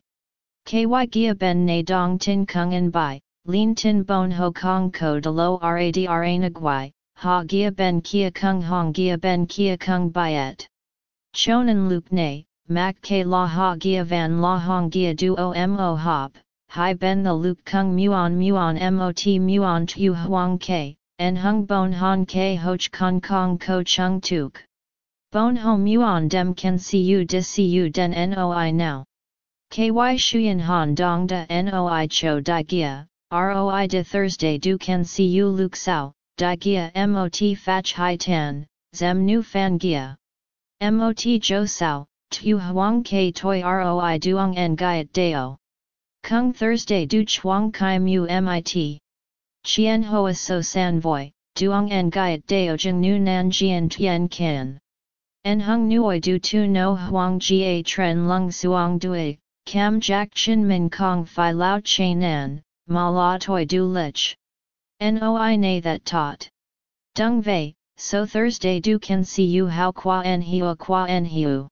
Ky gia ben na dong tin kung en bai, lin tin bon ho kong ko de lo radra nagwai, ha gia ben kia kung hong gia ben kia kung byet. Chonan lup ne, mak ke la ha gia van la hong gia duo mo hop, hi ben the lup kung muon muon mot muon tu huang ke, en hung bon hong ke hoch kong kong ko chung tuk. Bon ho muon dem can see you dis see you den noi now. KY Shuyan Han Dong Da Noi Cho Di Gia, ROI De Thursday Du Can See You Luke Sao, Di Gia MOT Fach Hai Tan, Zem Nu Fan Gia. MOT Jo Sao, Tu Huang K Toi ROI Duong En Gaiet Deo. Kung Thursday Du Chuang Kai Mu MIT. Chien Hoa So San Voi, Duong En Gaiet Deo Jing Nu Nan Jian Tien Kan. En Hung Nuoi Du Tu No Huang Ga Tren Lung Suang Dui, Cam Jack Chin Min Kong Phi Lao Che Nan, Ma La Toi Du Lich. Noi Na That Taught. Dung Vei, So Thursday Du Can See You How Qua En Hiu Qua En Hiu.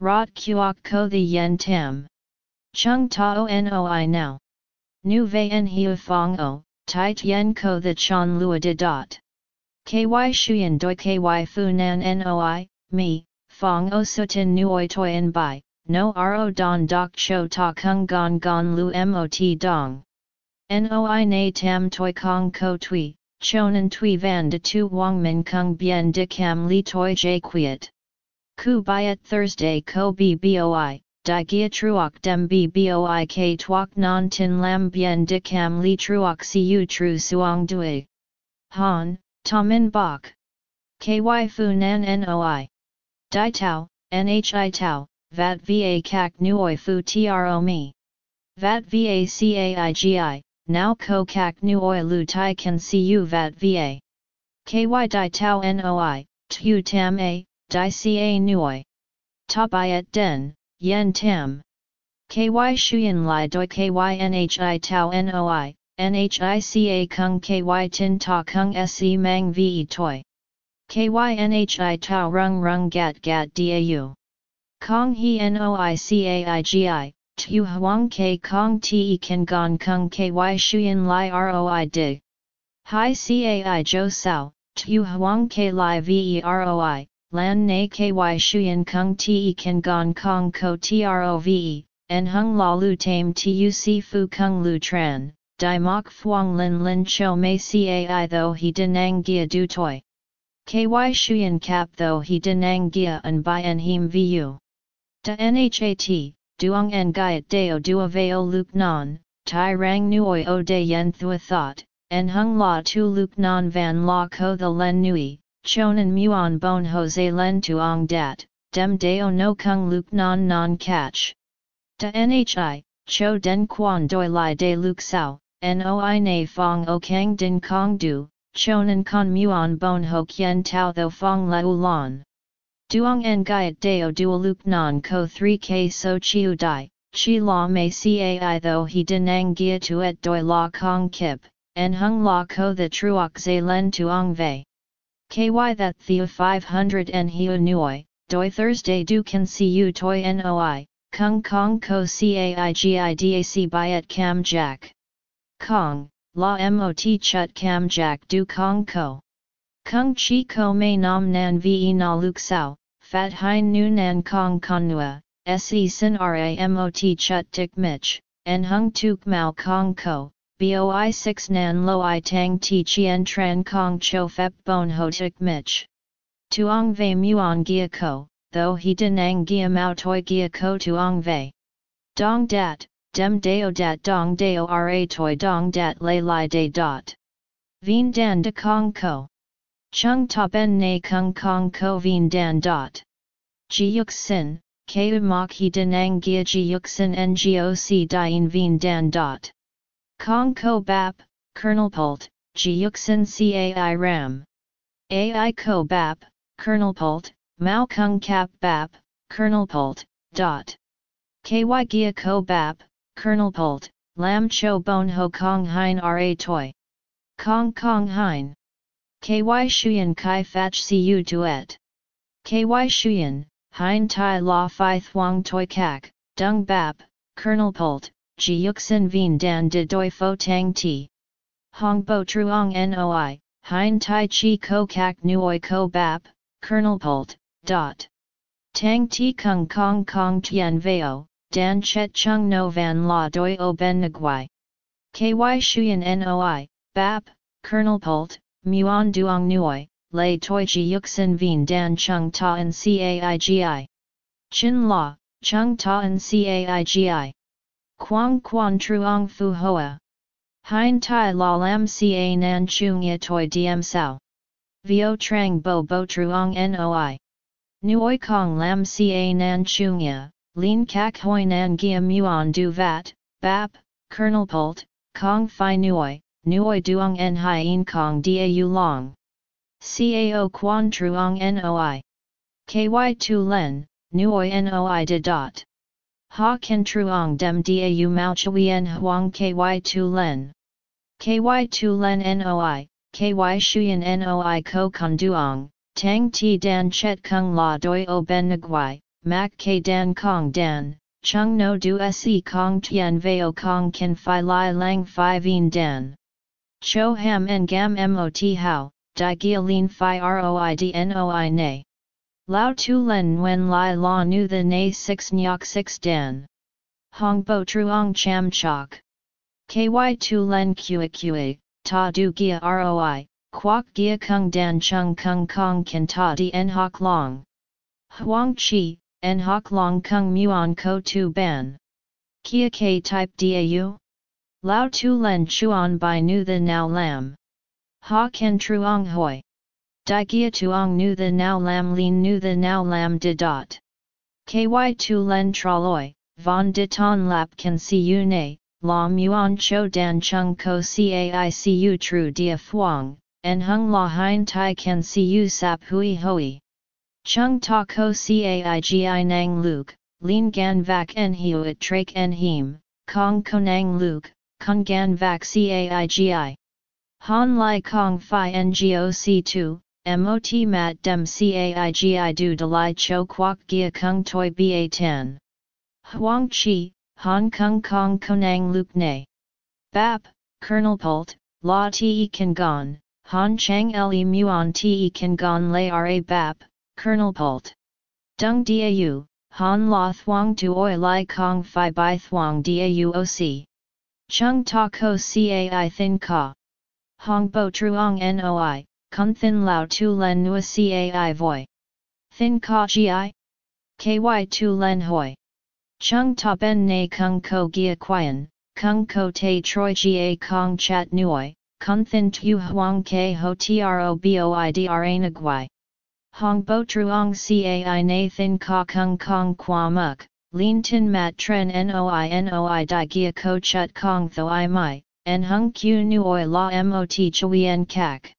Rot Kuok Ko The Yen Tam. Chung Tao Noi Now. Nu Vei En Hiu Fong O, Tai Tien Ko The Chan Lua De Dot. KY Shuyan Doi KY Fu Nan Noi, Mi, Fong O Sutin Nuoi Toi En Bai, No Ro Don Dok Cho Ta Kung Gon Gon Lu Mot Dong. Noi Na Tam Toi Kong Ko Tui, Chonan Tui Van De Tu Wang Min Kung Bien De Cam Li Toi J Quiet. Ku Biat Thursday Ko BBOI, Di Gia Truok Dem BBOI K Tuok Non Tin Lam Bien De Cam Li Truok Cu Tru Suang Dui. Han, Tomin Bok. KY Fu Nan Noi. Dai Tao, NHI Tao, VAT VA Kak Nuoi Fu TRO Mi. VAT VA CAIGI, now Ko Kak Nuoi Lu Tai Can See You VAT VA. KY Dai Tao NOI, Tu Tam A, Dai Ca Nuoi. Ta Biat Den, Yen Tam. KY Shuyan Lai Doi KY NHI Tao NOI, NHICA Kung KY Tin Ta Kung Se Mang Ve Toi. KY NHI Tao Rung Rung Gat Gat Dau. Kong He Noi Caigi, Tu Huang ke Kong Te Kan Gon Kung KY Shuyan Lai Roi Dig. Hai Cai Jo Sao, Tu Huang ke Lai Veroi, Lan Na KY Shuyan Kung Te e Kan Gon Kong Ko Trove, En Hung La Lu Tame Tu si Fu Kung Lu Tran, Dai Mok Phuong Lin Lin Cho Mei Cai Tho He Denang Gia Du Toi. KY Shuyan Kap Tho He Denang Gia and Bai En Him Vu. Da Nhat, Duong En Gaiet Deo Dua Veo Luke Non, Tai Rang Nuoi O De Yen Thua Thought, En Hung La Tu Luke Non Van La Ko The Len Nui, Chonan Muon Bon Jose Len Tuong Dat, Dem Deo No Kung Luke Non Non Catch. Da Nhi, Cho Den Quan Doi Lai De Luke Sao, Noi Na Fong O Kang Din Kong Du, Chonan Con Muon Bon Ho Kien Tao Tho Fong La Ulan. Duong En Gaiet Deo Dua Luke Non Ko 3K So Chiu Dai, Chi La Mei Cai Tho He Denang Gia Tuet Doi La Kong Kip, En Hung La Ko The Truok Zay Len Tuong Vei. KY That Theo 500 En Hiu Nuoi, Doi Thursday Du Can See You Toi Noi, Kung Kong Ko CAIGIDAC Biet Cam Jack. Kong, La Mot Chut Cam Jack Du Kong Ko. Kung Chi Ko Mei Nam Nan Ve Na Luk Sao, Fat Hein Nu Nan Kong Konua, Se Sin Ramot Chut Tik Mich, En Hung Tuk Mao Kong Ko, Boi 6 Nan Lo I Tang Ti Chien Tran Kong Cho Fep Bon Ho Tik Mich. Tuong Ve Muon Gia Ko, though he denang Gia Mao Toi Gia Ko Tuong Ve. Dong Dat, Dem Deo Dat Dong Deo Ra Toi Dong Dat Lay Lai De Dot. Vien Dan De Kong Ko. Chung Ta Ben Na Kung Kong Ko Vien Dan Dot. Ji Yuk Sin, Ku Mok He Denang Gia Ji Yuk Sin Ngoc Dien Vien Dan Dot. Kong Ko Bap, Colonel Pult, Ji Yuk Sin Cai Ram. Ai Ko Bap, Colonel Pult, Mao Kung Kap Bap, Colonel Pult, Dot. KY Gia Ko Bap, Colonel Pult, Lam Cho Bon Ho Kong Hein Ra toy. Kong Kong Hein. KY Shuyan Kai Fach Cu Duet. KY Shuyan, Hein Tai La Phi Thuong Toi Kak, Dung Bap, Colonel Pult, Ji Yuxin Vien Dan De Doi Fo Tang Ti. Hong Bo Truong Noi, Hein Tai Chi Ko Kak Nuoi Ko Bap, Colonel Pult, Dot. Tang Ti Kung Kong Kong Tien Veo, Dan Chet Chung No Van La Doi O Ben Nguai. KY Shuyan Noi, Bap, Colonel Pult, Muon Duong Nuoi, Lei Toi Ji Yuxin Vien Dan Chung Ta and Caigi. Chin La, chung ta en caigi. Quang quan truong fu hoa. Hein tai la lam ca nan chung ya toi diem sao. Vio trang bo bo truong noi. Nuoi kong lam ca nan chung ya, lin kak hoi nan gia muon du vat, bap, kernel pult, kong fi nuoi, nuoi duong en hien kong da long. Cao quan truong noi. Ky tu len, nuoi noi de dot. Ha ken truong dem dau mao chuyen huang ky tu len. Ky tu len noi, ky shuyen noi ko duong, tang ti dan chet kung la doi o ben nguai, mak k dan kong dan, chung no du se kong tien veo kong ken fi lai lang fi vien dan. Cho ham en gam mot hao, di gia lin fi roid noi ne. Lao tu len nguyen lai la nu the na 6 nyok 6 dan. Hong bo truong cham chok. Ky tu len kua kua, ta du gia roi, quoc gia kung dan chung kung kong kan ta di en hok long. Huang chi, en hok long kung muon ko tu ban. Kia k type dau? Lao tu len chuan by nu the now lam. Ha ken truong hoi. Di gia tuong nu the now lam lin nu the now lam de dot. Ky tu len traloi, von de ton lap can see you ne, la muon cho dan chung ko caicu tru dia fuang, en hung la hein tai can see you sap hui hoi. Chung ta ko caigi nang luke, lin gan vac en hiuit trake en him, kong konang luke, kung gan vac caigi. Han lai kong fi ngoc 2, mot mat dem caigi du lai cho quoc gia kung toi ba 10. Huang chi, Hong Kong Kong Konang Luke Ne. Bap, Colonel Pult, La Te Kan Gon, Han Chang Le Muon Te Kan Gon Le Ra Bap, Colonel Pult. Dung Dau, Han La Thuong Tu Oi Lai Kong Phi Bai Thuong Dau Oc. Chung Ta Ko Cai Thin Ka. Hong Bo Truong Noi, Kun Thin Lao Tu Len Nua Cai Voi. Thin Ka Gi? Ky Tu Len Hoi. Chung ta ben na kung ko gia quian, kung ko te troi ga kong chat nuoi, kun thin tu huang ke ho tro boi dra nagui. Hong bo truong cai na thin ka kung kong qua muk, lin tin mat tren noi noi di gia ko chut kong tho i mai, en hung q nuoi la mot chuyen kak.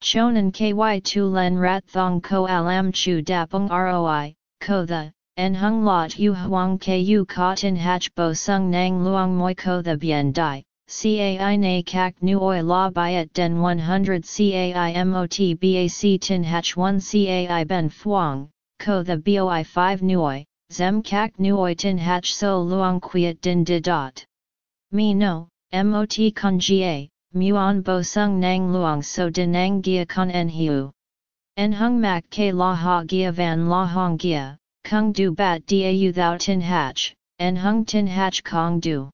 Chonan ky tu len rat thong ko alam chu dapung roi, ko the, en hung lot yu huang ku tin hach bo sung nang luang moi ko the bien dai, cai na kak nuoi la byet den 100 cai mot bac tin hach 1 cai ben fuang, ko the boi 5 nuoi, zem kak nuoi tin hach so luang quiet din de dot. Mi no, mot con ga, muon bo sung nang luang so nang gia con en hiu. En hung mak ke la ha gia van la hong gia, Kung du bat dau thou tin hatch, en hung tin hatch kong du.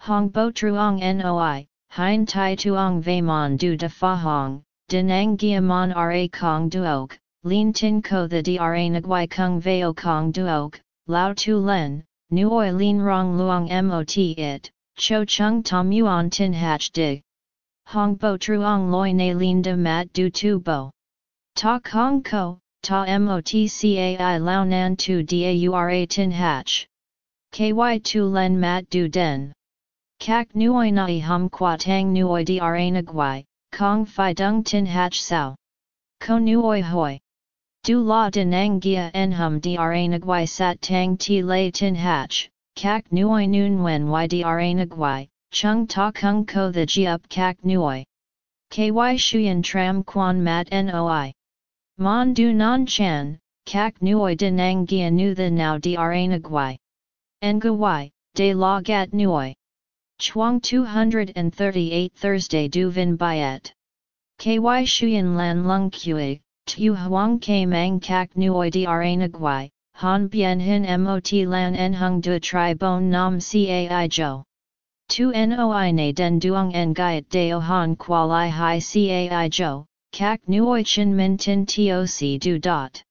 Hong bo truong noi, hein tai tuong ve mon du de fa hong, deng gia mon ra kong duok, lin tin ko the dra nagwai kung veo kong duok, lao tu len, nuoi lin rong luong mot it, cho chung tom yuan tin hatch dig. Hong bo truong loi na lin de mat du tu bo. Ta kong ko, ta motcai lao nan tu daura tin hatch. Ky tu len mat du den. Kak nuoi nai hum qua tang nuoi dra nagwai, kong fi dung tin hatch sao. Ko nuoi hoi. Du la denang gia en hum dra nagwai sat tang ti lay tin hatch, kak nuoi nun wen y dra nagwai, chung ta kung ko the ji up kak nuoi. Ky shuyen tram quan mat noi. Mon du non chan, kak nuoi de nang gia nu the now dra nagwai. Nguai, de la gat nuoi. Chuang 238 Thursday du vin byet. Ky shuyen lan lung kui, tu huang ke mang kak nuoi dra nagwai, han bien hin mot lan en hung du tri bon nam cai jo. Tu noi na den duong en gaiet deo han quali hi cai jo, kak nuoi chin min tin toc du dot.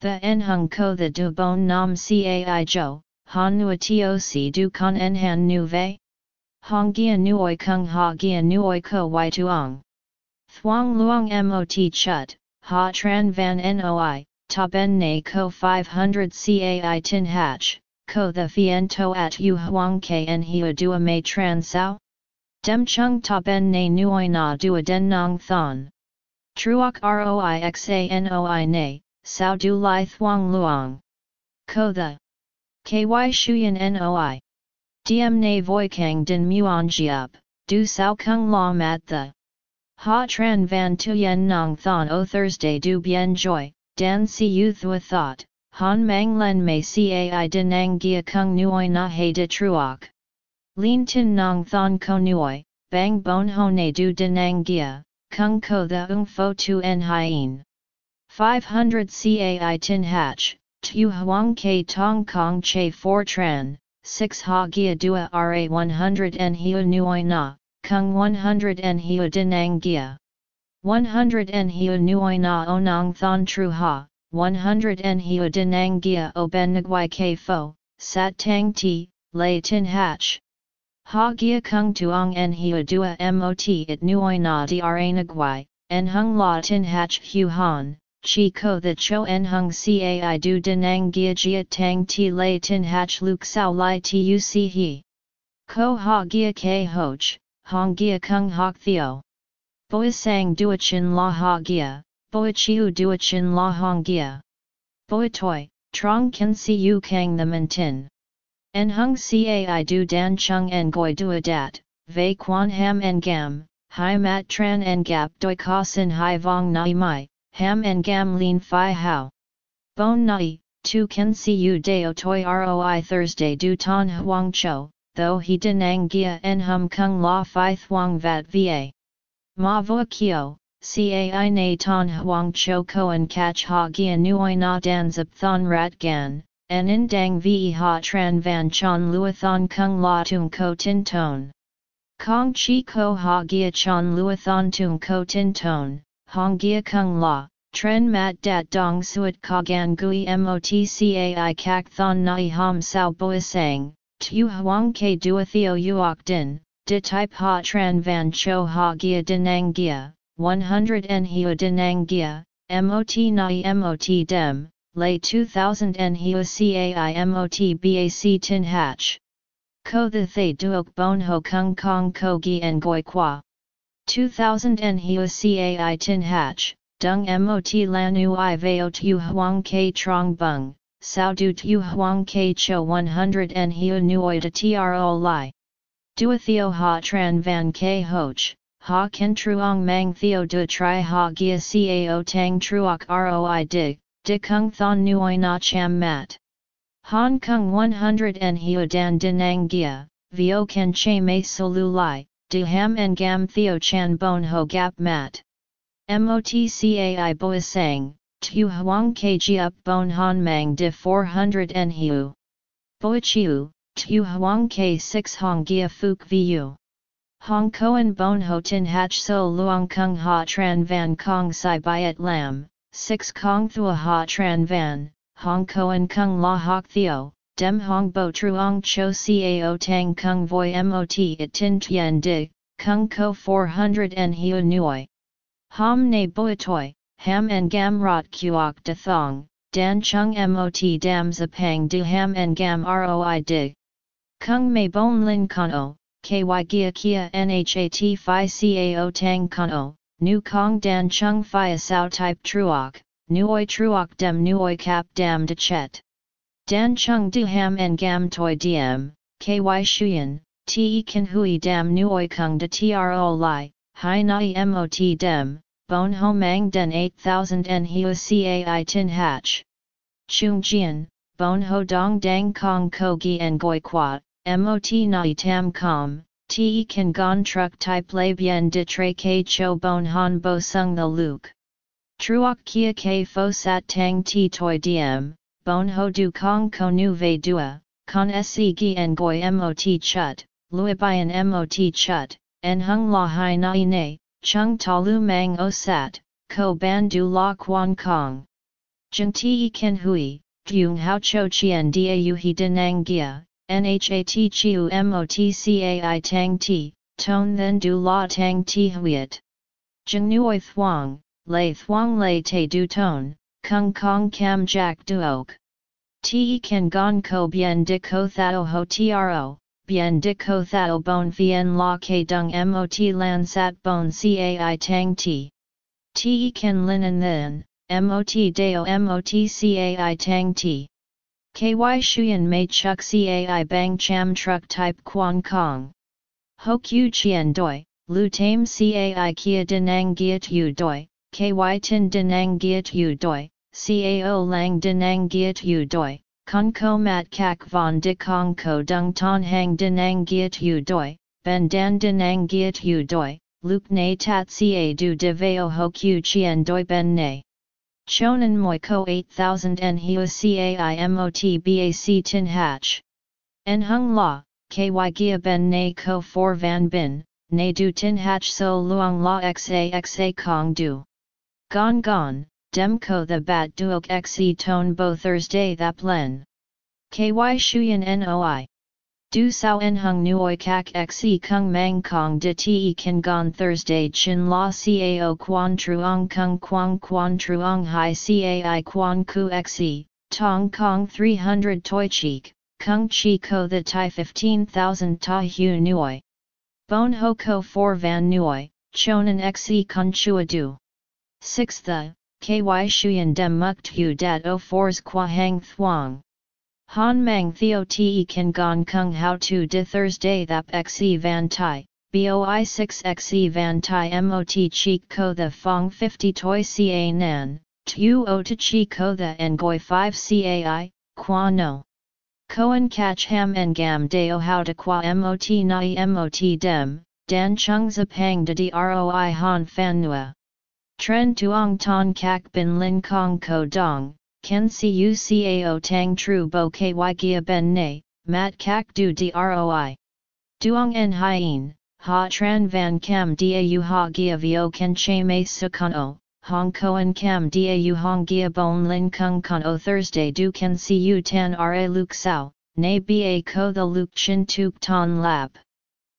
The en hung ko the du bon nam cai jo, han nua toc du con en han nu ve? Hong gia nuoi kung ha gia nuoi ko y tuong. Thuong luong mot chut, ha tran van noi, ta ben ne ko 500 cai tin hatch, ko the fien to at yu huang ke en hia dua mei tran sao? Dem chung ta ben ne nuoi na dua den nong thon. Truok roi xanoi ne, sao du lai thuong luong. Ko the ky shuyen noi. Diem ne voi kang din muon jiup, du sao kung la mat the. Ha tran van tuyen nong thon o Thursday du bien joy, dan si yu thua thought, han mang len mei cai dinang gia kung nuoi na he de truok. Lin tin nong thon ko nuoi, bang bon ho ne du dinang gia, kung ko the ung fo tu en hien. 500 cai tin hatch, tu huang ke tong kong che for tran, 6 ha gia dua ra 100 en hiu nuoi na, kung 100 en hiu dinang gia. 100 en hiu nuoi na onang thon tru ha, 100 en hiu dinang gia o ben ke fo, sat tang ti, lay tin hatch. Ha gia kung tuong en hiu dua mot it nuoi na dra nguai, en hung la tin hatch hu han, chi ko the cho en hung cai du denang gia jia tang ti lay tin hatch luk sao lai tu si he. Ko ha gia ke hoch, hong gia kung hok theo. Boi sang duachin la ha gia, boi chiu duachin la hong gia. Boi toi, trong kan si yu kang the tin. En hung cai du dan chung en goi dua dat, vei quan ham en gam, hai mat tran en gap doi ka sin hai vong nai mai, ham en gam lin fi hao. Bon nai, tu can see you deo toi roi Thursday du ton huang cho, though he denang gia en hum kung la fi thuang vat va. Ma vo kio, cai na ton huang cho koan catch ha gia nuoi na dan zip thon rat gan, en in dang ve ha tran van chon luathon kung la tung ko tin ton. Kong chi ko ha gia chon luathon tung ko tin ton, Hong Gia Kung La, Tren Mat Dat Dong Suat Kagan Gui Motcai Kak Thon Nai Ham Sao Boi Sang, Tu Huang Ke Dua Theo Uok Din, De Type Ha Tran Van Cho Ha Gia Denang Gia, 100 En Hua Denang Gia, Mot Nai Mot Dem, Lay 2000 En Hua Cai Mot Bac Tin Hatch. Ko the Thay Duok Bon Ho Kung Kong Ko Gi En Goi Kwa. 2000 en hua cai tin hatch, dung mot lanu i veo tu huang ke trong bung, sao du tu huang ke cho 100 en hua nuoi de tro li. Dua theo ha tran van ke hoch, ha ken truong mang theo du tri ha gia cao tang truok roi dig, di kung thon nuoi na cham mat. Hong Kong 100 en hua dan dinang gia, vio ken che me solu lai, de ham en gam theo chan bon ho gap mat. Motcai boi sang, tu huang kg up bon han mang de 400 en hiu. Boi chiu, tu huang k 6 hong gia fuk vu. Hong koen bon ho tin hach so luang kung ha tran van kong sai byet lam, 6 kong thua ha tran van, hong koen kung la hok theo, dem hong bo truong cho cao tang kung voi mot it tin tien dig, kung ko 400 en hiu nuoi. Ham ne toi ham en gam rot kuok de thong, dan chung mot dam zapang du ham en gam roi dig. Kung me bon lin kono, ky gia kia nhat fi cao tang kono, nu kong dan chung fi sao type truok, nuoi truok dem nuoi cap dam de chet. Dan chung du ham en gam toi diem, ky shuyen, te kan hui dam nuoi kung de tro li, hai nai mot dem, bon ho mang den 8000 en hiu cai tin hatch. Chung jian, bon ho dong dang kong ko gi en goi qua, mot nai tam com, te kan gon truck type lay bien de tre ke cho bon han bo sung the luke. Truok kia ke fo sat tang ti toi diem, bon ho du kong ko nu ve dua, con se gi en goi mot chut, lui bian mot chut, en hung la hai nai ne, chung ta lu mang o sat, ko ban du la quan kong. Jing ti ken hui, gyung hao cho chien dau he denang gia, nhat chiu motcai tang ti, ton then du la tang ti huiet. Jing nuoi thuang, lei thuang lei te du ton, kung kong Kam jack duok. Te kan gon ko bien de ko thao ho tro, bien de ko thao bon vien la ke dung mot lan sat bon cai tang ti. Te kan linen then, mot deo mot cai tang ti. Ky shuyen mei chuk cai bang cham truck type quan kong. Ho q chien doi, lu tame cai kia denang giat yu doi, ky tin denang giat yu doi, cao lang denang giat yu doi, con ko mat kak von de kong ko dung ton hang denang giat yu doi, ben dan denang giat yu doi, luk ne tat ca du de veo ho q chien doi ben ne. Chonan moi ko 8000 en hiu cai mot bac tin hatch. En hung la, ky gia ben ne ko 4 van bin, ne du tin hatch so luang la xa xa kong du. Gon gon, dem ko the bat duok xe tone bo Thursday thap len. Ky shuyen noi. Du sao en hung nuoi kak xe kung mang kong de te kan gon Thursday chin la cao quan truong kung quang quan truong hai cai quan ku xe, tong kong 300 toi cheek, kung chi ko the tai 15,000 ta hu nuoi. Bon ho ko 4 van nuoi, chonan xe kun chua du. 6 the, ky shuyen dem muk tu dat o 4s qua hang thuang. Han mang theo te kan gon kung how to de Thursday thap xe van tai, boi 6 xe van tai mot cheek ko the fong 50 toi ca nan, tu o to chi ko the ngoi 5 cai, qua no. Koan catch ham en gam deo how to qua mot nai mot dem, dan chung pang de droi han fan nua. Tren tuong ton kak bin lin kong ko dong, ken cu cao tang tru bo ky gia ben ne, mat kak du droi. Duong en hien, ha tran van cam dau ha gia vio ken che me o hong koan cam dau hong gia bon lin kung con o Thursday du ken cu tan ra luk sao, ne ba ko the luk chin tuk ton lab.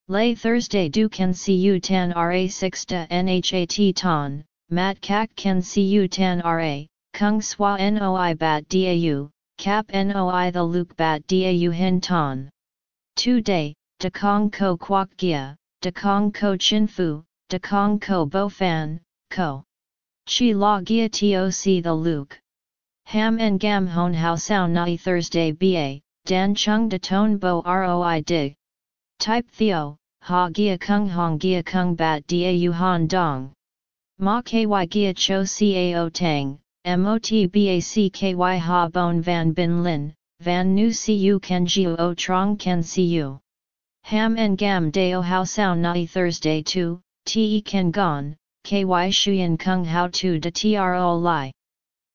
Lay Thursday du can see tan ra 6 da nhat ton, mat kak see you tan ra, kung swa noi bat dau, cap noi the luke bat dau hin ton. Tu day, de kong ko kwak gia, de kong ko chin fu, de kong ko bo fan, ko. Chi la gia toc the luke. Ham en gam hon how sao nai Thursday ba, dan chung de ton bo roi dig. Type theo, ha gia kung hong gia kung bat dau han dong. Ma ky gia cho cao tang, motbacky ha bon van bin lin, van nu cu ken jiu o trong ken cu. Ham en gam deo how sao nai Thursday 2, te ken gon, ky shuyen kung how tu de tro li.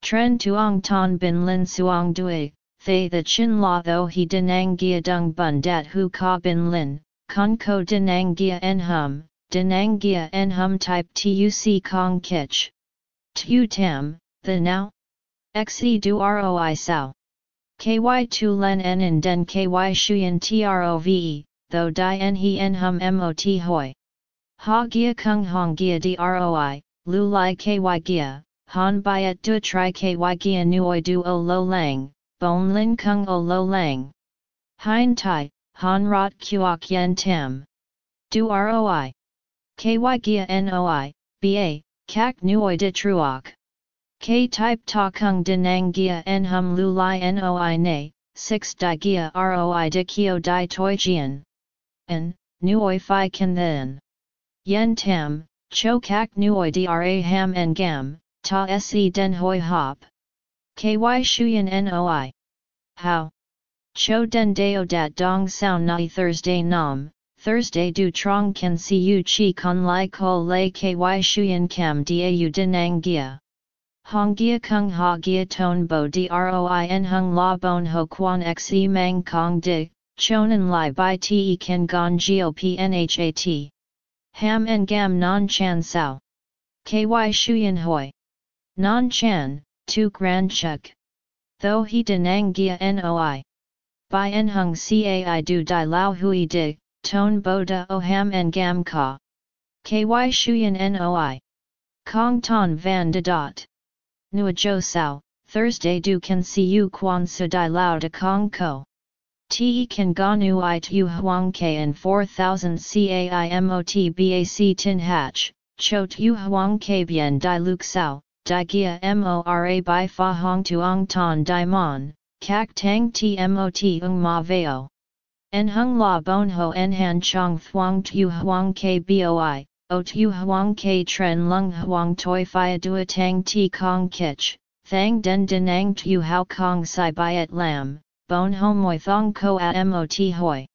Tren tuong ton bin lin suong dui, thay the chin la tho he denang gia dung bun dat hu ka bin lin, con ko denang gia en hum, Denangia en hum type tuc kong kich. Tu tam, the now? Xe du roi sao. Ky tu len en in den ky shuyen trove, though di en he en hum mot hoi. Ha gia kung hong gia droi, lu lai ky gia, han byet du tri ky gia nuoi du o lo lang, bon lin kung o lo lang. Hein tai, han rot kuok yen tam. Du roi. Ky gia noi, ba, kak nuoi de truok. K type ta kung denang gia en hum lu li noi ne, 6 di gia roi de kio di toi jian. En, nuoi fi kan then. Yen tam, cho kak nuoi dra ham en gam, ta se den hoi hop. Ky shuyen noi. How? Cho den deo dat dong sao nai Thursday nam, Thursday du trong can see you chi con lai ko lay ky shuyen kam da u dinang gia. Hong gia kung ha gia ton bo droi en hung la bon ho quan xe mang kong di, chonan lai bai te ken gon gop nhat. Ham en gam non chan sao. Ky shuyen hoi. Non chan, tu grand chuk. Though he denang gia noi. By en hung cai du di lao hui di, ton bo da o ham en gam ka. Ky shuyen noi. Kong ton van de dot. Nua jo sao, Thursday du can see you quan su di lao de kong ko. Te kan ga nu tu huang ke and 4000 caimot bac tin hatch, cho tu huang ke bien di luk sao, di gia mora by fa hong tuong ton di mon, kak tang tmot ung ma veo. En hung la bon ho en han chong thuang tu huang boi, o tu huang ke tren lung huang toi fia dua tang ti kong kich, thang den denang tu hao kong sai byet lam, bon ho moi thong ko at mot hoi.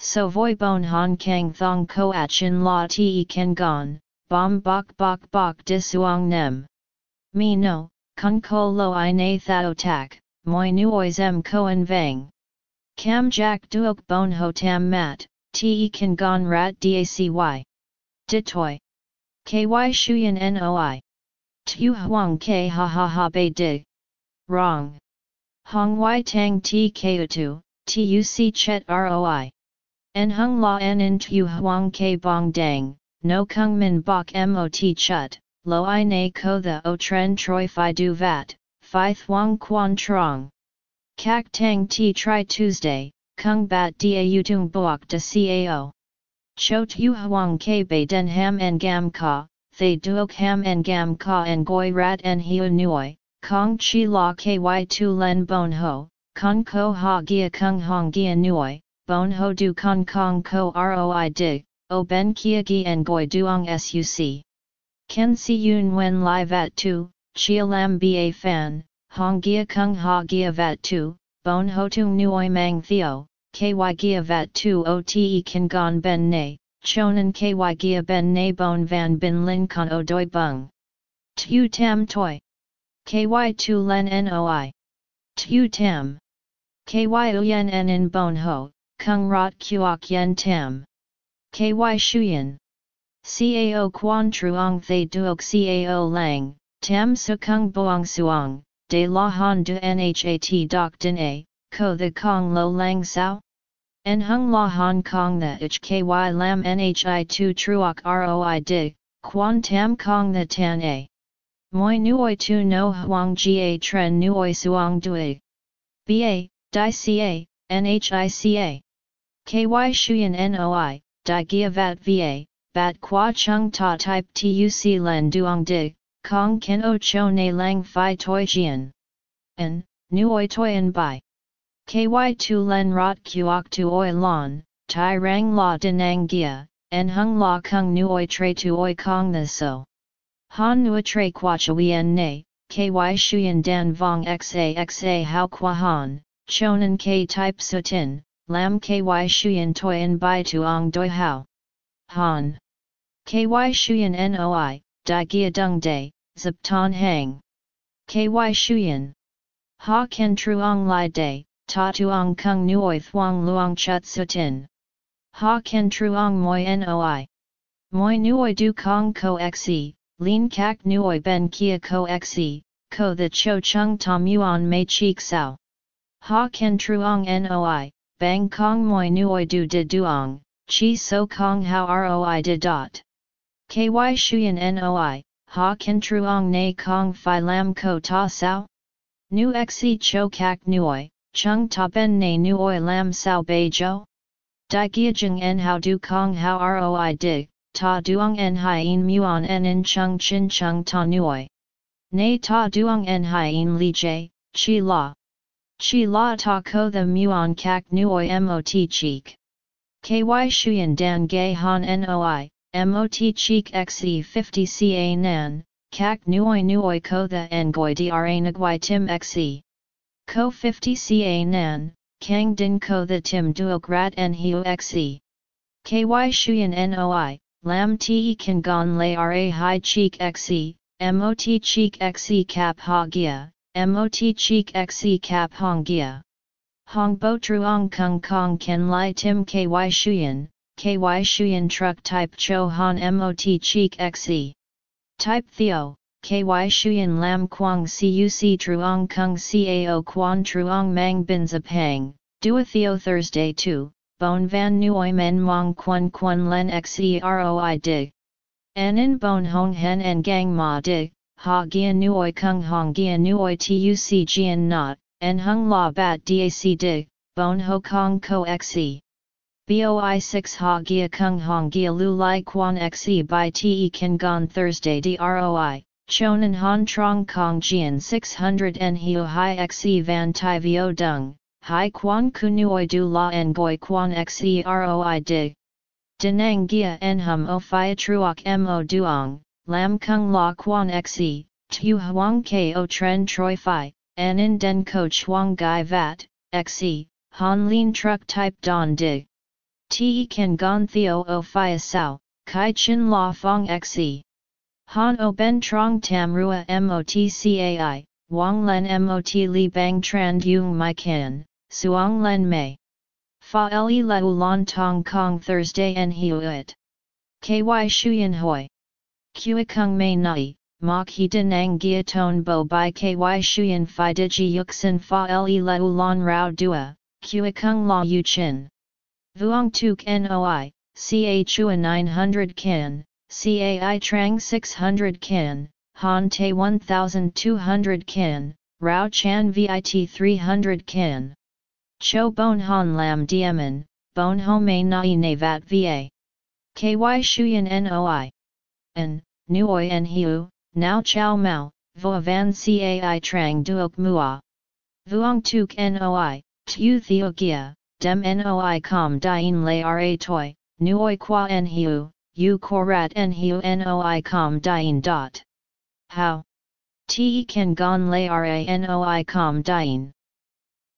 So voi bon han kang thong ko at chin la te ken gon, bom bok bok bok disuang nem. Mi no, kun ko lo i na thao tak, moi nuoi zem koen vang. Cam jack duok bon ho tam mat, te ken gon rat dacy. Ditoi. Ky shuyen noi. Tu huang ke ha ha ha bei di. Wrong. Hong Wai Tang T Kautu, TUC Chet ROI. En Hung La En In Tu Huang K Bong Dang, No Kung Min Bok Mot Chut, Lo I Na Ko The O Tren Troi Phi Du Vat, Phi Thuong Quan Trong. Kak Tang T Tri Tuesday, Kung Bat Da Utung Boak De Cao. Cho Tu Huang K Bei Den Ham En Gam Ka, Thay Duok Ham En Gam Ka En Goi Rat En Hiu Nuoi. Kong chi la ky tu len bon ho, kong ko ha gia kung hong gia nuoi, bon ho du kong kong ko roi dig, o ben kia gi en goi duong suc. Ken si yun wen Live At tu, chia lam ba fan, hong gia kung ha gia vat tu, bon ho tung nuoi mang theo, ky gia vat tu o te kan gon ben ne, chonan ky gia ben ne bon van bin lin con o doi bung. Tu tam toi. KY tu len noi. Tu tam. KY uyen en in bon ho, kung rot kuok yen tam. KY shuyen. Cao quan truong thay duok cao lang, tam su kung boang suong, de la han du nhat doc din a, ko the kong lo lang sao? En hung la hong kong the ich ky lam nhi tu truok roi di, quan tam kong the tan a. Moi nuoi tu no huang ga tren nuoi suang dui. Ba, di ca, nhica. Ky shuyen noi, di gia vat va, bat qua chung ta type tuc len duong di, kong ken o cho ne lang fi toi jian. En, nuoi toyen bai. Ky tu len rot kuok tu oi lon, tai rang la denang gia, en hung la kung nuoi tre tu oi kong the so. Han nua tre wien ne, ky shuyen dan vong xa xa hao qua han, chonan k type sutin, lam ky shuyen toi toyen bai tuong doi hao. Han. Ky shuyen noi, di gia dung day, zip ton hang. Ky shuyen. Ha ken truong lai day, ta tuong kung nuoi thuong luong chut sutin. Ha ken truong moi noi. Moi nuoi du kong ko xe, Lin kak nuoi ben kia ko xe, ko the cho chung tom yuan mei chik sao. Ha ken truong noi, bang kong moi nuoi du de duong, chi so kong how roi de dot. Ky shuyen noi, ha ken truong ne kong fi lam ko ta sao? Nu xe cho kak nuoi, chung ta ben ne nuoi lam sao bei jo? Di gia jeng en how du kong how roi dig, ta duong en hien muon en in chung chin chung ta nuoi. Nay ta duong en hien li jay, chi la. Chi la ta ko the muon kak nuoi mot cheek. Ky shuyen dan gay han noi, mot cheek xe 50 ca nan, kak nuoi nuoi ko the ngoi dra nagwai tim xe. Ko 50 ca nan, kang din ko the tim duok rat en hiu xe. Ky shuyen noi, Lam te kan gon lay ra hi cheek xe, mot cheek xe cap ha gia, mot cheek xe cap hong gia. Hong bo truong kung kong ken lai tim ky shuyen, ky shuyen truck type cho han mot cheek xe. Type theo, ky shuyan lam quang cuc truong kung cao quan truong mang bin zapang, dua theo Thursday 2, bon van nuoi men mong quan quan len xeroi dig. Anin bon hong hen en gang ma dig, ha gia nuoi kung hong gia nuoi tuc jian not, en hung la bat dac dig, bon ho kong ko xe. Boi 6 ha gia kung hong gia lu lai quan xe by te kan gon Thursday droi. Chonan Han Trong Kong Jian 600 En Hiu Hai Xe Van Tai Vio Dung, Hai Quan Kunuoi Du La En Goi Quan Xe Roi Dig. Denang Gia En Hum O Phia Truoc Mo Duong, Lam Kung La Quan Xe, Tu Huang Ko Tren Troi Phi, En In Den Ko Chuang Gai Vat, Xe, Han Lin Truck Type Don Dig. Te Kan Gon Theo O Phia Sao, Kai Chin La Fong Xe. Han o ben trong tam rua motcai, wang len mot li bang tran yung mai kan, suang len mei. Fa le la ulan tong kong Thursday en hiuit. Ky shuyen hoi. Kua kung mei nai, mok he denang gia ton bo by ky shuyen fi digi yuxin fa le la ulan rao dua, kua kung la yu chin. Vuong tuk noi, ca chua 900 kan, CAI Trang 600 Kin, Han Te 1200 Kin, Rao Chan VIT 300 Kin. Cho Bon Han Lam Diemen, Bon Home Nai Navat VA. KY Shuyan NOI. N, Nuoi En Hiu, Now Chow Mao, Vo Van Cai Trang Duok Mua. Vuong Tuk NOI, Tu Theogia, Dem NOI Com Dien Le Ra Toi, Nuoi Qua En Hiu, u korat en hiu noi com dien dot. How? Te kan gon la ra noi com dien.